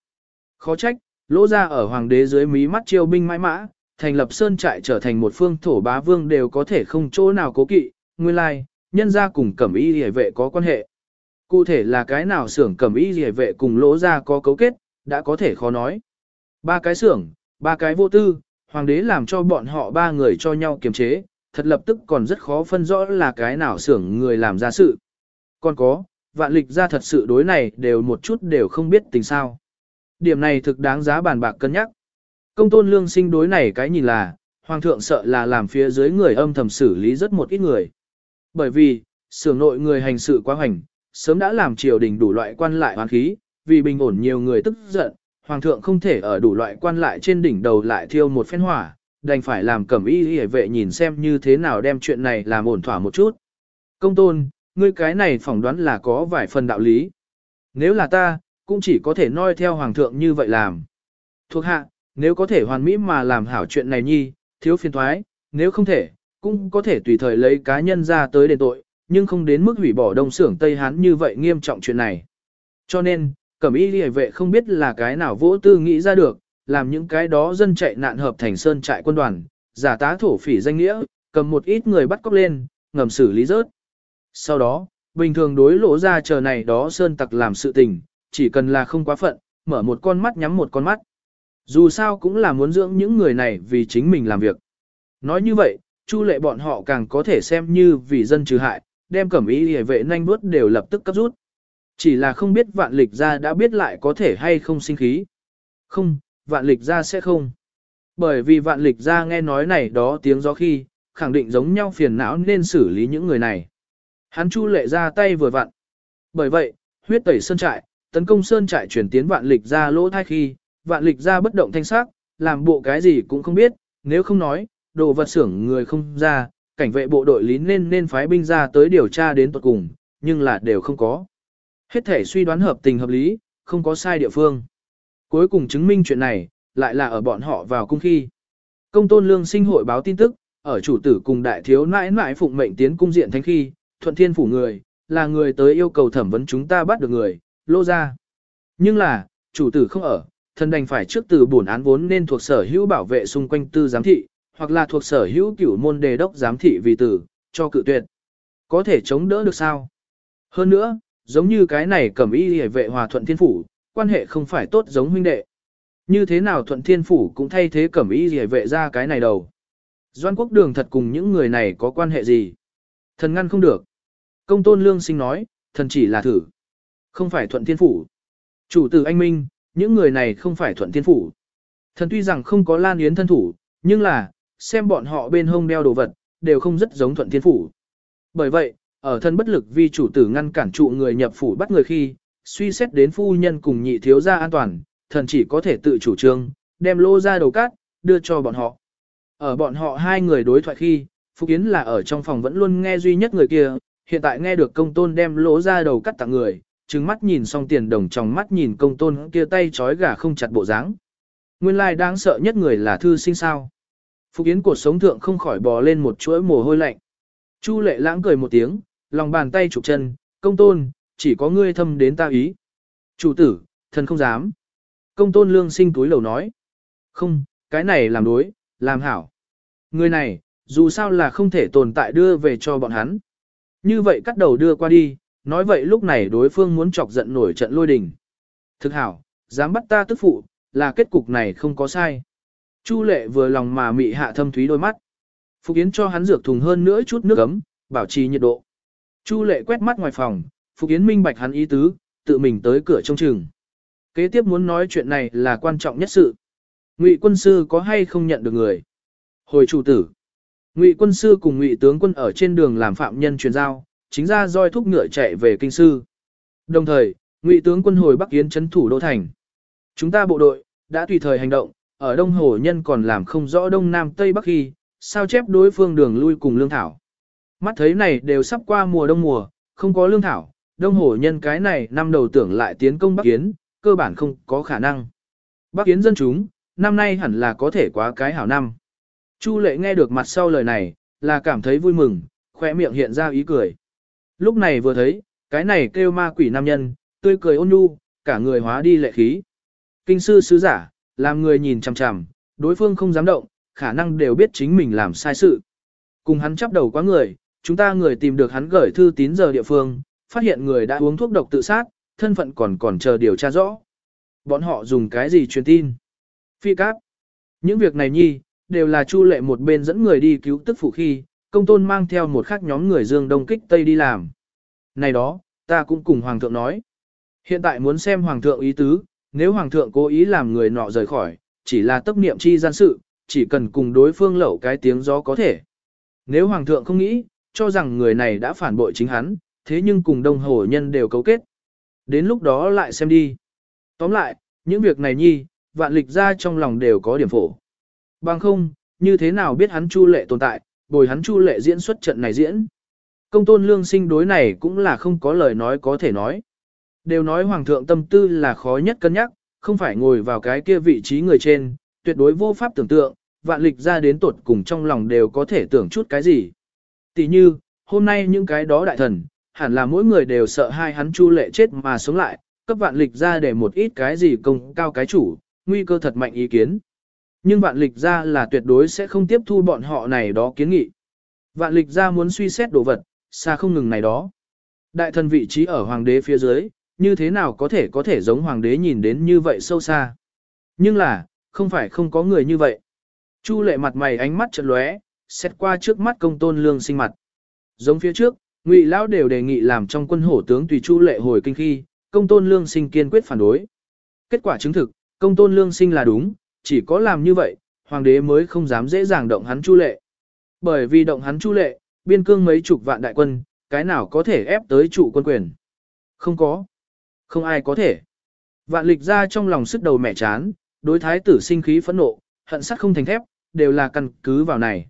Khó trách, lỗ ra ở hoàng đế dưới mí mắt chiêu binh mãi mã, thành lập sơn trại trở thành một phương thổ bá vương đều có thể không chỗ nào cố kỵ, nguyên lai, nhân ra cùng cẩm y hề vệ có quan hệ. Cụ thể là cái nào xưởng cẩm y hề vệ cùng lỗ ra có cấu kết, đã có thể khó nói. Ba cái xưởng, ba cái vô tư, hoàng đế làm cho bọn họ ba người cho nhau kiềm chế, thật lập tức còn rất khó phân rõ là cái nào xưởng người làm ra sự. Còn có, vạn lịch ra thật sự đối này đều một chút đều không biết tình sao. Điểm này thực đáng giá bàn bạc cân nhắc. Công tôn lương sinh đối này cái nhìn là, hoàng thượng sợ là làm phía dưới người âm thầm xử lý rất một ít người. Bởi vì, xưởng nội người hành sự quá hoành, sớm đã làm triều đình đủ loại quan lại hoàn khí, vì bình ổn nhiều người tức giận, hoàng thượng không thể ở đủ loại quan lại trên đỉnh đầu lại thiêu một phen hỏa, đành phải làm cẩm y hề vệ nhìn xem như thế nào đem chuyện này làm ổn thỏa một chút. Công tôn, ngươi cái này phỏng đoán là có vài phần đạo lý. Nếu là ta, cũng chỉ có thể noi theo hoàng thượng như vậy làm. Thuộc hạ, nếu có thể hoàn mỹ mà làm hảo chuyện này nhi, thiếu phiền thoái, nếu không thể, cũng có thể tùy thời lấy cá nhân ra tới đền tội, nhưng không đến mức hủy bỏ đông xưởng Tây Hán như vậy nghiêm trọng chuyện này. Cho nên, cẩm y liề vệ không biết là cái nào vỗ tư nghĩ ra được, làm những cái đó dân chạy nạn hợp thành sơn trại quân đoàn, giả tá thổ phỉ danh nghĩa, cầm một ít người bắt cóc lên, ngầm xử lý rớt. Sau đó, bình thường đối lỗ ra chờ này đó sơn tặc làm sự tình, chỉ cần là không quá phận, mở một con mắt nhắm một con mắt. Dù sao cũng là muốn dưỡng những người này vì chính mình làm việc. Nói như vậy, chu lệ bọn họ càng có thể xem như vì dân trừ hại, đem cẩm ý hề vệ nhanh bước đều lập tức cấp rút. Chỉ là không biết vạn lịch ra đã biết lại có thể hay không sinh khí. Không, vạn lịch ra sẽ không. Bởi vì vạn lịch ra nghe nói này đó tiếng gió khi, khẳng định giống nhau phiền não nên xử lý những người này. Hắn chu lệ ra tay vừa vặn. Bởi vậy, huyết tẩy sơn trại, tấn công sơn trại chuyển tiến vạn lịch ra lỗ thai khi, vạn lịch ra bất động thanh sắc, làm bộ cái gì cũng không biết, nếu không nói, đồ vật xưởng người không ra, cảnh vệ bộ đội lý nên nên phái binh ra tới điều tra đến tuật cùng, nhưng là đều không có. Hết thể suy đoán hợp tình hợp lý, không có sai địa phương. Cuối cùng chứng minh chuyện này, lại là ở bọn họ vào cung khi. Công tôn lương sinh hội báo tin tức, ở chủ tử cùng đại thiếu nãi nãi phụng mệnh tiến cung diện thánh khi, thuận thiên phủ người, là người tới yêu cầu thẩm vấn chúng ta bắt được người, lô ra. Nhưng là, chủ tử không ở, thần đành phải trước từ bổn án vốn nên thuộc sở hữu bảo vệ xung quanh tư giám thị, hoặc là thuộc sở hữu cửu môn đề đốc giám thị vì tử, cho cự tuyệt. Có thể chống đỡ được sao? Hơn nữa, giống như cái này cẩm y hề vệ hòa thuận thiên phủ, quan hệ không phải tốt giống huynh đệ. Như thế nào thuận thiên phủ cũng thay thế cẩm y hề vệ ra cái này đầu. Doan quốc đường thật cùng những người này có quan hệ gì? Thần ngăn không được. Công tôn lương sinh nói, thần chỉ là thử. Không phải thuận thiên phủ. Chủ tử anh Minh, những người này không phải thuận thiên phủ. Thần tuy rằng không có lan yến thân thủ, nhưng là, xem bọn họ bên hông đeo đồ vật, đều không rất giống thuận thiên phủ. Bởi vậy, ở thân bất lực vì chủ tử ngăn cản trụ người nhập phủ bắt người khi, suy xét đến phu nhân cùng nhị thiếu gia an toàn, thần chỉ có thể tự chủ trương, đem lô ra đầu cát, đưa cho bọn họ. Ở bọn họ hai người đối thoại khi, Phục Yến là ở trong phòng vẫn luôn nghe duy nhất người kia, hiện tại nghe được công tôn đem lỗ ra đầu cắt tặng người, trừng mắt nhìn xong tiền đồng trong mắt nhìn công tôn kia tay trói gà không chặt bộ dáng. Nguyên lai like đáng sợ nhất người là thư sinh sao. Phục Yến cuộc sống thượng không khỏi bò lên một chuỗi mồ hôi lạnh. Chu lệ lãng cười một tiếng, lòng bàn tay trục chân, công tôn, chỉ có ngươi thâm đến ta ý. Chủ tử, thần không dám. Công tôn lương sinh túi lầu nói. Không, cái này làm đối, làm hảo. Người này, dù sao là không thể tồn tại đưa về cho bọn hắn. Như vậy cắt đầu đưa qua đi, nói vậy lúc này đối phương muốn chọc giận nổi trận lôi đình. Thực hảo, dám bắt ta tức phụ, là kết cục này không có sai. Chu lệ vừa lòng mà mị hạ thâm thúy đôi mắt. Phục Yến cho hắn dược thùng hơn nữa chút nước ấm, bảo trì nhiệt độ. Chu lệ quét mắt ngoài phòng, Phục Yến minh bạch hắn ý tứ, tự mình tới cửa trông chừng. Kế tiếp muốn nói chuyện này là quan trọng nhất sự. Ngụy quân sư có hay không nhận được người? Hồi chủ tử. Ngụy quân sư cùng Ngụy tướng quân ở trên đường làm phạm nhân truyền giao, chính ra roi thúc ngựa chạy về kinh sư. Đồng thời, Ngụy tướng quân hồi Bắc Yến trấn thủ đô thành. Chúng ta bộ đội đã tùy thời hành động, ở Đông Hồ nhân còn làm không rõ Đông Nam Tây Bắc khi, sao chép đối phương đường lui cùng lương thảo. Mắt thấy này đều sắp qua mùa đông mùa, không có lương thảo, Đông Hồ nhân cái này năm đầu tưởng lại tiến công Bắc Yến, cơ bản không có khả năng. Bắc Yến dân chúng, năm nay hẳn là có thể quá cái hảo năm. Chu lệ nghe được mặt sau lời này, là cảm thấy vui mừng, khỏe miệng hiện ra ý cười. Lúc này vừa thấy, cái này kêu ma quỷ nam nhân, tươi cười ôn nhu, cả người hóa đi lệ khí. Kinh sư sứ giả, làm người nhìn chằm chằm, đối phương không dám động, khả năng đều biết chính mình làm sai sự. Cùng hắn chấp đầu quá người, chúng ta người tìm được hắn gửi thư tín giờ địa phương, phát hiện người đã uống thuốc độc tự sát, thân phận còn còn chờ điều tra rõ. Bọn họ dùng cái gì truyền tin? Phi cáp. Những việc này nhi, đều là Chu Lệ một bên dẫn người đi cứu tức phụ khi, công tôn mang theo một khác nhóm người dương đông kích tây đi làm. Này đó, ta cũng cùng Hoàng thượng nói. Hiện tại muốn xem Hoàng thượng ý tứ, nếu Hoàng thượng cố ý làm người nọ rời khỏi, chỉ là tốc niệm chi gian sự, chỉ cần cùng đối phương lẩu cái tiếng gió có thể. Nếu Hoàng thượng không nghĩ, cho rằng người này đã phản bội chính hắn, thế nhưng cùng đông hồ nhân đều cấu kết. Đến lúc đó lại xem đi. Tóm lại, những việc này nhi, vạn lịch ra trong lòng đều có điểm phổ. Bằng không, như thế nào biết hắn chu lệ tồn tại, bồi hắn chu lệ diễn xuất trận này diễn. Công tôn lương sinh đối này cũng là không có lời nói có thể nói. Đều nói hoàng thượng tâm tư là khó nhất cân nhắc, không phải ngồi vào cái kia vị trí người trên, tuyệt đối vô pháp tưởng tượng, vạn lịch ra đến tột cùng trong lòng đều có thể tưởng chút cái gì. Tỷ như, hôm nay những cái đó đại thần, hẳn là mỗi người đều sợ hai hắn chu lệ chết mà sống lại, cấp vạn lịch ra để một ít cái gì công cao cái chủ, nguy cơ thật mạnh ý kiến. Nhưng vạn lịch ra là tuyệt đối sẽ không tiếp thu bọn họ này đó kiến nghị. Vạn lịch ra muốn suy xét đồ vật, xa không ngừng này đó. Đại thần vị trí ở hoàng đế phía dưới, như thế nào có thể có thể giống hoàng đế nhìn đến như vậy sâu xa. Nhưng là, không phải không có người như vậy. Chu lệ mặt mày ánh mắt chợt lóe, xét qua trước mắt công tôn lương sinh mặt. Giống phía trước, ngụy lão đều đề nghị làm trong quân hổ tướng tùy chu lệ hồi kinh khi, công tôn lương sinh kiên quyết phản đối. Kết quả chứng thực, công tôn lương sinh là đúng, chỉ có làm như vậy, hoàng đế mới không dám dễ dàng động hắn chu lệ. Bởi vì động hắn chu lệ, biên cương mấy chục vạn đại quân, cái nào có thể ép tới trụ quân quyền. Không có. Không ai có thể. Vạn lịch ra trong lòng sức đầu mẹ chán, đối thái tử sinh khí phẫn nộ, hận sắt không thành thép, đều là căn cứ vào này.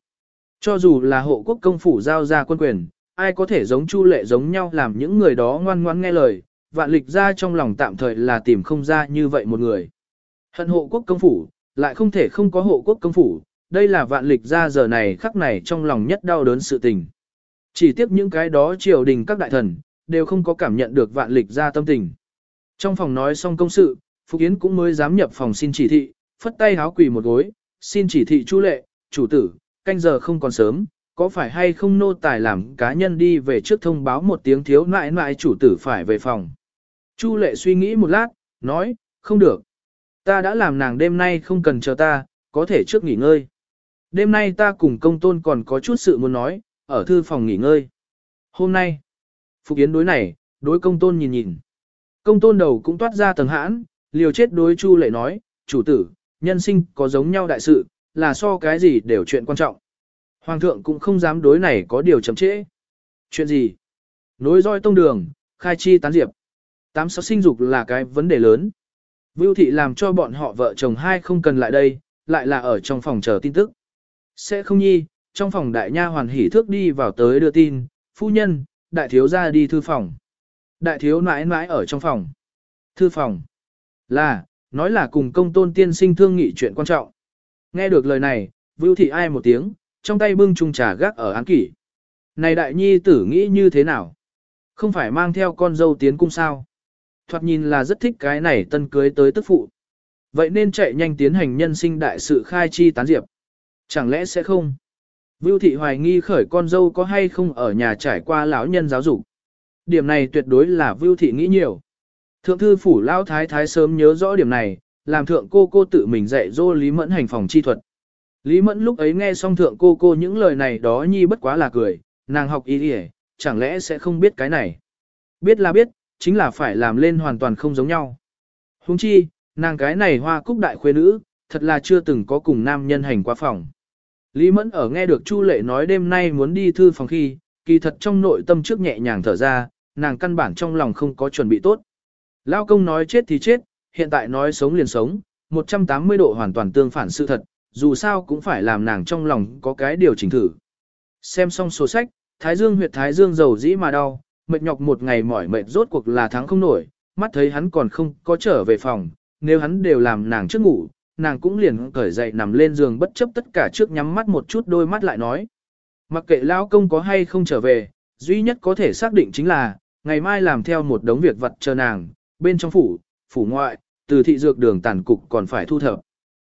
Cho dù là hộ quốc công phủ giao ra quân quyền, ai có thể giống chu lệ giống nhau làm những người đó ngoan ngoãn nghe lời, vạn lịch ra trong lòng tạm thời là tìm không ra như vậy một người. Hận hộ quốc công phủ, lại không thể không có hộ quốc công phủ, đây là vạn lịch ra giờ này khắc này trong lòng nhất đau đớn sự tình. Chỉ tiếp những cái đó triều đình các đại thần, đều không có cảm nhận được vạn lịch ra tâm tình. Trong phòng nói xong công sự, Phục Yến cũng mới dám nhập phòng xin chỉ thị, phất tay háo quỳ một gối, xin chỉ thị chu lệ, chủ tử, canh giờ không còn sớm, có phải hay không nô tài làm cá nhân đi về trước thông báo một tiếng thiếu nại nại chủ tử phải về phòng. Chu lệ suy nghĩ một lát, nói, không được. Ta đã làm nàng đêm nay không cần chờ ta, có thể trước nghỉ ngơi. Đêm nay ta cùng công tôn còn có chút sự muốn nói, ở thư phòng nghỉ ngơi. Hôm nay, Phục Yến đối này, đối công tôn nhìn nhìn. Công tôn đầu cũng toát ra tầng hãn, liều chết đối Chu lệ nói, chủ tử, nhân sinh có giống nhau đại sự, là so cái gì đều chuyện quan trọng. Hoàng thượng cũng không dám đối này có điều chậm trễ. Chuyện gì? Nối roi tông đường, khai chi tán diệp. Tám sáu sinh dục là cái vấn đề lớn. Vưu thị làm cho bọn họ vợ chồng hai không cần lại đây, lại là ở trong phòng chờ tin tức. Sẽ không nhi, trong phòng đại nha hoàn hỉ thước đi vào tới đưa tin, phu nhân, đại thiếu ra đi thư phòng. Đại thiếu nãi mãi ở trong phòng. Thư phòng. Là, nói là cùng công tôn tiên sinh thương nghị chuyện quan trọng. Nghe được lời này, Vưu thị ai một tiếng, trong tay bưng chung trà gác ở án kỷ. Này đại nhi tử nghĩ như thế nào? Không phải mang theo con dâu tiến cung sao? Thoạt nhìn là rất thích cái này tân cưới tới tức phụ. Vậy nên chạy nhanh tiến hành nhân sinh đại sự khai chi tán diệp. Chẳng lẽ sẽ không? Vưu thị hoài nghi khởi con dâu có hay không ở nhà trải qua lão nhân giáo dục. Điểm này tuyệt đối là Vưu thị nghĩ nhiều. Thượng thư phủ lão thái thái sớm nhớ rõ điểm này, làm thượng cô cô tự mình dạy dỗ Lý Mẫn hành phòng chi thuật. Lý Mẫn lúc ấy nghe xong thượng cô cô những lời này đó nhi bất quá là cười, nàng học ý đi chẳng lẽ sẽ không biết cái này. Biết là biết, chính là phải làm lên hoàn toàn không giống nhau. Huống chi, nàng cái này hoa cúc đại khuê nữ, thật là chưa từng có cùng nam nhân hành qua phòng. Lý Mẫn ở nghe được Chu Lệ nói đêm nay muốn đi thư phòng khi, kỳ thật trong nội tâm trước nhẹ nhàng thở ra, nàng căn bản trong lòng không có chuẩn bị tốt. Lao công nói chết thì chết, hiện tại nói sống liền sống, 180 độ hoàn toàn tương phản sự thật, dù sao cũng phải làm nàng trong lòng có cái điều chỉnh thử. Xem xong sổ sách, Thái Dương huyệt Thái Dương giàu dĩ mà đau, mệt nhọc một ngày mỏi mệt rốt cuộc là thắng không nổi, mắt thấy hắn còn không có trở về phòng, nếu hắn đều làm nàng trước ngủ, nàng cũng liền cởi dậy nằm lên giường bất chấp tất cả trước nhắm mắt một chút đôi mắt lại nói. Mặc kệ lão công có hay không trở về, duy nhất có thể xác định chính là, ngày mai làm theo một đống việc vật chờ nàng, bên trong phủ, phủ ngoại, từ thị dược đường tàn cục còn phải thu thập.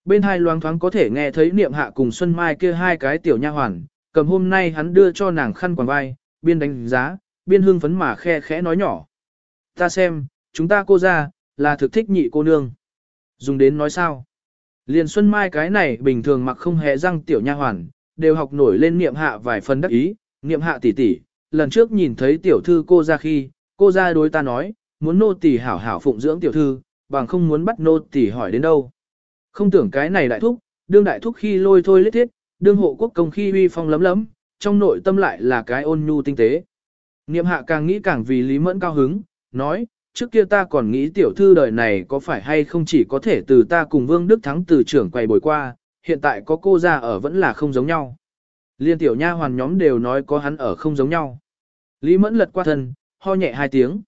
Bên hai loáng thoáng có thể nghe thấy niệm hạ cùng Xuân Mai kia hai cái tiểu nha hoàn, cầm hôm nay hắn đưa cho nàng khăn quàng vai, biên đánh giá, biên hương phấn mà khe khẽ nói nhỏ. Ta xem, chúng ta cô ra, là thực thích nhị cô nương. Dùng đến nói sao? Liền Xuân Mai cái này bình thường mặc không hề răng tiểu nha hoàn, đều học nổi lên niệm hạ vài phần đắc ý, niệm hạ tỷ tỷ, lần trước nhìn thấy tiểu thư cô ra khi, cô ra đối ta nói, muốn nô tỷ hảo hảo phụng dưỡng tiểu thư, bằng không muốn bắt nô tỷ hỏi đến đâu. Không tưởng cái này đại thúc, đương đại thúc khi lôi thôi lết thiết, đương hộ quốc công khi uy phong lấm lấm, trong nội tâm lại là cái ôn nhu tinh tế. Niệm hạ càng nghĩ càng vì Lý Mẫn cao hứng, nói, trước kia ta còn nghĩ tiểu thư đời này có phải hay không chỉ có thể từ ta cùng Vương Đức Thắng từ trưởng quầy bồi qua, hiện tại có cô ra ở vẫn là không giống nhau. Liên tiểu nha hoàn nhóm đều nói có hắn ở không giống nhau. Lý Mẫn lật qua thân, ho nhẹ hai tiếng.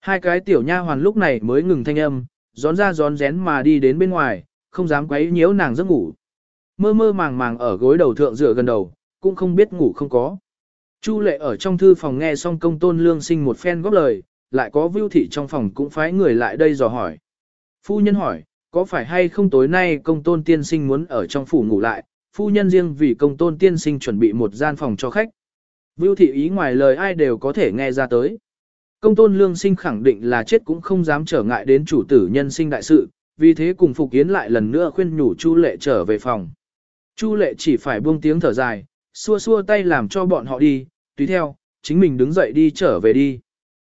Hai cái tiểu nha hoàn lúc này mới ngừng thanh âm, gión ra gión rén mà đi đến bên ngoài, không dám quấy nhiễu nàng giấc ngủ. Mơ mơ màng màng ở gối đầu thượng dựa gần đầu, cũng không biết ngủ không có. Chu lệ ở trong thư phòng nghe xong công tôn lương sinh một phen góp lời, lại có vưu thị trong phòng cũng phái người lại đây dò hỏi. Phu nhân hỏi, có phải hay không tối nay công tôn tiên sinh muốn ở trong phủ ngủ lại, phu nhân riêng vì công tôn tiên sinh chuẩn bị một gian phòng cho khách. Vưu thị ý ngoài lời ai đều có thể nghe ra tới. Công tôn lương sinh khẳng định là chết cũng không dám trở ngại đến chủ tử nhân sinh đại sự, vì thế cùng Phục Yến lại lần nữa khuyên nhủ Chu Lệ trở về phòng. Chu Lệ chỉ phải buông tiếng thở dài, xua xua tay làm cho bọn họ đi, tùy theo, chính mình đứng dậy đi trở về đi.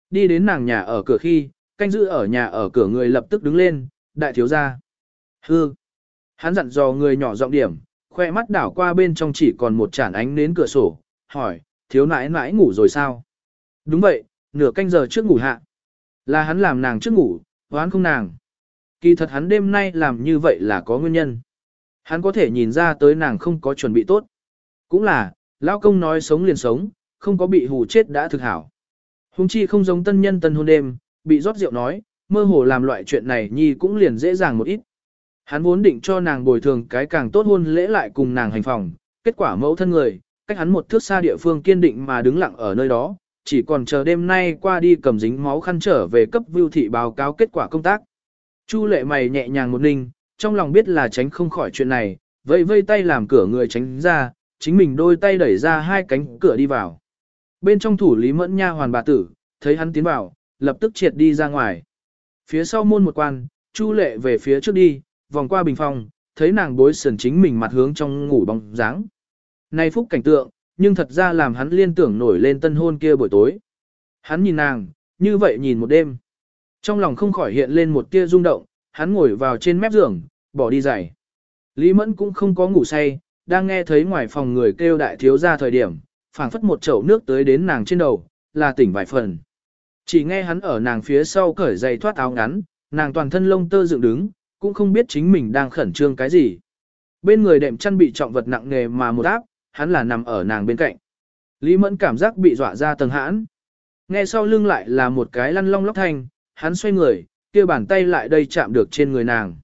Đi đến nàng nhà ở cửa khi, canh giữ ở nhà ở cửa người lập tức đứng lên, đại thiếu gia. Hư. Hắn dặn dò người nhỏ giọng điểm, khoe mắt đảo qua bên trong chỉ còn một chản ánh nến cửa sổ, hỏi, thiếu nãi nãi ngủ rồi sao? Đúng vậy, nửa canh giờ trước ngủ hạ. Là hắn làm nàng trước ngủ, hoán không nàng. Kỳ thật hắn đêm nay làm như vậy là có nguyên nhân. Hắn có thể nhìn ra tới nàng không có chuẩn bị tốt. Cũng là, lão công nói sống liền sống, không có bị hù chết đã thực hảo. Hùng chi không giống tân nhân tân hôn đêm, bị rót rượu nói, mơ hồ làm loại chuyện này nhi cũng liền dễ dàng một ít. Hắn vốn định cho nàng bồi thường cái càng tốt hôn lễ lại cùng nàng hành phòng, kết quả mẫu thân người, cách hắn một thước xa địa phương kiên định mà đứng lặng ở nơi đó, chỉ còn chờ đêm nay qua đi cầm dính máu khăn trở về cấp vưu thị báo cáo kết quả công tác. Chu lệ mày nhẹ nhàng một ninh, trong lòng biết là tránh không khỏi chuyện này, vậy vây tay làm cửa người tránh ra, chính mình đôi tay đẩy ra hai cánh cửa đi vào. Bên trong thủ lý mẫn nha hoàn bà tử, thấy hắn tiến vào, lập tức triệt đi ra ngoài. Phía sau môn một quan, Chu lệ về phía trước đi, vòng qua bình phòng, thấy nàng bối sườn chính mình mặt hướng trong ngủ bóng dáng. nay phúc cảnh tượng, nhưng thật ra làm hắn liên tưởng nổi lên tân hôn kia buổi tối. Hắn nhìn nàng, như vậy nhìn một đêm. Trong lòng không khỏi hiện lên một tia rung động, hắn ngồi vào trên mép giường, bỏ đi giày. Lý Mẫn cũng không có ngủ say, đang nghe thấy ngoài phòng người kêu đại thiếu ra thời điểm, phảng phất một chậu nước tới đến nàng trên đầu, là tỉnh vài phần. Chỉ nghe hắn ở nàng phía sau cởi giày thoát áo ngắn, nàng toàn thân lông tơ dựng đứng, cũng không biết chính mình đang khẩn trương cái gì. Bên người đệm chăn bị trọng vật nặng nề mà một áp, hắn là nằm ở nàng bên cạnh. Lý Mẫn cảm giác bị dọa ra tầng hãn. Nghe sau lưng lại là một cái lăn long lóc thanh, hắn xoay người, kia bàn tay lại đây chạm được trên người nàng.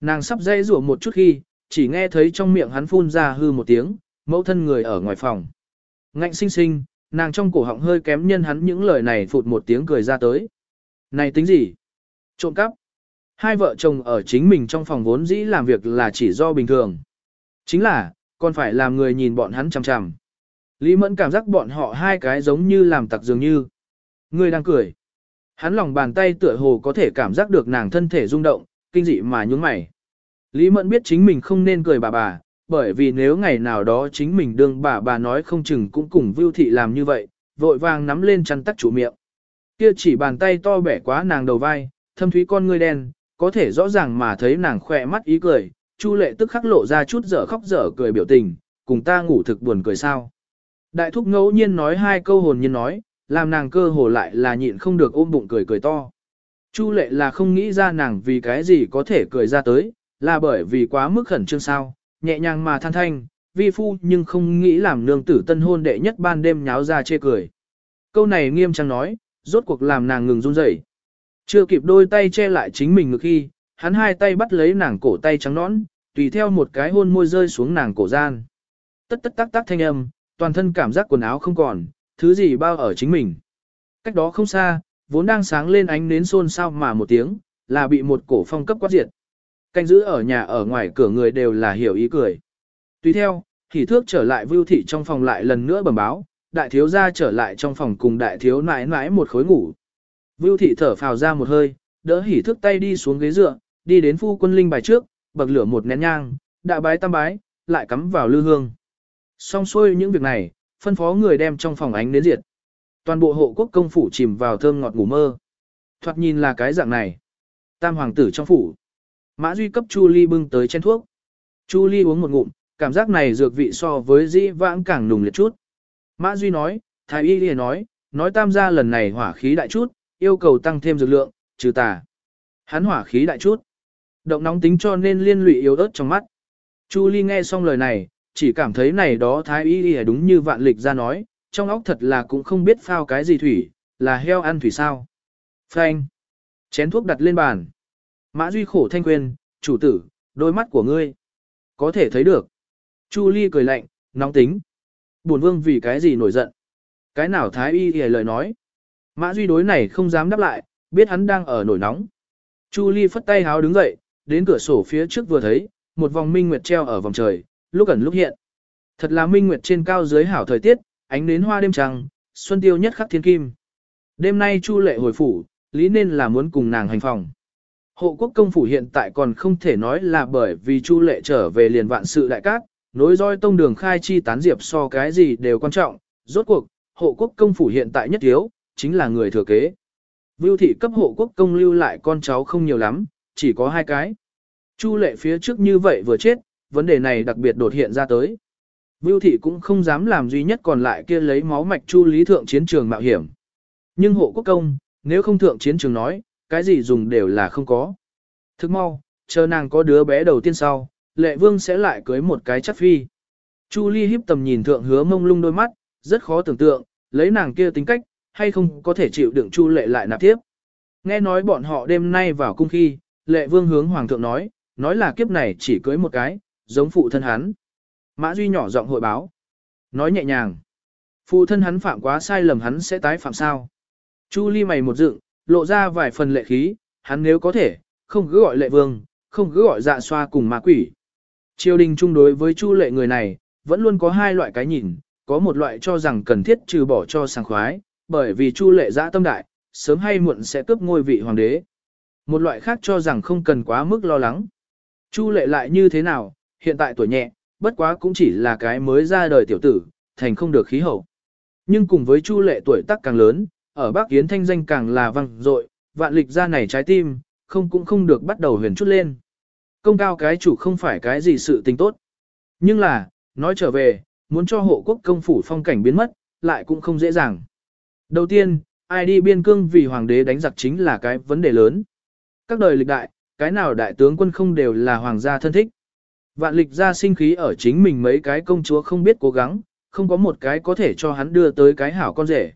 Nàng sắp dây rủa một chút khi, chỉ nghe thấy trong miệng hắn phun ra hư một tiếng, mẫu thân người ở ngoài phòng. Ngạnh sinh sinh, nàng trong cổ họng hơi kém nhân hắn những lời này phụt một tiếng cười ra tới. Này tính gì? Trộm cắp. Hai vợ chồng ở chính mình trong phòng vốn dĩ làm việc là chỉ do bình thường. Chính là, còn phải làm người nhìn bọn hắn chằm chằm. Lý Mẫn cảm giác bọn họ hai cái giống như làm tặc dường như. Người đang cười. Hắn lòng bàn tay tựa hồ có thể cảm giác được nàng thân thể rung động, kinh dị mà nhún mày. Lý Mẫn biết chính mình không nên cười bà bà, bởi vì nếu ngày nào đó chính mình đương bà bà nói không chừng cũng cùng Vưu Thị làm như vậy, vội vàng nắm lên chăn tắt chủ miệng. Kia chỉ bàn tay to bẻ quá nàng đầu vai, thâm thúy con ngươi đen, có thể rõ ràng mà thấy nàng khỏe mắt ý cười, Chu lệ tức khắc lộ ra chút dở khóc dở cười biểu tình, cùng ta ngủ thực buồn cười sao. Đại thúc ngẫu nhiên nói hai câu hồn nhiên nói, làm nàng cơ hồ lại là nhịn không được ôm bụng cười cười to. Chu lệ là không nghĩ ra nàng vì cái gì có thể cười ra tới, là bởi vì quá mức khẩn trương sao, nhẹ nhàng mà than thanh, vi phu nhưng không nghĩ làm nương tử tân hôn đệ nhất ban đêm nháo ra chê cười. Câu này nghiêm trang nói, rốt cuộc làm nàng ngừng run rẩy. Chưa kịp đôi tay che lại chính mình ngực khi, hắn hai tay bắt lấy nàng cổ tay trắng nõn, tùy theo một cái hôn môi rơi xuống nàng cổ gian. Tất tất tắc tắc thanh âm, toàn thân cảm giác quần áo không còn, thứ gì bao ở chính mình. Cách đó không xa, vốn đang sáng lên ánh nến xôn xao mà một tiếng, là bị một cổ phong cấp quát diệt. Canh giữ ở nhà ở ngoài cửa người đều là hiểu ý cười. Tùy theo, thì thước trở lại vưu thị trong phòng lại lần nữa bẩm báo, đại thiếu gia trở lại trong phòng cùng đại thiếu nãi nãi một khối ngủ. Vưu thị thở phào ra một hơi, đỡ hỉ thước tay đi xuống ghế dựa, đi đến phu quân linh bài trước, bậc lửa một nén nhang, đại bái tam bái, lại cắm vào lư hương. Xong xuôi những việc này, phân phó người đem trong phòng ánh đến diệt. Toàn bộ hộ quốc công phủ chìm vào thơm ngọt ngủ mơ. Thoạt nhìn là cái dạng này. Tam hoàng tử trong phủ. Mã Duy cấp Chu Ly bưng tới chén thuốc. Chu Ly uống một ngụm, cảm giác này dược vị so với dĩ vãng càng nùng liệt chút. Mã Duy nói, Thái Y Lìa nói, nói tam gia lần này hỏa khí đại chút, yêu cầu tăng thêm dược lượng, trừ tà. Hắn hỏa khí đại chút. Động nóng tính cho nên liên lụy yếu ớt trong mắt. Chu Ly nghe xong lời này, chỉ cảm thấy này đó Thái Y Lìa đúng như vạn lịch ra nói, trong óc thật là cũng không biết phao cái gì thủy, là heo ăn thủy sao. Phanh. Chén thuốc đặt lên bàn. Mã Duy khổ thanh quyền, chủ tử, đôi mắt của ngươi. Có thể thấy được. Chu Ly cười lạnh, nóng tính. Buồn vương vì cái gì nổi giận. Cái nào thái y hề lời nói. Mã Duy đối này không dám đáp lại, biết hắn đang ở nổi nóng. Chu Ly phất tay háo đứng dậy, đến cửa sổ phía trước vừa thấy, một vòng minh nguyệt treo ở vòng trời, lúc ẩn lúc hiện. Thật là minh nguyệt trên cao dưới hảo thời tiết, ánh nến hoa đêm trăng, xuân tiêu nhất khắc thiên kim. Đêm nay Chu Lệ hồi phủ, lý nên là muốn cùng nàng hành phòng. Hộ quốc công phủ hiện tại còn không thể nói là bởi vì Chu Lệ trở về liền vạn sự đại cát, nối roi tông đường khai chi tán diệp so cái gì đều quan trọng, rốt cuộc, hộ quốc công phủ hiện tại nhất thiếu, chính là người thừa kế. Vưu thị cấp hộ quốc công lưu lại con cháu không nhiều lắm, chỉ có hai cái. Chu lệ phía trước như vậy vừa chết, vấn đề này đặc biệt đột hiện ra tới. Vưu thị cũng không dám làm duy nhất còn lại kia lấy máu mạch chu lý thượng chiến trường mạo hiểm. Nhưng hộ quốc công, nếu không thượng chiến trường nói, cái gì dùng đều là không có. Thức mau, chờ nàng có đứa bé đầu tiên sau, lệ vương sẽ lại cưới một cái chắc phi. Chu Ly híp tầm nhìn thượng hứa mông lung đôi mắt, rất khó tưởng tượng, lấy nàng kia tính cách, hay không có thể chịu đựng Chu lệ lại nạp tiếp. Nghe nói bọn họ đêm nay vào cung khi, lệ vương hướng hoàng thượng nói, nói là kiếp này chỉ cưới một cái, giống phụ thân hắn. Mã Duy nhỏ giọng hội báo. Nói nhẹ nhàng. Phụ thân hắn phạm quá sai lầm hắn sẽ tái phạm sao. Chu Ly mày một dựng, lộ ra vài phần lệ khí, hắn nếu có thể, không cứ gọi lệ vương, không cứ gọi dạ xoa cùng ma quỷ. Triều đình chung đối với chu lệ người này, vẫn luôn có hai loại cái nhìn, có một loại cho rằng cần thiết trừ bỏ cho sàng khoái, bởi vì chu lệ dã tâm đại, sớm hay muộn sẽ cướp ngôi vị hoàng đế. Một loại khác cho rằng không cần quá mức lo lắng. Chu lệ lại như thế nào, hiện tại tuổi nhẹ, bất quá cũng chỉ là cái mới ra đời tiểu tử, thành không được khí hậu. Nhưng cùng với chu lệ tuổi tác càng lớn, ở Bắc Yến thanh danh càng là vang dội, vạn lịch ra này trái tim, không cũng không được bắt đầu huyền chút lên. Công cao cái chủ không phải cái gì sự tình tốt. Nhưng là, nói trở về, muốn cho hộ quốc công phủ phong cảnh biến mất, lại cũng không dễ dàng. Đầu tiên, ai đi biên cương vì hoàng đế đánh giặc chính là cái vấn đề lớn. Các đời lịch đại, cái nào đại tướng quân không đều là hoàng gia thân thích. Vạn lịch ra sinh khí ở chính mình mấy cái công chúa không biết cố gắng, không có một cái có thể cho hắn đưa tới cái hảo con rể.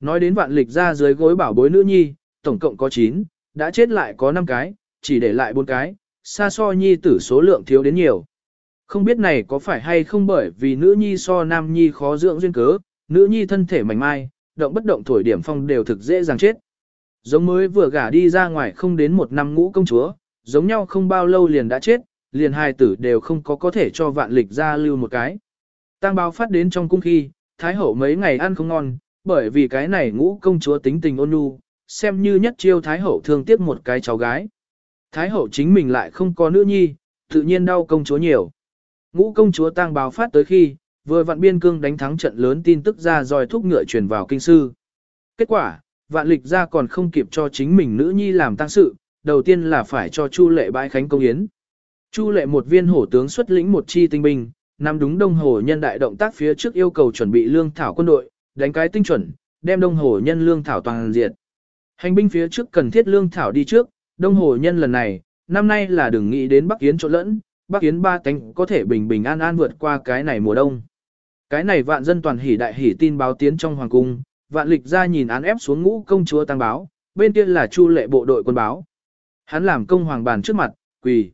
Nói đến vạn lịch ra dưới gối bảo bối nữ nhi, tổng cộng có 9, đã chết lại có 5 cái, chỉ để lại 4 cái, xa so nhi tử số lượng thiếu đến nhiều. Không biết này có phải hay không bởi vì nữ nhi so nam nhi khó dưỡng duyên cớ, nữ nhi thân thể mảnh mai, động bất động thổi điểm phong đều thực dễ dàng chết. Giống mới vừa gả đi ra ngoài không đến một năm ngũ công chúa, giống nhau không bao lâu liền đã chết, liền hai tử đều không có có thể cho vạn lịch ra lưu một cái. Tăng báo phát đến trong cung khi, Thái hậu mấy ngày ăn không ngon, bởi vì cái này ngũ công chúa tính tình ôn nhu, xem như nhất chiêu Thái hậu thương tiếc một cái cháu gái. Thái hậu chính mình lại không có nữ nhi, tự nhiên đau công chúa nhiều. Ngũ công chúa tang báo phát tới khi, vừa vạn biên cương đánh thắng trận lớn tin tức ra dòi thúc ngựa truyền vào kinh sư. Kết quả, vạn lịch ra còn không kịp cho chính mình nữ nhi làm tăng sự, đầu tiên là phải cho Chu lệ bãi khánh công yến. Chu lệ một viên hổ tướng xuất lĩnh một chi tinh binh, nằm đúng đông hồ nhân đại động tác phía trước yêu cầu chuẩn bị lương thảo quân đội, đánh cái tinh chuẩn, đem đông hồ nhân lương thảo toàn diệt. Hành binh phía trước cần thiết lương thảo đi trước, đông hồ nhân lần này, năm nay là đừng nghĩ đến Bắc Yến chỗ lẫn, Bắc Yến ba cánh có thể bình bình an an vượt qua cái này mùa đông. Cái này vạn dân toàn hỉ đại hỉ tin báo tiến trong hoàng cung, vạn lịch ra nhìn án ép xuống ngũ công chúa tăng báo, bên kia là chu lệ bộ đội quân báo. Hắn làm công hoàng bàn trước mặt, quỳ.